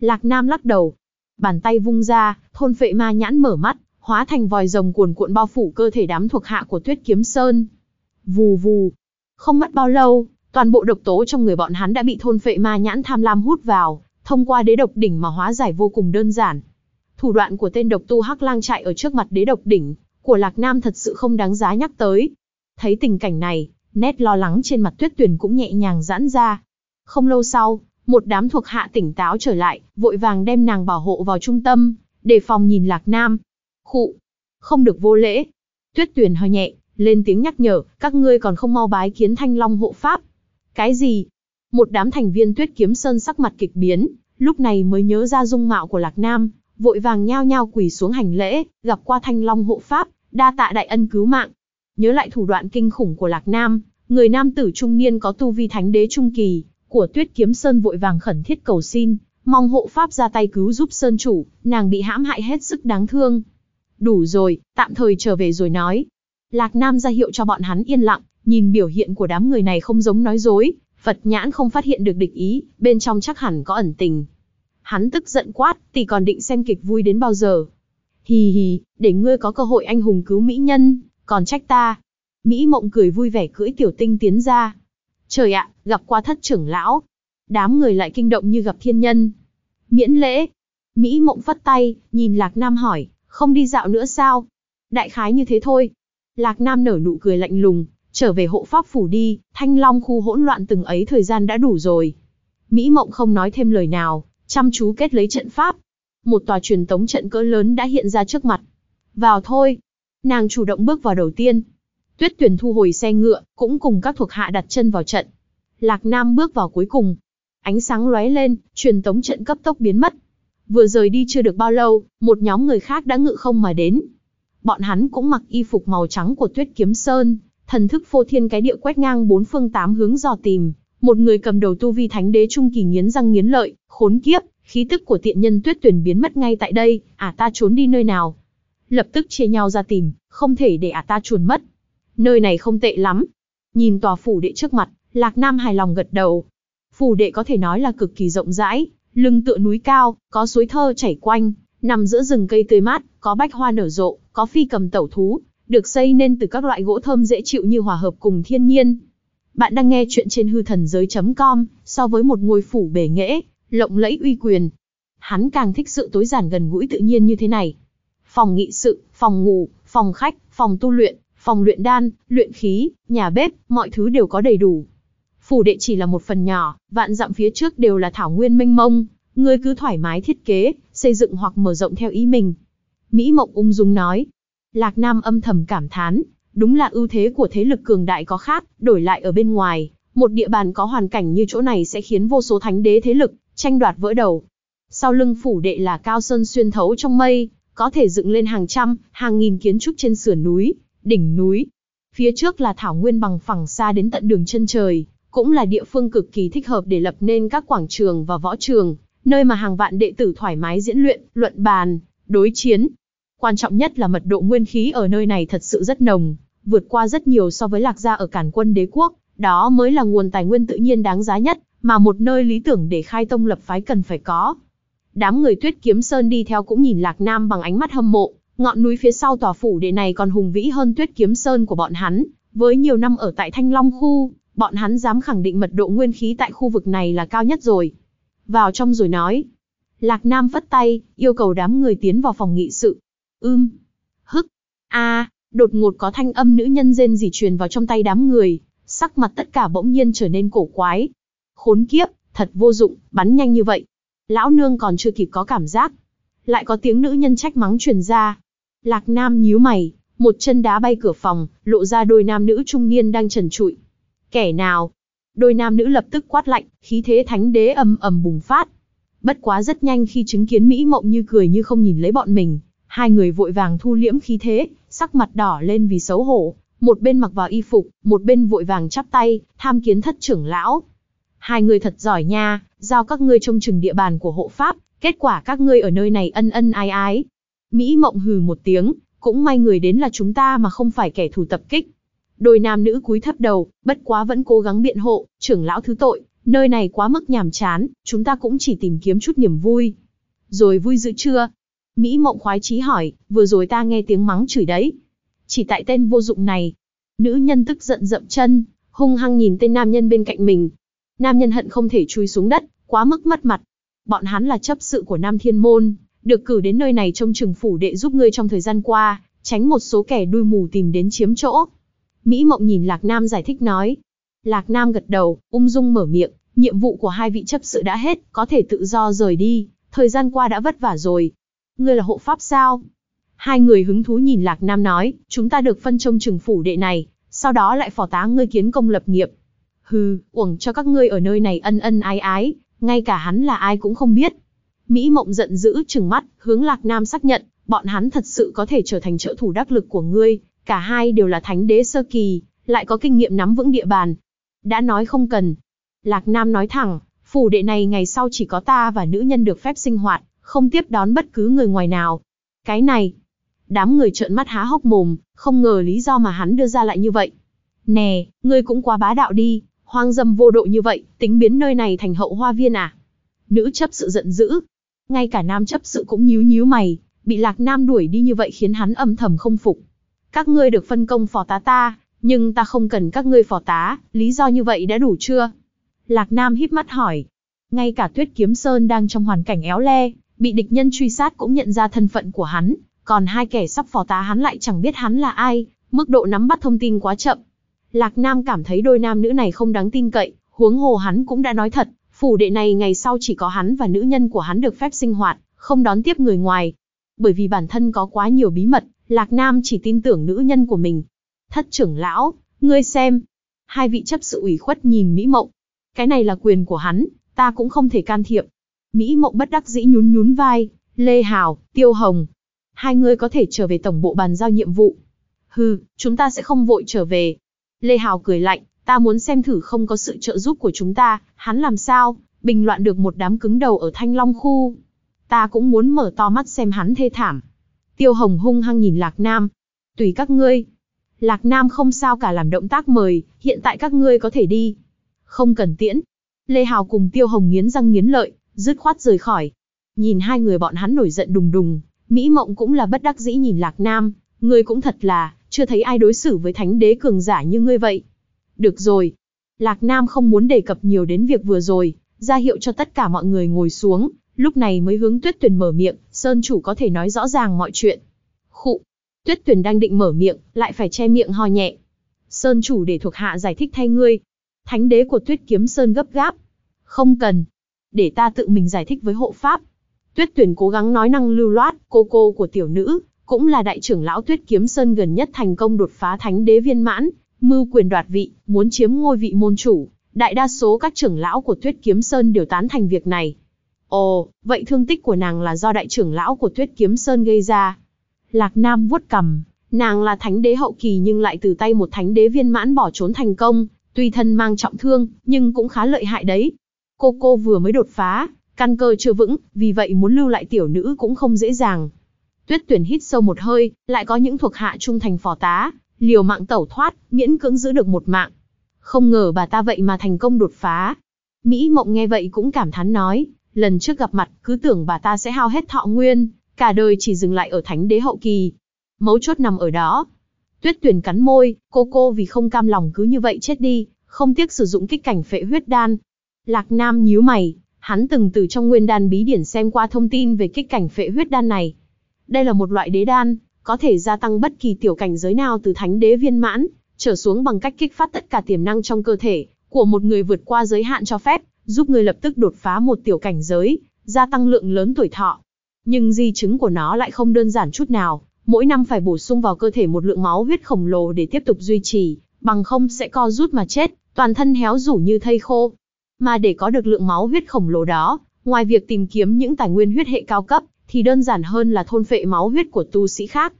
Lạc Nam lắc đầu. Bàn tay vung ra, thôn phệ ma nhãn mở mắt, hóa thành vòi rồng cuồn cuộn bao phủ cơ thể đám thuộc hạ của Tuyết Kiếm Sơn. Vù vù. Không mất bao lâu, toàn bộ độc tố trong người bọn hắn đã bị thôn phệ ma nhãn tham lam hút vào, thông qua đế độc đỉnh mà hóa giải vô cùng đơn giản. Thủ đoạn của tên độc tu Hắc Lang chạy ở trước mặt đế độc đỉnh của Lạc Nam thật sự không đáng giá nhắc tới. Thấy tình cảnh này, nét lo lắng trên mặt Tuyết Tuyền cũng nhẹ nhàng giãn ra. Không lâu sau, một đám thuộc hạ tỉnh táo trở lại, vội vàng đem nàng bảo hộ vào trung tâm, để phòng nhìn Lạc Nam. Khụ, không được vô lễ. Tuyết Tuyền hơi nhẹ, lên tiếng nhắc nhở, các ngươi còn không mau bái kiến Thanh Long hộ pháp. Cái gì? Một đám thành viên Tuyết Kiếm Sơn sắc mặt kịch biến, lúc này mới nhớ ra dung mạo của Lạc Nam, vội vàng nhao nhao quỳ xuống hành lễ, gặp qua Thanh Long hộ pháp, đa tạ đại ân cứu mạng. Nhớ lại thủ đoạn kinh khủng của Lạc Nam, người nam tử trung niên có tu vi thánh đế trung kỳ, của Tuyết Kiếm Sơn vội vàng khẩn thiết cầu xin, mong hộ pháp ra tay cứu giúp Sơn chủ, nàng bị hãm hại hết sức đáng thương. Đủ rồi, tạm thời trở về rồi nói. Lạc Nam ra hiệu cho bọn hắn yên lặng, nhìn biểu hiện của đám người này không giống nói dối, Phật nhãn không phát hiện được địch ý, bên trong chắc hẳn có ẩn tình. Hắn tức giận quát, tỷ còn định xem kịch vui đến bao giờ. Hì hì, để ngươi có cơ hội anh hùng cứu mỹ nhân, còn trách ta. Mỹ mộng cười vui vẻ cưỡi tiểu tinh tiến ra. Trời ạ, gặp qua thất trưởng lão. Đám người lại kinh động như gặp thiên nhân. Miễn lễ. Mỹ mộng phất tay, nhìn Lạc Nam hỏi, không đi dạo nữa sao? Đại khái như thế thôi. Lạc Nam nở nụ cười lạnh lùng, trở về hộ pháp phủ đi, thanh long khu hỗn loạn từng ấy thời gian đã đủ rồi. Mỹ mộng không nói thêm lời nào, chăm chú kết lấy trận pháp. Một tòa truyền tống trận cỡ lớn đã hiện ra trước mặt. Vào thôi. Nàng chủ động bước vào đầu tiên. Tuyết tuyển thu hồi xe ngựa, cũng cùng các thuộc hạ đặt chân vào trận. Lạc Nam bước vào cuối cùng. Ánh sáng lóe lên, truyền tống trận cấp tốc biến mất. Vừa rời đi chưa được bao lâu, một nhóm người khác đã ngự không mà đến. Bọn hắn cũng mặc y phục màu trắng của Tuyết Kiếm Sơn, thần thức phô thiên cái địa quét ngang bốn phương tám hướng dò tìm, một người cầm đầu tu vi thánh đế trung kỳ nghiến răng nghiến lợi, khốn kiếp, khí tức của tiện nhân tuyết tuyển biến mất ngay tại đây, à ta trốn đi nơi nào? Lập tức chia nhau ra tìm, không thể để à ta chuồn mất. Nơi này không tệ lắm. Nhìn tòa phủ đệ trước mặt, Lạc Nam hài lòng gật đầu. Phủ đệ có thể nói là cực kỳ rộng rãi, lưng tựa núi cao, có suối thơ chảy quanh, nằm giữa rừng cây tươi mát, có bách hoa nở rộ, có phi cầm tẩu thú, được xây nên từ các loại gỗ thơm dễ chịu như hòa hợp cùng thiên nhiên. Bạn đang nghe chuyện trên hư thần giới.com, so với một ngôi phủ bể nghễ, lộng lẫy uy quyền. Hắn càng thích sự tối giản gần gũi tự nhiên như thế này. Phòng nghị sự, phòng ngủ, phòng khách, phòng tu luyện, phòng luyện đan, luyện khí, nhà bếp, mọi thứ đều có đầy đủ. Phủ đệ chỉ là một phần nhỏ, vạn dặm phía trước đều là thảo nguyên mênh mông, ngươi cứ thoải mái thiết kế, xây dựng hoặc mở rộng theo ý mình. Mỹ Mộng ung dung nói. Lạc Nam âm thầm cảm thán, đúng là ưu thế của thế lực cường đại có khác, đổi lại ở bên ngoài, một địa bàn có hoàn cảnh như chỗ này sẽ khiến vô số thánh đế thế lực tranh đoạt vỡ đầu. Sau lưng phủ đệ là cao sơn xuyên thấu trong mây, có thể dựng lên hàng trăm, hàng nghìn kiến trúc trên sườn núi, đỉnh núi. Phía trước là thảo nguyên bằng phẳng xa đến tận đường chân trời, cũng là địa phương cực kỳ thích hợp để lập nên các quảng trường và võ trường, nơi mà hàng vạn đệ tử thoải mái diễn luyện, luận bàn, đối chiến. Quan trọng nhất là mật độ nguyên khí ở nơi này thật sự rất nồng, vượt qua rất nhiều so với lạc gia ở cản quân đế quốc, đó mới là nguồn tài nguyên tự nhiên đáng giá nhất, mà một nơi lý tưởng để khai tông lập phái cần phải có. Đám người tuyết kiếm sơn đi theo cũng nhìn lạc nam bằng ánh mắt hâm mộ, ngọn núi phía sau tòa phủ đệ này còn hùng vĩ hơn tuyết kiếm sơn của bọn hắn, Với nhiều năm ở tại Thanh Long khu, bọn hắn dám khẳng định mật độ nguyên khí tại khu vực này là cao nhất rồi. Vào trong rồi nói. Lạc Nam vất tay, yêu cầu đám người tiến vào phòng nghị sự. Ưm. Hức. a đột ngột có thanh âm nữ nhân rên rỉ truyền vào trong tay đám người, sắc mặt tất cả bỗng nhiên trở nên cổ quái. Khốn kiếp, thật vô dụng, bắn nhanh như vậy. Lão nương còn chưa kịp có cảm giác. Lại có tiếng nữ nhân trách mắng truyền ra. Lạc Nam nhíu mày, một chân đá bay cửa phòng, lộ ra đôi nam nữ trung niên đang trần trụi. Kẻ nào? Đôi nam nữ lập tức quát lạnh, khí thế thánh đế ầm ầm bùng phát. Bất quá rất nhanh khi chứng kiến Mỹ Mộng như cười như không nhìn lấy bọn mình, hai người vội vàng thu liễm khí thế, sắc mặt đỏ lên vì xấu hổ, một bên mặc vào y phục, một bên vội vàng chắp tay, tham kiến thất trưởng lão. Hai người thật giỏi nha, giao các ngươi trông chừng địa bàn của hộ pháp, kết quả các ngươi ở nơi này ân ân ái ái. Mỹ mộng hừ một tiếng, cũng may người đến là chúng ta mà không phải kẻ thù tập kích. Đôi nam nữ cúi thấp đầu, bất quá vẫn cố gắng biện hộ, trưởng lão thứ tội, nơi này quá mức nhàm chán, chúng ta cũng chỉ tìm kiếm chút niềm vui. Rồi vui dữ chưa? Mỹ mộng khoái chí hỏi, vừa rồi ta nghe tiếng mắng chửi đấy. Chỉ tại tên vô dụng này. Nữ nhân tức giận dậm chân, hung hăng nhìn tên nam nhân bên cạnh mình. Nam nhân hận không thể chui xuống đất, quá mức mất mặt. Bọn hắn là chấp sự của Nam Thiên Môn, được cử đến nơi này trông chừng phủ đệ giúp ngươi trong thời gian qua, tránh một số kẻ đuôi mù tìm đến chiếm chỗ. Mỹ Mộng nhìn Lạc Nam giải thích nói. Lạc Nam gật đầu, ung dung mở miệng, nhiệm vụ của hai vị chấp sự đã hết, có thể tự do rời đi, thời gian qua đã vất vả rồi. Ngươi là hộ pháp sao? Hai người hứng thú nhìn Lạc Nam nói, chúng ta được phân trông chừng phủ đệ này, sau đó lại phò tá ngươi kiến công lập nghiệp. Hừ, uổng cho các ngươi ở nơi này ân ân ái ái, ngay cả hắn là ai cũng không biết. Mỹ Mộng giận dữ trừng mắt, hướng Lạc Nam xác nhận, bọn hắn thật sự có thể trở thành trợ thủ đắc lực của ngươi, cả hai đều là thánh đế sơ kỳ, lại có kinh nghiệm nắm vững địa bàn. Đã nói không cần. Lạc Nam nói thẳng, phủ đệ này ngày sau chỉ có ta và nữ nhân được phép sinh hoạt, không tiếp đón bất cứ người ngoài nào. Cái này, đám người trợn mắt há hốc mồm, không ngờ lý do mà hắn đưa ra lại như vậy. Nè, ngươi cũng quá bá đạo đi, hoang dâm vô độ như vậy, tính biến nơi này thành hậu hoa viên à? Nữ chấp sự giận dữ. Ngay cả nam chấp sự cũng nhíu nhíu mày, bị lạc nam đuổi đi như vậy khiến hắn âm thầm không phục. Các ngươi được phân công phò tá ta, nhưng ta không cần các ngươi phò tá, lý do như vậy đã đủ chưa? Lạc nam híp mắt hỏi. Ngay cả tuyết kiếm sơn đang trong hoàn cảnh éo le, bị địch nhân truy sát cũng nhận ra thân phận của hắn, còn hai kẻ sắp phò tá hắn lại chẳng biết hắn là ai, mức độ nắm bắt thông tin quá chậm. Lạc Nam cảm thấy đôi nam nữ này không đáng tin cậy, huống hồ hắn cũng đã nói thật, phủ đệ này ngày sau chỉ có hắn và nữ nhân của hắn được phép sinh hoạt, không đón tiếp người ngoài. Bởi vì bản thân có quá nhiều bí mật, Lạc Nam chỉ tin tưởng nữ nhân của mình. Thất trưởng lão, ngươi xem. Hai vị chấp sự ủy khuất nhìn Mỹ Mộng. Cái này là quyền của hắn, ta cũng không thể can thiệp. Mỹ Mộng bất đắc dĩ nhún nhún vai, Lê Hào, Tiêu Hồng. Hai người có thể trở về tổng bộ bàn giao nhiệm vụ. Hừ, chúng ta sẽ không vội trở về. Lê Hào cười lạnh, ta muốn xem thử không có sự trợ giúp của chúng ta, hắn làm sao, bình loạn được một đám cứng đầu ở Thanh Long khu. Ta cũng muốn mở to mắt xem hắn thê thảm. Tiêu Hồng hung hăng nhìn Lạc Nam. Tùy các ngươi. Lạc Nam không sao cả làm động tác mời, hiện tại các ngươi có thể đi. Không cần tiễn. Lê Hào cùng Tiêu Hồng nghiến răng nghiến lợi, dứt khoát rời khỏi. Nhìn hai người bọn hắn nổi giận đùng đùng, Mỹ Mộng cũng là bất đắc dĩ nhìn Lạc Nam, ngươi cũng thật là, chưa thấy ai đối xử với thánh đế cường giả như ngươi vậy. Được rồi. Lạc Nam không muốn đề cập nhiều đến việc vừa rồi, ra hiệu cho tất cả mọi người ngồi xuống, lúc này mới hướng Tuyết Tuyền mở miệng, Sơn chủ có thể nói rõ ràng mọi chuyện. Khụ. Tuyết Tuyền đang định mở miệng, lại phải che miệng ho nhẹ. Sơn chủ để thuộc hạ giải thích thay ngươi. Thánh đế của Tuyết Kiếm Sơn gấp gáp. Không cần. Để ta tự mình giải thích với hộ pháp. Tuyết Tuyền cố gắng nói năng lưu loát, cô cô của tiểu nữ, cũng là đại trưởng lão Tuyết Kiếm Sơn gần nhất thành công đột phá thánh đế viên mãn, mưu quyền đoạt vị, muốn chiếm ngôi vị môn chủ. Đại đa số các trưởng lão của Tuyết Kiếm Sơn đều tán thành việc này. Ồ, vậy thương tích của nàng là do đại trưởng lão của Tuyết Kiếm Sơn gây ra. Lạc Nam vuốt cầm, nàng là thánh đế hậu kỳ nhưng lại từ tay một thánh đế viên mãn bỏ trốn thành công, tuy thân mang trọng thương, nhưng cũng khá lợi hại đấy. Cô cô vừa mới đột phá, căn cơ chưa vững, vì vậy muốn lưu lại tiểu nữ cũng không dễ dàng. Tuyết tuyển hít sâu một hơi, lại có những thuộc hạ trung thành phò tá, liều mạng tẩu thoát, miễn cưỡng giữ được một mạng. Không ngờ bà ta vậy mà thành công đột phá. Mỹ mộng nghe vậy cũng cảm thán nói, lần trước gặp mặt cứ tưởng bà ta sẽ hao hết thọ nguyên, cả đời chỉ dừng lại ở thánh đế hậu kỳ. Mấu chốt nằm ở đó. Tuyết Tuyền cắn môi, cô cô vì không cam lòng cứ như vậy chết đi, không tiếc sử dụng kích cảnh phệ huyết đan. Lạc Nam nhíu mày, hắn từng từ trong nguyên đan bí điển xem qua thông tin về kích cảnh phệ huyết đan này. Đây là một loại đế đan, có thể gia tăng bất kỳ tiểu cảnh giới nào từ thánh đế viên mãn, trở xuống bằng cách kích phát tất cả tiềm năng trong cơ thể của một người vượt qua giới hạn cho phép, giúp người lập tức đột phá một tiểu cảnh giới, gia tăng lượng lớn tuổi thọ. Nhưng di chứng của nó lại không đơn giản chút nào, mỗi năm phải bổ sung vào cơ thể một lượng máu huyết khổng lồ để tiếp tục duy trì, bằng không sẽ co rút mà chết, toàn thân héo rũ như thây khô. Mà để có được lượng máu huyết khổng lồ đó, ngoài việc tìm kiếm những tài nguyên huyết hệ cao cấp, thì đơn giản hơn là thôn phệ máu huyết của tu sĩ khác.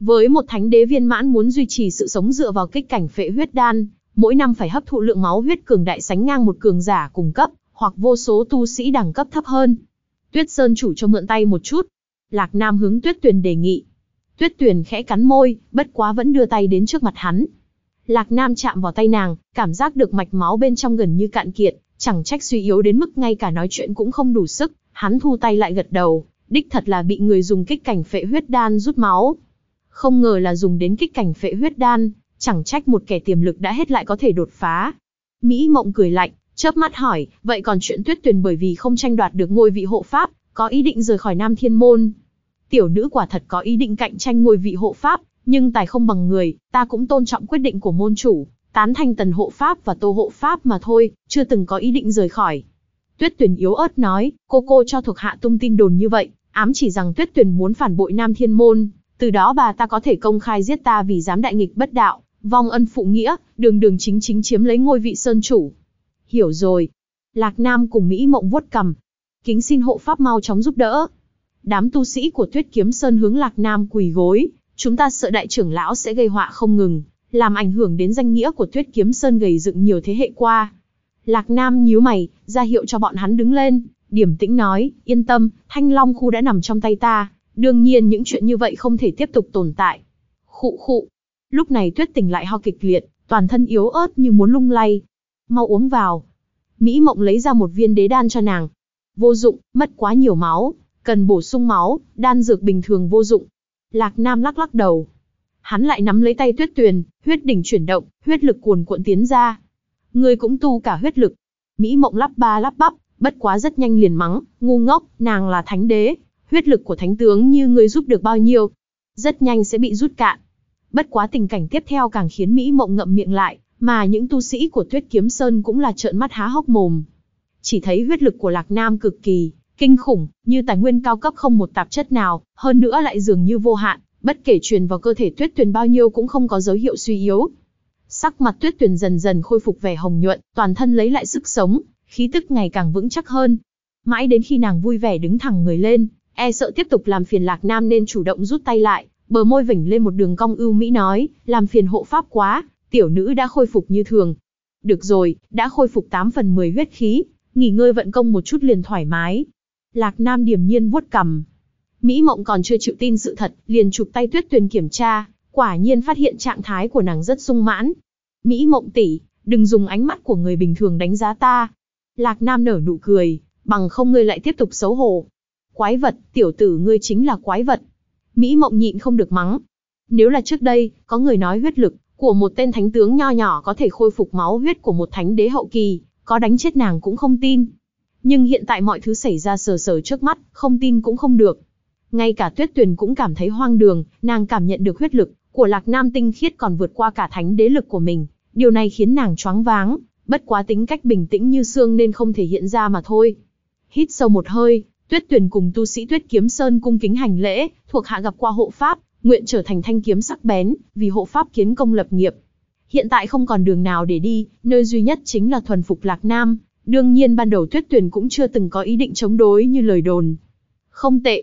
Với một thánh đế viên mãn muốn duy trì sự sống dựa vào kích cảnh phệ huyết đan, mỗi năm phải hấp thụ lượng máu huyết cường đại sánh ngang một cường giả cùng cấp, hoặc vô số tu sĩ đẳng cấp thấp hơn. Tuyết Sơn chủ cho mượn tay một chút. Lạc Nam hướng Tuyết Tuyền đề nghị. Tuyết Tuyền khẽ cắn môi, bất quá vẫn đưa tay đến trước mặt hắn. Lạc Nam chạm vào tay nàng, cảm giác được mạch máu bên trong gần như cạn kiệt, chẳng trách suy yếu đến mức ngay cả nói chuyện cũng không đủ sức, hắn thu tay lại gật đầu, đích thật là bị người dùng kích cảnh phệ huyết đan rút máu. Không ngờ là dùng đến kích cảnh phệ huyết đan, chẳng trách một kẻ tiềm lực đã hết lại có thể đột phá. Mỹ Mộng cười lạnh, chớp mắt hỏi, vậy còn chuyện tuyết tuyền bởi vì không tranh đoạt được ngôi vị hộ pháp, có ý định rời khỏi Nam Thiên Môn. Tiểu nữ quả thật có ý định cạnh tranh ngôi vị hộ pháp, nhưng tài không bằng người, ta cũng tôn trọng quyết định của môn chủ, tán thành tần hộ pháp và tô hộ pháp mà thôi, chưa từng có ý định rời khỏi. Tuyết Tuyền yếu ớt nói, cô cô cho thuộc hạ tung tin đồn như vậy, ám chỉ rằng Tuyết Tuyền muốn phản bội Nam Thiên Môn, từ đó bà ta có thể công khai giết ta vì dám đại nghịch bất đạo, vong ân phụ nghĩa, đường đường chính chính chiếm lấy ngôi vị sơn chủ. Hiểu rồi. Lạc Nam cùng Mỹ mộng vuốt cầm. Kính xin hộ pháp mau chóng giúp đỡ. Đám tu sĩ của Tuyết Kiếm Sơn hướng Lạc Nam quỳ gối, chúng ta sợ đại trưởng lão sẽ gây họa không ngừng, làm ảnh hưởng đến danh nghĩa của Tuyết Kiếm Sơn gầy dựng nhiều thế hệ qua. Lạc Nam nhíu mày, ra hiệu cho bọn hắn đứng lên, điểm tĩnh nói, yên tâm, Thanh Long khu đã nằm trong tay ta, đương nhiên những chuyện như vậy không thể tiếp tục tồn tại. Khụ khụ. Lúc này Tuyết tỉnh lại ho kịch liệt, toàn thân yếu ớt như muốn lung lay. Mau uống vào. Mỹ Mộng lấy ra một viên đế đan cho nàng. Vô dụng, mất quá nhiều máu, cần bổ sung máu, đan dược bình thường vô dụng. Lạc Nam lắc lắc đầu. Hắn lại nắm lấy tay Tuyết Tuyền, huyết đỉnh chuyển động, huyết lực cuồn cuộn tiến ra. Người cũng tu cả huyết lực. Mỹ Mộng lắp ba lắp bắp, bất quá rất nhanh liền mắng, ngu ngốc, nàng là thánh đế, huyết lực của thánh tướng như người giúp được bao nhiêu, rất nhanh sẽ bị rút cạn. Bất quá tình cảnh tiếp theo càng khiến Mỹ Mộng ngậm miệng lại, mà những tu sĩ của Tuyết Kiếm Sơn cũng là trợn mắt há hốc mồm. Chỉ thấy huyết lực của Lạc Nam cực kỳ kinh khủng, như tài nguyên cao cấp không một tạp chất nào, hơn nữa lại dường như vô hạn, bất kể truyền vào cơ thể Tuyết Tuyền bao nhiêu cũng không có dấu hiệu suy yếu. Sắc mặt Tuyết Tuyền dần dần khôi phục vẻ hồng nhuận, toàn thân lấy lại sức sống, khí tức ngày càng vững chắc hơn. Mãi đến khi nàng vui vẻ đứng thẳng người lên, e sợ tiếp tục làm phiền Lạc Nam nên chủ động rút tay lại, bờ môi vỉnh lên một đường cong ưu mỹ nói, làm phiền hộ pháp quá, tiểu nữ đã khôi phục như thường. Được rồi, đã khôi phục 8 phần 10 huyết khí, nghỉ ngơi vận công một chút liền thoải mái. Lạc Nam điềm nhiên vuốt cầm. Mỹ Mộng còn chưa chịu tin sự thật, liền chụp tay Tuyết Tuyền kiểm tra, quả nhiên phát hiện trạng thái của nàng rất sung mãn. Mỹ Mộng tỷ, đừng dùng ánh mắt của người bình thường đánh giá ta. Lạc Nam nở nụ cười, bằng không ngươi lại tiếp tục xấu hổ. Quái vật, tiểu tử ngươi chính là quái vật. Mỹ Mộng nhịn không được mắng. Nếu là trước đây, có người nói huyết lực của một tên thánh tướng nho nhỏ có thể khôi phục máu huyết của một thánh đế hậu kỳ, có đánh chết nàng cũng không tin. Nhưng hiện tại mọi thứ xảy ra sờ sờ trước mắt, không tin cũng không được. Ngay cả Tuyết Tuyền cũng cảm thấy hoang đường, nàng cảm nhận được huyết lực của Lạc Nam tinh khiết còn vượt qua cả thánh đế lực của mình, điều này khiến nàng choáng váng, bất quá tính cách bình tĩnh như xương nên không thể hiện ra mà thôi. Hít sâu một hơi, Tuyết Tuyền cùng tu sĩ Tuyết Kiếm Sơn cung kính hành lễ, thuộc hạ gặp qua hộ pháp, nguyện trở thành thanh kiếm sắc bén, vì hộ pháp kiến công lập nghiệp. Hiện tại không còn đường nào để đi, nơi duy nhất chính là thuần phục Lạc Nam. Đương nhiên ban đầu Tuyết Tuyền cũng chưa từng có ý định chống đối như lời đồn. Không tệ.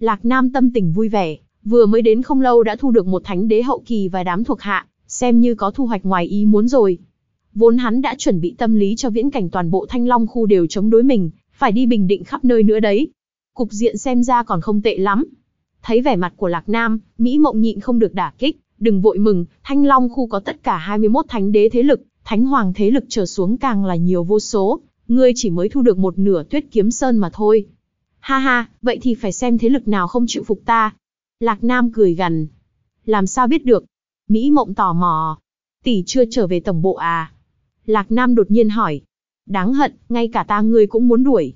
Lạc Nam tâm tình vui vẻ, vừa mới đến không lâu đã thu được một thánh đế hậu kỳ và đám thuộc hạ, xem như có thu hoạch ngoài ý muốn rồi. Vốn hắn đã chuẩn bị tâm lý cho viễn cảnh toàn bộ thanh long khu đều chống đối mình, phải đi bình định khắp nơi nữa đấy. Cục diện xem ra còn không tệ lắm. Thấy vẻ mặt của Lạc Nam, Mỹ Mộng nhịn không được đả kích, đừng vội mừng, Thanh Long khu có tất cả 21 thánh đế thế lực, thánh hoàng thế lực trở xuống càng là nhiều vô số, ngươi chỉ mới thu được một nửa tuyết kiếm sơn mà thôi. Ha ha, vậy thì phải xem thế lực nào không chịu phục ta. Lạc Nam cười gằn. Làm sao biết được? Mỹ Mộng tò mò. Tỷ chưa trở về tổng bộ à? Lạc Nam đột nhiên hỏi. Đáng hận, ngay cả ta ngươi cũng muốn đuổi.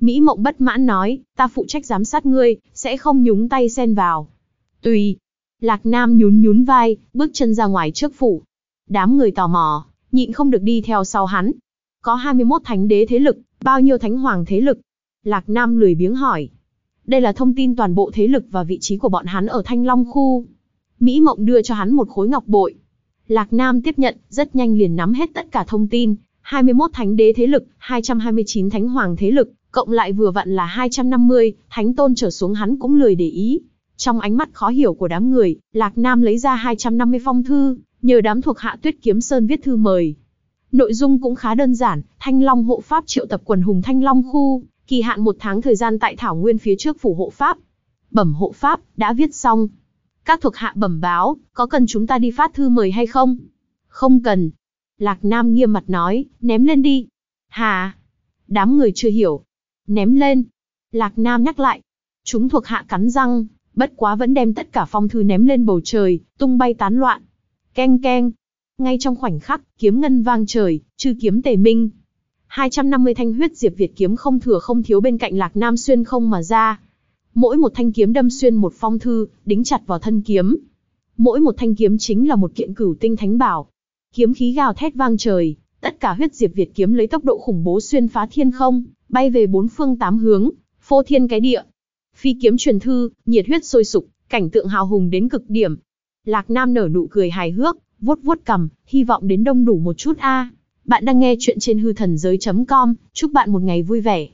Mỹ Mộng bất mãn nói, ta phụ trách giám sát ngươi, sẽ không nhúng tay xen vào. Tùy. Lạc Nam nhún nhún vai, bước chân ra ngoài trước phủ. Đám người tò mò, nhịn không được đi theo sau hắn. Có 21 thánh đế thế lực, bao nhiêu thánh hoàng thế lực? Lạc Nam lười biếng hỏi. Đây là thông tin toàn bộ thế lực và vị trí của bọn hắn ở Thanh Long khu. Mỹ Mộng đưa cho hắn một khối ngọc bội. Lạc Nam tiếp nhận, rất nhanh liền nắm hết tất cả thông tin. 21 thánh đế thế lực, 229 thánh hoàng thế lực, cộng lại vừa vặn là 250, thánh tôn trở xuống hắn cũng lười để ý. Trong ánh mắt khó hiểu của đám người, Lạc Nam lấy ra 250 phong thư, nhờ đám thuộc hạ Tuyết Kiếm Sơn viết thư mời. Nội dung cũng khá đơn giản, Thanh Long hộ pháp triệu tập quần hùng Thanh Long khu, kỳ hạn một tháng thời gian tại Thảo Nguyên phía trước phủ hộ pháp. Bẩm hộ pháp, đã viết xong. Các thuộc hạ bẩm báo, có cần chúng ta đi phát thư mời hay không? Không cần. Lạc Nam nghiêm mặt nói, ném lên đi. Hà. Đám người chưa hiểu. Ném lên. Lạc Nam nhắc lại. Chúng thuộc hạ cắn răng, bất quá vẫn đem tất cả phong thư ném lên bầu trời, tung bay tán loạn. Keng keng. Ngay trong khoảnh khắc, kiếm ngân vang trời, chư kiếm tề minh. 250 thanh huyết diệp Việt kiếm không thừa không thiếu bên cạnh Lạc Nam xuyên không mà ra. Mỗi một thanh kiếm đâm xuyên một phong thư, đính chặt vào thân kiếm. Mỗi một thanh kiếm chính là một kiện cửu tinh thánh bảo. Kiếm khí gào thét vang trời, tất cả huyết diệp Việt kiếm lấy tốc độ khủng bố xuyên phá thiên không, bay về bốn phương tám hướng, phô thiên cái địa. Phi kiếm truyền thư, nhiệt huyết sôi sục, cảnh tượng hào hùng đến cực điểm. Lạc Nam nở nụ cười hài hước, vuốt vuốt cầm, hy vọng đến đông đủ một chút a. Bạn đang nghe chuyện trên hư thần giới.com, chúc bạn một ngày vui vẻ.